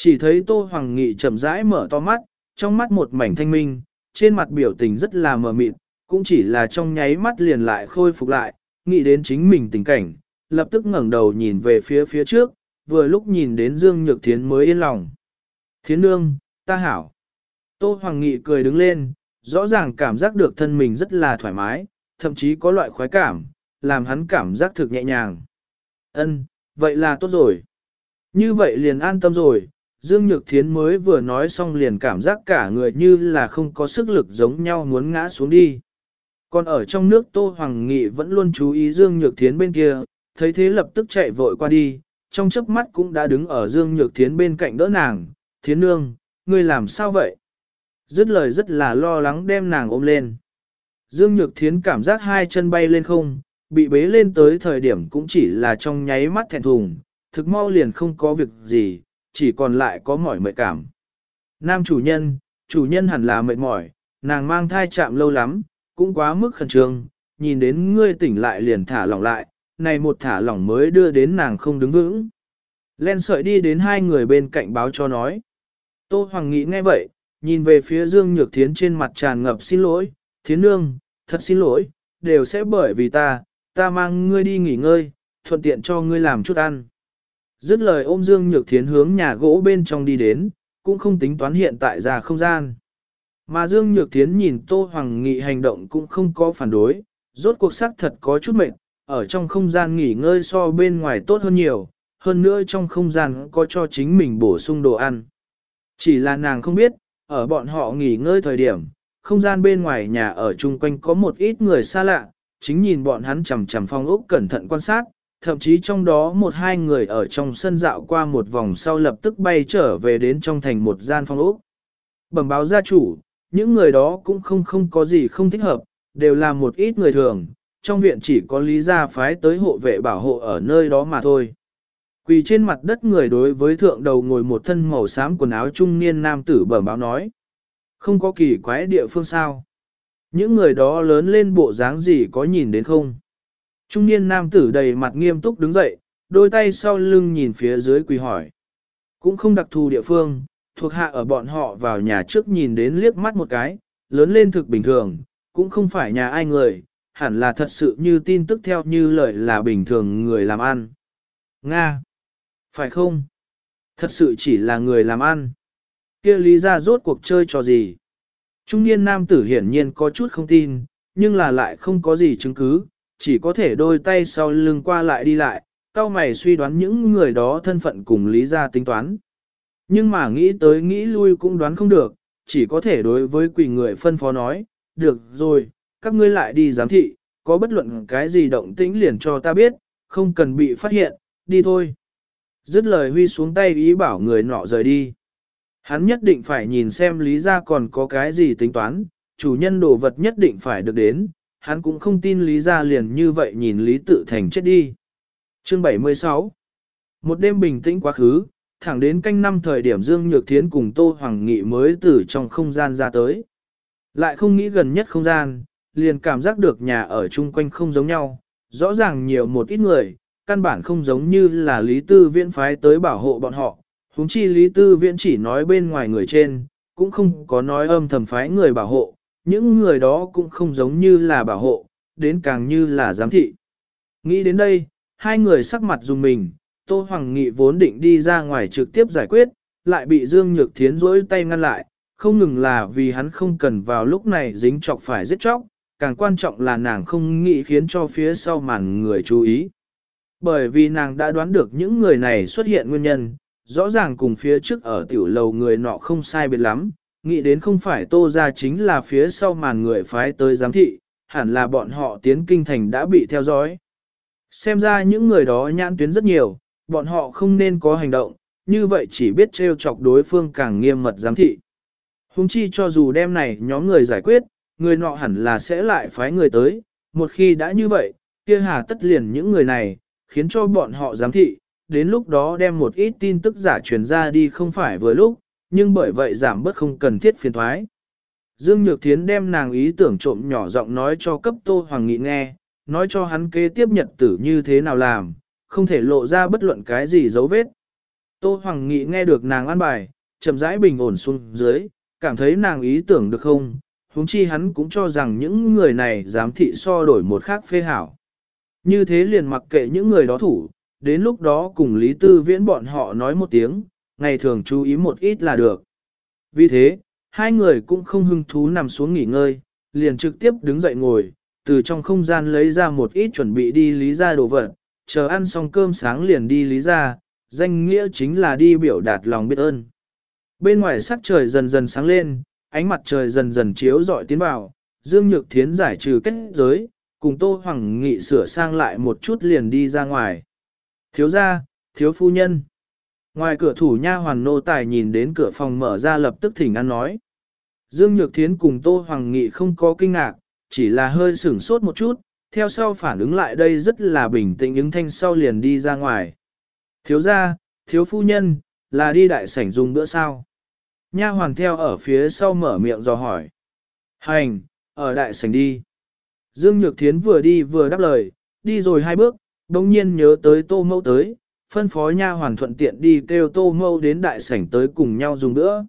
Chỉ thấy Tô Hoàng Nghị chậm rãi mở to mắt, trong mắt một mảnh thanh minh, trên mặt biểu tình rất là mờ mịt, cũng chỉ là trong nháy mắt liền lại khôi phục lại, nghĩ đến chính mình tình cảnh, lập tức ngẩng đầu nhìn về phía phía trước, vừa lúc nhìn đến Dương Nhược Thiến mới yên lòng. Thiến nương, ta hảo. Tô Hoàng Nghị cười đứng lên, rõ ràng cảm giác được thân mình rất là thoải mái, thậm chí có loại khoái cảm, làm hắn cảm giác thực nhẹ nhàng. Ân, vậy là tốt rồi. Như vậy liền an tâm rồi, Dương Nhược Thiến mới vừa nói xong liền cảm giác cả người như là không có sức lực giống nhau muốn ngã xuống đi. Còn ở trong nước Tô Hoàng Nghị vẫn luôn chú ý Dương Nhược Thiến bên kia, thấy thế lập tức chạy vội qua đi, trong chớp mắt cũng đã đứng ở Dương Nhược Thiến bên cạnh đỡ nàng, Thiến Nương, ngươi làm sao vậy? Dứt lời rất là lo lắng đem nàng ôm lên. Dương Nhược Thiến cảm giác hai chân bay lên không, bị bế lên tới thời điểm cũng chỉ là trong nháy mắt thẹn thùng, thực mau liền không có việc gì, chỉ còn lại có mỏi mệt cảm. Nam chủ nhân, chủ nhân hẳn là mệt mỏi, nàng mang thai chạm lâu lắm, cũng quá mức khẩn trương, nhìn đến ngươi tỉnh lại liền thả lỏng lại, này một thả lỏng mới đưa đến nàng không đứng vững. Len sợi đi đến hai người bên cạnh báo cho nói. Tô Hoàng nghĩ nghe vậy, nhìn về phía Dương Nhược Thiến trên mặt tràn ngập xin lỗi, Thiến Nương, thật xin lỗi, đều sẽ bởi vì ta, ta mang ngươi đi nghỉ ngơi, thuận tiện cho ngươi làm chút ăn. Dứt lời ôm Dương Nhược Thiến hướng nhà gỗ bên trong đi đến, cũng không tính toán hiện tại ra không gian. Mà Dương Nhược Thiến nhìn Tô Hoàng Nghị hành động cũng không có phản đối, rốt cuộc sắc thật có chút mệt, ở trong không gian nghỉ ngơi so bên ngoài tốt hơn nhiều, hơn nữa trong không gian có cho chính mình bổ sung đồ ăn. Chỉ là nàng không biết, ở bọn họ nghỉ ngơi thời điểm, không gian bên ngoài nhà ở chung quanh có một ít người xa lạ, chính nhìn bọn hắn chằm chằm phong ốc cẩn thận quan sát, thậm chí trong đó một hai người ở trong sân dạo qua một vòng sau lập tức bay trở về đến trong thành một gian phong ốc. Bẩm báo gia chủ, những người đó cũng không không có gì không thích hợp, đều là một ít người thường, trong viện chỉ có lý gia phái tới hộ vệ bảo hộ ở nơi đó mà thôi. Quỳ trên mặt đất người đối với thượng đầu ngồi một thân màu xám quần áo trung niên nam tử bẩm báo nói. Không có kỳ quái địa phương sao. Những người đó lớn lên bộ dáng gì có nhìn đến không? Trung niên nam tử đầy mặt nghiêm túc đứng dậy, đôi tay sau lưng nhìn phía dưới quỳ hỏi. Cũng không đặc thù địa phương, thuộc hạ ở bọn họ vào nhà trước nhìn đến liếc mắt một cái, lớn lên thực bình thường, cũng không phải nhà ai người, hẳn là thật sự như tin tức theo như lời là bình thường người làm ăn. Nga! Phải không? Thật sự chỉ là người làm ăn. kia lý ra rốt cuộc chơi trò gì? Trung niên nam tử hiển nhiên có chút không tin, nhưng là lại không có gì chứng cứ, chỉ có thể đôi tay sau lưng qua lại đi lại, cao mày suy đoán những người đó thân phận cùng lý ra tính toán. Nhưng mà nghĩ tới nghĩ lui cũng đoán không được, chỉ có thể đối với quỷ người phân phó nói, được rồi, các ngươi lại đi giám thị, có bất luận cái gì động tĩnh liền cho ta biết, không cần bị phát hiện, đi thôi. Dứt lời huy xuống tay ý bảo người nọ rời đi. Hắn nhất định phải nhìn xem lý ra còn có cái gì tính toán, chủ nhân đồ vật nhất định phải được đến, hắn cũng không tin lý ra liền như vậy nhìn lý tự thành chết đi. Chương 76 Một đêm bình tĩnh quá khứ, thẳng đến canh năm thời điểm Dương Nhược Thiến cùng Tô Hoàng Nghị mới từ trong không gian ra tới. Lại không nghĩ gần nhất không gian, liền cảm giác được nhà ở chung quanh không giống nhau, rõ ràng nhiều một ít người, căn bản không giống như là Lý Tư Viễn phái tới bảo hộ bọn họ, Húng chi Lý Tư Viễn chỉ nói bên ngoài người trên, cũng không có nói âm thầm phái người bảo hộ, những người đó cũng không giống như là bảo hộ, đến càng như là giám thị. Nghĩ đến đây, hai người sắc mặt dùng mình, Tô Hoàng Nghị vốn định đi ra ngoài trực tiếp giải quyết, lại bị Dương Nhược Thiến rỗi tay ngăn lại, không ngừng là vì hắn không cần vào lúc này dính chọc phải giết chóc, càng quan trọng là nàng không nghĩ khiến cho phía sau màn người chú ý. Bởi vì nàng đã đoán được những người này xuất hiện nguyên nhân, rõ ràng cùng phía trước ở tiểu lầu người nọ không sai biệt lắm, nghĩ đến không phải tô ra chính là phía sau màn người phái tới giám thị, hẳn là bọn họ tiến kinh thành đã bị theo dõi. Xem ra những người đó nhãn tuyến rất nhiều, bọn họ không nên có hành động, như vậy chỉ biết trêu chọc đối phương càng nghiêm mật giám thị. Hùng chi cho dù đêm này nhóm người giải quyết, người nọ hẳn là sẽ lại phái người tới, một khi đã như vậy, kia hà tất liền những người này, khiến cho bọn họ giám thị, đến lúc đó đem một ít tin tức giả truyền ra đi không phải vừa lúc, nhưng bởi vậy giảm bớt không cần thiết phiền thoái. Dương Nhược Thiến đem nàng ý tưởng trộm nhỏ giọng nói cho cấp Tô Hoàng Nghị nghe, nói cho hắn kế tiếp nhật tử như thế nào làm, không thể lộ ra bất luận cái gì dấu vết. Tô Hoàng Nghị nghe được nàng an bài, chậm rãi bình ổn xuống dưới, cảm thấy nàng ý tưởng được không, huống chi hắn cũng cho rằng những người này dám thị so đổi một khác phê hảo. Như thế liền mặc kệ những người đó thủ, đến lúc đó cùng Lý Tư Viễn bọn họ nói một tiếng, ngày thường chú ý một ít là được. Vì thế, hai người cũng không hưng thú nằm xuống nghỉ ngơi, liền trực tiếp đứng dậy ngồi, từ trong không gian lấy ra một ít chuẩn bị đi lý ra đồ vật, chờ ăn xong cơm sáng liền đi lý ra, danh nghĩa chính là đi biểu đạt lòng biết ơn. Bên ngoài sắc trời dần dần sáng lên, ánh mặt trời dần dần chiếu rọi tiến vào, Dương Nhược Thiến giải trừ kết giới, cùng Tô Hoàng Nghị sửa sang lại một chút liền đi ra ngoài. Thiếu gia, thiếu phu nhân. Ngoài cửa thủ nha hoàn nô tài nhìn đến cửa phòng mở ra lập tức thỉnh ăn nói. Dương Nhược Thiến cùng Tô Hoàng Nghị không có kinh ngạc, chỉ là hơi sửng sốt một chút, theo sau phản ứng lại đây rất là bình tĩnh ứng thanh sau liền đi ra ngoài. Thiếu gia, thiếu phu nhân, là đi đại sảnh dùng bữa sao? Nha hoàn theo ở phía sau mở miệng dò hỏi. Hành, ở đại sảnh đi. Dương Nhược Thiến vừa đi vừa đáp lời, đi rồi hai bước, đồng nhiên nhớ tới tô mẫu tới, phân phó nha hoàn thuận tiện đi kêu tô mâu đến đại sảnh tới cùng nhau dùng nữa.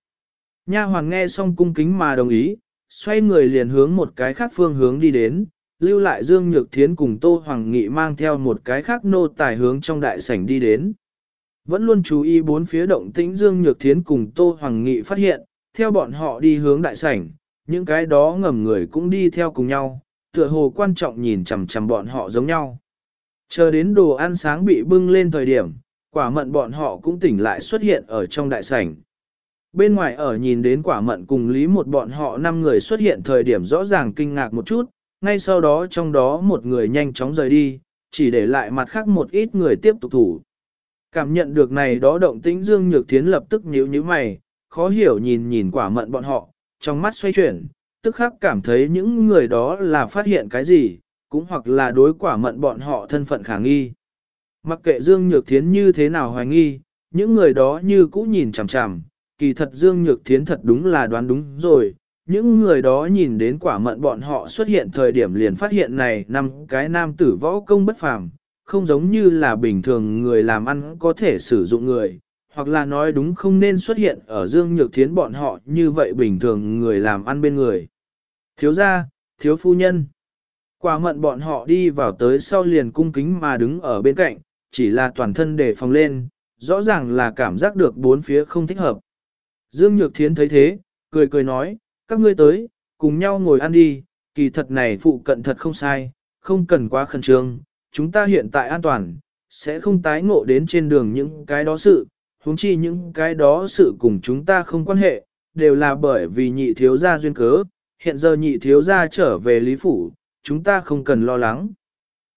Nha hoàn nghe xong cung kính mà đồng ý, xoay người liền hướng một cái khác phương hướng đi đến, lưu lại Dương Nhược Thiến cùng Tô Hoàng Nghị mang theo một cái khác nô tài hướng trong đại sảnh đi đến. Vẫn luôn chú ý bốn phía động tĩnh Dương Nhược Thiến cùng Tô Hoàng Nghị phát hiện, theo bọn họ đi hướng đại sảnh, những cái đó ngầm người cũng đi theo cùng nhau, tựa hồ quan trọng nhìn chằm chằm bọn họ giống nhau. Chờ đến đồ ăn sáng bị bưng lên thời điểm, quả mận bọn họ cũng tỉnh lại xuất hiện ở trong đại sảnh. Bên ngoài ở nhìn đến quả mận cùng lý một bọn họ năm người xuất hiện thời điểm rõ ràng kinh ngạc một chút, ngay sau đó trong đó một người nhanh chóng rời đi, chỉ để lại mặt khác một ít người tiếp tục thủ. Cảm nhận được này đó động tĩnh Dương Nhược Thiến lập tức nhíu nhíu mày, khó hiểu nhìn nhìn quả mận bọn họ, trong mắt xoay chuyển, tức khắc cảm thấy những người đó là phát hiện cái gì, cũng hoặc là đối quả mận bọn họ thân phận khả nghi. Mặc kệ Dương Nhược Thiến như thế nào hoài nghi, những người đó như cũ nhìn chằm chằm, kỳ thật Dương Nhược Thiến thật đúng là đoán đúng rồi. Những người đó nhìn đến quả mận bọn họ xuất hiện thời điểm liền phát hiện này năm cái nam tử võ công bất phàm, không giống như là bình thường người làm ăn có thể sử dụng người, hoặc là nói đúng không nên xuất hiện ở Dương Nhược Thiến bọn họ như vậy bình thường người làm ăn bên người. Thiếu gia, thiếu phu nhân. Quả mận bọn họ đi vào tới sau liền cung kính mà đứng ở bên cạnh, chỉ là toàn thân để phòng lên, rõ ràng là cảm giác được bốn phía không thích hợp. Dương Nhược Thiến thấy thế, cười cười nói, các ngươi tới, cùng nhau ngồi ăn đi, kỳ thật này phụ cận thật không sai, không cần quá khẩn trương, chúng ta hiện tại an toàn, sẽ không tái ngộ đến trên đường những cái đó sự, huống chi những cái đó sự cùng chúng ta không quan hệ, đều là bởi vì nhị thiếu gia duyên cớ, hiện giờ nhị thiếu gia trở về lý phủ, chúng ta không cần lo lắng.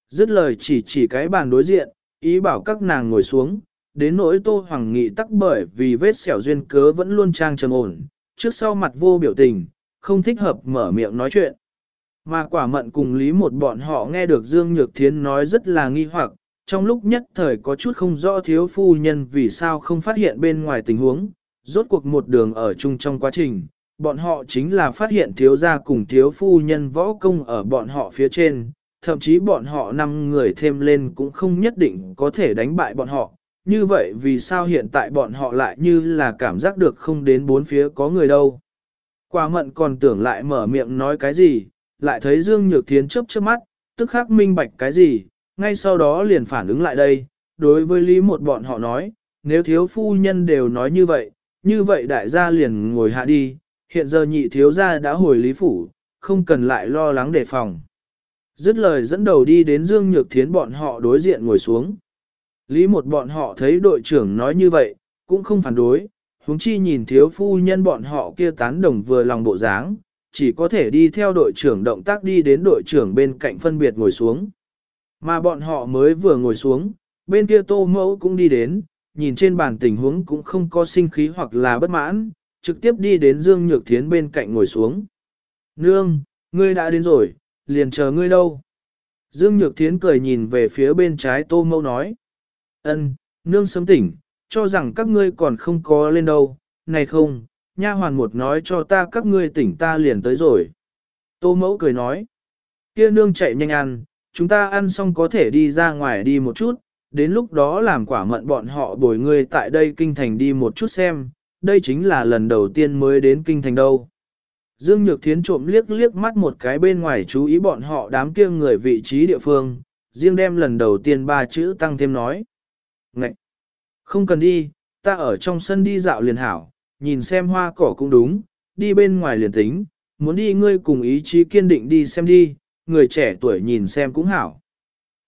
Dứt lời chỉ chỉ cái bàn đối diện, ý bảo các nàng ngồi xuống, đến nỗi Tô Hoàng Nghị tắc bởi vì vết sẹo duyên cớ vẫn luôn trang trầm ổn, trước sau mặt vô biểu tình, không thích hợp mở miệng nói chuyện. Mà quả mận cùng lý một bọn họ nghe được Dương Nhược Thiến nói rất là nghi hoặc, trong lúc nhất thời có chút không rõ thiếu phu nhân vì sao không phát hiện bên ngoài tình huống, rốt cuộc một đường ở chung trong quá trình, bọn họ chính là phát hiện thiếu gia cùng thiếu phu nhân võ công ở bọn họ phía trên, thậm chí bọn họ năm người thêm lên cũng không nhất định có thể đánh bại bọn họ. Như vậy vì sao hiện tại bọn họ lại như là cảm giác được không đến bốn phía có người đâu. Quả mận còn tưởng lại mở miệng nói cái gì, lại thấy Dương Nhược Thiến chớp chớp mắt, tức khắc minh bạch cái gì, ngay sau đó liền phản ứng lại đây, đối với lý một bọn họ nói, nếu thiếu phu nhân đều nói như vậy, như vậy đại gia liền ngồi hạ đi, hiện giờ nhị thiếu gia đã hồi lý phủ, không cần lại lo lắng đề phòng. Dứt lời dẫn đầu đi đến Dương Nhược Thiến bọn họ đối diện ngồi xuống. Lý một bọn họ thấy đội trưởng nói như vậy, cũng không phản đối, huống chi nhìn thiếu phu nhân bọn họ kia tán đồng vừa lòng bộ dáng, chỉ có thể đi theo đội trưởng động tác đi đến đội trưởng bên cạnh phân biệt ngồi xuống. Mà bọn họ mới vừa ngồi xuống, bên kia tô mẫu cũng đi đến, nhìn trên bàn tình huống cũng không có sinh khí hoặc là bất mãn, trực tiếp đi đến Dương Nhược Thiến bên cạnh ngồi xuống. Nương, ngươi đã đến rồi, liền chờ ngươi đâu. Dương Nhược Thiến cười nhìn về phía bên trái tô mẫu nói. ân, nương sớm tỉnh, cho rằng các ngươi còn không có lên đâu, này không, nha hoàn một nói cho ta các ngươi tỉnh ta liền tới rồi. Tô mẫu cười nói. Kia nương chạy nhanh ăn, chúng ta ăn xong có thể đi ra ngoài đi một chút, đến lúc đó làm quả mận bọn họ bồi ngươi tại đây kinh thành đi một chút xem, đây chính là lần đầu tiên mới đến kinh thành đâu. Dương Nhược Thiến trộm liếc liếc mắt một cái bên ngoài chú ý bọn họ đám kia người vị trí địa phương, riêng đem lần đầu tiên ba chữ tăng thêm nói. Ngậy! Không cần đi, ta ở trong sân đi dạo liền hảo, nhìn xem hoa cỏ cũng đúng, đi bên ngoài liền tính, muốn đi ngươi cùng ý chí kiên định đi xem đi, người trẻ tuổi nhìn xem cũng hảo.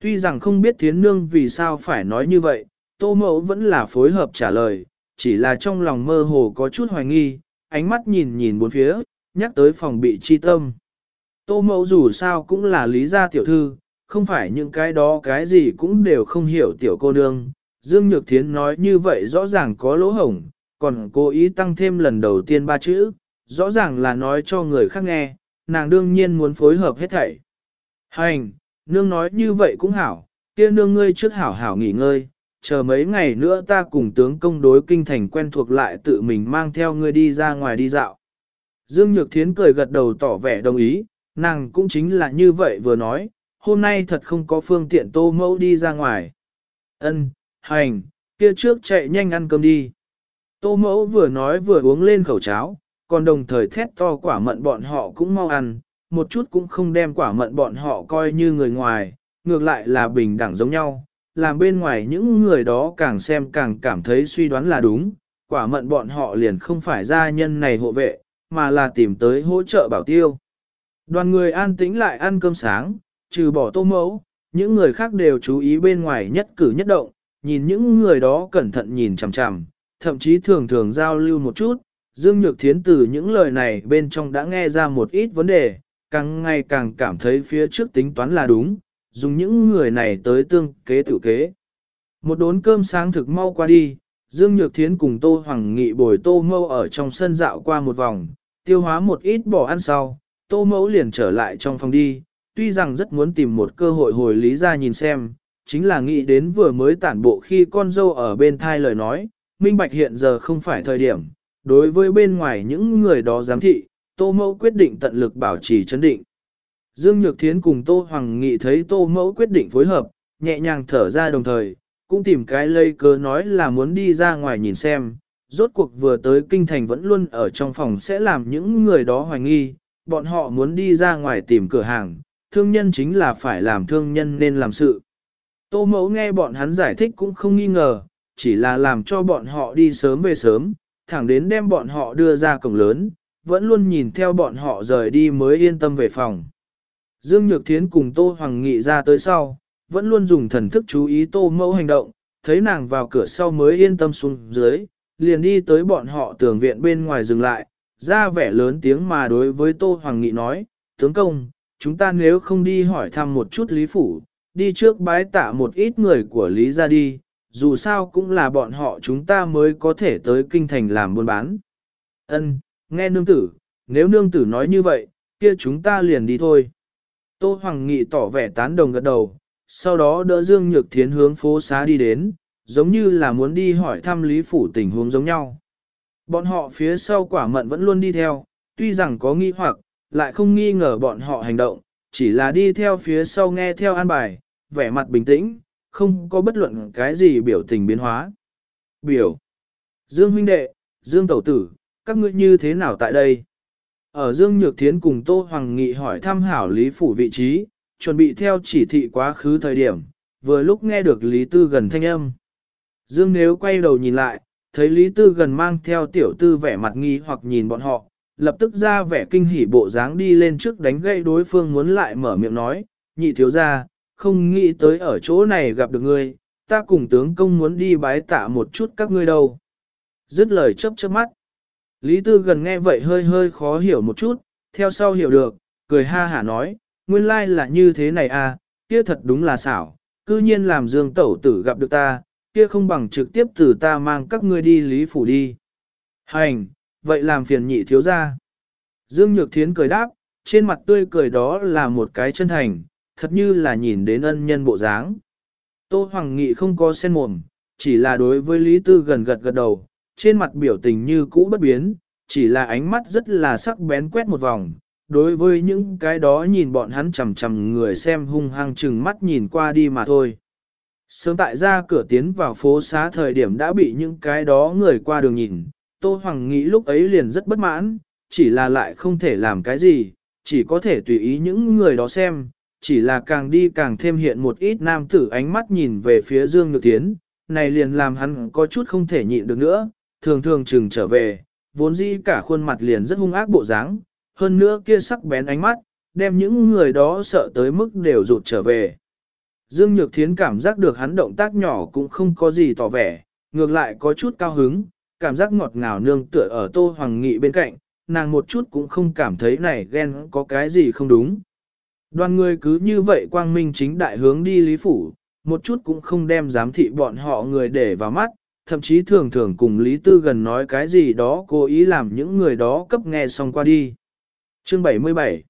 Tuy rằng không biết thiến nương vì sao phải nói như vậy, tô mẫu vẫn là phối hợp trả lời, chỉ là trong lòng mơ hồ có chút hoài nghi, ánh mắt nhìn nhìn bốn phía, nhắc tới phòng bị chi tâm. Tô mẫu dù sao cũng là lý gia tiểu thư, không phải những cái đó cái gì cũng đều không hiểu tiểu cô nương. Dương Nhược Thiến nói như vậy rõ ràng có lỗ hổng, còn cố ý tăng thêm lần đầu tiên ba chữ, rõ ràng là nói cho người khác nghe, nàng đương nhiên muốn phối hợp hết thảy. Hành, nương nói như vậy cũng hảo, kia nương ngươi trước hảo hảo nghỉ ngơi, chờ mấy ngày nữa ta cùng tướng công đối kinh thành quen thuộc lại tự mình mang theo ngươi đi ra ngoài đi dạo. Dương Nhược Thiến cười gật đầu tỏ vẻ đồng ý, nàng cũng chính là như vậy vừa nói, hôm nay thật không có phương tiện tô mẫu đi ra ngoài. Ân, hành, kia trước chạy nhanh ăn cơm đi. Tô mẫu vừa nói vừa uống lên khẩu cháo, còn đồng thời thét to quả mận bọn họ cũng mau ăn, một chút cũng không đem quả mận bọn họ coi như người ngoài, ngược lại là bình đẳng giống nhau, làm bên ngoài những người đó càng xem càng cảm thấy suy đoán là đúng, quả mận bọn họ liền không phải gia nhân này hộ vệ, mà là tìm tới hỗ trợ bảo tiêu. Đoàn người an tĩnh lại ăn cơm sáng, trừ bỏ tô mẫu, những người khác đều chú ý bên ngoài nhất cử nhất động, nhìn những người đó cẩn thận nhìn chằm chằm, thậm chí thường thường giao lưu một chút, Dương Nhược Thiến từ những lời này bên trong đã nghe ra một ít vấn đề, càng ngày càng cảm thấy phía trước tính toán là đúng, dùng những người này tới tương kế tự kế. Một đốn cơm sáng thực mau qua đi, Dương Nhược Thiến cùng Tô Hoàng Nghị bồi Tô Mâu ở trong sân dạo qua một vòng, tiêu hóa một ít bỏ ăn sau, Tô Mẫu liền trở lại trong phòng đi, tuy rằng rất muốn tìm một cơ hội hồi lý ra nhìn xem, chính là nghĩ đến vừa mới tản bộ khi con dâu ở bên thai lời nói, minh bạch hiện giờ không phải thời điểm, đối với bên ngoài những người đó giám thị, Tô Mẫu quyết định tận lực bảo trì chấn định. Dương Nhược Thiến cùng Tô Hoàng Nghị thấy Tô Mẫu quyết định phối hợp, nhẹ nhàng thở ra đồng thời, cũng tìm cái lây cớ nói là muốn đi ra ngoài nhìn xem, rốt cuộc vừa tới kinh thành vẫn luôn ở trong phòng sẽ làm những người đó hoài nghi, bọn họ muốn đi ra ngoài tìm cửa hàng, thương nhân chính là phải làm thương nhân nên làm sự. Tô mẫu nghe bọn hắn giải thích cũng không nghi ngờ, chỉ là làm cho bọn họ đi sớm về sớm, thẳng đến đem bọn họ đưa ra cổng lớn, vẫn luôn nhìn theo bọn họ rời đi mới yên tâm về phòng. Dương Nhược Thiến cùng Tô Hoàng Nghị ra tới sau, vẫn luôn dùng thần thức chú ý Tô mẫu hành động, thấy nàng vào cửa sau mới yên tâm xuống dưới, liền đi tới bọn họ tường viện bên ngoài dừng lại, ra vẻ lớn tiếng mà đối với Tô Hoàng Nghị nói, tướng công, chúng ta nếu không đi hỏi thăm một chút Lý Phủ, đi trước bái tạ một ít người của Lý ra đi, dù sao cũng là bọn họ chúng ta mới có thể tới kinh thành làm buôn bán. Ân, nghe nương tử, nếu nương tử nói như vậy, kia chúng ta liền đi thôi. Tô Hoàng Nghị tỏ vẻ tán đồng gật đầu, sau đó đỡ Dương Nhược Thiến hướng phố xá đi đến, giống như là muốn đi hỏi thăm Lý Phủ tình huống giống nhau. Bọn họ phía sau quả mận vẫn luôn đi theo, tuy rằng có nghi hoặc, lại không nghi ngờ bọn họ hành động, chỉ là đi theo phía sau nghe theo an bài, vẻ mặt bình tĩnh, không có bất luận cái gì biểu tình biến hóa. Biểu. Dương huynh đệ, Dương tẩu tử, các ngươi như thế nào tại đây? Ở Dương Nhược Thiến cùng Tô Hoàng Nghị hỏi thăm hảo Lý Phủ vị trí, chuẩn bị theo chỉ thị quá khứ thời điểm, vừa lúc nghe được Lý Tư gần thanh âm. Dương nếu quay đầu nhìn lại, thấy Lý Tư gần mang theo tiểu tư vẻ mặt nghi hoặc nhìn bọn họ, lập tức ra vẻ kinh hỉ bộ dáng đi lên trước đánh gây đối phương muốn lại mở miệng nói, nhị thiếu ra, không nghĩ tới ở chỗ này gặp được ngươi, ta cùng tướng công muốn đi bái tạ một chút các ngươi đâu. Dứt lời chớp chớp mắt. Lý Tư gần nghe vậy hơi hơi khó hiểu một chút, theo sau hiểu được, cười ha hả nói, nguyên lai là như thế này à, kia thật đúng là xảo, cư nhiên làm dương tẩu tử gặp được ta, kia không bằng trực tiếp từ ta mang các ngươi đi lý phủ đi. Hành, vậy làm phiền nhị thiếu ra. Dương Nhược Thiến cười đáp, trên mặt tươi cười đó là một cái chân thành, thật như là nhìn đến ân nhân bộ dáng. Tô Hoàng Nghị không có sen mồm, chỉ là đối với Lý Tư gần gật gật đầu, trên mặt biểu tình như cũ bất biến, chỉ là ánh mắt rất là sắc bén quét một vòng. Đối với những cái đó nhìn bọn hắn chầm chầm người xem hung hăng chừng mắt nhìn qua đi mà thôi. Sớm tại ra cửa tiến vào phố xá thời điểm đã bị những cái đó người qua đường nhìn, Tô Hoàng nghĩ lúc ấy liền rất bất mãn, chỉ là lại không thể làm cái gì, chỉ có thể tùy ý những người đó xem, chỉ là càng đi càng thêm hiện một ít nam tử ánh mắt nhìn về phía Dương Nhược Tiến, này liền làm hắn có chút không thể nhịn được nữa, thường thường chừng trở về, vốn dĩ cả khuôn mặt liền rất hung ác bộ dáng, hơn nữa kia sắc bén ánh mắt, đem những người đó sợ tới mức đều rụt trở về. Dương Nhược Thiến cảm giác được hắn động tác nhỏ cũng không có gì tỏ vẻ, ngược lại có chút cao hứng, cảm giác ngọt ngào nương tựa ở Tô Hoàng Nghị bên cạnh, nàng một chút cũng không cảm thấy này ghen có cái gì không đúng. Đoàn người cứ như vậy quang minh chính đại hướng đi Lý Phủ, một chút cũng không đem giám thị bọn họ người để vào mắt, thậm chí thường thường cùng Lý Tư gần nói cái gì đó cố ý làm những người đó cấp nghe xong qua đi. Chương 77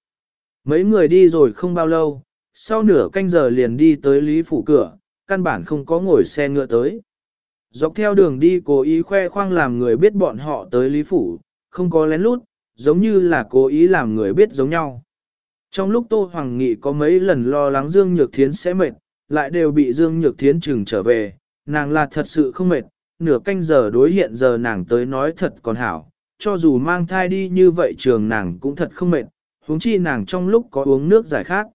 Mấy người đi rồi không bao lâu, sau nửa canh giờ liền đi tới Lý Phủ cửa, căn bản không có ngồi xe ngựa tới. Dọc theo đường đi cố ý khoe khoang làm người biết bọn họ tới Lý Phủ, không có lén lút, giống như là cố ý làm người biết giống nhau. Trong lúc Tô Hoàng Nghị có mấy lần lo lắng Dương Nhược Thiến sẽ mệt, lại đều bị Dương Nhược Thiến chừng trở về, nàng là thật sự không mệt, nửa canh giờ đối hiện giờ nàng tới nói thật còn hảo, cho dù mang thai đi như vậy trường nàng cũng thật không mệt, huống chi nàng trong lúc có uống nước giải khát.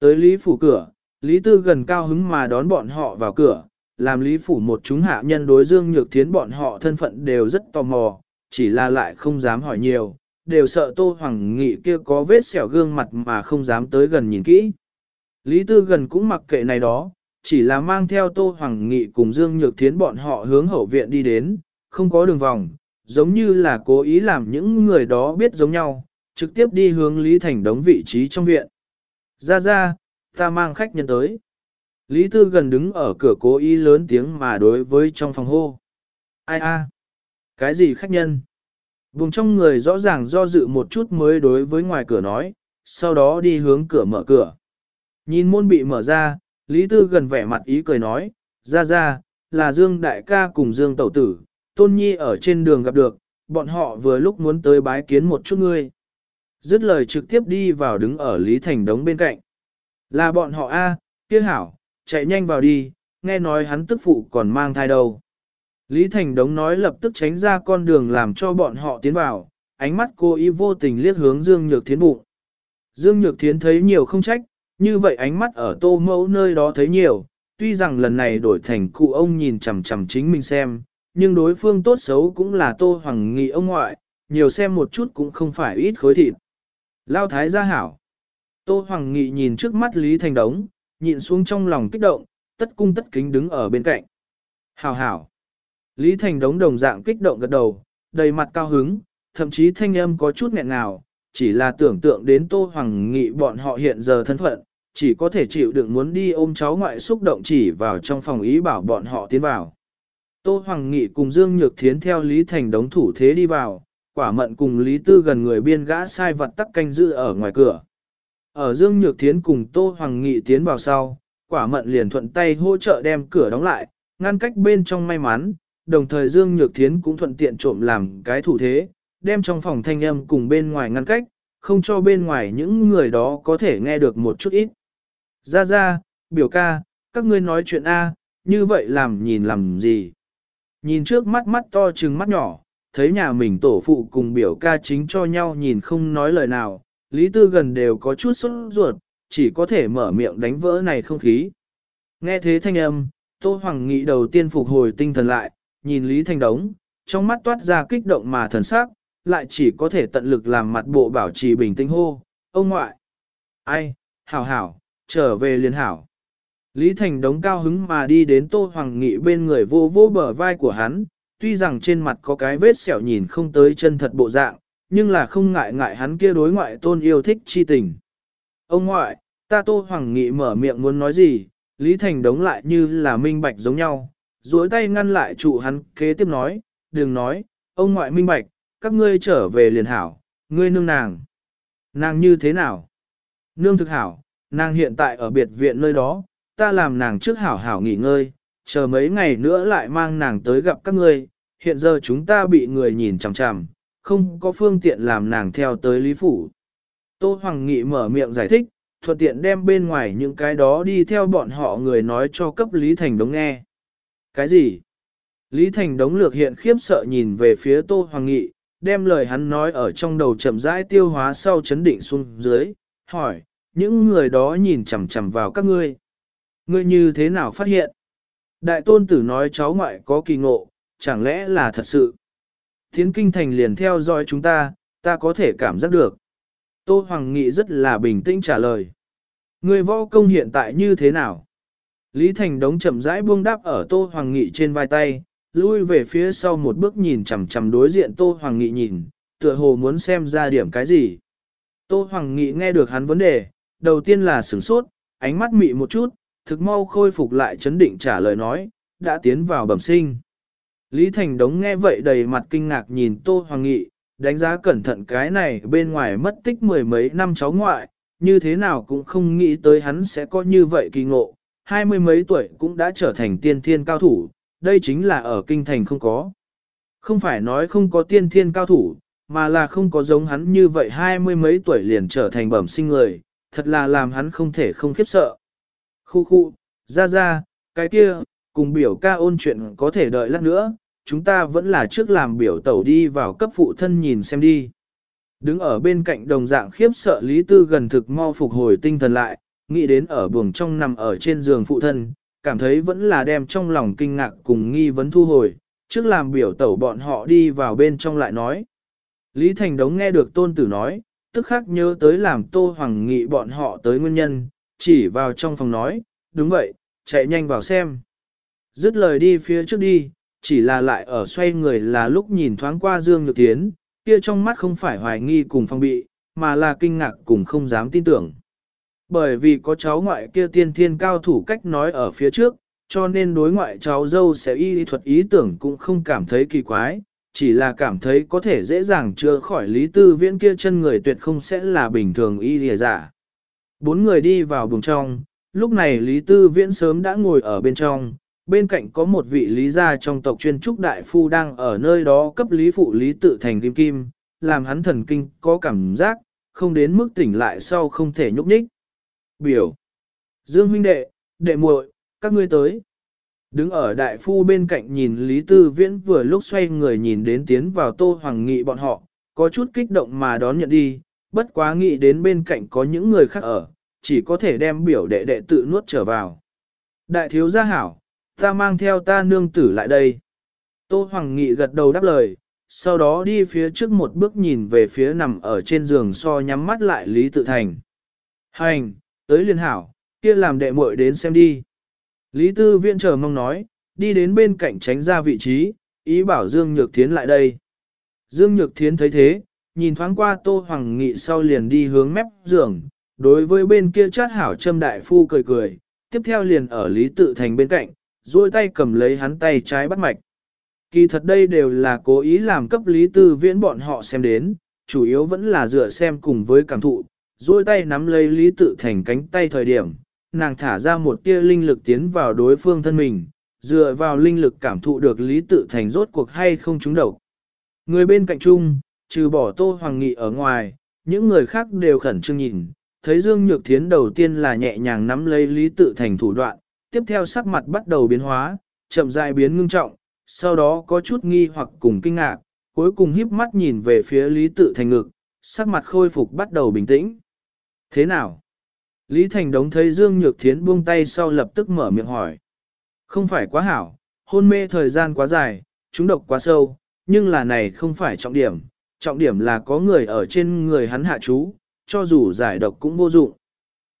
Tới Lý Phủ cửa, Lý Tư gần cao hứng mà đón bọn họ vào cửa, làm Lý Phủ một chúng hạ nhân đối Dương Nhược Thiến bọn họ thân phận đều rất tò mò, chỉ là lại không dám hỏi nhiều, đều sợ Tô Hoàng Nghị kia có vết sẹo gương mặt mà không dám tới gần nhìn kỹ. Lý Tư gần cũng mặc kệ này đó, chỉ là mang theo Tô Hoàng Nghị cùng Dương Nhược Thiến bọn họ hướng hậu viện đi đến, không có đường vòng, giống như là cố ý làm những người đó biết giống nhau, trực tiếp đi hướng Lý Thành đống vị trí trong viện. Ra ra, ta mang khách nhân tới. Lý Tư gần đứng ở cửa cố ý lớn tiếng mà đối với trong phòng hô. Ai a? Cái gì khách nhân? Vùng trong người rõ ràng do dự một chút mới đối với ngoài cửa nói, sau đó đi hướng cửa mở cửa. Nhìn môn bị mở ra, Lý Tư gần vẻ mặt ý cười nói, ra ra, là Dương Đại ca cùng Dương Tẩu Tử, Tôn Nhi ở trên đường gặp được, bọn họ vừa lúc muốn tới bái kiến một chút ngươi. Dứt lời trực tiếp đi vào đứng ở Lý Thành Đống bên cạnh. Là bọn họ A, kia hảo, chạy nhanh vào đi, nghe nói hắn tức phụ còn mang thai đâu. Lý Thành Đống nói lập tức tránh ra con đường làm cho bọn họ tiến vào, ánh mắt cô ý vô tình liếc hướng Dương Nhược Thiến bụng. Dương Nhược Thiến thấy nhiều không trách, như vậy ánh mắt ở tô mẫu nơi đó thấy nhiều, tuy rằng lần này đổi thành cụ ông nhìn chằm chằm chính mình xem, nhưng đối phương tốt xấu cũng là tô hoàng nghị ông ngoại, nhiều xem một chút cũng không phải ít khối thịt. Lao thái gia hảo. Tô hoàng nghị nhìn trước mắt Lý Thành Đống, nhịn xuống trong lòng kích động, tất cung tất kính đứng ở bên cạnh. Hảo hảo. Lý Thành Đống đồng dạng kích động gật đầu, đầy mặt cao hứng, thậm chí thanh âm có chút nghẹn ngào, chỉ là tưởng tượng đến Tô Hoàng Nghị bọn họ hiện giờ thân phận, chỉ có thể chịu đựng muốn đi ôm cháu ngoại xúc động chỉ vào trong phòng ý bảo bọn họ tiến vào. Tô Hoàng Nghị cùng Dương Nhược Thiến theo Lý Thành đống thủ thế đi vào, quả mận cùng Lý Tư gần người biên gã sai vật tắc canh giữ ở ngoài cửa. Ở Dương Nhược Thiến cùng Tô Hoàng Nghị tiến vào sau, quả mận liền thuận tay hỗ trợ đem cửa đóng lại, ngăn cách bên trong may mắn, đồng thời Dương Nhược Thiến cũng thuận tiện trộm làm cái thủ thế, đem trong phòng thanh âm cùng bên ngoài ngăn cách, không cho bên ngoài những người đó có thể nghe được một chút ít. Ra ra, biểu ca, các ngươi nói chuyện A, như vậy làm nhìn làm gì? Nhìn trước mắt mắt to trừng mắt nhỏ, thấy nhà mình tổ phụ cùng biểu ca chính cho nhau nhìn không nói lời nào, Lý Tư gần đều có chút sốt ruột, chỉ có thể mở miệng đánh vỡ này không khí. Nghe thế thanh âm, Tô Hoàng Nghị đầu tiên phục hồi tinh thần lại, nhìn Lý Thanh Đống, trong mắt toát ra kích động mà thần sắc, lại chỉ có thể tận lực làm mặt bộ bảo trì bình tĩnh hô, ông ngoại. Ai, hảo hảo, trở về liền hảo. Lý Thành đống cao hứng mà đi đến Tô Hoàng Nghị bên người vô vô bờ vai của hắn, tuy rằng trên mặt có cái vết sẹo nhìn không tới chân thật bộ dạng, nhưng là không ngại ngại hắn kia đối ngoại tôn yêu thích chi tình. Ông ngoại, ta Tô Hoàng Nghị mở miệng muốn nói gì, Lý Thành đống lại như là minh bạch giống nhau, duỗi tay ngăn lại trụ hắn kế tiếp nói, đừng nói, ông ngoại minh bạch, các ngươi trở về liền hảo, ngươi nương nàng. Nàng như thế nào? Nương thực hảo, nàng hiện tại ở biệt viện nơi đó, ta làm nàng trước hảo hảo nghỉ ngơi, chờ mấy ngày nữa lại mang nàng tới gặp các ngươi, hiện giờ chúng ta bị người nhìn chằm chằm, không có phương tiện làm nàng theo tới Lý Phủ. Tô Hoàng Nghị mở miệng giải thích, thuận tiện đem bên ngoài những cái đó đi theo bọn họ người nói cho cấp Lý Thành Đống nghe. Cái gì? Lý Thành Đống lược hiện khiếp sợ nhìn về phía Tô Hoàng Nghị, đem lời hắn nói ở trong đầu chậm rãi tiêu hóa sau chấn định xuống dưới, hỏi, những người đó nhìn chằm chằm vào các ngươi. Ngươi như thế nào phát hiện? Đại tôn tử nói cháu ngoại có kỳ ngộ, chẳng lẽ là thật sự? Thiến kinh thành liền theo dõi chúng ta, ta có thể cảm giác được. Tô Hoàng Nghị rất là bình tĩnh trả lời. Người võ công hiện tại như thế nào? Lý Thành đống chậm rãi buông đáp ở Tô Hoàng Nghị trên vai tay, lui về phía sau một bước nhìn chằm chằm đối diện Tô Hoàng Nghị nhìn, tựa hồ muốn xem ra điểm cái gì. Tô Hoàng Nghị nghe được hắn vấn đề, đầu tiên là sửng sốt, ánh mắt mị một chút, thực mau khôi phục lại chấn định trả lời nói, đã tiến vào bẩm sinh. Lý Thành Đống nghe vậy đầy mặt kinh ngạc nhìn Tô Hoàng Nghị, đánh giá cẩn thận cái này bên ngoài mất tích mười mấy năm cháu ngoại, như thế nào cũng không nghĩ tới hắn sẽ có như vậy kỳ ngộ, hai mươi mấy tuổi cũng đã trở thành tiên thiên cao thủ, đây chính là ở kinh thành không có. Không phải nói không có tiên thiên cao thủ, mà là không có giống hắn như vậy hai mươi mấy tuổi liền trở thành bẩm sinh người, thật là làm hắn không thể không khiếp sợ. Khu khu, ra ra, cái kia, cùng biểu ca ôn chuyện có thể đợi lát nữa, chúng ta vẫn là trước làm biểu tẩu đi vào cấp phụ thân nhìn xem đi. Đứng ở bên cạnh đồng dạng khiếp sợ Lý Tư gần thực mau phục hồi tinh thần lại, nghĩ đến ở buồng trong nằm ở trên giường phụ thân, cảm thấy vẫn là đem trong lòng kinh ngạc cùng nghi vấn thu hồi, trước làm biểu tẩu bọn họ đi vào bên trong lại nói. Lý Thành Đống nghe được tôn tử nói, tức khắc nhớ tới làm tô hoàng nghị bọn họ tới nguyên nhân, chỉ vào trong phòng nói, đúng vậy, chạy nhanh vào xem. Dứt lời đi phía trước đi, chỉ là lại ở xoay người là lúc nhìn thoáng qua Dương Nhược tiến kia trong mắt không phải hoài nghi cùng phong bị, mà là kinh ngạc cùng không dám tin tưởng. Bởi vì có cháu ngoại kia tiên thiên cao thủ cách nói ở phía trước, cho nên đối ngoại cháu dâu sẽ y thuật ý tưởng cũng không cảm thấy kỳ quái, chỉ là cảm thấy có thể dễ dàng chữa khỏi lý tư viễn kia chân người tuyệt không sẽ là bình thường y lìa giả. Bốn người đi vào buồng trong, lúc này lý tư viễn sớm đã ngồi ở bên trong, bên cạnh có một vị lý gia trong tộc chuyên trúc đại phu đang ở nơi đó cấp lý phụ lý tự thành kim kim, làm hắn thần kinh có cảm giác, không đến mức tỉnh lại sau không thể nhúc nhích. Biểu. Dương huynh đệ, đệ muội, các ngươi tới. Đứng ở đại phu bên cạnh nhìn Lý Tư Viễn vừa lúc xoay người nhìn đến tiến vào Tô Hoàng Nghị bọn họ, có chút kích động mà đón nhận đi, bất quá nghĩ đến bên cạnh có những người khác ở, chỉ có thể đem biểu đệ đệ tự nuốt trở vào. Đại thiếu gia hảo, ta mang theo ta nương tử lại đây. Tô Hoàng Nghị gật đầu đáp lời, sau đó đi phía trước một bước nhìn về phía nằm ở trên giường so nhắm mắt lại Lý Tự Thành. Hành, tới liên hảo, kia làm đệ muội đến xem đi. Lý Tư Viễn chờ mong nói, đi đến bên cạnh tránh ra vị trí, ý bảo Dương Nhược Thiến lại đây. Dương Nhược Thiến thấy thế, nhìn thoáng qua Tô Hoàng Nghị sau liền đi hướng mép giường, đối với bên kia chát hảo châm đại phu cười cười, tiếp theo liền ở Lý Tự Thành bên cạnh, duỗi tay cầm lấy hắn tay trái bắt mạch. Kỳ thật đây đều là cố ý làm cấp Lý Tư Viễn bọn họ xem đến, chủ yếu vẫn là dựa xem cùng với cảm thụ, duỗi tay nắm lấy Lý Tự Thành cánh tay thời điểm, nàng thả ra một tia linh lực tiến vào đối phương thân mình, dựa vào linh lực cảm thụ được Lý Tự Thành rốt cuộc hay không trúng độc. Người bên cạnh chung, trừ bỏ Tô Hoàng Nghị ở ngoài, những người khác đều khẩn trương nhìn, thấy Dương Nhược Thiến đầu tiên là nhẹ nhàng nắm lấy Lý Tự Thành thủ đoạn, tiếp theo sắc mặt bắt đầu biến hóa, chậm rãi biến ngưng trọng, sau đó có chút nghi hoặc cùng kinh ngạc, cuối cùng híp mắt nhìn về phía Lý Tự Thành ngực, sắc mặt khôi phục bắt đầu bình tĩnh. Thế nào? Lý Thành Đống thấy Dương Nhược Thiến buông tay sau lập tức mở miệng hỏi. Không phải quá hảo, hôn mê thời gian quá dài, chúng độc quá sâu, nhưng là này không phải trọng điểm, trọng điểm là có người ở trên người hắn hạ chú, cho dù giải độc cũng vô dụng.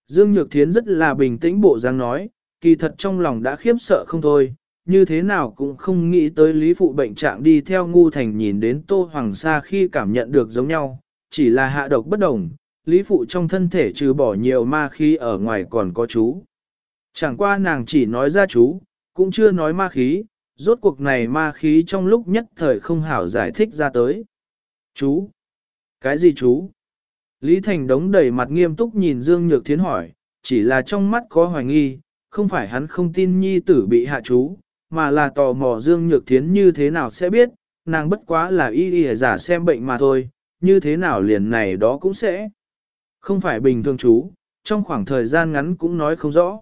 Dương Nhược Thiến rất là bình tĩnh bộ dáng nói, kỳ thật trong lòng đã khiếp sợ không thôi, như thế nào cũng không nghĩ tới Lý Phụ bệnh trạng đi theo ngu thành nhìn đến Tô Hoàng Sa khi cảm nhận được giống nhau, chỉ là hạ độc bất đồng, Lý Phụ trong thân thể trừ bỏ nhiều ma khí ở ngoài còn có chú. Chẳng qua nàng chỉ nói ra chú, cũng chưa nói ma khí, rốt cuộc này ma khí trong lúc nhất thời không hảo giải thích ra tới. Chú? Cái gì chú? Lý Thành đống đầy mặt nghiêm túc nhìn Dương Nhược Thiến hỏi, chỉ là trong mắt có hoài nghi, không phải hắn không tin nhi tử bị hạ chú, mà là tò mò Dương Nhược Thiến như thế nào sẽ biết, nàng bất quá là y y giả xem bệnh mà thôi, như thế nào liền này đó cũng sẽ. Không phải bình thường chú, trong khoảng thời gian ngắn cũng nói không rõ.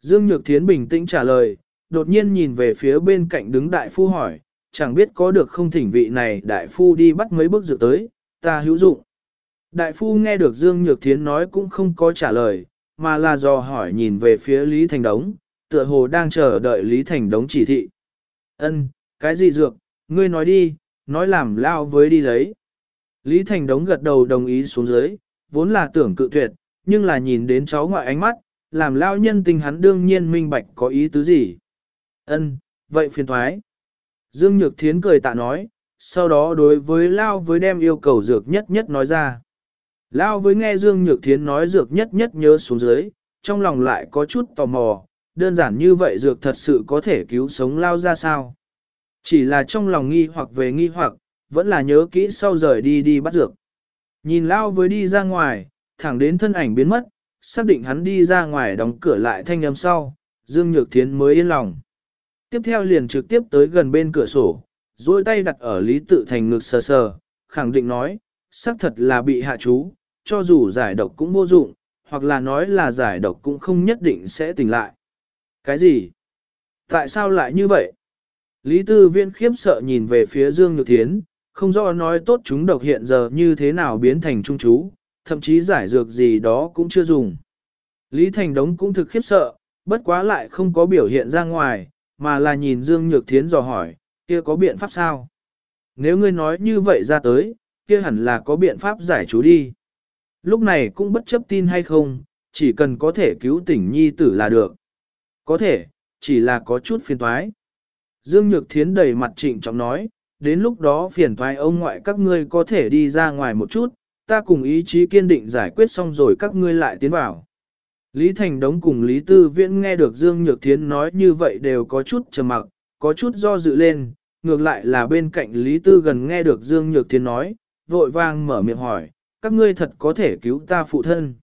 Dương Nhược Thiến bình tĩnh trả lời, đột nhiên nhìn về phía bên cạnh đứng đại phu hỏi, chẳng biết có được không thỉnh vị này đại phu đi bắt mấy bước dược tới, ta hữu dụng. Đại phu nghe được Dương Nhược Thiến nói cũng không có trả lời, mà là do hỏi nhìn về phía Lý Thành Đống, tựa hồ đang chờ đợi Lý Thành Đống chỉ thị. Ân, cái gì dược, ngươi nói đi, nói làm lao với đi lấy. Lý Thành Đống gật đầu đồng ý xuống dưới, vốn là tưởng cự tuyệt, nhưng là nhìn đến cháu ngoại ánh mắt, làm lao nhân tình hắn đương nhiên minh bạch có ý tứ gì. Ân, vậy phiền thoái. Dương Nhược Thiến cười tạ nói, sau đó đối với Lao với đem yêu cầu dược nhất nhất nói ra. Lao với nghe Dương Nhược Thiến nói dược nhất nhất nhớ xuống dưới, trong lòng lại có chút tò mò, đơn giản như vậy dược thật sự có thể cứu sống Lao ra sao. Chỉ là trong lòng nghi hoặc về nghi hoặc, vẫn là nhớ kỹ sau rời đi đi bắt dược. Nhìn Lao với đi ra ngoài, thẳng đến thân ảnh biến mất, xác định hắn đi ra ngoài đóng cửa lại thanh âm sau, Dương Nhược Thiến mới yên lòng. Tiếp theo liền trực tiếp tới gần bên cửa sổ, duỗi tay đặt ở Lý Tự Thành ngực sờ sờ, khẳng định nói, xác thật là bị hạ chú, cho dù giải độc cũng vô dụng, hoặc là nói là giải độc cũng không nhất định sẽ tỉnh lại. Cái gì? Tại sao lại như vậy? Lý Tư Viên khiếp sợ nhìn về phía Dương Nhược Thiến, không rõ nói tốt chúng độc hiện giờ như thế nào biến thành trung chú, thậm chí giải dược gì đó cũng chưa dùng. Lý Thành Đống cũng thực khiếp sợ, bất quá lại không có biểu hiện ra ngoài, mà là nhìn Dương Nhược Thiến dò hỏi, kia có biện pháp sao? Nếu ngươi nói như vậy ra tới, kia hẳn là có biện pháp giải chú đi. Lúc này cũng bất chấp tin hay không, chỉ cần có thể cứu tỉnh nhi tử là được. Có thể, chỉ là có chút phiền toái. Dương Nhược Thiến đầy mặt trịnh trọng nói, đến lúc đó phiền thoái ông ngoại các ngươi có thể đi ra ngoài một chút, ta cùng ý chí kiên định giải quyết xong rồi các ngươi lại tiến vào. Lý Thành Đống cùng Lý Tư Viễn nghe được Dương Nhược Thiến nói như vậy đều có chút trầm mặc, có chút do dự lên, ngược lại là bên cạnh Lý Tư gần nghe được Dương Nhược Thiến nói, vội vang mở miệng hỏi, các ngươi thật có thể cứu ta phụ thân.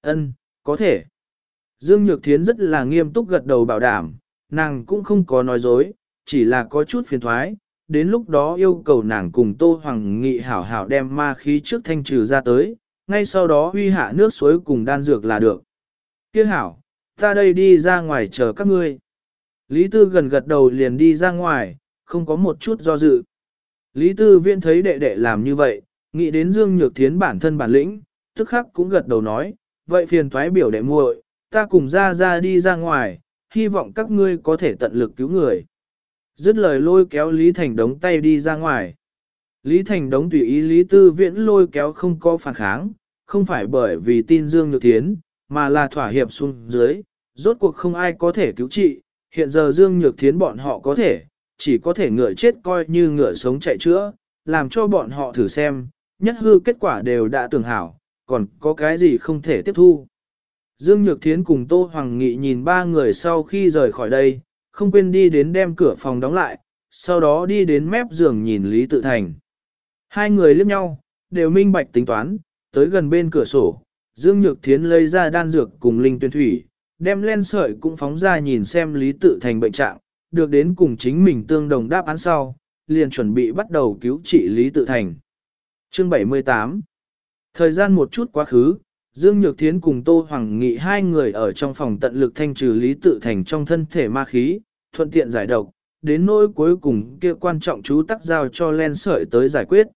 Ân, có thể. Dương Nhược Thiến rất là nghiêm túc gật đầu bảo đảm, nàng cũng không có nói dối, chỉ là có chút phiền thoái, đến lúc đó yêu cầu nàng cùng Tô Hoàng Nghị hảo hảo đem ma khí trước thanh trừ ra tới, ngay sau đó huy hạ nước suối cùng đan dược là được. Kia hảo, ta đây đi ra ngoài chờ các ngươi. Lý Tư gần gật đầu liền đi ra ngoài, không có một chút do dự. Lý Tư Viễn thấy đệ đệ làm như vậy, nghĩ đến Dương Nhược Thiến bản thân bản lĩnh, tức khắc cũng gật đầu nói, vậy phiền thoái biểu đệ muội, ta cùng ra ra đi ra ngoài, hy vọng các ngươi có thể tận lực cứu người. Dứt lời lôi kéo Lý Thành đống tay đi ra ngoài. Lý Thành đống tùy ý Lý Tư Viễn lôi kéo không có phản kháng, không phải bởi vì tin Dương Nhược Thiến, mà là thỏa hiệp xuống dưới, rốt cuộc không ai có thể cứu trị, hiện giờ Dương Nhược Thiến bọn họ có thể, chỉ có thể ngựa chết coi như ngựa sống chạy chữa, làm cho bọn họ thử xem, nhất hư kết quả đều đã tưởng hảo, còn có cái gì không thể tiếp thu. Dương Nhược Thiến cùng Tô Hoàng Nghị nhìn ba người sau khi rời khỏi đây, không quên đi đến đem cửa phòng đóng lại, sau đó đi đến mép giường nhìn Lý Tự Thành. Hai người liếc nhau, đều minh bạch tính toán, tới gần bên cửa sổ, Dương Nhược Thiến lấy ra đan dược cùng linh tuyên thủy, đem len sợi cũng phóng ra nhìn xem Lý Tự Thành bệnh trạng, được đến cùng chính mình tương đồng đáp án sau, liền chuẩn bị bắt đầu cứu trị Lý Tự Thành. Chương 78 Thời gian một chút quá khứ, Dương Nhược Thiến cùng Tô Hoàng Nghị hai người ở trong phòng tận lực thanh trừ Lý Tự Thành trong thân thể ma khí, thuận tiện giải độc, đến nỗi cuối cùng kia quan trọng chú tắc giao cho len sợi tới giải quyết.